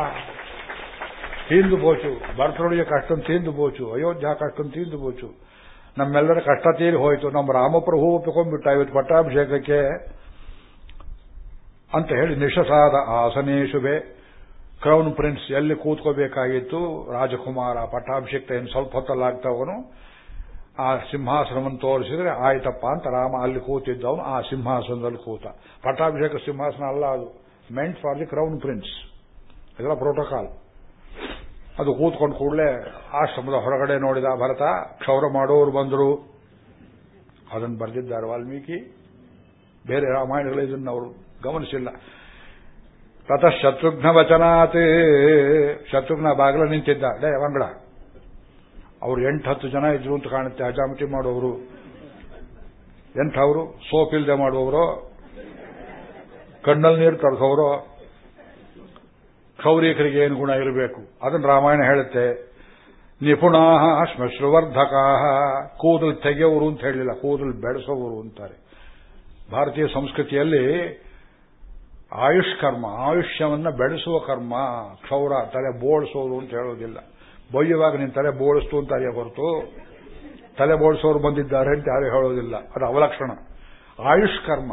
B: ತೀಂದು ಬೋಚು. ಭರತರೊಳಗೆ ಕಷ್ಟ ತೀಂದು ಬೋಚು. ಅಯೋಧ್ಯ ಕಷ್ಟ ತೀಂದು ಬೋಚು. ನಮ್ಮೆಲ್ಲರ ಕಷ್ಟ ತೀರಿ ಹೋಯಿತು. ನಮ್ಮ ರಾಮಪ್ರಭು ಒಪ್ಪಿಕೊಂಡ್ಬಿಟ್ಟ ಇವತ್ತು ಪಟ್ಟಾಭಿಷೇಕಕ್ಕೆ. ಅಂತ ಹೇಳಿ ನಿಶಸಾದ ಆಸನೇಶುಬೆ ಕ್ರೌನ್ ಪ್ರಿನ್ಸ್ ಎಲ್ಲಿ ಕೂತ್ಕೋಬೇಕಾಗಿತ್ತು? ರಾಜಕುಮಾರ ಪಟ್ಟಾಭಿಷೇಕ ಏನು ಸ್ವಲ್ಪ ಹೊತ್ತಲ್ಲಾಗ್ತವನು ಆ ಸಿಂಹಾಸನವನ್ನು ತೋರಿಸಿದ್ರೆ ಆಯ್ತಪ್ಪ ಅಂತ ರಾಮ ಅಲ್ಲಿ ಕೂತಿದ್ದವನು ಆ ಸಿಂಹಾಸನದಲ್ಲಿ ಕೂತ. ಪಟ್ಟಾಭಿಷೇಕ ಸಿಂಹಾಸನ ಅಲ್ಲ ಅದು. Meant for the crown prince ಇದೆಲ್ಲ ಪ್ರೋಟೋಕಾಲ್ ಅದು ಕೂತ್ಕೊಂಡು ಕೂಡಲೇ ಆಶ್ರಮದ ಹೊರಗಡೆ ನೋಡಿದ ಭರತ, ಕ್ಷೌರ ಮಾಡೋರು ಬಂದರು. ಅದನ್ನು ಬರೆದಿದ್ದಾರೆ ವಾಲ್ಮೀಕಿ. ಬೇರೆ ರಾಮಾಯಣಗಳು ಇದನ್ನು ಅವರು ಗಮನಿಸಿಲ್ಲ. ತತಃ ಶತ್ರುಘ್ನ ವಚನಾತ್. ಶತ್ರುಘ್ನ ಬಾಗಿಲ ನಿಂತಿದ್ದ. ಡೇ ವಂಗಡ ಅವರು ಎಂಟು ಹತ್ತು ಜನ ಇದ್ರು ಅಂತ ಕಾಣುತ್ತೆ. ಹಜಾಮತಿ ಮಾಡುವವರು. ಎಂಥವರು ಸೋಪ್ ಇಲ್ಲದೆ ಮಾಡುವವರು. ಕಣ್ಣಲ್ಲಿ ನೀರು ತರಿಸೋರು ಕ್ಷೌರಿಕರಿಗೆ ಏನು ಗುಣ ಇರಬೇಕು? ಅದನ್ನು ರಾಮಾಯಣ ಹೇಳುತ್ತೆ. ನಿಪುಣಾ ಶ್ಮಶ್ರುವರ್ಧಕ ಕೂದಲು ತೆಗೆಯೋರು ಅಂತ ಹೇಳಿಲ್ಲ. ಕೂದಲು ಬೆಳೆಸೋರು ಅಂತಾರೆ. ಭಾರತೀಯ ಸಂಸ್ಕೃತಿಯಲ್ಲಿ ಆಯುಷ್ ಕರ್ಮ ಆಯುಷ್ಯವನ್ನ ಬೆಳೆಸುವ ಕರ್ಮ, ಕ್ಷೌರ, ತಲೆ ಬೋಳಿಸೋದು ಅಂತ ಹೇಳೋದಿಲ್ಲ. ಬೊಯ್ಯುವಾಗ ನಿನ್ನ ತಲೆ ಬೋಳಿಸ್ತು ಅಂತ ಅರಿಯ ಹೊರತು, ತಲೆ ಬೋಳಿಸೋರು ಬಂದಿದ್ದಾರೆ ಅಂತ ಯಾರು ಹೇಳೋದಿಲ್ಲ. ಅದು ಅವಲಕ್ಷಣ. ಆಯುಷ್ ಕರ್ಮ.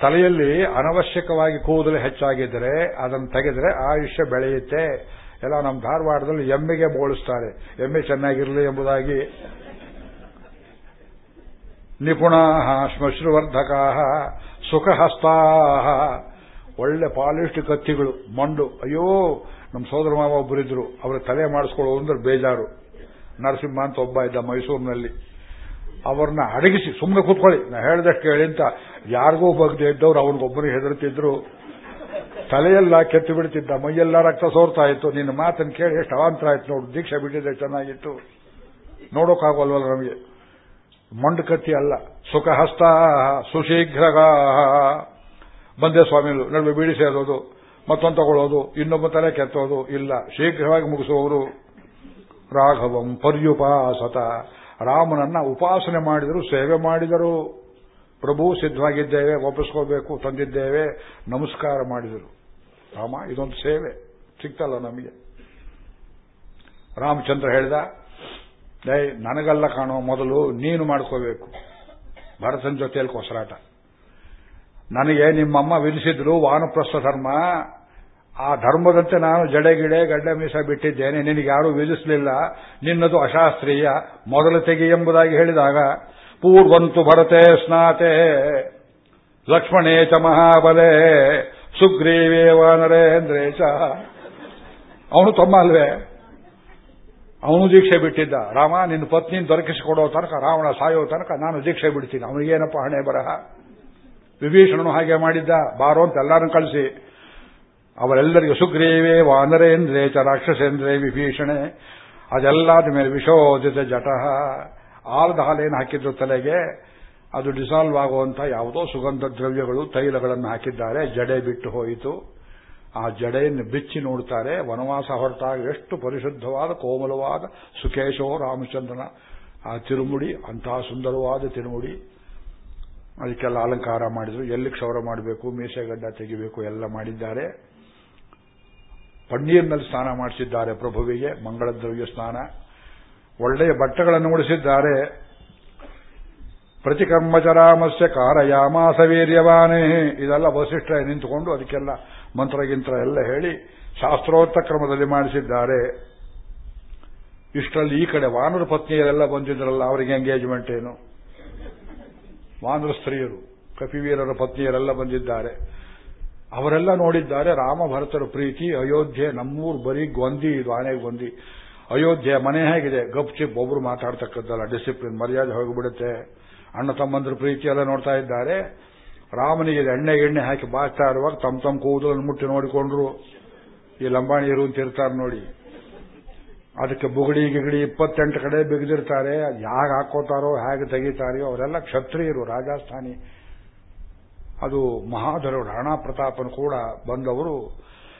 B: ತಲೆಯಲ್ಲಿ ಅನವಶ್ಯಕವಾಗಿ ಕೂದಲು ಹೆಚ್ಚಾಗಿದ್ದರೆ ಅದನ್ನು ತೆಗೆದರೆ ಆಯುಷ್ಯ ಬೆಳೆಯುತ್ತೆ. ಎಲ್ಲ ನಮ್ಮ ಧಾರವಾಡದಲ್ಲಿ ಎಮ್ಮೆಗೆ ಬೋಳಿಸ್ತಾರೆ. ಎಮ್ಮೆ ಚೆನ್ನಾಗಿರಲಿ ಎಂಬುದಾಗಿ. ನಿಪುಣ ಶ್ಮಶ್ರುವರ್ಧಕಾ ಸುಖಹಸ್ತಾ ಒಳ್ಳೆ ಪಾಲಿಸ್ಟ್ ಕತ್ತಿಗಳು, ಮಂಡು. ಅಯ್ಯೋ ನಮ್ಮ ಸೋದರ ಮಾವ ಒಬ್ಬರಿದ್ರು ಅವರ ತಲೆ ಮಾಡಿಸ್ಕೊಳ್ಳೋ ಅಂದ್ರೆ ಬೇಜಾರು. ನರಸಿಂಹ ಅಂತ ಒಬ್ಬ ಇದ್ದ ಮೈಸೂರಿನಲ್ಲಿ. ಅವ್ರನ್ನ ಅಡಗಿಸಿ ಸುಮ್ಮನೆ ಕೂತ್ಕೊಳ್ಳಿ, ನಾ ಹೇಳ್ದಷ್ಟು ಕೇಳಿ ಅಂತ ಯಾರಿಗೂ ಬಗ್ದೆ ಇದ್ದವ್ರು ಅವನಿಗೊಬ್ಬರಿಗೆ ಹೆದರ್ತಿದ್ರು. ತಲೆಯೆಲ್ಲ ಕೆತ್ತಿ ಬಿಡ್ತಿದ್ದ, ಮೈಯೆಲ್ಲ ರಕ್ತ ಸೋರ್ತಾ ಇತ್ತು. ನಿನ್ನ ಮಾತನ್ನು ಕೇಳಿ ಎಷ್ಟು ಅವಾಂತರ ಆಯ್ತು ನೋಡು, ದೀಕ್ಷೆ ಬಿಟ್ಟಿದೆ ಚೆನ್ನಾಗಿತ್ತು. ನೋಡೋಕ್ಕಾಗಲ್ವಲ್ಲ ನಮಗೆ. ಮಂಡು ಕತ್ತಿ ಅಲ್ಲ, ಸುಖಹಸ್ತ ಸುಶೀಘ್ರಗ. ಬಂದೆ ಸ್ವಾಮಿಗಳು, ನಡುವೆ ಬೀಳಿಸಿ ಸೇರೋದು. ಮತ್ತೊಂದು ತಗೊಳ್ಳೋದು, ಇನ್ನೊಬ್ಬ ತಲೆ ಕೆತ್ತೋದು, ಇಲ್ಲ. ಶೀಘ್ರವಾಗಿ ಮುಗಿಸುವವರು ರಾಘವಂ ಪರ್ಯುಪಾಸತ. ರಾಮನನ್ನ ಉಪಾಸನೆ ಮಾಡಿದರು ಸೇವೆ ಮಾಡಿದರು. ಪ್ರಭು, ಸಿದ್ಧವಾಗಿದ್ದೇವೆ ಒಪ್ಪಿಸ್ಕೋಬೇಕು ತಂದಿದ್ದೇವೆ, ನಮಸ್ಕಾರ ಮಾಡಿದರು. ರಾಮ, ಇದೊಂದು ಸೇವೆ. ಸಿಗ್ತಲ್ಲ ನಮಗೆ. ರಾಮಚಂದ್ರ ಹೇಳಿದ, ಏಯ್, ನನಗಲ್ಲ ಕಾಣೋ ಮೊದಲು ನೀನು ಮಾಡ್ಕೋಬೇಕು. ಭರತನ ಜೊತೆಯಲ್ಲಿ ಕೊಸರಾಟ. ನನಗೆ ನಿಮ್ಮಮ್ಮ ವಿಧಿಸಿದ್ರು ವಾನಪ್ರಸ್ಥ ಧರ್ಮ. ಆ ಧರ್ಮದಂತೆ ನಾನು ಜಡೆಗಿಡೆ ಗಡ್ಡ ಮೀಸ ಬಿಟ್ಟಿದ್ದೇನೆ. ನಿನಗೆ ಯಾರೂ ವಿಧಿಸಲಿಲ್ಲ. ನಿನ್ನದು ಅಶಾಸ್ತ್ರೀಯ. ಮೊದಲು ತೆಗಿ ಎಂಬುದಾಗಿ ಹೇಳಿದಾಗ, ಪೂರ್ವಂತು ಭರತೆ ಸ್ನಾತೆ, ಲಕ್ಷ್ಮಣೇ ಚ ಮಹಾಬಲೆ ಸುಗ್ರೀವೇ ವಾನರೇಂದ್ರೇ ಚ. ಅವನು ತಮ್ಮ ಅಲ್ವೇ ಅವನು ದೀಕ್ಷೆ ಬಿಟ್ಟಿದ್ದ. ರಾಮ, ನಿನ್ನ ಪತ್ನಿನ ದೊರಕಿಸಿಕೊಡೋ ತನಕ, ರಾವಣ ಸಾಯೋ ತನಕ ನಾನು ದೀಕ್ಷೆ ಬಿಡ್ತೀನಿ. ಅವನಿಗೇನಪ್ಪ ಹಣೆ ಬರಹ? ವಿಭೀಷಣನು ಹಾಗೆ ಮಾಡಿದ್ದ. ಬಾರೋ ಅಂತ ಎಲ್ಲರನ್ನು ಕಳಿಸಿ. ಅವರೆಲ್ಲರಿಗೂ ಸುಗ್ರೀವೇ ವಾನರೇಂದ್ರೇ ಚ ರಾಕ್ಷಸೇಂದ್ರೇ ವಿಭೀಷಣೆ. ಅದೆಲ್ಲಾದ ಮೇಲೆ ವಿಶೋಧಿತ ಜಟಃ ಆಲದ ಹಾಲೇನು ಹಾಕಿದ್ರು ತಲೆಗೆ, ಅದು ಡಿಸಾಲ್ವ್ ಆಗುವಂತಹ ಯಾವುದೋ ಸುಗಂಧ ದ್ರವ್ಯಗಳು, ತೈಲಗಳನ್ನು ಹಾಕಿದ್ದಾರೆ, ಜಡೆ ಬಿಟ್ಟು ಹೋಯಿತು. ಆ ಜಡೆಯನ್ನು ಬಿಚ್ಚಿ ನೋಡ್ತಾರೆ, ವನವಾಸ ಹೊರತಾಗ ಎಷ್ಟು ಪರಿಶುದ್ಧವಾದ, ಕೋಮಲವಾದ ಸುಕೇಶೋ ರಾಮಚಂದ್ರನ ಆ ತಿರುಮುಡಿ ಅಂತಹ ಸುಂದರವಾದ ತಿರುಮುಡಿ. ಅದಕ್ಕೆಲ್ಲ ಅಲಂಕಾರ ಮಾಡಿದ್ರು. ಎಲ್ಲಿ ಕ್ಷೌರ ಮಾಡಬೇಕು, ಮೀಸೆಗಡ್ಡ ತೆಗಿಬೇಕು, ಎಲ್ಲ ಮಾಡಿದ್ದಾರೆ. ಪನ್ನೀರ್ನಲ್ಲಿ ಸ್ನಾನ ಮಾಡಿಸಿದ್ದಾರೆ ಪ್ರಭುವಿಗೆ ಮಂಗಳ ದ್ರವ್ಯ ಸ್ನಾನ. ಒಳ್ಳೆಯ ಬಟ್ಟೆಗಳನ್ನು ಉಡಿಸಿದ್ದಾರೆ. ಪ್ರತಿಕರ್ಮಚರಾಮಸ್ಯ ಕಾರಯಾಮಾಸ ವೀರ್ಯವಾನೇ ಇದೆಲ್ಲ ವಸಿಷ್ಠ ನಿಂತುಕೊಂಡು ಅದಕ್ಕೆಲ್ಲ ಮಂತ್ರಗಿಂತ್ರ ಎಲ್ಲ ಹೇಳಿ ಶಾಸ್ತ್ರೋತ್ತ ಕ್ರಮದಲ್ಲಿ ಮಾಡಿಸಿದ್ದಾರೆ. ಇಷ್ಟರಲ್ಲಿ ಈ ಕಡೆ ವಾನರ ಪತ್ನಿಯರೆಲ್ಲ ಬಂದಿದ್ರಲ್ಲ, ಅವರಿಗೆ ಎಂಗೇಜ್ಮೆಂಟ್ ಏನು? ವಾನರ ಸ್ತ್ರೀಯರು, ಕಪಿವೀರರ ಪತ್ನಿಯರೆಲ್ಲ ಬಂದಿದ್ದಾರೆ. ಅವರೆಲ್ಲ ನೋಡಿದ್ದಾರೆ ರಾಮ ಭರತರ ಪ್ರೀತಿ, ಅಯೋಧ್ಯೆ, ನಮ್ಮೂರು ಬರೀ ಗೊಂದಿ, ಇದು ಆನೆ ಗೊಂದಿ. ಅಯೋಧ್ಯೆ ಮನೆ ಹೇಗಿದೆ, ಗಪ್ ಚಿಪ್, ಒಬ್ರು ಮಾತಾಡ್ತಕ್ಕದ್ದಲ್ಲ ಡಿಸಿಪ್ಲಿನ್ ಮರ್ಯಾದೆ ಹೋಗಿಬಿಡುತ್ತೆ. ಅಣ್ಣ ತಮ್ಮಂದ್ರ ಪ್ರೀತಿ ಎಲ್ಲ ನೋಡ್ತಾ ಇದ್ದಾರೆ. ರಾಮನಿಗೆ ಎಣ್ಣೆ ಎಣ್ಣೆ ಹಾಕಿ ಬಾಚ್ತಾ ಇರುವಾಗ ತಮ್ಮ ತಮ್ಮ ಕೂದಲನ್ನು ಮುಟ್ಟಿ ನೋಡಿಕೊಂಡ್ರು. ಈ ಲಂಬಾಣಿಯರು ಅಂತ ಇರ್ತಾರೆ ನೋಡಿ. ಅದಕ್ಕೆ ಬುಗಡಿ ಗಿಗಡಿ ಇಪ್ಪತ್ತೆಂಟು ಕಡೆ ಬಿಗಿದಿರ್ತಾರೆ. ಯಾಕೆ ಹಾಕೋತಾರೋ, ಹೇಗೆ ತೆಗೀತಾರೋ ಅವರೆಲ್ಲ ಕ್ಷತ್ರಿಯರು, ರಾಜಸ್ಥಾನಿ. ಅದು ಮಹಾಧರು ರಾಣಾ ಪ್ರತಾಪನು ಕೂಡ ಬಂದವರು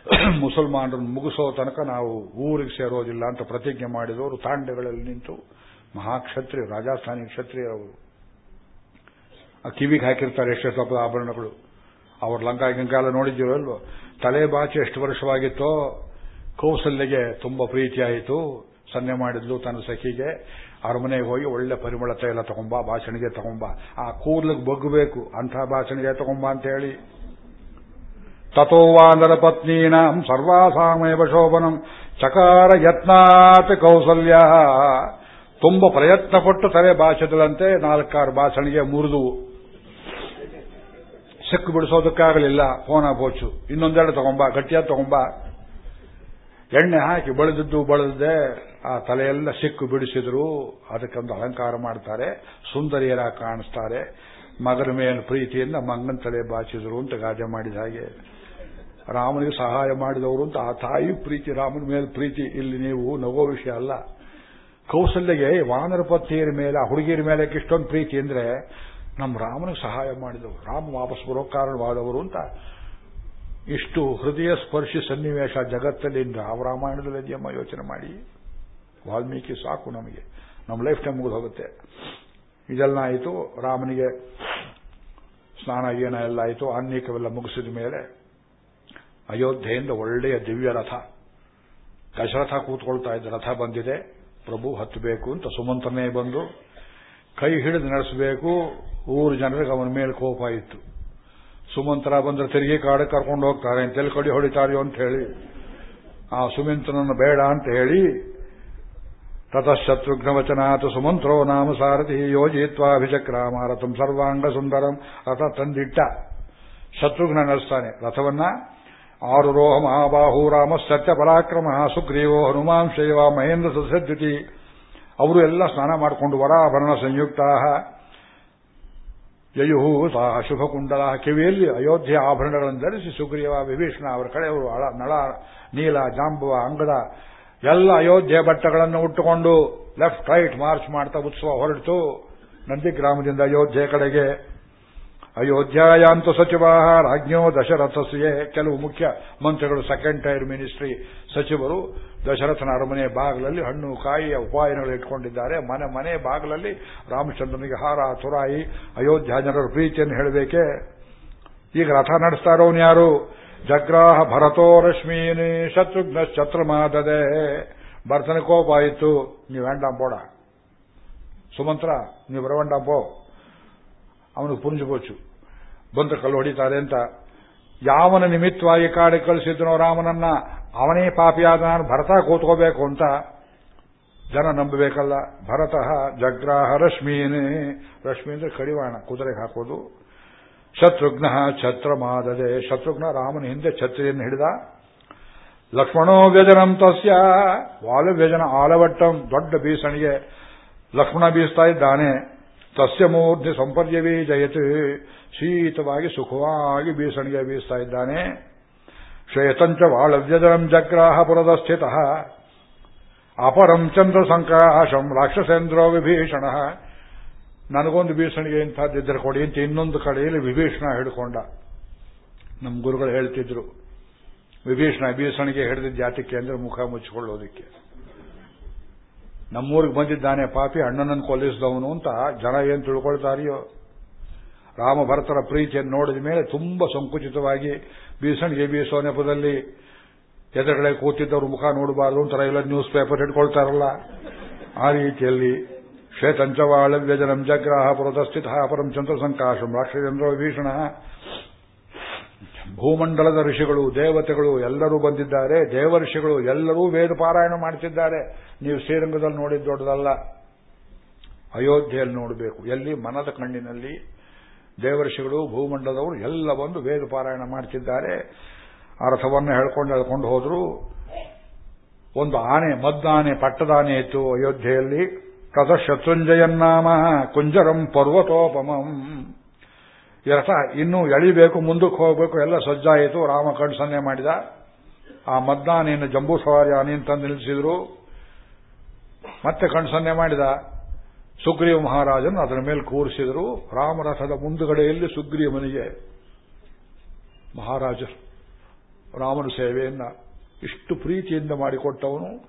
B: [clears throat] ಮುಸಲ್ಮಾನರನ್ನು ಮುಗಿಸೋ ತನಕ ನಾವು ಊರಿಗೆ ಸೇರೋದಿಲ್ಲ ಅಂತ ಪ್ರತಿಜ್ಞೆ ಮಾಡಿದವರು ತಾಂಡೆಗಳಲ್ಲಿ ನಿಂತು ಮಹಾಕ್ಷತ್ರಿಯ, ರಾಜಸ್ಥಾನಿ ಕ್ಷತ್ರಿಯರವರು. ಕಿವಿಗೆ ಹಾಕಿರ್ತಾರೆ ಎಷ್ಟೇ ಸ್ವಲ್ಪ ಆಭರಣಗಳು. ಅವ್ರ ಲಂಕಾ ಗಿಂಕಾಲ ನೋಡಿದ್ದೀರೋ ತಲೆ ಬಾಚಿ ಎಷ್ಟು ವರ್ಷವಾಗಿತ್ತೋ, ಕೌಸಲ್ಯಗೆ ತುಂಬಾ ಪ್ರೀತಿಯಾಯಿತು. ಸನ್ನೆ ಮಾಡಿದ್ಲು ತನ್ನ ಸಖಿಗೆ. ಅರಮನೆಗೆ ಹೋಗಿ ಒಳ್ಳೆ ಪರಿಮಳ ತೈಲ ತಗೊಂಬ ಭಾಷಣಿಗೆ ತಗೊಂಬ. ಆ ಕೂದಲಿಗೆ ಬಗ್ಗಬೇಕು, ಅಂಥ ಭಾಷಣಿಗೆ ತಗೊಂಬ ಅಂತ ಹೇಳಿ. ತಥೋವಾಂದರ ಪತ್ನೀನಾಂ ಸರ್ವಾಸಾಮೇವ ಶೋಭನಂ. ಚಕಾರ ಯತ್ನಾತ್ ಕೌಸಲ್ಯ. ತುಂಬ ಪ್ರಯತ್ನಪಟ್ಟು ತಲೆ ಭಾಷದಲ್ಲಂತೆ ನಾಲ್ಕಾರು ಭಾಷಣಿಗೆ ಮುರಿದು ಸಿಕ್ಕು ಬಿಡಿಸೋದಕ್ಕಾಗಲಿಲ್ಲ, ಫೋನ ಪೋಚು ಇನ್ನೊಂದೆರಡು ತಗೊಂಬ, ಗಟ್ಟಿಯಾಗಿ ತಗೊಂಬ. ಎಣ್ಣೆ ಹಾಕಿ ಬಳದಿದ್ದು ಬಳದದೆ ಆ ತಲೆಯೆಲ್ಲ ಸಿಕ್ಕು ಬಿಡಿಸಿದ್ರು. ಅದಕ್ಕೊಂದು ಅಲಂಕಾರ ಮಾಡ್ತಾರೆ. ಸುಂದರಿಯರ ಕಾಣಿಸ್ತಾರೆ. ಮಗನ ಮೇಲೆ ಪ್ರೀತಿಯಿಂದ ಮಂಗನ ತಲೆ ಬಾಚಿದ್ರು ಅಂತ ಗಾದೆ ಮಾಡಿದ ಹಾಗೆ. ರಾಮನಿಗೆ ಸಹಾಯ ಮಾಡಿದವರು ಅಂತ ಆ ತಾಯಿ ಪ್ರೀತಿ, ರಾಮನ ಮೇಲೆ ಪ್ರೀತಿ ಇಲ್ಲಿ ನೀವು ನಗೋ ವಿಷಯ ಅಲ್ಲ. ಕೌಸಲ್ಯಗೆ ವಾನರ ಪತ್ನಿಯರ ಮೇಲೆ ಹುಡುಗಿಯರ ಮೇಲೆ ಇಷ್ಟೊಂದು ಪ್ರೀತಿ ಅಂದ್ರೆ ನಮ್ಮ ರಾಮನಿಗೆ ಸಹಾಯ ಮಾಡಿದವರು. ರಾಮ ವಾಪಸ್ ಬರೋ ಕಾರಣವಾದವರು ಅಂತ. ಇಷ್ಟು ಹೃದಯ ಸ್ಪರ್ಶಿ ಸನ್ನಿವೇಶ ಜಗತ್ತಲ್ಲಿ ರಾಮ ರಾಮಾಯಣದಲ್ಲಿ ಇದೆಯಮ್ಮ ಯೋಚನೆ ಮಾಡಿ. ವಾಲ್ಮೀಕಿ ಸಾಕು ನಮಗೆ. ನಮ್ಮ ಲೈಫ್ ಟೈಮ್ ಮುಗಿದು ಹೋಗುತ್ತೆ ಇದೆಲ್ಲ ಆಯಿತು. ರಾಮನಿಗೆ ಸ್ನಾನ ಏನ ಎಲ್ಲ ಆಯಿತು. ಆನ್ಮೀಕವೆಲ್ಲ ಮುಗಿಸಿದ ಮೇಲೆ ಅಯೋಧ್ಯೆಯಿಂದ ಒಳ್ಳೆಯ ದಿವ್ಯ ರಥ, ದಶರಥ ಕೂತ್ಕೊಳ್ತಾ ಇದ್ದ ರಥ ಬಂದಿದೆ. ಪ್ರಭು ಹತ್ತಬೇಕು ಅಂತ ಸುಮಂತ್ರನೇ ಬಂದು ಕೈ ಹಿಡಿದು ನಡೆಸಬೇಕು. ಊರು ಜನರಿಗೆ ಅವನ ಮೇಲೆ ಕೋಪ ಇತ್ತು. ಸುಮಂತ್ರ ಬಂದ್ರೆ ತಿರುಗಿ ಕಾಡು ಕರ್ಕೊಂಡು ಹೋಗ್ತಾರೆ. ತೆಲ್ ಕಡಿ ಹೊಡಿತಾರೆಯೋ ಅಂತ ಹೇಳಿ. ಆ ಸುಮಂತ್ರನನ್ನು ಬೇಡ ಅಂತ ಹೇಳಿ ಸುಮಂತ್ರೋ ನಾಮ ಸಾರಥಿ ಯೋಜಿತ್ವಾಭಿಚಕ್ರಾಮ ರಥಂ ಸರ್ವಾಂಗ ಸುಂದರಂ ರಥ ತಂದಿಟ್ಟ ಶತ್ರುಘ್ನ ನಡೆಸ್ತಾನೆ ರಥವನ್ನ ಆರು ರೋಹ ಮಹಾಬಾಹು ರಾಮ ಸತ್ಯ ಪರಾಕ್ರಮ ಸುಗ್ರೀವೋ ಹನುಮಾಂಶೈವ ಮಹೇಂದ್ರ ಸಸ್ಯದ್ಯುತಿ ಅವರು ಎಲ್ಲ ಸ್ನಾನ ಮಾಡಿಕೊಂಡು ವರಾಭರಣ ಸಂಯುಕ್ತ ಯಯುಹು ಸಹ ಶುಭಕುಂಡಲ ಕಿವಿಯಲ್ಲಿ ಅಯೋಧ್ಯೆ ಆಭರಣಗಳನ್ನು ಧರಿಸಿ ಸುಗ್ರೀವ, ವಿಭೀಷಣ ಅವರ ಕಡೆಯವರು ಅಳ, ನಳ, ನೀಲ, ಜಾಂಬುವ, ಅಂಗದ ಎಲ್ಲ ಅಯೋಧ್ಯೆ ಬಟ್ಟೆಗಳನ್ನು ಉಟ್ಟುಕೊಂಡು ಲೆಫ್ಟ್ ರೈಟ್ ಮಾರ್ಚ್ ಮಾಡ್ತಾ ಉತ್ಸವ ಹೊರಟಿತು ನಂದಿಗ್ರಾಮದಿಂದ ಅಯೋಧ್ಯೆ ಕಡೆಗೆ. ಅಯೋಧ್ಯಾಯಾಂತು ಸಚಿವ, ರಾಜ್ಞೋ ದಶರಥಸ್ಯೆ. ಕೆಲವು ಮುಖ್ಯ ಮಂತ್ರಿಗಳು ಸೆಕೆಂಡ್ ಟೈರ್ ಮಿನಿಸ್ಟ್ರಿ ಸಚಿವರು ದಶರಥನ ಅರಮನೆ ಬಾಗಿಲಲ್ಲಿ ಹಣ್ಣು, ಕಾಯಿಯ ಉಪಾಯನಗಳು ಇಟ್ಕೊಂಡಿದ್ದಾರೆ. ಮನೆ ಮನೆ ಬಾಗಿಲಲ್ಲಿ ರಾಮಚಂದ್ರನಿಗೆ ಹಾರ ತುರಾಯಿ. ಅಯೋಧ್ಯ ಜನರ ಪ್ರೀತಿಯನ್ನು ಹೇಳಬೇಕೆ? ಈಗ ರಥ ನಡೆಸ್ತಾ ಇರೋನು ಯಾರು? ಜಗ್ರಾಹ ಭರತೋ ರಶ್ಮೀನಿ ಶತ್ರುಘ್ನ ಶತ್ರುಮಾದದೆ. ಭರತನ ಕೋಪ ಆಯಿತು. ನೀವು ಪೋಡ. ಸುಮಂತ್ರ, ನೀವು ಬರವಂಡಾಂ ಪೋ. ಅವನಿಗೆ ಪುಂಜಬೋಚು ಬಂದು ಕಲ್ಲು ಹೊಡಿತಾರೆ ಅಂತ. ಯಾವನ ನಿಮಿತ್ತವಾಗಿ ಕಾಡಿ ಕಳಿಸಿದ್ನೋ ರಾಮನನ್ನ, ಅವನೇ ಪಾಪಿಯಾದ ನಾನು ಭರತ ಕೂತ್ಕೋಬೇಕು ಅಂತ ಜನ ನಂಬಬೇಕಲ್ಲ. ಭರತಃ ಜಗ್ರಾಹ ರಶ್ಮೀನೇ. ರಶ್ಮಿ ಅಂದ್ರೆ ಕಡಿವಾಣ, ಕುದುರೆಗೆ ಹಾಕೋದು. ಶತ್ರುಘ್ನ ಛತ್ರ ಮಾದದೆ ಶತ್ರುಘ್ನ ರಾಮನ ಹಿಂದೆ ಛತ್ರಿಯನ್ನು ಹಿಡಿದ. ಲಕ್ಷ್ಮಣೋ ವ್ಯಜನಂ ತಸ್ಯ. ವಾಲವ್ಯಜನ ಆಲವಟ್ಟಂ. ದೊಡ್ಡ ಬೀಸಣಿಗೆ ಲಕ್ಷ್ಮಣ ಬೀಸ್ತಾ ಇದ್ದಾನೆ. ತಸ್ಯ ಮೂರ್ಧಿ ಸಂಪರ್ಯವೇ ಜಯತ್. ಶೀತವಾಗಿ ಸುಖವಾಗಿ ಬೀಸಣಿಗೆ ಬೀಸ್ತಾ ಇದ್ದಾನೆ. ಶ್ವೇತಂಚ ವಾಳವ್ಯಜನಂ ಜಗ್ರಾಹ ಪುರದ ಸ್ಥಿತ ಅಪರಂ ಚಂದ್ರ ಸಂಕಾಶಂ ರಾಕ್ಷಸೇಂದ್ರೋ ವಿಭೀಷಣ. ನನಗೊಂದು ಬೀಸಣಿಗೆ ಇಂಥದ್ದಿದ್ರೆ ಕೊಡಿ ಅಂತ ಇನ್ನೊಂದು ಕಡೆಯಲ್ಲಿ ವಿಭೀಷಣ ಹಿಡ್ಕೊಂಡ. ನಮ್ಮ ಗುರುಗಳು ಹೇಳ್ತಿದ್ರು, ವಿಭೀಷಣ ಬೀಸಣಿಗೆ ಹಿಡಿದಿದ್ದ ಜಾತಿಗೆ ಅಂದ್ರೆ ಮುಖ ಮುಚ್ಚಿಕೊಳ್ಳೋದಿಕ್ಕೆ. ನಮ್ಮೂರಿಗೆ ಬಂದಿದ್ದಾನೆ ಪಾಪಿ, ಅಣ್ಣನನ್ನು ಕೊಲ್ಲಿಸಿದವನು ಅಂತ ಜನ ಏನು ತಿಳ್ಕೊಳ್ತಾರೆಯೋ? ರಾಮ ಭರತರ ಪ್ರೀತಿಯನ್ನು ನೋಡಿದ ಮೇಲೆ ತುಂಬಾ ಸಂಕುಚಿತವಾಗಿ ಬೀಸಣಿಗೆ ಬೀಸೋ ನೆಪದಲ್ಲಿ ಎದುರುಗಡೆ ಕೂತಿದ್ದವರು ಮುಖ ನೋಡಬಾರದು ಅಂತ ಎಲ್ಲ ನ್ಯೂಸ್ ಪೇಪರ್ ಹಿಡ್ಕೊಳ್ತಾರಲ್ಲ. ಆ ರೀತಿಯಲ್ಲಿ ಶ್ವೇತಂಚವಾಳ ವ್ಯಜನಂ ಜಗ್ರಾಹ ಪುರತಸ್ಥಿತ ಪರಂ ಚಂದ್ರ ಸಂಕಾಶಂ ರಾಕ್ಷಚಂದ್ರ ವಿಭೀಷಣ. ಭೂಮಂಡಲದ ಋಷಿಗಳು, ದೇವತೆಗಳು ಎಲ್ಲರೂ ಬಂದಿದ್ದಾರೆ. ದೇವಋಷಿಗಳು ಎಲ್ಲರೂ ವೇದ ಪಾರಾಯಣ ಮಾಡುತ್ತಿದ್ದಾರೆ ನೀವು ಶ್ರೀರಂಗದಲ್ಲಿ ನೋಡಿದ ದೊಡ್ಡದಲ್ಲ. ಅಯೋಧ್ಯೆಯಲ್ಲಿ ನೋಡಬೇಕು. ಎಲ್ಲಿ? ಮನದ ಕಣ್ಣಿನಲ್ಲಿ. ದೇವಋಷಿಗಳು, ಭೂಮಂಡಲದವರು ಎಲ್ಲ ಬಂದು ವೇದ ಪಾರಾಯಣ ಮಾಡ್ತಿದ್ದಾರೆ. ಅರ್ಥವನ್ನು ರಥವನ್ನು ಹೇಳ್ಕೊಂಡು ಹೇಳ್ಕೊಂಡು ಹೋದ್ರು. ಒಂದು ಆನೆ, ಮದ್ದಾನೆ, ಪಟ್ಟದಾನೆ ಇತ್ತು ಅಯೋಧ್ಯೆಯಲ್ಲಿ. ತದ ಶತ್ರುಂಜಯನ್ನಾಮ ಕುಂಜರಂ ಪರ್ವತೋಪಮಂ. ರಥ ಇನ್ನೂ ಎಳಿಬೇಕು, ಮುಂದಕ್ಕೆ ಹೋಗಬೇಕು, ಎಲ್ಲ ಸಜ್ಜಾಯಿತು. ರಾಮ ಕಣ್ಸನ್ನೆ ಮಾಡಿದ. ಆ ಮದ್ದಾನೆಯನ್ನು ಜಂಬೂ ಸವಾರಿ ಆನೆಯನ್ನು ನಿಲ್ಲಿಸಿದ್ರು. ಮತ್ತೆ ಕಣ್ಸನ್ನೆ ಮಾಡಿದ. ಸುಗ್ರೀವ ಮಹಾರಾಜನು ಅದರ ಮೇಲೆ ಕೂರಿಸಿದರು. ರಾಮರಥದ ಮುಂದುಗಡೆಯಲ್ಲಿ ಸುಗ್ರೀವನಿಗೆ ಮಹಾರಾಜರು ರಾಮನ ಸೇವೆಯನ್ನ ಇಷ್ಟು ಪ್ರೀತಿಯಿಂದ ಮಾಡಿಕೊಟ್ಟವನು.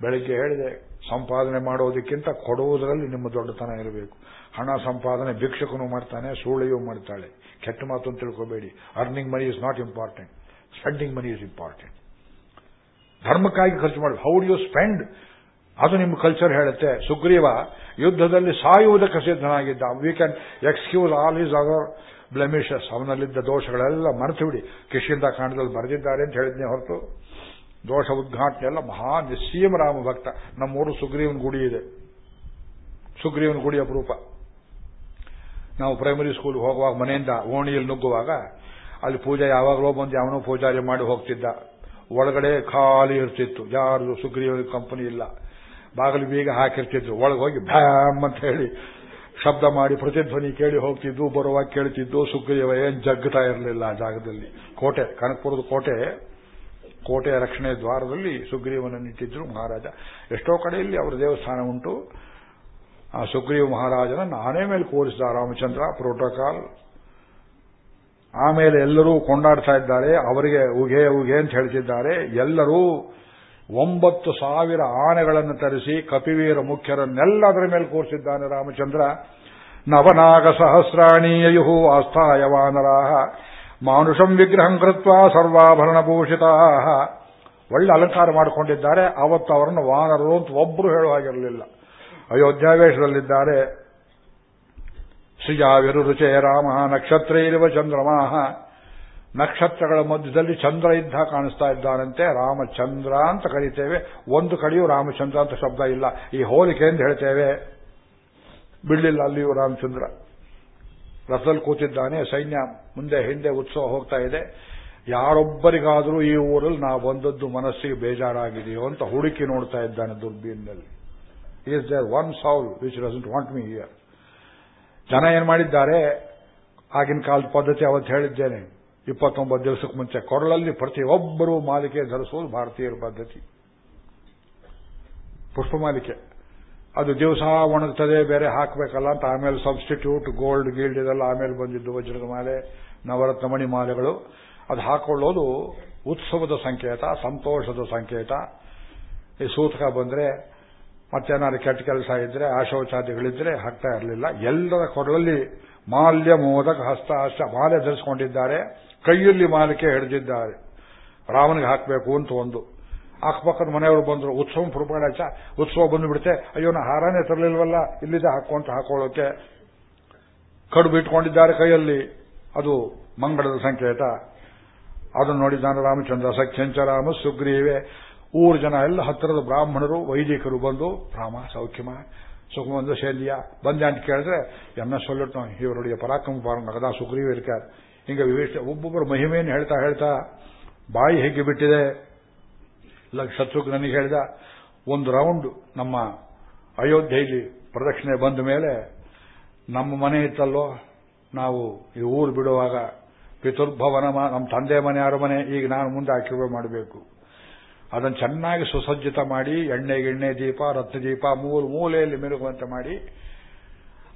B: ಬೆಳಿಗ್ಗೆ ಹೇಳಿದೆ ಸಂಪಾದನೆ ಮಾಡೋದಕ್ಕಿಂತ ಕೊಡುವುದರಲ್ಲಿ ನಿಮ್ಮ ದೊಡ್ಡತನ ಇರಬೇಕು. ಹಣ ಸಂಪಾದನೆ ಭಿಕ್ಷಕನು ಮಾಡ್ತಾನೆ ಸೂಳೆಯೂ ಮಾಡ್ತಾಳೆ. ಕೆಟ್ಟ ಮಾತು ಅಂತ ತಿಳ್ಕೋಬೇಡಿ. Earning money is not important spending money is important ಧರ್ಮಕ್ಕಾಗಿ ಖರ್ಚು ಮಾಡಿ. ಹೌ ಯು ಸ್ಪೆಂಡ್ ಅದು ನಿಮ್ಮ ಕಲ್ಚರ್ ಹೇಳುತ್ತೆ. ಸುಗ್ರೀವ ಯುದ್ಧದಲ್ಲಿ ಸಾಯುವುದಕ್ಕೆ ಸಿದ್ಧನಾಗಿದ್ದ. We can excuse all his other blemishes ಅವನಲ್ಲಿದ್ದ ದೋಷಗಳೆಲ್ಲ ಮರೆತು ಬಿಡಿ ಕಿಶಿಂದ ಕಾಂಡದಲ್ಲಿ ಬರೆದಿದ್ದಾರೆ ಅಂತ ಹೇಳಿದ್ನೇ ಹೊರತು ದೋಷ ಉದ್ಘಾಟನೆ ಎಲ್ಲ ಮಹಾ ನಿಸ್ಸೀಮ ರಾಮ ಭಕ್ತ. ನಮ್ಮೂರು ಸುಗ್ರೀವನ ಗುಡಿ ಇದೆ. ಸುಗ್ರೀವನ ಗುಡಿ ಅಪರೂಪ. ನಾವು ಪ್ರೈಮರಿ ಸ್ಕೂಲ್ ಹೋಗುವಾಗ ಮನೆಯಿಂದ ಓಣಿಯಲ್ಲಿ ನುಗ್ಗುವಾಗ ಅಲ್ಲಿ ಪೂಜೆ ಯಾವಾಗಲೋ ಬಂದು ಯಾವನೋ ಪೂಜಾರಿ ಮಾಡಿ ಹೋಗ್ತಿದ್ದ. ಒಳಗಡೆ ಖಾಲಿ ಇರ್ತಿತ್ತು. ಯಾರು ಸುಗ್ರೀವನ ಕಂಪನಿ ಇಲ್ಲ. ಬಾಗಿಲು ಬೀಗ ಹಾಕಿರ್ತಿದ್ರು. ಒಳಗೆ ಹೋಗಿ ಭ್ಯಾಮ್ ಅಂತ ಹೇಳಿ ಶಬ್ದ ಮಾಡಿ ಪ್ರತಿಧ್ವನಿ ಕೇಳಿ ಹೋಗ್ತಿದ್ದು, ಬರುವಾಗ ಕೇಳ್ತಿದ್ದು, ಸುಗ್ರೀವ ಏನ್ ಜಗ್ತಾ ಇರಲಿಲ್ಲ ಆ ಜಾಗದಲ್ಲಿ. ಕೋಟೆ, ಕನಕಪುರದ ಕೋಟೆ. ಕೋಟೆಯ ರಕ್ಷಣೆ ದ್ವಾರದಲ್ಲಿ ಸುಗ್ರೀವನನ್ನಿಟ್ಟಿದ್ರು ಮಹಾರಾಜ. ಎಷ್ಟೋ ಕಡೆಯಲ್ಲಿ ಅವರ ದೇವಸ್ಥಾನ ಉಂಟು. ಆ ಸುಗ್ರೀವ ಮಹಾರಾಜನ ನಾನೇ ಮೇಲೆ ಕೂರಿಸಿದ ರಾಮಚಂದ್ರ ಪ್ರೋಟೋಕಾಲ್ ಆಮೇಲೆ ಎಲ್ಲರೂ ಕೊಂಡಾಡ್ತಾ ಇದ್ದಾರೆ. ಅವರಿಗೆ ಉಗೆ ಉಗೆ ಅಂತ ಹೇಳ್ತಿದ್ದಾರೆ. ಎಲ್ಲರೂ ಒಂಬತ್ತು ಸಾವಿರ ಆನೆಗಳನ್ನು ತರಿಸಿ ಕಪಿವೀರ ಮುಖ್ಯರನ್ನೆಲ್ಲ ಅದರ ಮೇಲೆ ಕೂರಿಸಿದ್ದಾನೆ ರಾಮಚಂದ್ರ. ನವನಾಗ ಸಹಸ್ರಾಣೀಯು ಆಸ್ಥಾಯ ವಾನರಾಹ ಮಾನುಷಂ ವಿಗ್ರಹಂ ಕೃತ್ವ ಸರ್ವಾಭರಣಭೂಷಿತಾ ಒಳ್ಳೆ ಅಲಂಕಾರ ಮಾಡಿಕೊಂಡಿದ್ದಾರೆ. ಅವತ್ತು ಅವರನ್ನು ವಾನರರು ಅಂತ ಒಬ್ಬರು ಹೇಳುವ ಹಾಗಿರಲಿಲ್ಲ. ಅಯೋಧ್ಯಾವೇಶದಲ್ಲಿದ್ದಾರೆ. ಶ್ರೀಯಾವಿರು ರುಚೆ ರಾಮ, ನಕ್ಷತ್ರ ಇರುವ ಚಂದ್ರಮಾಹ. ನಕ್ಷತ್ರಗಳ ಮಧ್ಯದಲ್ಲಿ ಚಂದ್ರ ಇದ್ದ ಕಾಣಿಸ್ತಾ ಇದ್ದಾನಂತೆ. ರಾಮಚಂದ್ರ ಅಂತ ಕರೀತೇವೆ. ಒಂದು ಕಡೆಯೂ ರಾಮಚಂದ್ರ ಅಂತ ಶಬ್ದ ಇಲ್ಲ. ಈ ಹೋಲಿಕೆ ಎಂದು ಹೇಳ್ತೇವೆ. ಬಿಡಲಿಲ್ಲ ಅಲ್ಲಿಯೂ ರಾಮಚಂದ್ರ. ರಥದಲ್ಲಿ ಕೂತಿದ್ದಾನೆ, ಸೈನ್ಯ ಮುಂದೆ ಹಿಂದೆ ಉತ್ಸವ ಹೋಗ್ತಾ ಇದೆ. ಯಾರೊಬ್ಬರಿಗಾದರೂ ಈ ಊರಲ್ಲಿ ನಾ ಬಂದದ್ದು ಮನಸ್ಸಿಗೆ ಬೇಜಾರಾಗಿದೆಯೋ ಅಂತ ಹುಡುಕಿ ನೋಡ್ತಾ ಇದ್ದಾನೆ ದುರ್ಬೀನ್ನಲ್ಲಿ. Is there one soul which doesn't want me here ಜನ ಏನ್ ಮಾಡಿದ್ದಾರೆ? ಆಗಿನ ಕಾಲದ ಪದ್ಧತಿ ಅವತ್ತು ಹೇಳಿದ್ದೇನೆ. ಇಪ್ಪತ್ತೊಂಬತ್ತು ದಿವಸಕ್ಕೆ ಮುಂಚೆ ಕೊರಳಲ್ಲಿ ಪ್ರತಿಯೊಬ್ಬರೂ ಮಾಲಿಕೆ ಧರಿಸುವುದು ಭಾರತೀಯರ ಪದ್ಧತಿ. ಪುಷ್ಪಮಾಲಿಕೆ ಅದು ದಿವಸ ಒಣಗ್ತದೆ, ಬೇರೆ ಹಾಕಬೇಕಲ್ಲ ಅಂತ ಆಮೇಲೆ ಸಬ್ಸ್ಟಿಟ್ಯೂಟ್ ಗೋಲ್ಡ್ ಗೀಲ್ಡ್ ಇದೆಲ್ಲ ಆಮೇಲೆ ಬಂದಿದ್ದು ವಜ್ರದ ಮಾಲೆ, ನವರತ್ನ ಮಣಿ ಮಾಲೆಗಳು. ಅದು ಹಾಕೊಳ್ಳೋದು ಉತ್ಸವದ ಸಂಕೇತ, ಸಂತೋಷದ ಸಂಕೇತ. ಈ ಸೂತಕ ಬಂದ್ರೆ ಮತ್ತೇನಾದ್ರು ಕೆಟ್ಟ ಕೆಲಸ ಇದ್ರೆ ಆಶೋಚಾದಿಗಳಿದ್ರೆ ಹಾಕ್ತಾ ಇರಲಿಲ್ಲ. ಎಲ್ಲರ ಕೊರಳಲ್ಲಿ ಮಾಲ್ಯ ಮೋದಕ ಹಸ್ತ ಹಸ್ತ ಮಾಲೆ ಧರಿಸಿಕೊಂಡಿದ್ದಾರೆ. ಕೈಯಲ್ಲಿ ಮಾಲಿಕೆ ಹಿಡಿದಿದ್ದಾರೆ. ರಾಮನಿಗೆ ಹಾಕಬೇಕು ಅಂತ ಒಂದು. ಅಕ್ಕಪಕ್ಕದ ಮನೆಯವರು ಬಂದರು, ಉತ್ಸವ ಪುರುಪಾಡಾಚ ಉತ್ಸವ ಬಂದುಬಿಡುತ್ತೆ ಅಯ್ಯೋ, ನಾ ಹಾರಾನೇ ತರಲಿಲ್ವಲ್ಲ? ಇಲ್ಲಿದೆ ಹಾಕುವಂತ ಹಾಕೊಳ್ಳೋಕೆ ಕಡುಬು ಇಟ್ಕೊಂಡಿದ್ದಾರೆ ಕೈಯಲ್ಲಿ. ಅದು ಮಂಗಳದ ಸಂಕೇತ. ಅದನ್ನು ನೋಡಿದ್ದಾನೆ ರಾಮಚಂದ್ರ ಸಖ್ಯಂಚ ರಾಮ, ಸುಗ್ರೀವೆ, ಊರು ಜನ ಎಲ್ಲ ಹತ್ತಿರದ ಬ್ರಾಹ್ಮಣರು, ವೈದಿಕರು ಬಂದು, ರಾಮ, ಸೌಖ್ಯಮ ಸುಖಮಂದ ಶೈಲಿಯ, ಬಂದೆ ಅಂತ ಕೇಳಿದ್ರೆ, ಎನ್ನ ಸೊಲ್ಲಿಟ್ಟು ಇವರುடைய ಪರಾಕ್ರಮ ಪಾರಂಗ ನಗದಾ ಸುಗ್ರೀವ ಇರ್ಕಾರ ಹಿಂಗೆ ವಿವೇಶ ಒಬ್ಬೊಬ್ಬರು ಮಹಿಮೆಯನ್ನು ಹೇಳ್ತಾ ಹೇಳ್ತಾ ಬಾಯಿ ಹೇಗೆ ಬಿಟ್ಟಿದೆ. ಶತ್ರುಘ್ನಿಗೆ ಹೇಳಿದ, ಒಂದು ರೌಂಡ್ ನಮ್ಮ ಅಯೋಧ್ಯೆಯಲ್ಲಿ ಪ್ರದಕ್ಷಿಣೆ ಬಂದ ಮೇಲೆ ನಮ್ಮ ಮನೆ ಇತ್ತಲ್ಲೋ, ನಾವು ಈ ಊರು ಬಿಡುವಾಗ ಪಿತುರ್ಭವನ ನಮ್ಮ ತಂದೆ ಮನೆ ಅರಮನೆ ಈಗ ನಾನು ಮುಂದೆ ಆಕ್ಯುಪೈ ಮಾಡಬೇಕು. ಅದನ್ನು ಚೆನ್ನಾಗಿ ಸುಸಜ್ಜಿತ ಮಾಡಿ, ಎಣ್ಣೆ, ಗಿಣ್ಣೆ, ದೀಪ ರತ್ನ ದೀಪ ಮೂರು ಮೂಲೆಯಲ್ಲಿ ಮೆರುಗುವಂತೆ ಮಾಡಿ,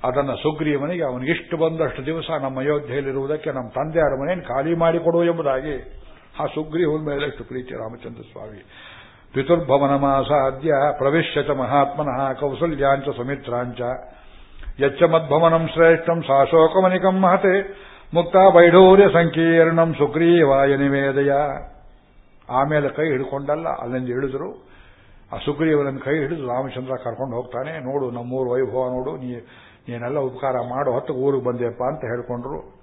B: ಅದನ್ನು ಸುಗ್ರೀವನಿಗೆ, ಅವನಿಗಿಷ್ಟು ಬಂದಷ್ಟು ದಿವಸ ನಮ್ಮ ಅಯೋಧ್ಯೆಯಲ್ಲಿರುವುದಕ್ಕೆ ನಮ್ಮ ತಂದೆ ಅರಮನೆಯನ್ನು ಖಾಲಿ ಮಾಡಿಕೊಡು ಎಂಬುದಾಗಿ ಆ ಸುಗ್ರೀವನ ಮೇಲೆ ಎಷ್ಟು ಪ್ರೀತಿ, ರಾಮಚಂದ್ರ ಸ್ವಾಮಿ. ಪಿತುರ್ಭವನ ಮಾಸಾದ್ಯ ಪ್ರವಿಶ್ಯತ ಮಹಾತ್ಮನಃ, ಕೌಸಲ್ಯಾಂಚ ಸುಮಿತ್ರಾಂಚ. ಯಚ್ಚ ಮದ್ಭವನಂ ಶ್ರೇಷ್ಠಂ ಸಾಶೋಕಮನಿಕಂ ಮಹತೆ. ಮುಕ್ತ ವೈಢೂರ್ಯ ಸಂಕೀರ್ಣಂ ಸುಗ್ರೀವಾಯ ನಿವೇದಯ. ಆಮೇಲೆ ಕೈ ಹಿಡ್ಕೊಂಡಲ್ಲ, ಅಲ್ಲಿಂದ ಇಳಿದ್ರು. ಆ ಸುಗ್ರೀವನನ್ನು ಕೈ ಹಿಡಿದು ರಾಮಚಂದ್ರ ಕರ್ಕೊಂಡು ಹೋಗ್ತಾನೆ. ನೋಡು, ನಮ್ಮೂರು ವೈಭವ ನೋಡು, ನೀ, ನೀನೆಲ್ಲ ಉಪಕಾರ ಮಾಡು, ಹತ್ತು ಊರಿಗೆ ಬಂದೆಪ್ಪ ಅಂತ ಹೇಳ್ಕೊಂಡ್ರು.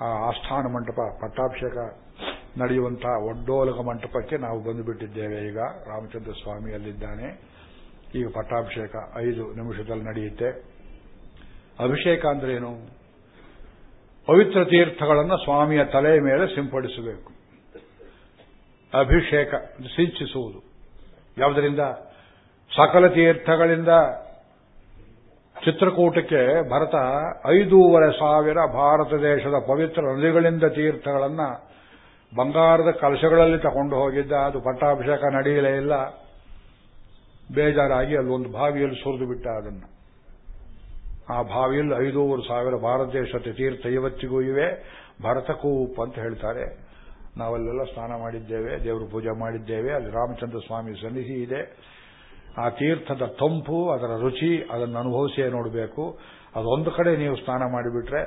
B: ಆ ಆಸ್ಥಾನ ಮಂಟಪ, ಪಟ್ಟಾಭಿಷೇಕ ನಡೆಯುವಂತಹ ಒಡ್ಡೋಲಕ ಮಂಟಪಕ್ಕೆ ನಾವು ಬಂದುಬಿಟ್ಟಿದ್ದೇವೆ. ಈಗ ರಾಮಚಂದ್ರ ಸ್ವಾಮಿ ಅಲ್ಲಿದ್ದಾನೆ. ಈಗ ಪಟ್ಟಾಭಿಷೇಕ ಐದು ನಿಮಿಷದಲ್ಲಿ ನಡೆಯುತ್ತೆ. ಅಭಿಷೇಕ ಅಂದ್ರೇನು ಪವಿತ್ರ ತೀರ್ಥಗಳನ್ನು ಸ್ವಾಮಿಯ ತಲೆಯ ಮೇಲೆ ಸಿಂಪಡಿಸಬೇಕು. ಅಭಿಷೇಕ ಸಿಂಚಿಸುವುದು. ಯಾವುದರಿಂದ? ಸಕಲ ತೀರ್ಥಗಳಿಂದ ಚಿತ್ರಕೂಟಕ್ಕೆ ಭರತ ಐದೂವರೆ ಸಾವಿರ ಭಾರತ ದೇಶದ ಪವಿತ್ರ ನದಿಗಳಿಂದ ತೀರ್ಥಗಳನ್ನು ಬಂಗಾರದ ಕಲಶಗಳಲ್ಲಿ ತಗೊಂಡು ಹೋಗಿದ್ದ. ಅದು ಪಟ್ಟಾಭಿಷೇಕ ನಡೆಯಲೇ ಇಲ್ಲ. ಬೇಜಾರಾಗಿ ಅಲ್ಲೊಂದು ಬಾವಿಯಲ್ಲಿ ಸುರಿದು ಬಿಟ್ಟ ಅದನ್ನು. ಆ ಬಾವಿಯಲ್ಲಿ ಐದೂವರೆ ಸಾವಿರ ಭಾರತ ದೇಶದ ತೀರ್ಥ ಇವತ್ತಿಗೂ ಇವೆ. ಭರತಕೂಪ್ ಅಂತ ಹೇಳ್ತಾರೆ. ನಾವಲ್ಲೆಲ್ಲ ಸ್ನಾನ ಮಾಡಿದ್ದೇವೆ, ದೇವರ ಪೂಜೆ ಮಾಡಿದ್ದೇವೆ. ಅಲ್ಲಿ ರಾಮಚಂದ್ರ ಸ್ವಾಮಿ ಸನ್ನಿಧಿ ಇದೆ. ಆ ತೀರ್ಥದ ತಂಪು, ಅದರ ರುಚಿ, ಅದನ್ನು ಅನುಭವಿಸಿಯೇ ನೋಡಬೇಕು. ಅದೊಂದು ಕಡೆ ನೀವು ಸ್ನಾನ ಮಾಡಿಬಿಟ್ರೆ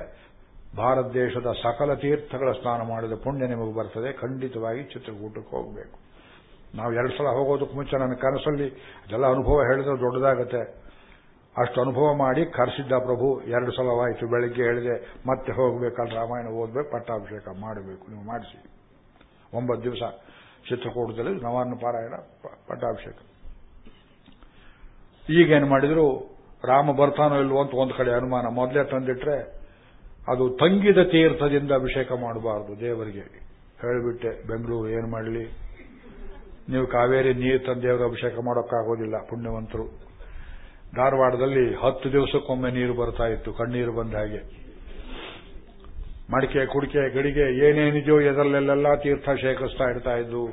B: ಭಾರತ ದೇಶದ ಸಕಲ ತೀರ್ಥಗಳ ಸ್ನಾನ ಮಾಡಿದ ಪುಣ್ಯ ನಿಮಗೆ ಬರ್ತದೆ. ಖಂಡಿತವಾಗಿ ಚಿತ್ರಕೂಟಕ್ಕೆ ಹೋಗಬೇಕು. ನಾವು ಎರಡು ಸಲ ಹೋಗೋದಕ್ಕೆ ಮುಂಚೆ ನನ್ನ ಕನಸಲ್ಲಿ ಅದೆಲ್ಲ ಅನುಭವ ಹೇಳಿದ್ರೆ ದೊಡ್ಡದಾಗತ್ತೆ. ಅಷ್ಟು ಅನುಭವ ಮಾಡಿ ಕರೆಸಿದ್ದ ಪ್ರಭು, ಎರಡು ಸಲವಾಯಿತು ಬೆಳಗ್ಗೆ ಹೇಳಿದೆ, ಮತ್ತೆ ಹೋಗಬೇಕಲ್ಲ ರಾಮಾಯಣ ಓದಬೇಕು, ಪಟ್ಟಾಭಿಷೇಕ ಮಾಡಬೇಕು. ನೀವು ಮಾಡಿಸಿ. ಒಂಬತ್ತು ದಿವಸ ಚಿತ್ರಕೂಟದಲ್ಲಿ ನವಾನ್ನ ಪಾರಾಯಣ ಪಟ್ಟಾಭಿಷೇಕ. ಈಗೇನು ಮಾಡಿದ್ರು, ರಾಮ ಬರ್ತಾನೋ ಇಲ್ವೋ ಅಂತ ಒಂದು ಕಡೆ ಅನುಮಾನ. ಮೊದಲೇ ತಂದಿಟ್ರೆ ಅದು ತಂಗಿದ ತೀರ್ಥದಿಂದ ಅಭಿಷೇಕ ಮಾಡಬಾರದು ದೇವರಿಗೆ. ಹೇಳಿಬಿಟ್ಟೆ, ಬೆಂಗಳೂರು ಏನು ಮಾಡಲಿ? ನೀವು ಕಾವೇರಿ ನೀರು ತಂದು ದೇವರ ಅಭಿಷೇಕ ಮಾಡೋಕ್ಕಾಗೋದಿಲ್ಲ, ಪುಣ್ಯವಂತರು. ಧಾರವಾಡದಲ್ಲಿ ಹತ್ತು ದಿವಸಕ್ಕೊಮ್ಮೆ ನೀರು ಬರ್ತಾ ಇತ್ತು, ಕಣ್ಣೀರು ಬಂದ ಹಾಗೆ. ಮಡಿಕೆ, ಕುಡಿಕೆ, ಗಡಿಗೆ ಏನೇನಿದೆಯೋ ಎದರಲ್ಲೆಲ್ಲ ತೀರ್ಥ ಶೇಖರಿಸ್ತಾ ಇಡ್ತಾ ಇದ್ದು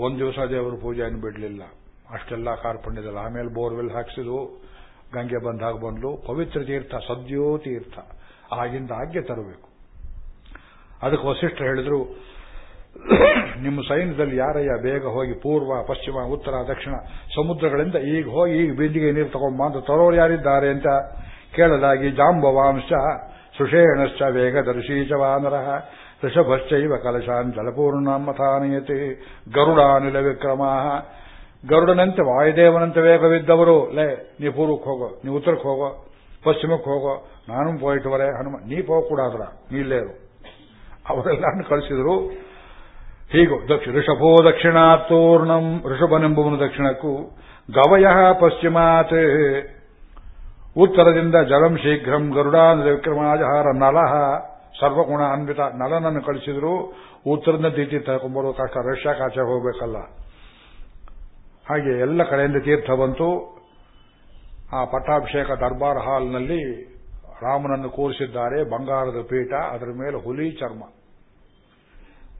B: ಒಂದು ದಿವಸ ದೇವರ ಪೂಜೆಯನ್ನು ಬಿಡಲಿಲ್ಲ. ಅಷ್ಟೆಲ್ಲ ಕಾರ್ಪಣ್ಯದಲ್ಲ. ಆಮೇಲೆ ಬೋರ್ವೆಲ್ ಹಾಕಿಸಿದ್ವು ಗಂಗೆ ಬಂದಾಗ ಬಂದ್ಲು. ಪವಿತ್ರ ತೀರ್ಥ, ಸದ್ಯೋ ತೀರ್ಥ. ಆಗಿಂದ ಆಗ್ಗೆ ತರಬೇಕು. ಅದಕ್ಕೆ ವಸಿಷ್ಠ ಹೇಳಿದ್ರು, ನಿಮ್ಮ ಸೈನ್ಯದಲ್ಲಿ ಯಾರಯ್ಯ ಬೇಗ ಹೋಗಿ ಪೂರ್ವ, ಪಶ್ಚಿಮ, ಉತ್ತರ, ದಕ್ಷಿಣ ಸಮುದ್ರಗಳಿಂದ ಈಗ ಹೋಗಿ, ಈಗ ಬಿಂದಿಗೆ ನೀರು ತಗೊಂಬ ಅಂತ ತರೋರು ಯಾರಿದ್ದಾರೆ ಅಂತ ಕೇಳಲಾಗಿ ಜಾಂಬವಾಂಶ ಸುಷೇಣಶ್ಚ ವೇಗ ದರ್ಶೀಚ ವಾನರ ಋಷಭಶ್ಚೈವ ಕಲಶಾನ್ ಜಲಪೂರ್ಣಮಥಾನಯತಿ ಗರುಡಾನಿಲ ವಿಕ್ರಮ ಗರುಡನಂತೆ ವಾಯುದೇವನಂತೆ ವೇಗವಿದ್ದವರು ಲೇ, ನೀ ಪೂರ್ವಕ್ಕೆ ಹೋಗೋ, ನೀ ಉತ್ತರಕ್ಕೆ ಹೋಗೋ, ಪಶ್ಚಿಮಕ್ಕೆ ಹೋಗೋ. ನಾನು ಪೋಯಿಟ್ವರೆ, ಹನುಮ, ನೀ ಹೋಗಕೂಡಾದ್ರ ನೀಲ್ಲೇರು ಅವರೆಲ್ಲ ಕಳಿಸಿದ್ರು. ಹೀಗೋ ದಕ್ಷಿಣ ಋಷಭೋ ದಕ್ಷಿಣಾತ್ತೂರ್ಣಂ ಋಷಭನೆಂಬುವನು ದಕ್ಷಿಣಕ್ಕೂ, ಗವಯ ಪಶ್ಚಿಮಾತ್. ಉತ್ತರದಿಂದ ಜಲಂ ಶೀಘ್ರಂ ಗರುಡಾನ ವಿಕ್ರಮಾಜಹಾರ ನಲಹ ಸರ್ವಗುಣ ಅನ್ವಿತ ನಲನನ್ನು ಕಳಿಸಿದ್ರು. ಉತ್ತರದಿಂದ ದೀತಿ ತಗೊಂಬರೋ ಕಷ್ಟ ರಷ್ಯಾಕಾಚೆ ಹೋಗಬೇಕಲ್ಲ. ಹಾಗೆ ಎಲ್ಲ ಕಡೆಯಿಂದ ತೀರ್ಥ ಬಂತು. ಆ ಪಟ್ಟಾಭಿಷೇಕ ದರ್ಬಾರ್ ಹಾಲ್ನಲ್ಲಿ ರಾಮನನ್ನು ಕೂರಿಸಿದ್ದಾರೆ, ಬಂಗಾರದ ಪೀಠ, ಅದರ ಮೇಲೆ ಹುಲಿ ಚರ್ಮ.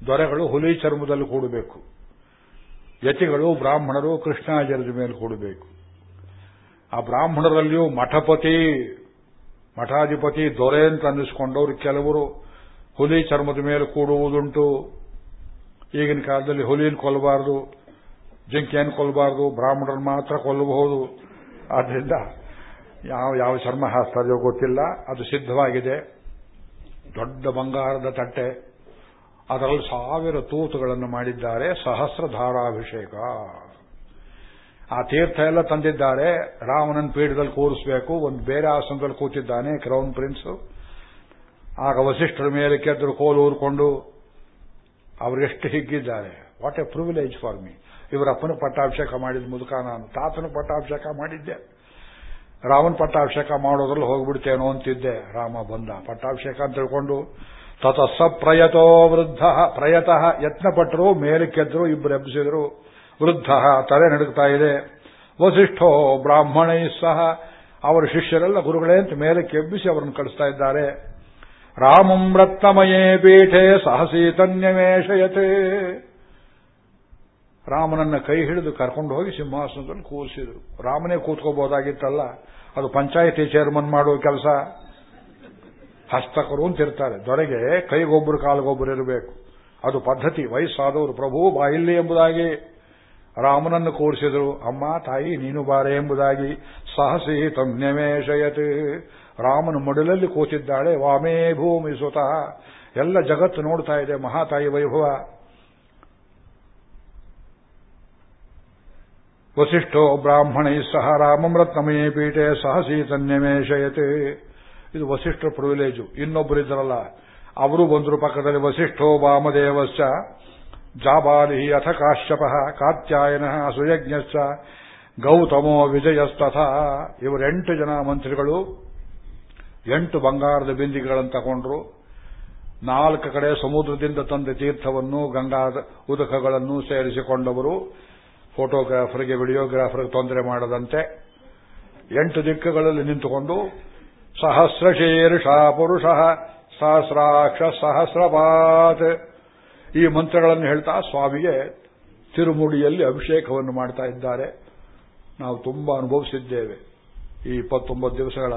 B: ದೊರೆಗಳು ಹುಲಿ ಚರ್ಮದಲ್ಲಿ ಕೂಡಬೇಕು. ಯತಿಗಳು, ಬ್ರಾಹ್ಮಣರು ಕೃಷ್ಣಾಚಾರ್ಯದ ಮೇಲೆ ಕೂಡಬೇಕು. ಆ ಬ್ರಾಹ್ಮಣರಲ್ಲಿಯೂ ಮಠಪತಿ, ಮಠಾಧಿಪತಿ ದೊರೆ ಅಂತ ಅನ್ನಿಸ್ಕೊಂಡವರು ಕೆಲವರು. ಹುಲಿ ಚರ್ಮದ ಮೇಲೆ ಕೂಡುವುದುಂಟು. ಈಗಿನ ಕಾಲದಲ್ಲಿ ಹುಲಿನ ಕೊಲ್ಲಬಾರದು. ಜಿಂಕೆಯನ್ನು ಕೊಲ್ಲಬಾರದು, ಬ್ರಾಹ್ಮಣರನ್ನು ಮಾತ್ರ ಕೊಲ್ಲಬಹುದು. ಆದ್ದರಿಂದ ಯಾವ ಯಾವ ಚರ್ಮ ಹಾಸ್ತಾರೆಯೋ ಗೊತ್ತಿಲ್ಲ. ಅದು ಸಿದ್ಧವಾಗಿದೆ. ದೊಡ್ಡ ಬಂಗಾರದ ತಟ್ಟೆ. ಅದರಲ್ಲಿ ಸಾವಿರ ತೂತುಗಳನ್ನು ಮಾಡಿದ್ದಾರೆ. ಸಹಸ್ರಧಾರಾಭಿಷೇಕ. ಆ ತೀರ್ಥ ಎಲ್ಲ ತಂದಿದ್ದಾರೆ. ರಾಮನನ್ ಪೀಠದಲ್ಲಿ ಕೂರಿಸಬೇಕು. ಒಂದು ಬೇರೆ ಆಸನದಲ್ಲಿ ಕೂತಿದ್ದಾನೆ, ಕ್ರೌನ್ ಪ್ರಿನ್ಸ್. ಆಗ ವಸಿಷ್ಠರ ಮೇಲೆ ಕೆದ್ರು ಕೋಲು ಊರ್ಕೊಂಡು. ಅವರೆಷ್ಟು ಹಿಗ್ಗಿದ್ದಾರೆ. What a privilege for me ಇವರ ಅಪ್ಪನ ಪಟ್ಟಾಭಿಷೇಕ ಮಾಡಿದ ಮುದುಕ ನಾನು ತಾತನ ಪಟ್ಟಾಭಿಷೇಕ ಮಾಡಿದ್ದೆ. ರಾಮನ ಪಟ್ಟಾಭಿಷೇಕ ಮಾಡೋದ್ರಲ್ಲಿ ಹೋಗ್ಬಿಡ್ತೇನೋ ಅಂತಿದ್ದೆ. ರಾಮ ಬಂದ. ಪಟ್ಟಾಭಿಷೇಕ ಅಂತ ತಿಳ್ಕೊಂಡು ತತಸ್ಸ ಪ್ರಯತೋ ವೃದ್ಧ, ಪ್ರಯತಃ ಯತ್ನಪಟ್ಟರು ಮೇಲಕ್ಕೆದ್ರು ಇಬ್ಬರು ಎಬ್ಬಿಸಿದ್ರು. ವೃದ್ಧ ತಲೆ ನಡುಕ್ತಾ ಇದೆ. ವಸಿಷ್ಠೋ ಬ್ರಾಹ್ಮಣೈ ಸಹ. ಅವರ ಶಿಷ್ಯರೆಲ್ಲ ಗುರುಗಳೇ ಅಂತ ಮೇಲಕ್ಕೆ ಎಬ್ಬಿಸಿ ಅವರನ್ನು ಕಳಿಸ್ತಾ ಇದ್ದಾರೆ. ರಾಮಂ ರತ್ನಮಯೇ ಪೀಠೆ ಸಹಸೀತನ್ಯವೇಶಯತೆ ರಾಮನನ್ನ ಕೈ ಹಿಡಿದು ಕರ್ಕೊಂಡು ಹೋಗಿ ಸಿಂಹಾಸನದಲ್ಲಿ ಕೂರಿಸಿದ್ರು. ರಾಮನೇ ಕೂತ್ಕೋಬಹುದಾಗಿತ್ತಲ್ಲ? ಅದು ಪಂಚಾಯಿತಿ ಚೇರ್ಮನ್ ಮಾಡುವ ಕೆಲಸ. ಹಸ್ತಕರು ಅಂತಿರ್ತಾರೆ ದೊರೆಗೆ ಕೈಗೊಬ್ಬರು ಕಾಲಿಗೊಬ್ಬರು ಇರಬೇಕು. ಅದು ಪದ್ಧತಿ, ವಯಸ್ಸಾದವರು ಪ್ರಭು ಬಾಯಿಲ್ಲಿ ಎಂಬುದಾಗಿ ರಾಮನನ್ನು ಕೂರಿಸಿದರು. ಅಮ್ಮ, ತಾಯಿ, ನೀನು ಬಾರೆ ಎಂಬುದಾಗಿ ಸಾಹಸಿ ತಮ್ಯಮೇಶಯತ್ ರಾಮನ ಮಡಲಲ್ಲಿ ಕೂತಿದ್ದಾಳೆ, ವಾಮೇ ಭೂಮಿ ಸುತಃ ಎಲ್ಲ ಜಗತ್ತು ನೋಡ್ತಾ ಇದೆ ಮಹಾತಾಯಿ ವೈಭವ. ವಸಿಷ್ಠೋ ಬ್ರಾಹ್ಮಣೈ ಸಹ ರಾಮಂ ರತ್ನಮಯೇ ಪೀಠೆ ಸೀತನ್ಯಮೇ ತನ್ಯಮೇಶಯತೆ ಇದು ವಸಿಷ್ಠ ಪ್ರಿವಿಲೇಜು ಇನ್ನೊಬ್ಬರಿದ್ದರಲ್ಲ ಅವರು ಬಂದರು ಪಕ್ಕದಲ್ಲಿ ವಸಿಷ್ಠೋ ವಾಮದೇವಶ್ಚ ಜಾಬಾಲಿ ಅಥ ಕಾಶ್ಯಪ, ಕಾತ್ಯಾಯನ ಸುಯಜ್ಞಶ್ಚ ಗೌತಮೋ ವಿಜಯಸ್ತಥ. ಇವರೆಂಟು ಜನ ಮಂತ್ರಿಗಳು, ಎಂಟು ಬಂಗಾರದ ಬಿಂದಿಗೆಗಳನ್ನು ತಗೊಂಡ್ರು. ನಾಲ್ಕು ಕಡೆ ಸಮುದ್ರದಿಂದ ತಂದ ತೀರ್ಥವನ್ನು, ಗಂಗಾ ಉದಕಗಳನ್ನು ಸೇರಿಸಿಕೊಂಡವರು. ಫೋಟೋಗ್ರಾಫರ್ಗೆ, ವಿಡಿಯೋಗ್ರಾಫರ್ಗೆ ತೊಂದರೆ ಮಾಡದಂತೆ ಎಂಟು ದಿಕ್ಕುಗಳಲ್ಲಿ ನಿಂತುಕೊಂಡು ಸಹಸ್ರ ಶೀರ್ಷ ಪುರುಷ ಸಹಸ್ರಾಕ್ಷ ಸಹಸ್ರಪಾತ್ ಈ ಮಂತ್ರಗಳನ್ನು ಹೇಳ್ತಾ ಸ್ವಾಮಿಗೆ ತಿರುಮುಡಿಯಲ್ಲಿ ಅಭಿಷೇಕವನ್ನು ಮಾಡ್ತಾ ಇದ್ದಾರೆ. ನಾವು ತುಂಬಾ ಅನುಭವಿಸಿದ್ದೇವೆ ಈ ಇಪ್ಪತ್ತೊಂಬತ್ತು ದಿವಸಗಳ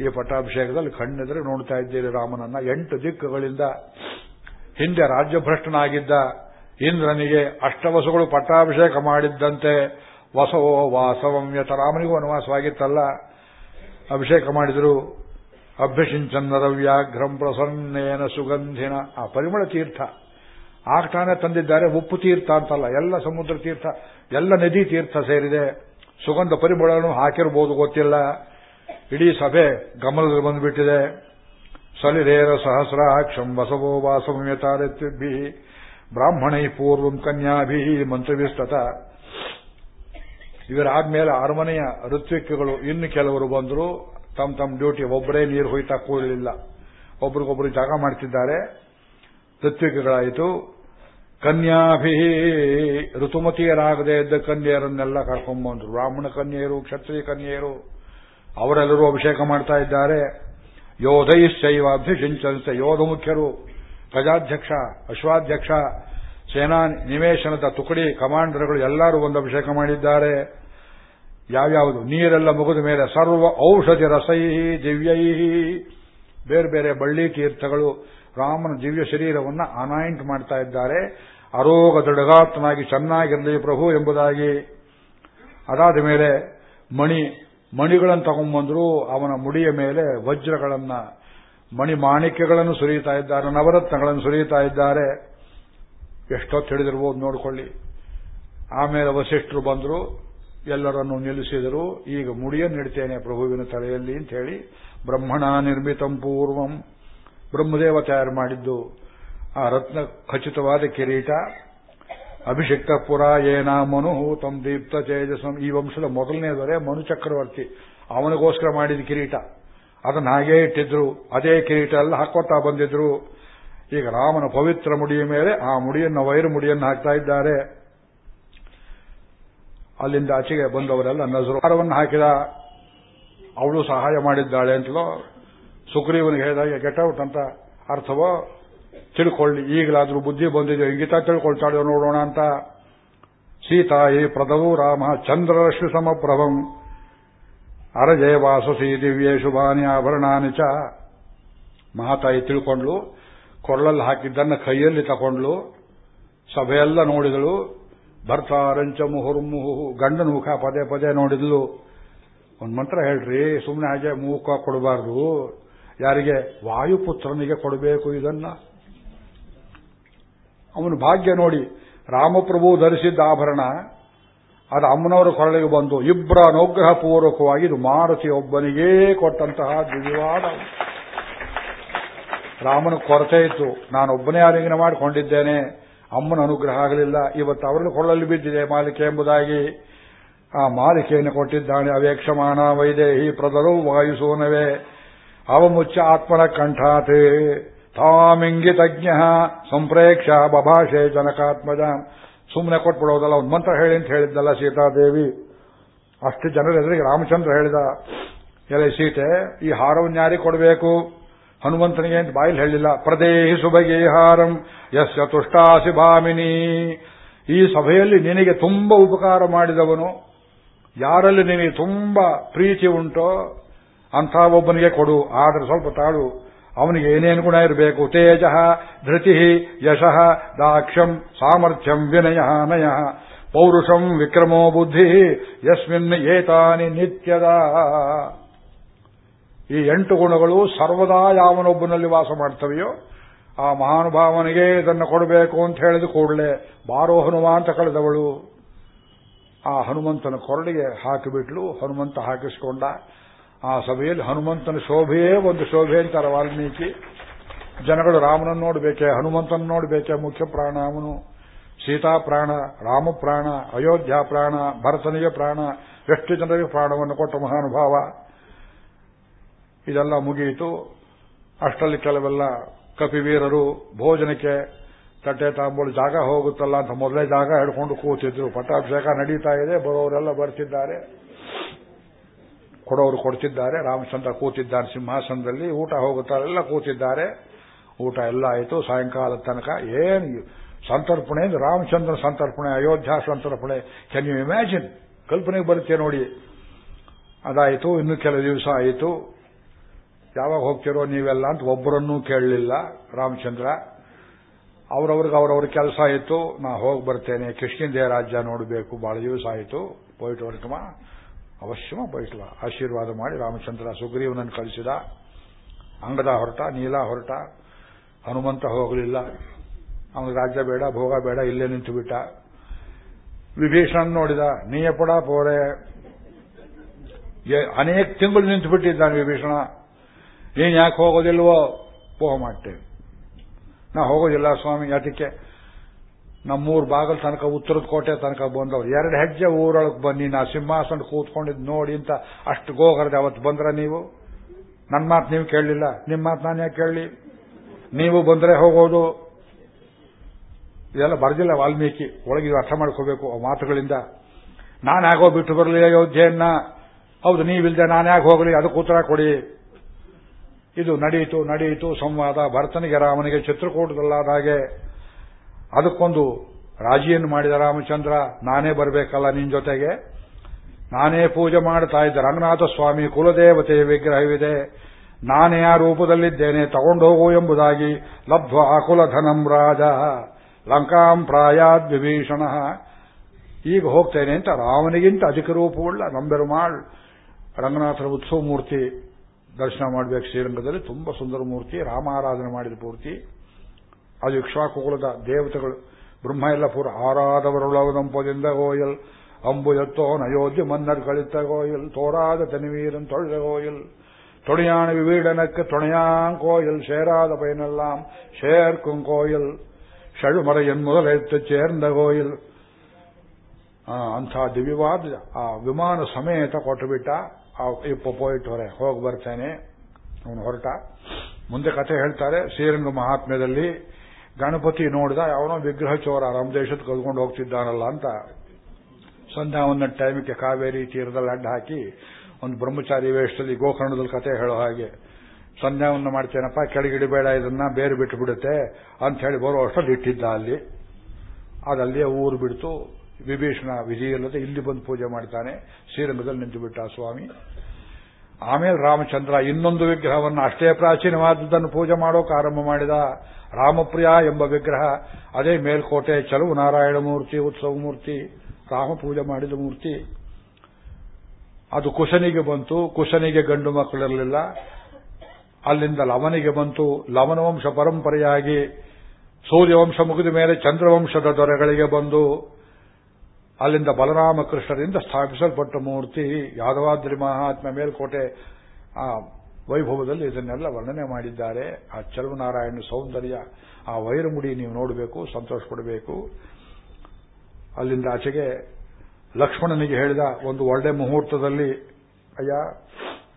B: ಈ ಪಟ್ಟಾಭಿಷೇಕದಲ್ಲಿ ಕಣ್ಣೆದರೆ ನೋಡ್ತಾ ಇದ್ದೀರಿ ರಾಮನನ್ನ. ಎಂಟು ದಿಕ್ಕುಗಳಿಂದ ಹಿಂದೆ ರಾಜ್ಯಭ್ರಷ್ಟನಾಗಿದ್ದ ಇಂದ್ರನಿಗೆ ಅಷ್ಟವಸುಗಳು ಪಟ್ಟಾಭಿಷೇಕ ಮಾಡಿದ್ದಂತೆ ವಸವೋ ವಾಸವಂಯತ ರಾಮನಿಗೂ ವನವಾಸವಾಗಿತ್ತಲ್ಲ. ಅಭಿಷೇಕ ಮಾಡಿದರು. ಅಭ್ಯಸಿಂಚನ್ನರ ವ್ಯಾಘ್ರಂ ಪ್ರಸನ್ನೇನ ಸುಗಂಧಿನ. ಆ ಪರಿಮಳ ತೀರ್ಥ. ಆಗ್ತಾನೆ ತಂದಿದ್ದಾರೆ. ಉಪ್ಪು ತೀರ್ಥ ಅಂತಲ್ಲ. ಎಲ್ಲ ಸಮುದ್ರ ತೀರ್ಥ, ಎಲ್ಲ ನದಿ ತೀರ್ಥ ಸೇರಿದೆ. ಸುಗಂಧ ಪರಿಮಳನು ಹಾಕಿರಬಹುದು ಗೊತ್ತಿಲ್ಲ. ಇಡೀ ಸಭೆ ಗಮನದಲ್ಲಿ ಬಂದುಬಿಟ್ಟಿದೆ. ಸಲಿರೇರ ಸಹಸ್ರಾಕ್ಷಂ ಬಸವೋ ವಾಸಮ್ಯತಾರತ್ಯಭಿ ಬ್ರಾಹ್ಮಣೈ ಪೂರ್ವಂ ಕನ್ಯಾಭಿ ಮಂತ್ರವಿಸ್ತತ ಇವರಾದ್ಮೇಲೆ ಅರಮನೆಯ ಋತ್ವಿಕ್ಗಳು ಇನ್ನು ಕೆಲವರು ಬಂದರು ತಮ್ಮ ತಮ್ಮ ಡ್ಯೂಟಿ ಒಬ್ಬರೇ ನೀರು ಹೊಯ್ತಾ ಕೂಡಲಿಲ್ಲ ಒಬ್ರಿಗೊಬ್ರು ಜಾಗ ಮಾಡ್ತಿದ್ದಾರೆ. ಋತ್ವಿಕಗಳಾಯಿತು ಕನ್ಯಾಭಿ ಋತುಮತಿಯರಾಗದೇ ಇದ್ದ ಕನ್ಯೆಯರನ್ನೆಲ್ಲ ಕರ್ಕೊಂಡ್ಬಂದ್ರು ಬ್ರಾಹ್ಮಣ ಕನ್ಯೆಯರು, ಕ್ಷತ್ರಿಯ ಕನ್ಯೆಯರು, ಅವರೆಲ್ಲರೂ ಅಭಿಷೇಕ ಮಾಡ್ತಾ ಇದ್ದಾರೆ. ಯೋಧೈಶ್ಚೈವ ಅಭಿಷಿಂಚಂತೆ ಯೋಧ ಮುಖ್ಯರು ಪ್ರಜಾಧ್ಯಕ್ಷ, ಅಶ್ವಾಧ್ಯಕ್ಷ, ಸೇನಾ ನಿವೇಶನದ ತುಕಡಿ ಕಮಾಂಡರ್ಗಳು ಎಲ್ಲರೂ ಒಂದು ಅಭಿಷೇಕ ಮಾಡಿದ್ದಾರೆ. ಯಾವ್ಯಾವುದು? ನೀರೆಲ್ಲ ಮುಗಿದ ಮೇಲೆ ಸರ್ವ ಔಷಧಿ ರಸೈ ದಿವ್ಯೈ ಬೇರೆ ಬೇರೆ ಬಳ್ಳಿ ತೀರ್ಥಗಳು ರಾಮನ ದಿವ್ಯ ಶರೀರವನ್ನು ಅನಾಯಿಂಟ್ ಮಾಡ್ತಾ ಇದ್ದಾರೆ. ಅರೋಗ ದೃಢಗಾತ್ನಾಗಿ ಚೆನ್ನಾಗಿರಲಿ ಪ್ರಭು ಎಂಬುದಾಗಿ. ಅದಾದ ಮೇಲೆ ಮಣಿ, ಮಣಿಗಳನ್ನು ತಗೊಂಡ್ಬಂದ್ರು ಅವನ ಮುಡಿಯ ಮೇಲೆ ವಜ್ರಗಳನ್ನ ಮಣಿ ಮಾಣಿಕ್ಯಗಳನ್ನು ಸುರಿಯುತ್ತಾ ಇದ್ದಾರೆ, ನವರತ್ನಗಳನ್ನು ಸುರಿಯುತ್ತಾ ಇದ್ದಾರೆ. ಎಷ್ಟೊತ್ತು ಹಿಡಿದಿರ್ಬೋದು ನೋಡಿಕೊಳ್ಳಿ. ಆಮೇಲೆ ವಸಿಷ್ಠರು ಬಂದರು, ಎಲ್ಲರನ್ನು ನಿಲ್ಲಿಸಿದರು. ಈಗ ಮುಡಿಯನ್ನಿಡ್ತೇನೆ ಪ್ರಭುವಿನ ತಲೆಯಲ್ಲಿ ಅಂತ ಹೇಳಿ, ಬ್ರಹ್ಮಣ ನಿರ್ಮಿತಂ ಪೂರ್ವಂ. ಬ್ರಹ್ಮದೇವ ತಯಾರು ಮಾಡಿದ್ದು ಆ ರತ್ನ ಖಚಿತವಾದ ಕಿರೀಟ. ಅಭಿಷಿಕ್ತ ಪುರ ಏನ ಮನು ತಮ್ ದೀಪ್ತ ತೇಜಸ್ಸಂ ಈ ವಂಶದ ಮೊದಲನೇ ದೊರೆ ಮನು ಚಕ್ರವರ್ತಿ ಅವನಿಗೋಸ್ಕರ ಮಾಡಿದ ಕಿರೀಟ. ಅದನ್ನ ಹಾಗೇ ಇಟ್ಟಿದ್ರು. ಅದೇ ಕಿರೀಟ ಎಲ್ಲ ಹಾಕೋತಾ ಬಂದಿದ್ರು. ಈಗ ರಾಮನ ಪವಿತ್ರ ಮುಡಿಯ ಮೇಲೆ ಆ ಮುಡಿಯನ್ನು, ವೈರು ಮುಡಿಯನ್ನು ಹಾಕ್ತಾ ಇದ್ದಾರೆ. ಅಲ್ಲಿಂದ ಆಚೆಗೆ ಬಂದವರೆಲ್ಲ ನಜರುಹಾರವನ್ನು ಹಾಕಿದ. ಅವಳು ಸಹಾಯ ಮಾಡಿದ್ದಾಳೆ ಅಂತಲೋ ಸುಗ್ರೀವನಿಗೆ ಹೇಳಿದಾಗ ಔಟ್ ಅಂತ ಅರ್ಥವೋ? ತಿಳ್ಕೊಳ್ಳಿ. ಈಗಲಾದ್ರೂ ಬುದ್ಧಿ ಬಂದಿದೆ ಇಂಗಿತ ತಿಳ್ಕೊಳ್ತಾಳೆ ನೋಡೋಣ ಅಂತ. ಸೀತಾಯಿ ಪ್ರದವು ರಾಮ, ಚಂದ್ರರಶ್ಮಿ ಸಮಪ್ರಭಂ. ಅರಜಯ ವಾಸಸಿ ದಿವ್ಯೇ ಶುಭಾನಿ ಆಭರಣಾನಿ ಚ. ಮಹಾತಾಯಿ ತಿಳ್ಕೊಂಡ್ಲು, ಕೊರಳಲ್ಲಿ ಹಾಕಿದ್ದನ್ನ ಕೈಯಲ್ಲಿ ತಗೊಂಡ್ಲು ಸಭೆಯೆಲ್ಲ ನೋಡಿದಳು ಭರ್ತಾರಂಚ ಮುಹುರ್ಮುಹು ಗಂಡನ ಮುಖ ಪದೇ ಪದೇ ನೋಡಿದ್ಲು. ಒಂದು ಮಂತ್ರ ಹೇಳ್ರಿ ಸುಮ್ಮನೆ ಹಾಗೆ ಮೂಕ ಕೊಡಬಾರ್ದು. ಯಾರಿಗೆ? ವಾಯುಪುತ್ರನಿಗೆ ಕೊಡಬೇಕು ಇದನ್ನ. ಅವನು ಭಾಗ್ಯ ನೋಡಿ, ರಾಮಪ್ರಭು ಧರಿಸಿದ್ದ ಆಭರಣ ಅದು ಅಮ್ಮನವರ ಕೊರಳಿಗೆ ಬಂದು ಇಬ್ಬರ ಅನುಗ್ರಹ ಪೂರ್ವಕವಾಗಿ ಇದು ಮಾರುತಿ ಒಬ್ಬನಿಗೇ ಕೊಟ್ಟಂತಹ ದಿವ್ಯವಾದ ರಾಮನ ಕೊರತೆ ಇತ್ತು. ನಾನೊಬ್ಬನೇ ಆಲಿಂಗನ ಮಾಡಿಕೊಂಡಿದ್ದೇನೆ. ಅಮ್ಮನ ಅನುಗ್ರಹ ಆಗಲಿಲ್ಲ. ಇವತ್ತು ಅವರಲ್ಲಿ ಕೊಳ್ಳಲು ಬಿದ್ದಿದೆ ಮಾಲಿಕೆ ಎಂಬುದಾಗಿ. ಆ ಮಾಲಿಕೆಯನ್ನು ಕೊಟ್ಟಿದ್ದಾನೆ ಅವೇಕ್ಷಮಾನ ವೈದೇಹಿ ಪ್ರದರು ವಾಯುಸೂನವೇ. ಅವಮುಚ್ಚ ಆತ್ಮನ ಕಂಠಾತೇ. ತಾಮಿಂಗಿತಜ್ಞ ಸಂಪ್ರೇಕ್ಷ ಬಭಾಷೆ ಜನಕಾತ್ಮಜ. ಸುಮ್ಮನೆ ಕೊಟ್ಬಿಡೋದಲ್ಲ. ಒಂದು ಮಂತ್ರ ಹೇಳಿ ಅಂತ ಹೇಳಿದ್ದಲ್ಲ ಸೀತಾದೇವಿ. ಅಷ್ಟು ಜನರ ಎದುರಿಗೆ ರಾಮಚಂದ್ರ ಹೇಳಿದ ಎಲೆ ಸೀತೆ, ಈ ಹಾರವನ್ನು ಯಾರಿಗೆ ಕೊಡಬೇಕು? ಹನುಮಂತನಿಗೆ ಅಂತ ಬಾಯಿಲ್ ಹೇಳಿಲ್ಲ. ಪ್ರದೇಹಿ ಸುಬಗೆ ಹಾರಂ, ಯಸ್ಯ ತುಷ್ಟಾಸಿ ಭಾಮಿನಿ. ಈ ಸಭೆಯಲ್ಲಿ ನಿನಗೆ ತುಂಬಾ ಉಪಕಾರ ಮಾಡಿದವನು. ಯಾರಲ್ಲಿ ನಿನಗೆ ತುಂಬಾ ಪ್ರೀತಿ ಉಂಟೋ, ಅಂಥ ಒಬ್ಬನಿಗೆ ಕೊಡು. ಆದರೆ ಸ್ವಲ್ಪ ತಾಳು. ಅವನಿಗೆ ಏನೇನು ಗುಣ ಇರಬೇಕು. ತೇಜ, ಧೃತಿ, ಯಶಃ, ದಾಕ್ಷ್ಯಂ, ಸಾಮರ್ಥ್ಯಂ, ವಿನಯ ನಯ ಪೌರುಷಂ ವಿಕ್ರಮೋ ಬುದ್ಧಿ, ಯಸ್ಮಿನ್ ಏತಾನಿ ನಿತ್ಯದ. ಈ ಎಂಟು ಗುಣಗಳು ಸರ್ವದಾ ಯಾವನೊಬ್ಬನಲ್ಲಿ ವಾಸ ಮಾಡ್ತವೆಯೋ, ಆ ಮಹಾನುಭಾವನಿಗೆ ಇದನ್ನು ಕೊಡಬೇಕು ಅಂತ ಹೇಳಿದ ಕೂಡಲೇ, ಬಾರೋ ಹನುಮ ಅಂತ ಕಳೆದವಳು. ಆ ಹನುಮಂತನ ಕೊರಳಿಗೆ ಹಾಕಿಬಿಟ್ಲು, ಹನುಮಂತ ಹಾಕಿಸ್ಕೊಂಡ. ಆ ಸಭೆಯಲ್ಲಿ ಹನುಮಂತನ ಶೋಭೆಯೇ ಒಂದು ಶೋಭೆ ಅಂತಾರೆ ವಾಲ್ಮೀಕಿ. ಜನಗಳು ರಾಮನನ್ನು ನೋಡಬೇಕೆ ಹನುಮಂತನ ನೋಡಬೇಕೆ, ಮುಖ್ಯ ಪ್ರಾಣ ಅವನು. ಸೀತಾ ಪ್ರಾಣ, ರಾಮ ಪ್ರಾಣ, ಅಯೋಧ್ಯ ಪ್ರಾಣ, ಭರತನಿಗೆ ಪ್ರಾಣ, ಎಷ್ಟು ಜನರಿಗೆ ಪ್ರಾಣವನ್ನು ಕೊಟ್ಟ ಮಹಾನುಭಾವ. ಇದೆಲ್ಲ ಮುಗಿಯಿತು. ಅಷ್ಟರಲ್ಲಿ ಕೆಲವೆಲ್ಲ ಕಪಿವೀರರು ಭೋಜನಕ್ಕೆ ತಟ್ಟೆ ತಾಂಬೂಳು ಜಾಗ ಹೋಗುತ್ತಲ್ಲ ಅಂತ ಮೊದಲೇ ಜಾಗ ಹಿಡ್ಕೊಂಡು ಕೂತಿದ್ರು. ಪಟ್ಟಾಭಿಷೇಕ ನಡೀತಾ ಇದೆ, ಬರೋರೆಲ್ಲ ಬರ್ತಿದ್ದಾರೆ. ಕೊಡೋರು ಕೊಡ್ತಿದ್ದಾರೆ, ರಾಮಚಂದ್ರ ಕೂತಿದ್ದಾರೆ ಸಿಂಹಾಸನದಲ್ಲಿ, ಊಟ ಹೋಗುತ್ತಾರೆಲ್ಲ ಕೂತಿದ್ದಾರೆ. ಊಟ ಎಲ್ಲ ಆಯಿತು ಸಾಯಂಕಾಲದ ತನಕ ಏನು ಸಂತರ್ಪಣೆ ಅಂದ್ರೆ ರಾಮಚಂದ್ರ ಸಂತರ್ಪಣೆ, ಅಯೋಧ್ಯ ಸಂತರ್ಪಣೆ ಕ್ಯಾನ್ ಯು ಇಮ್ಯಾಜಿನ್ ಕಲ್ಪನೆಗೆ ಬರುತ್ತೆ ನೋಡಿ. ಅದಾಯಿತು, ಇನ್ನು ಕೆಲವು ದಿವಸ ಆಯಿತು. ಯಾವಾಗ ಹೋಗ್ತಿರೋ ನೀವೆಲ್ಲ ಅಂತ ಒಬ್ಬರನ್ನೂ ಕೇಳಲಿಲ್ಲ ರಾಮಚಂದ್ರ. ಅವರವ್ರಿಗೆ ಅವರವ್ರ ಕೆಲಸ ಆಯಿತು. ನಾ ಹೋಗಿ ಬರ್ತೇನೆ ಕಿಷ್ಕಿಂದೆ ರಾಜ್ಯ ನೋಡಬೇಕು ಬಹಳ ದಿವಸ ಆಯಿತು ಹೊರಟಮ ಅವಶ್ಯಮ ಬಯಸಲ ಆಶೀರ್ವಾದ ಮಾಡಿ ರಾಮಚಂದ್ರ ಸುಗ್ರೀವನನ್ನು ಕಳಿಸಿದ. ಅಂಗದ ಹೊರಟ, ನೀಲ ಹೊರಟ, ಹನುಮಂತ ಹೋಗಲಿಲ್ಲ. ಅವನ ರಾಜ್ಯ ಬೇಡ, ಭೋಗ ಬೇಡ, ಇಲ್ಲೇ ನಿಂತು ಬಿಟ್ಟ. ವಿಭೀಷಣನ್ ನೋಡಿದ, ನೀಯ ಪಡ ಪೋರೆ. ಅನೇಕ ತಿಂಗಳು ನಿಂತು ಬಿಟ್ಟಿದ್ದಾನೆ ವಿಭೀಷಣ. ನೀನ್ ಯಾಕೆ ಹೋಗೋದಿಲ್ವೋ? ಪೋಹ ಮಾಡ್ತೇವೆ. ನಾ ಹೋಗೋದಿಲ್ಲ ಸ್ವಾಮಿ, ಅದಕ್ಕೆ ನಮ್ಮೂರ್ ಬಾಗಲ್ ತನಕ, ಉತ್ತರದ ಕೋಟೆ ತನಕ ಬಂದವ್ರು. ಎರಡು ಹೆಜ್ಜೆ ಊರೊಳಗೆ ಬನ್ನಿ, ನಾ ಸಿಂಹಾಸನ ಕೂತ್ಕೊಂಡಿದ್ ನೋಡಿ ಅಂತ ಅಷ್ಟು ಗೋಗರದೆ ಅವತ್ತು ಬಂದ್ರ ನೀವು? ನನ್ನ ಮಾತು ನೀವು ಕೇಳಲಿಲ್ಲ. ನಿಮ್ಮ ಮಾತು ನಾನು ಯಾಕೆ ಕೇಳಲಿ? ನೀವು ಬಂದ್ರೆ ಹೋಗೋದು. ಇದೆಲ್ಲ ಬರ್ದಿಲ್ಲ ವಾಲ್ಮೀಕಿ. ಒಳಗೆ ಅರ್ಥ ಮಾಡ್ಕೋಬೇಕು ಆ ಮಾತುಗಳಿಂದ. ನಾನು ಯಾಕೋ ಬಿಟ್ಟು ಬರಲಿ ಅಯೋಧ್ಯೆಯನ್ನ? ಹೌದು, ನೀವಿಲ್ದೆ ನಾನು ಯಾಕೆ ಹೋಗಲಿ? ಅದಕ್ಕೆ ಉತ್ತರ ಕೊಡಿ. ಇದು ನಡೆಯಿತು ನಡೆಯಿತು ಸಂವಾದ. ಭರತನಿಗೆ ರಾಮನಿಗೆ ಚಿತ್ರಕೂಟದಲ್ಲಾದ ಹಾಗೆ. ಅದಕ್ಕೊಂದು ರಾಜಿಯನ್ನು ಮಾಡಿದ ರಾಮಚಂದ್ರ, ನಾನೇ ಬರಬೇಕಲ್ಲ ನಿನ್ನ ಜೊತೆಗೆ? ನಾನೇ ಪೂಜೆ ಮಾಡ್ತಾ ಇದ್ದ. ರಂಗನಾಥ ಸ್ವಾಮಿ ಕುಲದೇವತೆಯ ವಿಗ್ರಹವಿದೆ. ನಾನೇ ಆ ರೂಪದಲ್ಲಿದ್ದೇನೆ. ತಗೊಂಡೋಗು ಎಂಬುದಾಗಿ ಲಬ್ಧ್ವ ಕುಲಧನಂ ರಾಜ. ಲಂಕಾಂ ಪ್ರಾಯಾದ್ ವಿಭೀಷಣ. ಈಗ ಹೋಗ್ತೇನೆ ಅಂತ ರಾಮನಿಗಿಂತ ಅಧಿಕ ರೂಪವುಳ್ಳ ನಂಬೆರುಮಾಳ್ ರಂಗನಾಥರ ಉತ್ಸವ ಮೂರ್ತಿ ದರ್ಶನ ಮಾಡಬೇಕು ಶ್ರೀರಂಗದಲ್ಲಿ. ತುಂಬಾ ಸುಂದರ ಮೂರ್ತಿ. ರಾಮಾರಾಧನೆ ಮಾಡಿದ ಮೂರ್ತಿ ಅದು ಇಕ್ಷಾಕು ಕುಲದ ದೇವತೆಗಳು. ಬ್ರಹ್ಮ ಎಲ್ಲ ಪುರ ಆರಾದವರುಳವದಂಪದಿಂದ ಗೋಯಲ್ ಅಂಬುಜತ್ತೋ ನಯೋಧ್ಯ ಮನ್ನರ್ ಕಳಿತ ಗೋಯಲ್. ತೋರಾದ ತನಿವೀರನ್ ತೊಳೆದ ಗೋಯಲ್. ವಿವೀಡನಕ್ಕೆ വിവീടനക്ക് ಕೋಯಲ್ ಸೇರಾದ ಪೈನೆಲ್ಲಾಂ ಶೇರ್ಕುಂ ಕೋಯಲ್ ಷಳುಮರೆಯನ್ ಮೊದಲ ಎತ್ತು ചേർന്ന ಗೋಯಲ್ ಅಂಥ ದಿವ್ಯವಾದ ಆ ವಿಮಾನ ಸಮೇತ ಕೊಟ್ಟುಬಿಟ್ಟ. ಇಪ್ಪ ಪೋಯಿಟ್ ಹೊರೆ ಹೋಗಿ ಬರ್ತೇನೆ. ಅವನು ಹೊರಟ. ಮುಂದೆ ಕಥೆ ಹೇಳ್ತಾರೆ, ಶ್ರೀರಂಗ ಮಹಾತ್ಮ್ಯದಲ್ಲಿ ಗಣಪತಿ ನೋಡಿದ ಯಾವನೋ ವಿಗ್ರಹ ಚೋರ ದೇಶದ ಕದ್ಕೊಂಡು ಹೋಗ್ತಿದ್ದಾನಲ್ಲ ಅಂತ. ಸಂಧ್ಯಾ ಒಂದ ಟೈಮಿಗೆ ಕಾವೇರಿ ತೀರದಲ್ಲಿ ಅಡ್ಡ ಹಾಕಿ ಒಂದು ಬ್ರಹ್ಮಚಾರಿ ವೇಷದಲ್ಲಿ ಗೋಕರ್ಣದಲ್ಲಿ ಕತೆ ಹೇಳೋ ಹಾಗೆ. ಸಂಧ್ಯಾವನ್ನು ಮಾಡ್ತೇನಪ್ಪ ಕೆಳಗಿಡಬೇಡ ಇದನ್ನ ಬೇರೆ ಬಿಟ್ಟು ಬಿಡುತ್ತೆ ಅಂತ ಹೇಳಿ ಬರೋ ಅಷ್ಟಲ್ಲಿ ಇಟ್ಟಿದ್ದ ಅಲ್ಲಿ. ಅದಲ್ಲೇ ಊರು ಬಿಡ್ತು. ವಿಭೀಷಣ ವಿಜಯ ಇಲ್ಲದೆ ಇಲ್ಲಿ ಬಂದು ಪೂಜೆ ಮಾಡ್ತಾನೆ. ಶ್ರೀರಂಗದಲ್ಲಿ ನಿಂತು ಬಿಟ್ಟ ಸ್ವಾಮಿ. ಆಮೇಲೆ ರಾಮಚಂದ್ರ ಇನ್ನೊಂದು ವಿಗ್ರಹವನ್ನು ಅಷ್ಟೇ ಪ್ರಾಚೀನವಾದದ್ದನ್ನು ಪೂಜೆ ಮಾಡೋಕೆ ಆರಂಭ ಮಾಡಿದ ರಾಮಪ್ರಿಯ ಎಂಬ ವಿಗ್ರಹ, ಅದೇ ಮೇಲ್ಕೋಟೆ ಚಲುವು ನಾರಾಯಣ ಮೂರ್ತಿ, ಉತ್ಸವ ಮೂರ್ತಿ, ರಾಮ ಪೂಜೆ ಮಾಡಿದ ಮೂರ್ತಿ. ಅದು ಕುಶನಿಗೆ ಬಂತು, ಕುಶನಿಗೆ ಗಂಡು ಮಕ್ಕಳಿರಲಿಲ್ಲ. ಅಲ್ಲಿಂದ ಲವನಿಗೆ ಬಂತು, ಲವನವಂಶ ಪರಂಪರೆಯಾಗಿ ಸೂರ್ಯವಂಶ ಮುಗಿದ ಮೇಲೆ ಚಂದ್ರವಂಶದ ದೊರೆಗಳಿಗೆ ಬಂದು ಅಲ್ಲಿಂದ ಬಲರಾಮಕೃಷ್ಣರಿಂದ ಸ್ಥಾಪಿಸಲ್ಪಟ್ಟ ಮೂರ್ತಿ ಯಾದವಾದ್ರಿ ಮಹಾತ್ಮ ಮೇಲ್ಕೋಟೆ, ಆ ವೈಭವದಲ್ಲಿ ಇದನ್ನೆಲ್ಲ ವರ್ಣನೆ ಮಾಡಿದ್ದಾರೆ. ಆ ಚಲುವನಾರಾಯಣ ಸೌಂದರ್ಯ, ಆ ವೈರಮುಡಿ ನೀವು ನೋಡಬೇಕು ಸಂತೋಷ ಪಡಬೇಕು ಅಲ್ಲಿಂದ ಆಚೆಗೆ ಲಕ್ಷ್ಮಣನಿಗೆ ಹೇಳಿದ ಒಂದು ಒಳ್ಳೆ ಮುಹೂರ್ತದಲ್ಲಿ, ಅಯ್ಯ,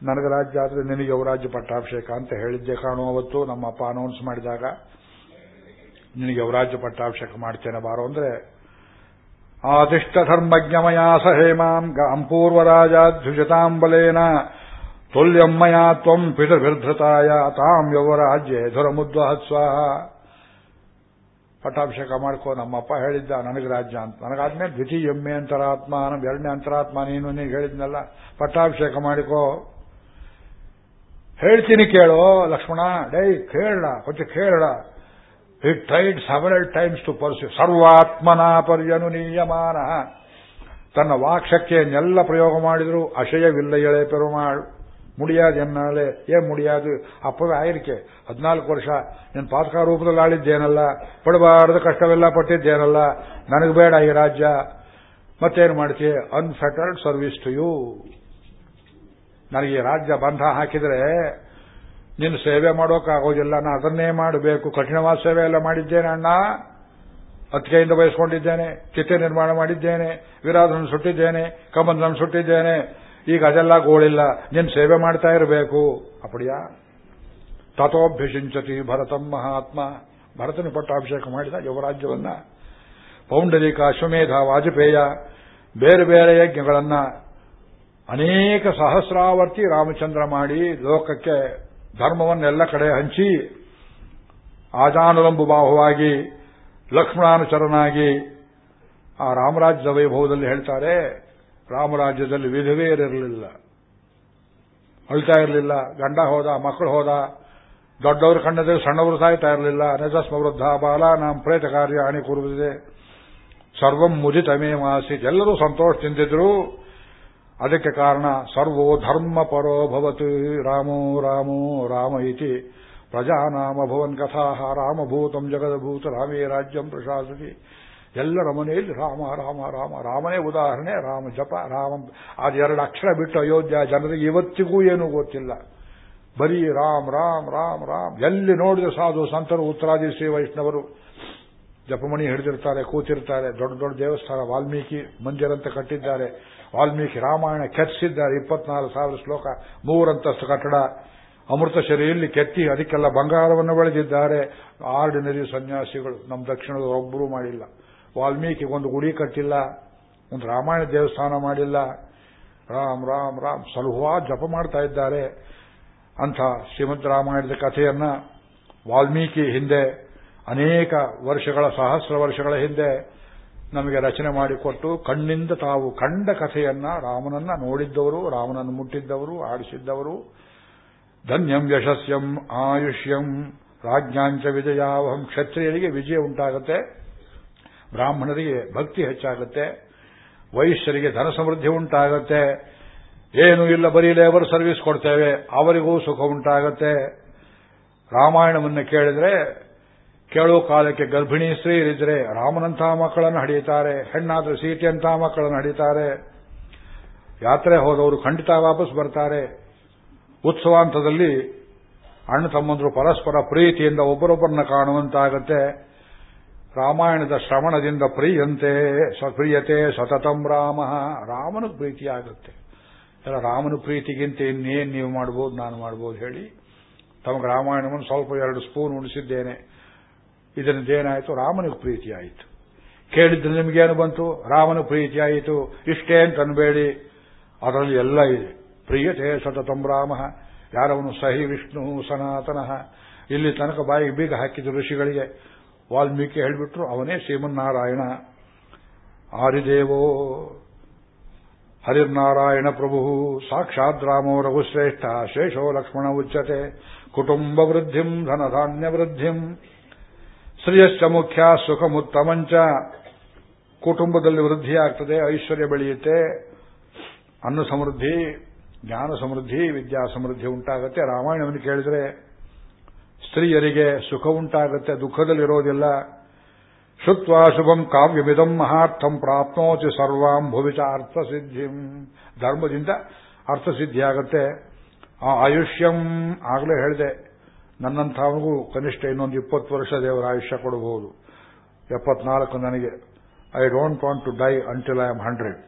B: ನನಗೆ ರಾಜ್ಯ ಆದರೆ ನಿನಗೆ ಯುವರಾಜ್ಯ ಪಟ್ಟಾಭಿಷೇಕ ಅಂತ ಹೇಳಿದ್ದೆ ಕಾಣು ಅವತ್ತು ನಮ್ಮಪ್ಪ ಅನೌನ್ಸ್ ಮಾಡಿದಾಗ. ನಿನಗೆ ಯುವರಾಜ್ಯ ಪಟ್ಟಾಭಿಷೇಕ ಮಾಡ್ತೇನೆ ಬಾರೋ ಅಂದ್ರೆ ಆದಿಷ್ಟ ಧರ್ಮಜ್ಞಮಯ ಸಹೇಮಾಂ ಗಾಂ ಪೂರ್ವರಾಜಾಧ್ಯುಜತಾಂಬಲೇನ ತುಲ್ಯಮ್ಮಯ ತ್ವಂ ಪಿತೃಭಿರ್ಧೃತಾಯ ತಾಂ ಯುವರಾಜ್ಯೆ ಧುರಮುದ್ವಹತ್ಸ್ವಾಹ ಪಟ್ಟಾಭಿಷೇಕ ಮಾಡ್ಕೋ ನಮ್ಮಪ್ಪ ಹೇಳಿದ್ದ, ನನಗೆ ರಾಜ್ಯ ಅಂತ. ನನಗಾದ್ಮೇಲೆ ದ್ವಿತೀಯ ಎಮ್ಮೆ ಅಂತರಾತ್ಮ ನಮ್ಮ ಎರಡನೇ ಅಂತರಾತ್ಮ ನೀನು ನೀನು ಹೇಳಿದ್ನಲ್ಲ, ಪಟ್ಟಾಭಿಷೇಕ ಮಾಡಿಕೋ. ಹೇಳ್ತೀನಿ ಕೇಳೋ ಲಕ್ಷ್ಮಣ ಡೈ ಕೇಳ ಕೊಂಚ ಕೇಳಡ He tried several times to pursue. ಸರ್ವಾತ್ಮನ ಪರ್ಯನು ನಿಯಮಾನ ತನ್ನ ವಾಕ್ಶಕ್ತಿಯನ್ನೆಲ್ಲ ಪ್ರಯೋಗ ಮಾಡಿದ್ರು ಅಶಯವಿಲ್ಲ ಎಳೆ ಪೆರುಮಾಳು. ಮುಡಿಯಾದು ಎನ್ನಾಳೆ ಏನ್ ಮುಡಿಯಾದು? ಅಪ್ಪವೇ ಆಯ್ಕೆ ಹದಿನಾಲ್ಕು ವರ್ಷ. ನೀನು ಪಾತಕ ರೂಪದಲ್ಲಿ ಆಳಿದ್ದೇನಲ್ಲ? ಪಡಬಾರದು ಕಷ್ಟವೆಲ್ಲ ಪಟ್ಟಿದ್ದೇನಲ್ಲ? ನನಗೆ ಬೇಡ ಈ ರಾಜ್ಯ. ಮತ್ತೇನು ಮಾಡ್ತೀಯ? ಅನ್ಫೆಟರ್ಡ್ ಸರ್ವಿಸ್ ಟು ಯು ನನಗೆ ಈ ರಾಜ್ಯ ಬಂಧ ಹಾಕಿದ್ರೆ ನಿನ್ನ ಸೇವೆ ಮಾಡೋಕ್ಕಾಗೋದಿಲ್ಲ ನಾನು ಅದನ್ನೇ ಮಾಡಬೇಕು. ಕಠಿಣವಾದ ಸೇವೆ ಎಲ್ಲ ಮಾಡಿದ್ದೇನೆ ಅಣ್ಣ. ಅತ್ತಿಗೆಯಿಂದ ಬಯಸ್ಕೊಂಡಿದ್ದೇನೆ. ಚಿತೆ ನಿರ್ಮಾಣ ಮಾಡಿದ್ದೇನೆ. ವಿರಾಧನ ಸುಟ್ಟಿದ್ದೇನೆ. ಕಮಂದನ ಸುಟ್ಟಿದ್ದೇನೆ. ಈಗ ಅದೆಲ್ಲ ಗೋಳಿಲ್ಲ. ನಿನ್ನ ಸೇವೆ ಮಾಡ್ತಾ ಇರಬೇಕು. ಅಪಡಿಯಾ ತಥೋಭ್ಯಸಿಂಚತಿ ಭರತಂ ಮಹಾತ್ಮ. ಭರತನ ಪಟ್ಟಾಭಿಷೇಕ ಮಾಡಿದ ಯುವರಾಜ್ಯವನ್ನ. ಪೌಂಡರೀಕ ಅಶ್ವಮೇಧ ವಾಜಪೇಯ, ಬೇರೆ ಬೇರೆ ಯಜ್ಞಗಳನ್ನ ಅನೇಕ ಸಹಸ್ರಾವರ್ತಿ ರಾಮಚಂದ್ರ ಮಾಡಿ ಲೋಕಕ್ಕೆ ಧರ್ಮವನ್ನೆಲ್ಲ ಕಡೆ ಹಂಚಿ ಆಜಾನುಲಂಬು ಬಾಹುವಾಗಿ ಲಕ್ಷ್ಮಣಾನುಚರನಾಗಿ ಆ ರಾಮರಾಜ್ಯದ ವೈಭವದಲ್ಲಿ ಹೇಳ್ತಾರೆ ರಾಮರಾಜ್ಯದಲ್ಲಿ ವಿಧವೆಯರಿರಲಿಲ್ಲ ಅಳ್ತಾ ಇರಲಿಲ್ಲ. ಗಂಡ ಹೋದ, ಮಕ್ಕಳು ಹೋದ, ದೊಡ್ಡವರು ಕಣ್ಣದೆ, ಸಣ್ಣವರು ಸಾಯ್ತಾ ಇರಲಿಲ್ಲ. ನಜಸ್ಮ ವೃದ್ಧ ಬಾಲ ನಮ್ಮ ಪ್ರೇತ ಕಾರ್ಯ ಹಾನಿ ಕೂರುವುದಿದೆ ಸರ್ವಂ ಮುದಿತಮೇ ಮಾಸಿ. ಎಲ್ಲರೂ ಸಂತೋಷ ತಿಂದಿದ್ರು ಅದಕ್ಕೆ ಕಾರಣ ಸರ್ವೋ ಧರ್ಮ ಪರೋ ಭವತ್ ರಾಮೋ ರಾಮೋ ರಾಮ ಇತಿ ಪ್ರಜಾನಾಮ ಭವನ್ ಕಥಾ ರಾಮಭೂತಂ ಜಗದಭೂತ ರಾಮೇ ರಾಜ್ಯಂ ಪ್ರಶಾಸತಿ. ಎಲ್ಲರ ಮನೆಯಲ್ಲಿ ರಾಮ ರಾಮ ರಾಮ, ರಾಮನೇ ಉದಾಹರಣೆ, ರಾಮ ಜಪ, ರಾಮ. ಎರಡು ಅಕ್ಷರ ಬಿಟ್ಟು ಅಯೋಧ್ಯ ಜನರಿಗೆ ಇವತ್ತಿಗೂ ಏನೂ ಗೊತ್ತಿಲ್ಲ. ಬರೀ ರಾಮ್ ರಾಮ್ ರಾಮ್ ರಾಮ್. ಎಲ್ಲಿ ನೋಡಿದ ಸಾಧು ಸಂತರು ಉತ್ತರಾದಿ ಶ್ರೀ ವೈಷ್ಣವರು. ಜಪಮಣಿ ಹಿಡಿದಿರ್ತಾರೆ ಕೂತಿರ್ತಾರೆ ದೊಡ್ಡ ದೊಡ್ಡ ದೇವಸ್ಥಾನ, ವಾಲ್ಮೀಕಿ ಮಂದಿರ ಅಂತ ಕಟ್ಟಿದ್ದಾರೆ. ವಾಲ್ಮೀಕಿ ರಾಮಾಯಣ ಕೆತ್ತಿಸಿದ್ದಾರೆ, ಇಪ್ಪತ್ನಾಲ್ಕು ಸಾವಿರ ಶ್ಲೋಕ, ಮೂರಂತಸ್ತು ಕಟ್ಟಡ. ಅಮೃತ ಶರೀರಲ್ಲಿ ಕೆತ್ತಿ ಅದಕ್ಕೆಲ್ಲ ಬಂಗಾರವನ್ನು ಬೆಳೆದಿದ್ದಾರೆ. ಆರ್ಡಿನರಿ ಸನ್ಯಾಸಿಗಳು, ನಮ್ಮ ದಕ್ಷಿಣದ ಒಬ್ಬರೂ ಮಾಡಿಲ್ಲ. ವಾಲ್ಮೀಕಿ ಒಂದು ಗುಡಿ ಕಟ್ಟಿಲ್ಲ, ಒಂದು ರಾಮಾಯಣ ದೇವಸ್ಥಾನ ಮಾಡಿಲ್ಲ. ರಾಮ್ ರಾಮ್ ರಾಮ್ ಸಲುವಾ ಜಪ ಮಾಡ್ತಾ ಇದ್ದಾರೆ. ಅಂಥ ಶ್ರೀಮದ್ ರಾಮಾಯಣದ ಕಥೆಯನ್ನ ವಾಲ್ಮೀಕಿ ಹಿಂದೆ ಅನೇಕ ವರ್ಷಗಳ, ಸಹಸ್ರ ವರ್ಷಗಳ ಹಿಂದೆ ನಮಗೆ ರಚನೆ ಮಾಡಿಕೊಟ್ಟು ಕಣ್ಣಿಂದ ತಾವು ಕಂಡ ಕಥೆಯನ್ನ ರಾಮನನ್ನ ನೋಡಿದ್ದವರು, ರಾಮನನ್ನು ಮುಟ್ಟಿದ್ದವರು, ಆಡಿಸಿದ್ದವರು. ಧನ್ಯಂ ಯಶಸ್ಯಂ ಆಯುಷ್ಯಂ ರಾಜ್ಞಾಂಚ ವಿಜಯಾವಹಂ. ಕ್ಷತ್ರಿಯರಿಗೆ ವಿಜಯ ಉಂಟಾಗುತ್ತೆ, ಬ್ರಾಹ್ಮಣರಿಗೆ ಭಕ್ತಿ ಹೆಚ್ಚಾಗುತ್ತೆ, ವೈಶ್ಯರಿಗೆ ಧನ ಸಮೃದ್ಧಿ ಉಂಟಾಗುತ್ತೆ. ಏನು ಇಲ್ಲ, ಬರೀ ಲೇಬರ್ ಸರ್ವಿಸ್ ಕೊಡ್ತೇವೆ, ಅವರಿಗೂ ಸುಖ ಉಂಟಾಗುತ್ತೆ. ರಾಮಾಯಣವನ್ನು ಕೇಳಿದ್ರೆ ಕೇಳೋ ಕಾಲಕ್ಕೆ ಗರ್ಭಿಣಿ ಸ್ತ್ರೀಯರಿದ್ರೆ ರಾಮನಂತಹ ಮಕ್ಕಳನ್ನು ಹಡಿಯುತ್ತಾರೆ, ಹೆಣ್ಣಾದ್ರೆ ಸೀತೆಯಂತಹ ಮಕ್ಕಳನ್ನು ಹಡಿತಾರೆ. ಯಾತ್ರೆ ಹೋದವರು ಖಂಡಿತ ವಾಪಸ್ ಬರ್ತಾರೆ. ಉತ್ಸವಾಂತದಲ್ಲಿ ಅಣ್ಣ ತಮ್ಮಂದರು ಪರಸ್ಪರ ಪ್ರೀತಿಯಿಂದ ಒಬ್ಬರೊಬ್ಬರನ್ನ ಕಾಣುವಂತಾಗತ್ತೆ. ರಾಮಾಯಣದ ಶ್ರವಣದಿಂದ ಪ್ರಿಯಂತೆ ಸ್ವಪ್ರಿಯತೆ ಸತತಂ ರಾಮ. ರಾಮನ ಪ್ರೀತಿಯಾಗುತ್ತೆ. ಎಲ್ಲ ರಾಮನ ಪ್ರೀತಿಗಿಂತ ಇನ್ನೇನು ನೀವು ಮಾಡ್ಬೋದು, ನಾನು ಮಾಡ್ಬೋದು ಹೇಳಿ. ತಮಗೆ ರಾಮಾಯಣವನ್ನು ಸ್ವಲ್ಪ ಎರಡು ಸ್ಪೂನ್ ಉಣಿಸಿದ್ದೇನೆ. ಇದರಿಂದೇನಾಯಿತು ರಾಮನಿಗೆ ಪ್ರೀತಿ ಆಯಿತು. ಕೇಳಿದ್ರೆ ನಿಮಗೇನು ಬಂತು? ರಾಮನ ಪ್ರೀತಿಯಾಯಿತು ಇಷ್ಟೇ ಅಂತ ಅನ್ಬೇಡಿ. ಅದರಲ್ಲಿ ಎಲ್ಲ ಇದೆ. ಪ್ರಿಯತೆ ಸತತಂ ರಾಮ. ಯಾರವನು ಸಹಿ ವಿಷ್ಣು ಸನಾತನ. ಇಲ್ಲಿ ತನಕ ಬಾಯಿಗೆ ಬೀಗ ಹಾಕಿದ ಋಷಿಗಳಿಗೆ. ವಾಲ್ಮೀಕಿ ಹೇಳಿಬಿಟ್ರು, ಅವನೇ ಶ್ರೀಮನ್ನಾರಾಯಣ. ಆರಿದೇವೋ ಹರಿರ್ನಾರಾಯಣ ಪ್ರಭು, ಸಾಕ್ಷಾತ್ ರಾಮೋ ರಘುಶ್ರೇಷ್ಠ, ಶೇಷೋ ಲಕ್ಷ್ಮಣ ಉಚ್ಯತೆ ಕುಟುಂಬ ವೃದ್ಧಿಂ ಧನಧಾನ್ಯ ವೃದ್ಧಿಂ ಶ್ರೇಯಶ್ಚ ಮುಖ್ಯ ಸುಖಮುತ್ತಮಂಚ, ಕುಟುಂಬದಲ್ಲಿ ವೃದ್ಧಿಯಾಗ್ತದೆ ಐಶ್ವರ್ಯ ಬೆಳೆಯುತ್ತೆ ಅನ್ನ ಸಮೃದ್ಧಿ ಜ್ಞಾನ ಸಮೃದ್ಧಿ ವಿದ್ಯಾ ಸಮೃದ್ಧಿ ಉಂಟಾಗುತ್ತೆ. ರಾಮಾಯಣವನ್ನು ಕೇಳಿದರೆ ಸ್ತ್ರೀಯರಿಗೆ ಸುಖ ಉಂಟಾಗುತ್ತೆ, ದುಃಖದಲ್ಲಿರೋದಿಲ್ಲ. ಶುತ್ವ ಶುಭಂ ಕಾವ್ಯಮಿದಂ ಮಹಾರ್ಥಂ ಪ್ರಾಪ್ನೋತಿ ಸರ್ವಾಂ ಭುವಿಚ ಅರ್ಥಸಿದ್ಧಿಂ. ಧರ್ಮದಿಂದ ಅರ್ಥಸಿದ್ಧಿಯಾಗತ್ತೆ. ಆ ಆಯುಷ್ಯಂ ಆಗಲೇ ಹೇಳಿದೆ ನನ್ನಂಥವನಿಗೂ ಕನಿಷ್ಠ ಇನ್ನೊಂದು ಇಪ್ಪತ್ತು ವರ್ಷ ದೇವರ ಆಯುಷ್ಯ ಕೊಡಬಹುದು. ಎಪ್ಪತ್ನಾಲ್ಕು ನನಗೆ. I don't want to die until I am hundred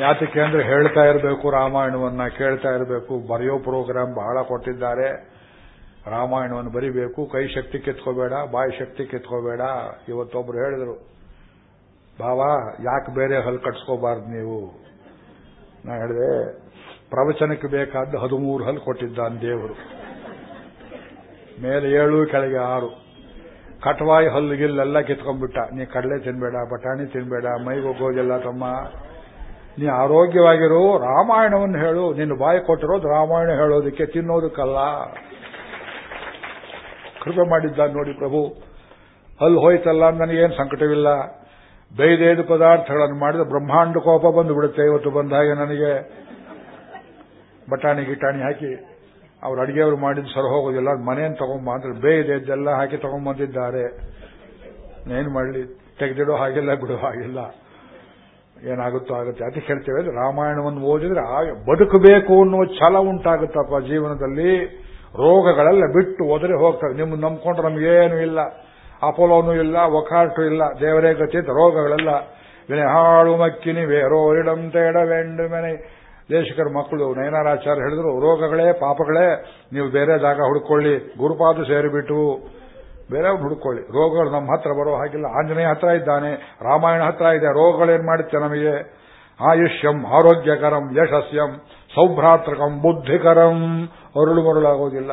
B: ಯಾತಕ್ಕೆ ಅಂದ್ರೆ ಹೇಳ್ತಾ ಇರಬೇಕು ರಾಮಾಯಣವನ್ನ, ಕೇಳ್ತಾ ಇರಬೇಕು, ಬರೆಯೋ ಪ್ರೋಗ್ರಾಮ್ ಬಹಳ ಕೊಟ್ಟಿದ್ದಾರೆ. ರಾಮಾಯಣವನ್ನು ಬರಿಬೇಕು, ಕೈ ಶಕ್ತಿ ಕಿತ್ಕೋಬೇಡ, ಬಾಯಿ ಶಕ್ತಿ ಕಿತ್ಕೋಬೇಡ, ಇವತ್ತೊಬ್ರು ಹೇಳಿದ್ರು. ಬಾವಾ, ಯಾಕೆ ಬೇರೆ ಹಲ್ ಕಟ್ಸ್ಕೋಬಾರ್ದು ನೀವು? ನಾ ಹೇಳಿದೆ ಪ್ರವಚನಕ್ಕೆ ಬೇಕಾದ ಹದಿಮೂರು ಹಲ್ಲು ಕೊಟ್ಟಿದ್ದಾನೆ ದೇವರು. ಮೇಲೆ ಏಳು, ಕೆಳಗೆ ಆರು. ಕಟವಾಯಿ ಹಲ್ಲುಗಿಲ್ಲೆಲ್ಲ ಕಿತ್ಕೊಂಡ್ಬಿಟ್ಟ. ನೀ ಕಡಲೆ ತಿನ್ಬೇಡ, ಬಟಾಣಿ ತಿನ್ಬೇಡ, ಮೈಗೆ ಹೋಗೋದಿಲ್ಲ ತಮ್ಮ. ನೀ ಆರೋಗ್ಯವಾಗಿರು ರಾಮಾಯಣವನ್ನು ಹೇಳು. ನಿನ್ನ ಬಾಯಿ ಕೊಟ್ಟಿರೋದು ರಾಮಾಯಣ ಹೇಳೋದಕ್ಕೆ ತಿನ್ನೋದಕ್ಕಲ್ಲ. ಕೃಪೆ ಮಾಡಿದ್ದ ನೋಡಿ ಪ್ರಭು. ಹಲ್ಲು ಹೋಯ್ತಲ್ಲ ನನಗೇನು ಸಂಕಟವಿಲ್ಲ. ಬೈದೇದು ಪದಾರ್ಥಗಳನ್ನು ಮಾಡಿದ ಬ್ರಹ್ಮಾಂಡ ಕೋಪ ಬಂದು ಬಿಡುತ್ತೆ. ಇವತ್ತು ಬಂದಾಗ ನನಗೆ ಬಟಾಣಿ ಗಿಟಾಣಿ ಹಾಕಿ ಅವ್ರು ಅಡಿಗೆಯವರು ಮಾಡಿದ್ದು ಸರ ಹೋಗೋದಿಲ್ಲ ಮನೆಯನ್ನು ತಗೊಂಬ ಅಂದ್ರೆ ಬೇಯ್ದೆದ್ದೆಲ್ಲ ಹಾಕಿ ತಗೊಂಬಂದಿದ್ದಾರೆ. ಏನು ಮಾಡಲಿ, ತೆಗೆದಿಡೋ ಹಾಗಿಲ್ಲ, ಬಿಡೋ ಹಾಗಿಲ್ಲ. ಏನಾಗುತ್ತೋ ಆಗುತ್ತೆ. ಅದಕ್ಕೆ ಹೇಳ್ತೇವೆ ರಾಮಾಯಣವನ್ನು ಓದಿದ್ರೆ ಬದುಕಬೇಕು ಅನ್ನೋ ಛಲ ಉಂಟಾಗುತ್ತಪ್ಪ ಜೀವನದಲ್ಲಿ. ರೋಗಗಳೆಲ್ಲ ಬಿಟ್ಟು ಹೋದರೆ ಹೋಗ್ತವೆ. ನಿಮ್ಮನ್ನು ನಂಬ್ಕೊಂಡ್ರೆ ನಮಗೇನು ಇಲ್ಲ. ಅಪೋಲೋನು ಇಲ್ಲ ಒಕಾರ್ಟು ಇಲ್ಲ, ದೇವರೇ ಗತಿ ರೋಗಗಳೆಲ್ಲ. ಹಾಳು ಮಕ್ಕಿನಿ ವೇರೋರಿಡಂತೆ ತೇಡ ಮನೆ. ದೇಶಕರ ಮಕ್ಕಳು, ನಯನಾರಾಚಾರ್ಯ ಹೇಳಿದ್ರು, ರೋಗಗಳೇ, ಪಾಪಗಳೇ, ನೀವು ಬೇರೆ ಜಾಗ ಹುಡುಕೊಳ್ಳಿ ಗುರುಪಾದ ಸೇರಿಬಿಟ್ಟು ಬೇರೆ ಹುಡುಕೊಳ್ಳಿ ರೋಗಗಳು ನಮ್ಮ ಹತ್ರ ಬರೋ ಹಾಗಿಲ್ಲ. ಆಂಜನೇಯ ಹತ್ರ ಇದ್ದಾನೆ, ರಾಮಾಯಣ ಹತ್ರ ಇದೆ, ರೋಗಗಳೇನ್ ಮಾಡುತ್ತೆ ನಮಗೆ? ಆಯುಷ್ಯಂ, ಆರೋಗ್ಯಕರಂ, ಯಶಸ್ಯಂ ಸೌಭ್ರಾತ್ರಕಂ ಬುದ್ಧಿಕರಂ, ಅರುಳು ಮರುಳಾಗೋದಿಲ್ಲ.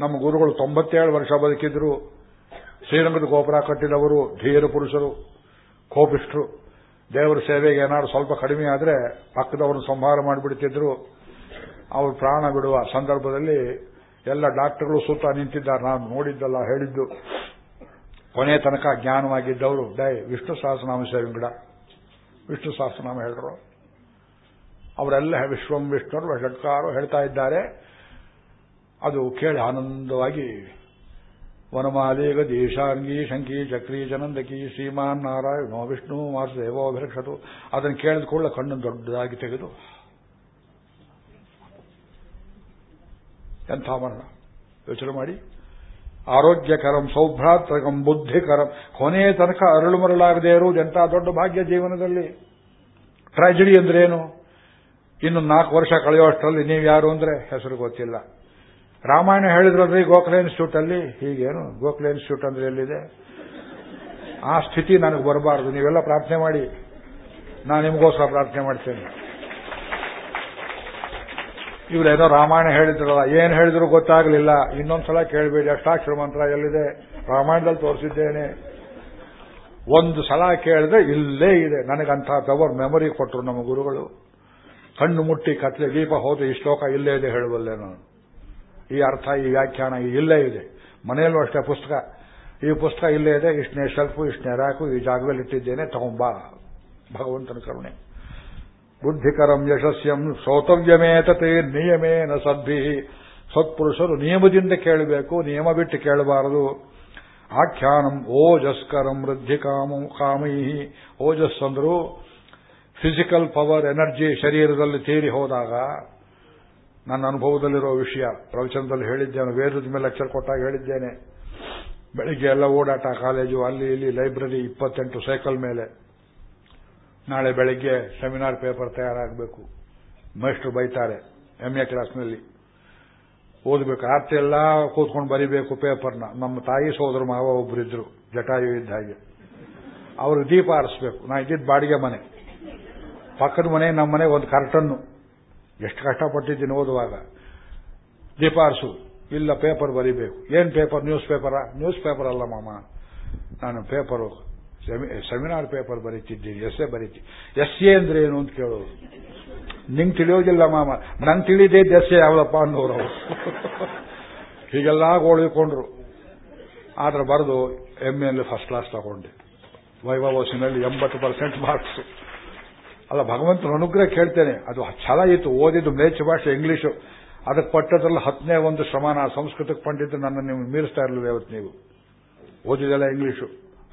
B: ನಮ್ಮ ಗುರುಗಳು ತೊಂಬತ್ತೇಳು ವರ್ಷ ಬದುಕಿದ್ರು. ಶ್ರೀರಂಗದ ಗೋಪುರ ಕಟ್ಟಿದವರು, ಧೀರ ಪುರುಷರು, ಕೋಪಿಷ್ಟ್ರು. ದೇವರ ಸೇವೆಗೆ ಏನಾದ್ರು ಸ್ವಲ್ಪ ಕಡಿಮೆ ಆದರೆ ಪಕ್ಕದವರನ್ನು ಸಂಹಾರ ಮಾಡಿಬಿಡ್ತಿದ್ರು. ಅವರು ಪ್ರಾಣ ಬಿಡುವ ಸಂದರ್ಭದಲ್ಲಿ ಎಲ್ಲ ಡಾಕ್ಟರ್ಗಳು ಸುತ್ತ ನಿಂತಿದ್ದಾರೆ. ನಾನು ನೋಡಿದ್ದಲ್ಲ, ಹೇಳಿದ್ದು. ಕೊನೆ ತನಕ ಜ್ಞಾನವಾಗಿದ್ದವರು. ಡೈ, ವಿಷ್ಣು ಸಹಸ್ರನಾಮ ಸೇವಿಂಗಡ ವಿಷ್ಣು ಸಹಸ್ರನಾಮ ಹೇಳಿದ್ರು. ಅವರೆಲ್ಲ ವಿಶ್ವಂ ವಿಷ್ಣುರು, ಷಟ್ಕಾರು ಹೇಳ್ತಾ ಇದ್ದಾರೆ. ಅದು ಕೇಳಿ ಆನಂದವಾಗಿ ವನಮಾಲೇಗ ದೇಶಾಂಗಿ ಶಂಕಿ ಚಕ್ರಿ ಜನಂದಕಿ ಶ್ರೀಮಾನ್ ನಾರಾಯಣೋ ವಿಷ್ಣು ವಾಸುದೇವೋಭಿರಕ್ಷತು ಅದನ್ನು ಕೇಳಿದ ಕೂಡಲೇ ಕಣ್ಣು ದೊಡ್ಡದಾಗಿ ತೆಗೆದು, ಎಂಥ ಮರಣ ಯೋಚನೆ ಮಾಡಿ. ಆರೋಗ್ಯಕರಂ, ಸೌಭ್ರಾತ್ರಕಂ, ಬುದ್ಧಿಕರಂ ಕೊನೆಯ ತನಕ ಅರಳು ಮರಳಾಗದೇ ಇರುವುದು ಎಂಥ ದೊಡ್ಡ ಭಾಗ್ಯ ಜೀವನದಲ್ಲಿ? ಟ್ರಾಜಿಡಿ ಅಂದ್ರೇನು? ಇನ್ನು ನಾಲ್ಕು ವರ್ಷ ಕಳೆಯುವಷ್ಟರಲ್ಲಿ ನೀವು ಯಾರು ಅಂದ್ರೆ ಹೆಸರು ಗೊತ್ತಿಲ್ಲ. ರಾಮಾಯಣ ಹೇಳಿದ್ರಲ್ರಿ ಗೋಖಲೆ ಇನ್ಸ್ಟಿಟ್ಯೂಟ್ ಅಲ್ಲಿ? ಹೀಗೇನು? ಗೋಖಲೆ ಇನ್ಸ್ಟಿಟ್ಯೂಟ್ ಅಂದ್ರೆ ಎಲ್ಲಿದೆ? ಆ ಸ್ಥಿತಿ ನನಗೆ ಬರಬಾರದು. ನೀವೆಲ್ಲ ಪ್ರಾರ್ಥನೆ ಮಾಡಿ. ನಾನು ನಿಮಗೋಸ್ಕರ ಪ್ರಾರ್ಥನೆ ಮಾಡ್ತೇನೆ. ಇವರೇನೋ ರಾಮಾಯಣ ಹೇಳಿದ್ರಲ್ಲ, ಏನು ಹೇಳಿದ್ರು ಗೊತ್ತಾಗಲಿಲ್ಲ. ಇನ್ನೊಂದ್ಸಲ ಕೇಳಬೇಡಿ. ಅಷ್ಟಾಕ್ಷರ ಮಂತ್ರ ಎಲ್ಲಿದೆ? ರಾಮಾಯಣದಲ್ಲಿ ತೋರಿಸಿದ್ದೇನೆ. ಒಂದು ಸಲ ಕೇಳಿದ್ರೆ ಇಲ್ಲೇ ಇದೆ. ನನಗಂಥ ಪವರ್ ಮೆಮೊರಿ ಕೊಟ್ಟರು ನಮ್ಮ ಗುರುಗಳು. ಕಣ್ಣು ಮುಟ್ಟಿ ಕತ್ಲೆ ದೀಪ ಹೋದ ಈ ಶ್ಲೋಕ ಇಲ್ಲೇ ಇದೆ ಹೇಳಬಲ್ಲೆ ನಾನು. ಈ ಅರ್ಥ, ಈ ವ್ಯಾಖ್ಯಾನ ಇಲ್ಲೇ ಇದೆ. ಮನೆಯಲ್ಲೂ ಅಷ್ಟೇ ಪುಸ್ತಕ. ಈ ಪುಸ್ತಕ ಇಲ್ಲೇ ಇದೆ ಇಷ್ಟನೇ ಶೆಲ್ಫು ಇಷ್ಟನೇ ರ್ಯಾಕು ಈ ಜಾಗದಲ್ಲಿ ಇಟ್ಟಿದ್ದೇನೆ, ತಗೊಂಬಾ. ಭಗವಂತನ ಕರುಣೆ. ಬುದ್ಧಿಕರಂ ಯಶಸ್ಯಂ ಸೌತವ್ಯಮೇತತೆ ನಿಯಮೇನ ಸದ್ಭಿ. ಸತ್ಪುರುಷರು ನಿಯಮದಿಂದ ಕೇಳಬೇಕು, ನಿಯಮ ಬಿಟ್ಟು ಕೇಳಬಾರದು. ಆಖ್ಯಾನಂ ಓಜಸ್ಕರಂ ವೃದ್ಧಿ ಕಾಮ ಕಾಮೈ ಓಜಸ್ ಅಂದ್ರು ಫಿಸಿಕಲ್ ಪವರ್ ಎನರ್ಜಿ ಶರೀರದಲ್ಲಿ ತೀರಿ ಹೋದಾಗ ನನ್ನ ಅನುಭವದಲ್ಲಿರೋ ವಿಷಯ. ಪ್ರವಚನದಲ್ಲಿ ಹೇಳಿದ್ದೇನೆ, ವೇದದ ಮೇಲೆ ಲೆಕ್ಚರ್ ಕೊಟ್ಟಾಗ ಹೇಳಿದ್ದೇನೆ. ಬೆಳಿಗ್ಗೆ ಎಲ್ಲ ಓಡಾಟ ಕಾಲೇಜು ಅಲ್ಲಿ ಇಲ್ಲಿ ಲೈಬ್ರರಿ ಇಪ್ಪತ್ತೆಂಟು ಸೈಕಲ್ ಮೇಲೆ. ನಾಳೆ ಬೆಳಿಗ್ಗೆ ಸೆಮಿನಾರ್ ಪೇಪರ್ ತಯಾರಾಗಬೇಕು. ಮೇಷ್ಟ್ರು ಬೈತಾರೆ ಎಂ ಎ ಕ್ಲಾಸ್ನಲ್ಲಿ ಓದಬೇಕು. ರಾತ್ರಿ ಎಲ್ಲ ಕೂತ್ಕೊಂಡು ಬರೀಬೇಕು ಪೇಪರ್ನ ನಮ್ಮ ತಾಯಿ ಸೋದರ ಮಾವ ಒಬ್ಬರಿದ್ರು ಜಟಾಯು ಇದ್ದ ಹಾಗೆ. ಅವ್ರಿಗೆ ದೀಪ ಆರಿಸ್ಬೇಕು. ನಾ ಇದ್ದಿದ್ದು ಬಾಡಿಗೆ ಮನೆ. ಪಕ್ಕದ ಮನೆ, ನಮ್ಮ ಮನೆ ಒಂದು ಕರ್ಟನ್ನು ಎಷ್ಟು ಕಷ್ಟಪಟ್ಟಿದ್ದೀನಿ ಓದುವಾಗ. ದೀಪಾರ್ಸು, ಇಲ್ಲ ಪೇಪರ್ ಬರಿಬೇಕು. ಏನ್ paper? News paper? News paper ಅಲ್ಲ ಮಾಮ. ನಾನು ಪೇಪರು ಸೆಮಿನಾರ್ ಪೇಪರ್ ಬರೀತಿದ್ದೀನಿ ಎಸ್ ಎ ಬರೀತಿ ಎಸ್ ಎ ಅಂದ್ರೆ ಏನು ಅಂತ ಕೇಳೋದು ನಿಂಗೆ ತಿಳಿಯೋದಿಲ್ಲ ಮಾಮ. ನಂಗೆ ತಿಳಿದೇ ಎಸ್ ಎ ಯಾವ್ದಪ್ಪ ಅನ್ನೋರು ಹೀಗೆಲ್ಲ ಗೋಳಿಕೊಂಡ್ರು. ಆದ್ರೆ ಬರೆದು ಎಂ ಎಲ್ ಫಸ್ಟ್ ಕ್ಲಾಸ್ ತಗೊಂಡೆ. ವೈಭವಸಿನಲ್ಲಿ ಎಂಬತ್ತು ಪರ್ಸೆಂಟ್ ಮಾರ್ಕ್ಸ್ ಅಲ್ಲ, ಭಗವಂತನ ಅನುಗ್ರಹ ಕೇಳ್ತೇನೆ. ಅದು ಛಲ ಇತ್ತು ಓದಿದ್ದು ಮೇಚ ಭಾಷೆ, ಇಂಗ್ಲಿಷು. ಅದಕ್ಕೆ ಪಟ್ಟದ್ರಲ್ಲಿ ಹತ್ತನೇ ಒಂದು ಶ್ರಮಾನ ಸಂಸ್ಕೃತಕ್ಕೆ ಪಂಡಿತ ನನ್ನ ನೀವು ಮೀರಿಸ್ತಾ ಇರಲಿಲ್ಲ ಇವತ್ತು ನೀವು. ಓದಿದೆಲ್ಲ ಇಂಗ್ಲಿಷು.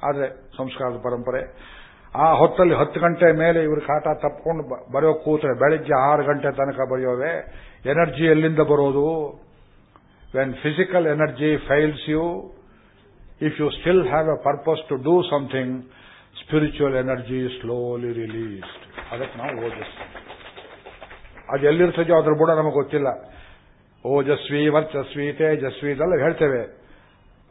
B: ಆದರೆ ಸಂಸ್ಕಾರದ ಪರಂಪರೆ. ಆ ಹೊತ್ತಲ್ಲಿ ಹತ್ತು ಗಂಟೆ ಮೇಲೆ ಇವರು ಕಾಟ ತಪ್ಪಿಕೊಂಡು ಬರೆಯೋ ಕೂತ್ರೆ, ಬೆಳಿಗ್ಗೆ ಆರು ಗಂಟೆ ತನಕ ಬರೆಯೋವೆ. ಎನರ್ಜಿ ಎಲ್ಲಿಂದ ಬರೋದು? When physical energy fails you if you still have a purpose to do something spiritual energy slowly released ಅದಕ್ಕೆ ನಾವು ಓದಿಸ್ತೀವಿ. ಅದು ಎಲ್ಲಿರ್ತದೆಯೋ ಅದ್ರ ಬುಡ ನಮಗೆ ಗೊತ್ತಿಲ್ಲ. ಓಜಸ್ವಿ, ವರ್ಚಸ್ವಿ, ತೇಜಸ್ವಿ ಇದೆಲ್ಲ ಹೇಳ್ತೇವೆ.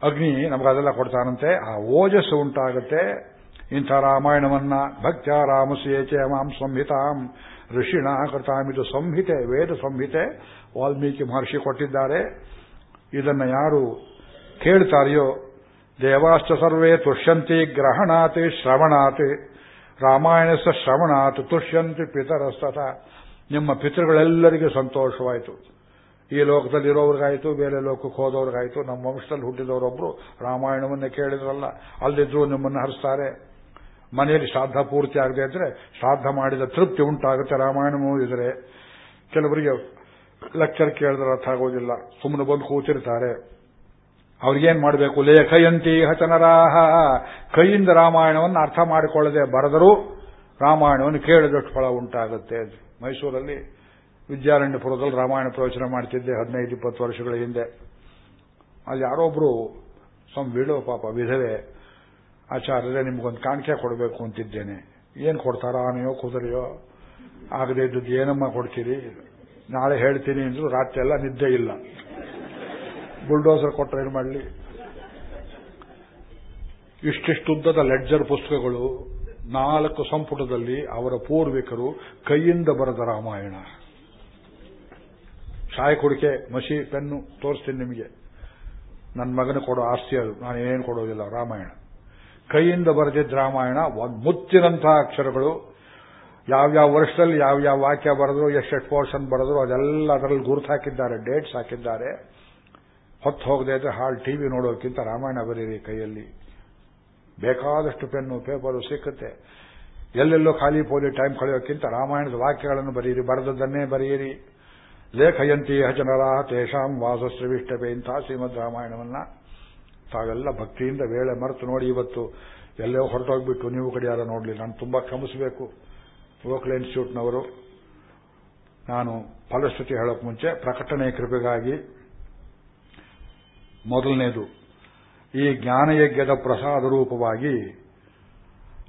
B: ಅಗ್ನಿ ನಮಗದೆಲ್ಲ ಕೊಡ್ತಾನಂತೆ. ಆ ಓಜಸ್ಸು ಉಂಟಾಗುತ್ತೆ. ಇಂಥ ರಾಮಾಯಣವನ್ನ ಭಕ್ತ್ಯ ರಾಮಸೇಚೆ ಮಾಂ ಸಂಹಿತಾಂ ಋಷಿಣ ಇದು ಸಂಹಿತೆ, ವೇದ ಸಂಹಿತೆ. ವಾಲ್ಮೀಕಿ ಮಹರ್ಷಿ ಕೊಟ್ಟಿದ್ದಾರೆ. ಇದನ್ನು ಯಾರು ಕೇಳ್ತಾರೆಯೋ, ದೇವಾಶ್ಚ ಸರ್ವೇ ತುಷ್ಯಂತಿ ಗ್ರಹಣಾತಿ ಶ್ರವಣಾತಿ. ರಾಮಾಯಣಸ ಶ್ರವಣಾತ್ ತುಷ್ಯಂತಿ ಪಿತರಸ್ತಥ ನಿಮ್ಮ ಪಿತೃಗಳೆಲ್ಲರಿಗೂ ಸಂತೋಷವಾಯಿತು. ಈ ಲೋಕದಲ್ಲಿರೋರ್ಗಾಯ್ತು ಬೇರೆ ಲೋಕಕ್ಕೆ ಹೋದವ್ರಿಗಾಯ್ತು, ನಮ್ಮ ವಂಶದಲ್ಲಿ ಹುಟ್ಟಿದವರೊಬ್ರು ರಾಮಾಯಣವನ್ನೇ ಕೇಳಿದ್ರಲ್ಲ, ಅಲ್ಲಿದ್ರು ನಿಮ್ಮನ್ನು ಹರಿಸ್ತಾರೆ. ಮನೆಯಲ್ಲಿ ಶ್ರಾದ್ದ ಪೂರ್ತಿ ಆಗದೆ ಇದ್ರೆ, ಶ್ರಾದ್ದ ಮಾಡಿದ ತೃಪ್ತಿ ಉಂಟಾಗುತ್ತೆ ರಾಮಾಯಣ ಓದಿದರೆ ಕೆಲವರಿಗೆ ಲೆಕ್ಚರ್ ಕೇಳಿದ್ರೆ ಅರ್ಥ ಆಗೋದಿಲ್ಲ. ಸುಮ್ಮನೆ ಬಂದು ಕೂತಿರ್ತಾರೆ. ಅವ್ರಿಗೇನ್ ಮಾಡಬೇಕು? ಲೇಖಯಂತಿ ಹಚನರಾಹ. ಕೈಯಿಂದ ರಾಮಾಯಣವನ್ನು ಅರ್ಥ ಮಾಡಿಕೊಳ್ಳದೆ ಬರೆದರೂ ರಾಮಾಯಣವನ್ನು ಕೇಳಿದಷ್ಟು ಫಲ ಉಂಟಾಗುತ್ತೆ ಮೈಸೂರಲ್ಲಿ ವಿದ್ಯಾರಣ್ಯಪುರದಲ್ಲಿ ರಾಮಾಯಣ ಪ್ರವಚನ ಮಾಡ್ತಿದ್ದೆ ಹದಿನೈದು, ಇಪ್ಪತ್ತು ವರ್ಷಗಳ ಹಿಂದೆ. ಅಲ್ಲಿ ಯಾರೊಬ್ರು ಸಮ್ ವಿಡೋ ಪಾಪ ವಿಧವೆ, ಆಚಾರ್ಯರೇ, ನಿಮ್ಗೊಂದು ಕಾಣಿಕೆ ಕೊಡಬೇಕು ಅಂತಿದ್ದೇನೆ. ಏನು ಕೊಡ್ತಾರ ಆನೆಯೋ, ಕುದುರೆಯೋ, ಆಗದೆ ಇದ್ದದ್ದು ಏನಮ್ಮ ಕೊಡ್ತೀರಿ? ನಾಳೆ ಹೇಳ್ತೀನಿ ಅಂದ್ರು ರಾತ್ರಿ ಎಲ್ಲ ನಿದ್ದೆ ಇಲ್ಲ. ಬುಲ್ಡೋಸರ್ ಕೊಟ್ಟರೆ ಏನು ಮಾಡಲಿ? ಇಷ್ಟಿಷ್ಟುದ್ದದ ಲೆಡ್ಜರ್ ಪುಸ್ತಕಗಳು ನಾಲ್ಕು ಸಂಪುಟದಲ್ಲಿ ಅವರ ಪೂರ್ವಿಕರು ಕೈಯಿಂದ ಬರೆದ ರಾಮಾಯಣ. ಶಾಯಿ ಕುಡಿಕೆ ಮಸಿ, ಪೆನ್ನು ತೋರಿಸ್ತೀನಿ ನಿಮಗೆ. ನನ್ನ ಮಗನ ಕೊಡೋ ಆಸ್ತಿ ಅದು. ನಾನು ಏನೇನು ಕೊಡೋದಿಲ್ಲ, ರಾಮಾಯಣ. ಕೈಯಿಂದ ಬರೆದಿದ್ದ ರಾಮಾಯಣ ಮುತ್ತಿನಂತಹ ಅಕ್ಷರಗಳು. ಯಾವ್ಯಾವ ವರ್ಷದಲ್ಲಿ ಯಾವ್ಯಾವ ವಾಕ್ಯ ಬರೆದ್ರು, ಎಷ್ಟೆಷ್ಟು ಪೋರ್ಷನ್ ಬರೆದ್ರು, ಅದೆಲ್ಲ ಅದರಲ್ಲಿ ಗುರುತು ಹಾಕಿದ್ದಾರೆ ಡೇಟ್ಸ್ ಹಾಕಿದ್ದಾರೆ. ಹೊತ್ತು ಹೋಗದೆ ಇದ್ರೆ ಹಾಳು ಟಿವಿ ನೋಡೋಕ್ಕಿಂತ ರಾಮಾಯಣ ಬರೀರಿ ಕೈಯಲ್ಲಿ. ಬೇಕಾದಷ್ಟು ಪೆನ್ನು, ಪೇಪರು ಸಿಕ್ಕುತ್ತೆ. ಎಲ್ಲೆಲ್ಲೋ ಖಾಲಿ ಪೋಲಿ ಟೈಮ್ ಕಳೆಯೋಕ್ಕಿಂತ ರಾಮಾಯಣದ ವಾಕ್ಯಗಳನ್ನು ಬರೀರಿ, ಬರೆದದ್ದನ್ನೇ ಬರೆಯಿರಿ. ಲೇಖಯಂತಿ ಹಜನರ ತೇಷಾಂ ವಾಸಶ್ರವಿಷ್ಟಪೆ ಇಂಥ ಶ್ರೀಮದ್ ರಾಮಾಯಣವನ್ನ. ತಾವೆಲ್ಲ ಭಕ್ತಿಯಿಂದ ವೇಳೆ ಮರೆತು ನೋಡಿ ಇವತ್ತು ಎಲ್ಲೋ ಹೊರಟೋಗ್ಬಿಟ್ಟು ನೀವು ಕಡೆಯಾರ ನೋಡಲಿ. ನಾನು ತುಂಬಾ ಕ್ರಮಿಸಬೇಕು ವೋಕಲ್ ಇನ್ಸ್ಟಿಟ್ಯೂಟ್ನವರು. ನಾನು ಫಲಶ್ರುತಿ ಹೇಳೋಕೆ ಮುಂಚೆ ಪ್ರಕಟಣೆ ಕೃಪೆಗಾಗಿ ಮೊದಲನೇದು, ಈ ಜ್ಞಾನಯಜ್ಞದ ಪ್ರಸಾದ ರೂಪವಾಗಿ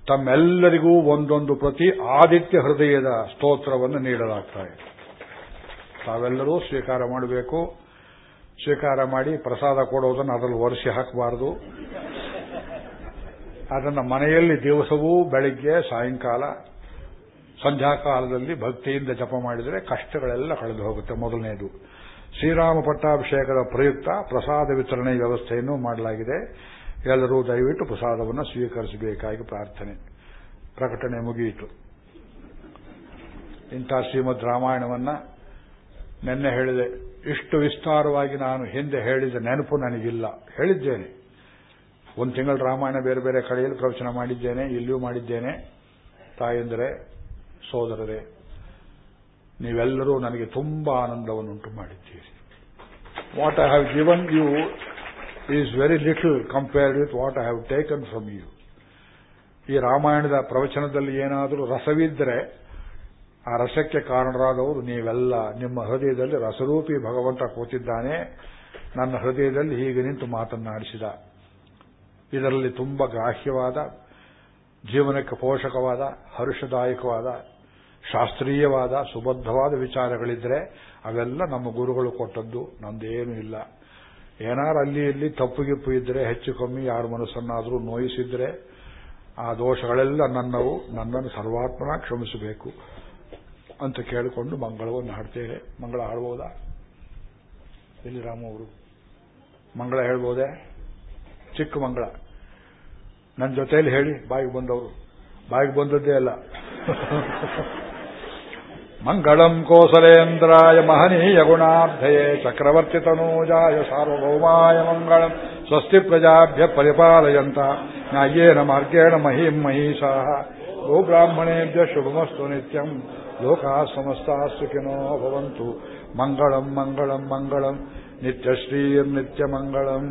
B: ತಮ್ಮೆಲ್ಲರಿಗೂ ಒಂದೊಂದು ಪ್ರತಿ ಆದಿತ್ಯ ಹೃದಯದ ಸ್ತೋತ್ರವನ್ನು ನೀಡಲಾಗ್ತಾ ಇದೆ. ತಾವೆಲ್ಲರೂ ಸ್ವೀಕಾರ ಮಾಡಬೇಕು. ಸ್ವೀಕಾರ ಮಾಡಿ ಪ್ರಸಾದ ಕೊಡೋದನ್ನು ಅದರಲ್ಲಿ ಒರೆಸಿ ಹಾಕಬಾರದು. ಅದನ್ನು ಮನೆಯಲ್ಲಿ ದಿವಸವೂ ಬೆಳಿಗ್ಗೆ, ಸಾಯಂಕಾಲ, ಸಂಧ್ಯಾಕಾಲದಲ್ಲಿ ಭಕ್ತಿಯಿಂದ ಜಪ ಮಾಡಿದರೆ ಕಷ್ಟಗಳೆಲ್ಲ ಕಳೆದು ಹೋಗುತ್ತೆ ಮೊದಲನೇದು. ಶ್ರೀರಾಮ ಪಟ್ಟಾಭಿಷೇಕದ ಪ್ರಯುಕ್ತ ಪ್ರಸಾದ ವಿತರಣೆ ವ್ಯವಸ್ಥೆಯನ್ನು ಮಾಡಲಾಗಿದೆ. ಎಲ್ಲರೂ ದಯವಿಟ್ಟು ಪ್ರಸಾದವನ್ನು ಸ್ವೀಕರಿಸಬೇಕಾಗಿ ಪ್ರಾರ್ಥನೆ. ಪ್ರಕಟಣೆ ಮುಗಿಯಿತು. ಇಂಥ ಶ್ರೀಮದ್ ರಾಮಾಯಣವನ್ನ ನಿನ್ನೆ ಹೇಳಿದೆ. ಇಷ್ಟು ವಿಸ್ತಾರವಾಗಿ ನಾನು ಹಿಂದೆ ಹೇಳಿದ ನೆನಪು ನನಗಿಲ್ಲ. ಹೇಳಿದ್ದೇನೆ. ಒಂದು ತಿಂಗಳು ರಾಮಾಯಣ ಬೇರೆ ಬೇರೆ ಕಡೆಯಲ್ಲಿ ಪ್ರವಚನ ಮಾಡಿದ್ದೇನೆ, ಇಲ್ಲಿಯೂ ಮಾಡಿದ್ದೇನೆ. ತಾಯಂದರೆ, ಸೋದರರೇ ನೀವೆಲ್ಲರೂ ನನಗೆ ತುಂಬಾ ಆನಂದವನ್ನುಂಟು ಮಾಡಿದ್ದೀರಿ. What I have given you is very little compared with what I have taken from you ಈ ರಾಮಾಯಣದ ಪ್ರವಚನದಲ್ಲಿ ಏನಾದರೂ ರಸವಿದ್ದರೆ ಆ ರಸಕ್ಕೆ ಕಾರಣರಾದವರು ನೀವೆಲ್ಲ. ನಿಮ್ಮ ಹೃದಯದಲ್ಲಿ ರಸರೂಪಿ ಭಗವಂತ ಕೂತಿದ್ದಾನೆ. ನನ್ನ ಹೃದಯದಲ್ಲಿ ಹೀಗೆ ನಿಂತು ಮಾತನ್ನಾಡಿಸಿದ. ಇದರಲ್ಲಿ ತುಂಬಾ ಗ್ರಾಹ್ಯವಾದ, ಜೀವನಕ್ಕೆ ಪೋಷಕವಾದ, ಹರ್ಷದಾಯಕವಾದ ಶಾಸ್ತ್ರೀಯವಾದ, ಸುಬದ್ಧವಾದ ವಿಚಾರಗಳಿದ್ರೆ ಅವೆಲ್ಲ ನಮ್ಮ ಗುರುಗಳು ಕೊಟ್ಟದ್ದು, ನಂದೇನು ಇಲ್ಲ. ಏನಾರು ಅಲ್ಲಿ ಇಲ್ಲಿ ತಪ್ಪುಗಿಪ್ಪು ಇದ್ರೆ, ಹೆಚ್ಚು ಕಮ್ಮಿ ಯಾರ ಮನಸ್ಸನ್ನಾದರೂ ನೋಯಿಸಿದ್ರೆ, ಆ ದೋಷಗಳೆಲ್ಲ ನನ್ನವು, ನನ್ನನ್ನು ಸರ್ವಾತ್ಮನ ಕ್ಷಮಿಸಬೇಕು ಅಂತ ಕೇಳಿಕೊಂಡು ಮಂಗಳವನ್ನು ಹಾಡ್ತೇವೆ. ಮಂಗಳ ಹಾಡ್ಬೋದಾ? ಎಲ್ಲಿ ರಾಮು ಅವರು? ಮಂಗಳ ಹೇಳ್ಬೋದೆ? ಚಿಕ್ಕ ಮಂಗಳ. ನನ್ನ ಜೊತೆಯಲ್ಲಿ ಹೇಳಿ, ಬಾಯಿಗೆ ಬಂದವರು. ಬಾಯಿಗೆ ಬಂದದ್ದೇ ಅಲ್ಲ. ಕೋಸಲೇಂದ್ರಾಯ ಮಹನೀಯ ಗುಣಾಬ್ಧಯೇ ಚಕ್ರವರ್ತಿ ತನೂಜಾಯ ಸಾರ್ವಭೌಮಾಯ ಮಂಗಳಂ. ಸ್ವಸ್ತಿ ಪ್ರಜಾಭ್ಯ ಪರಿಪಾಲಯಂತ. ನ್ಯಾಯೇನ ಮಾರ್ಗೇಣ ಮಹಿಂ ಮಹಿಷಾ ಗೋಬ್ರಾಹ್ಮಣೇಭ್ಯ ಶುಭಮಸ್ತು ನಿತ್ಯಂ. ಲೋಕಾ ಸಮಸ್ತಾ ಸುಖಿನೋ ಭವಂತು. ಮಂಗಳಂ ಮಂಗಳಂ ಮಂಗಳಂ. ನಿತ್ಯಶ್ರೀರ್ನಿತ್ಯಮಂಗಳಂ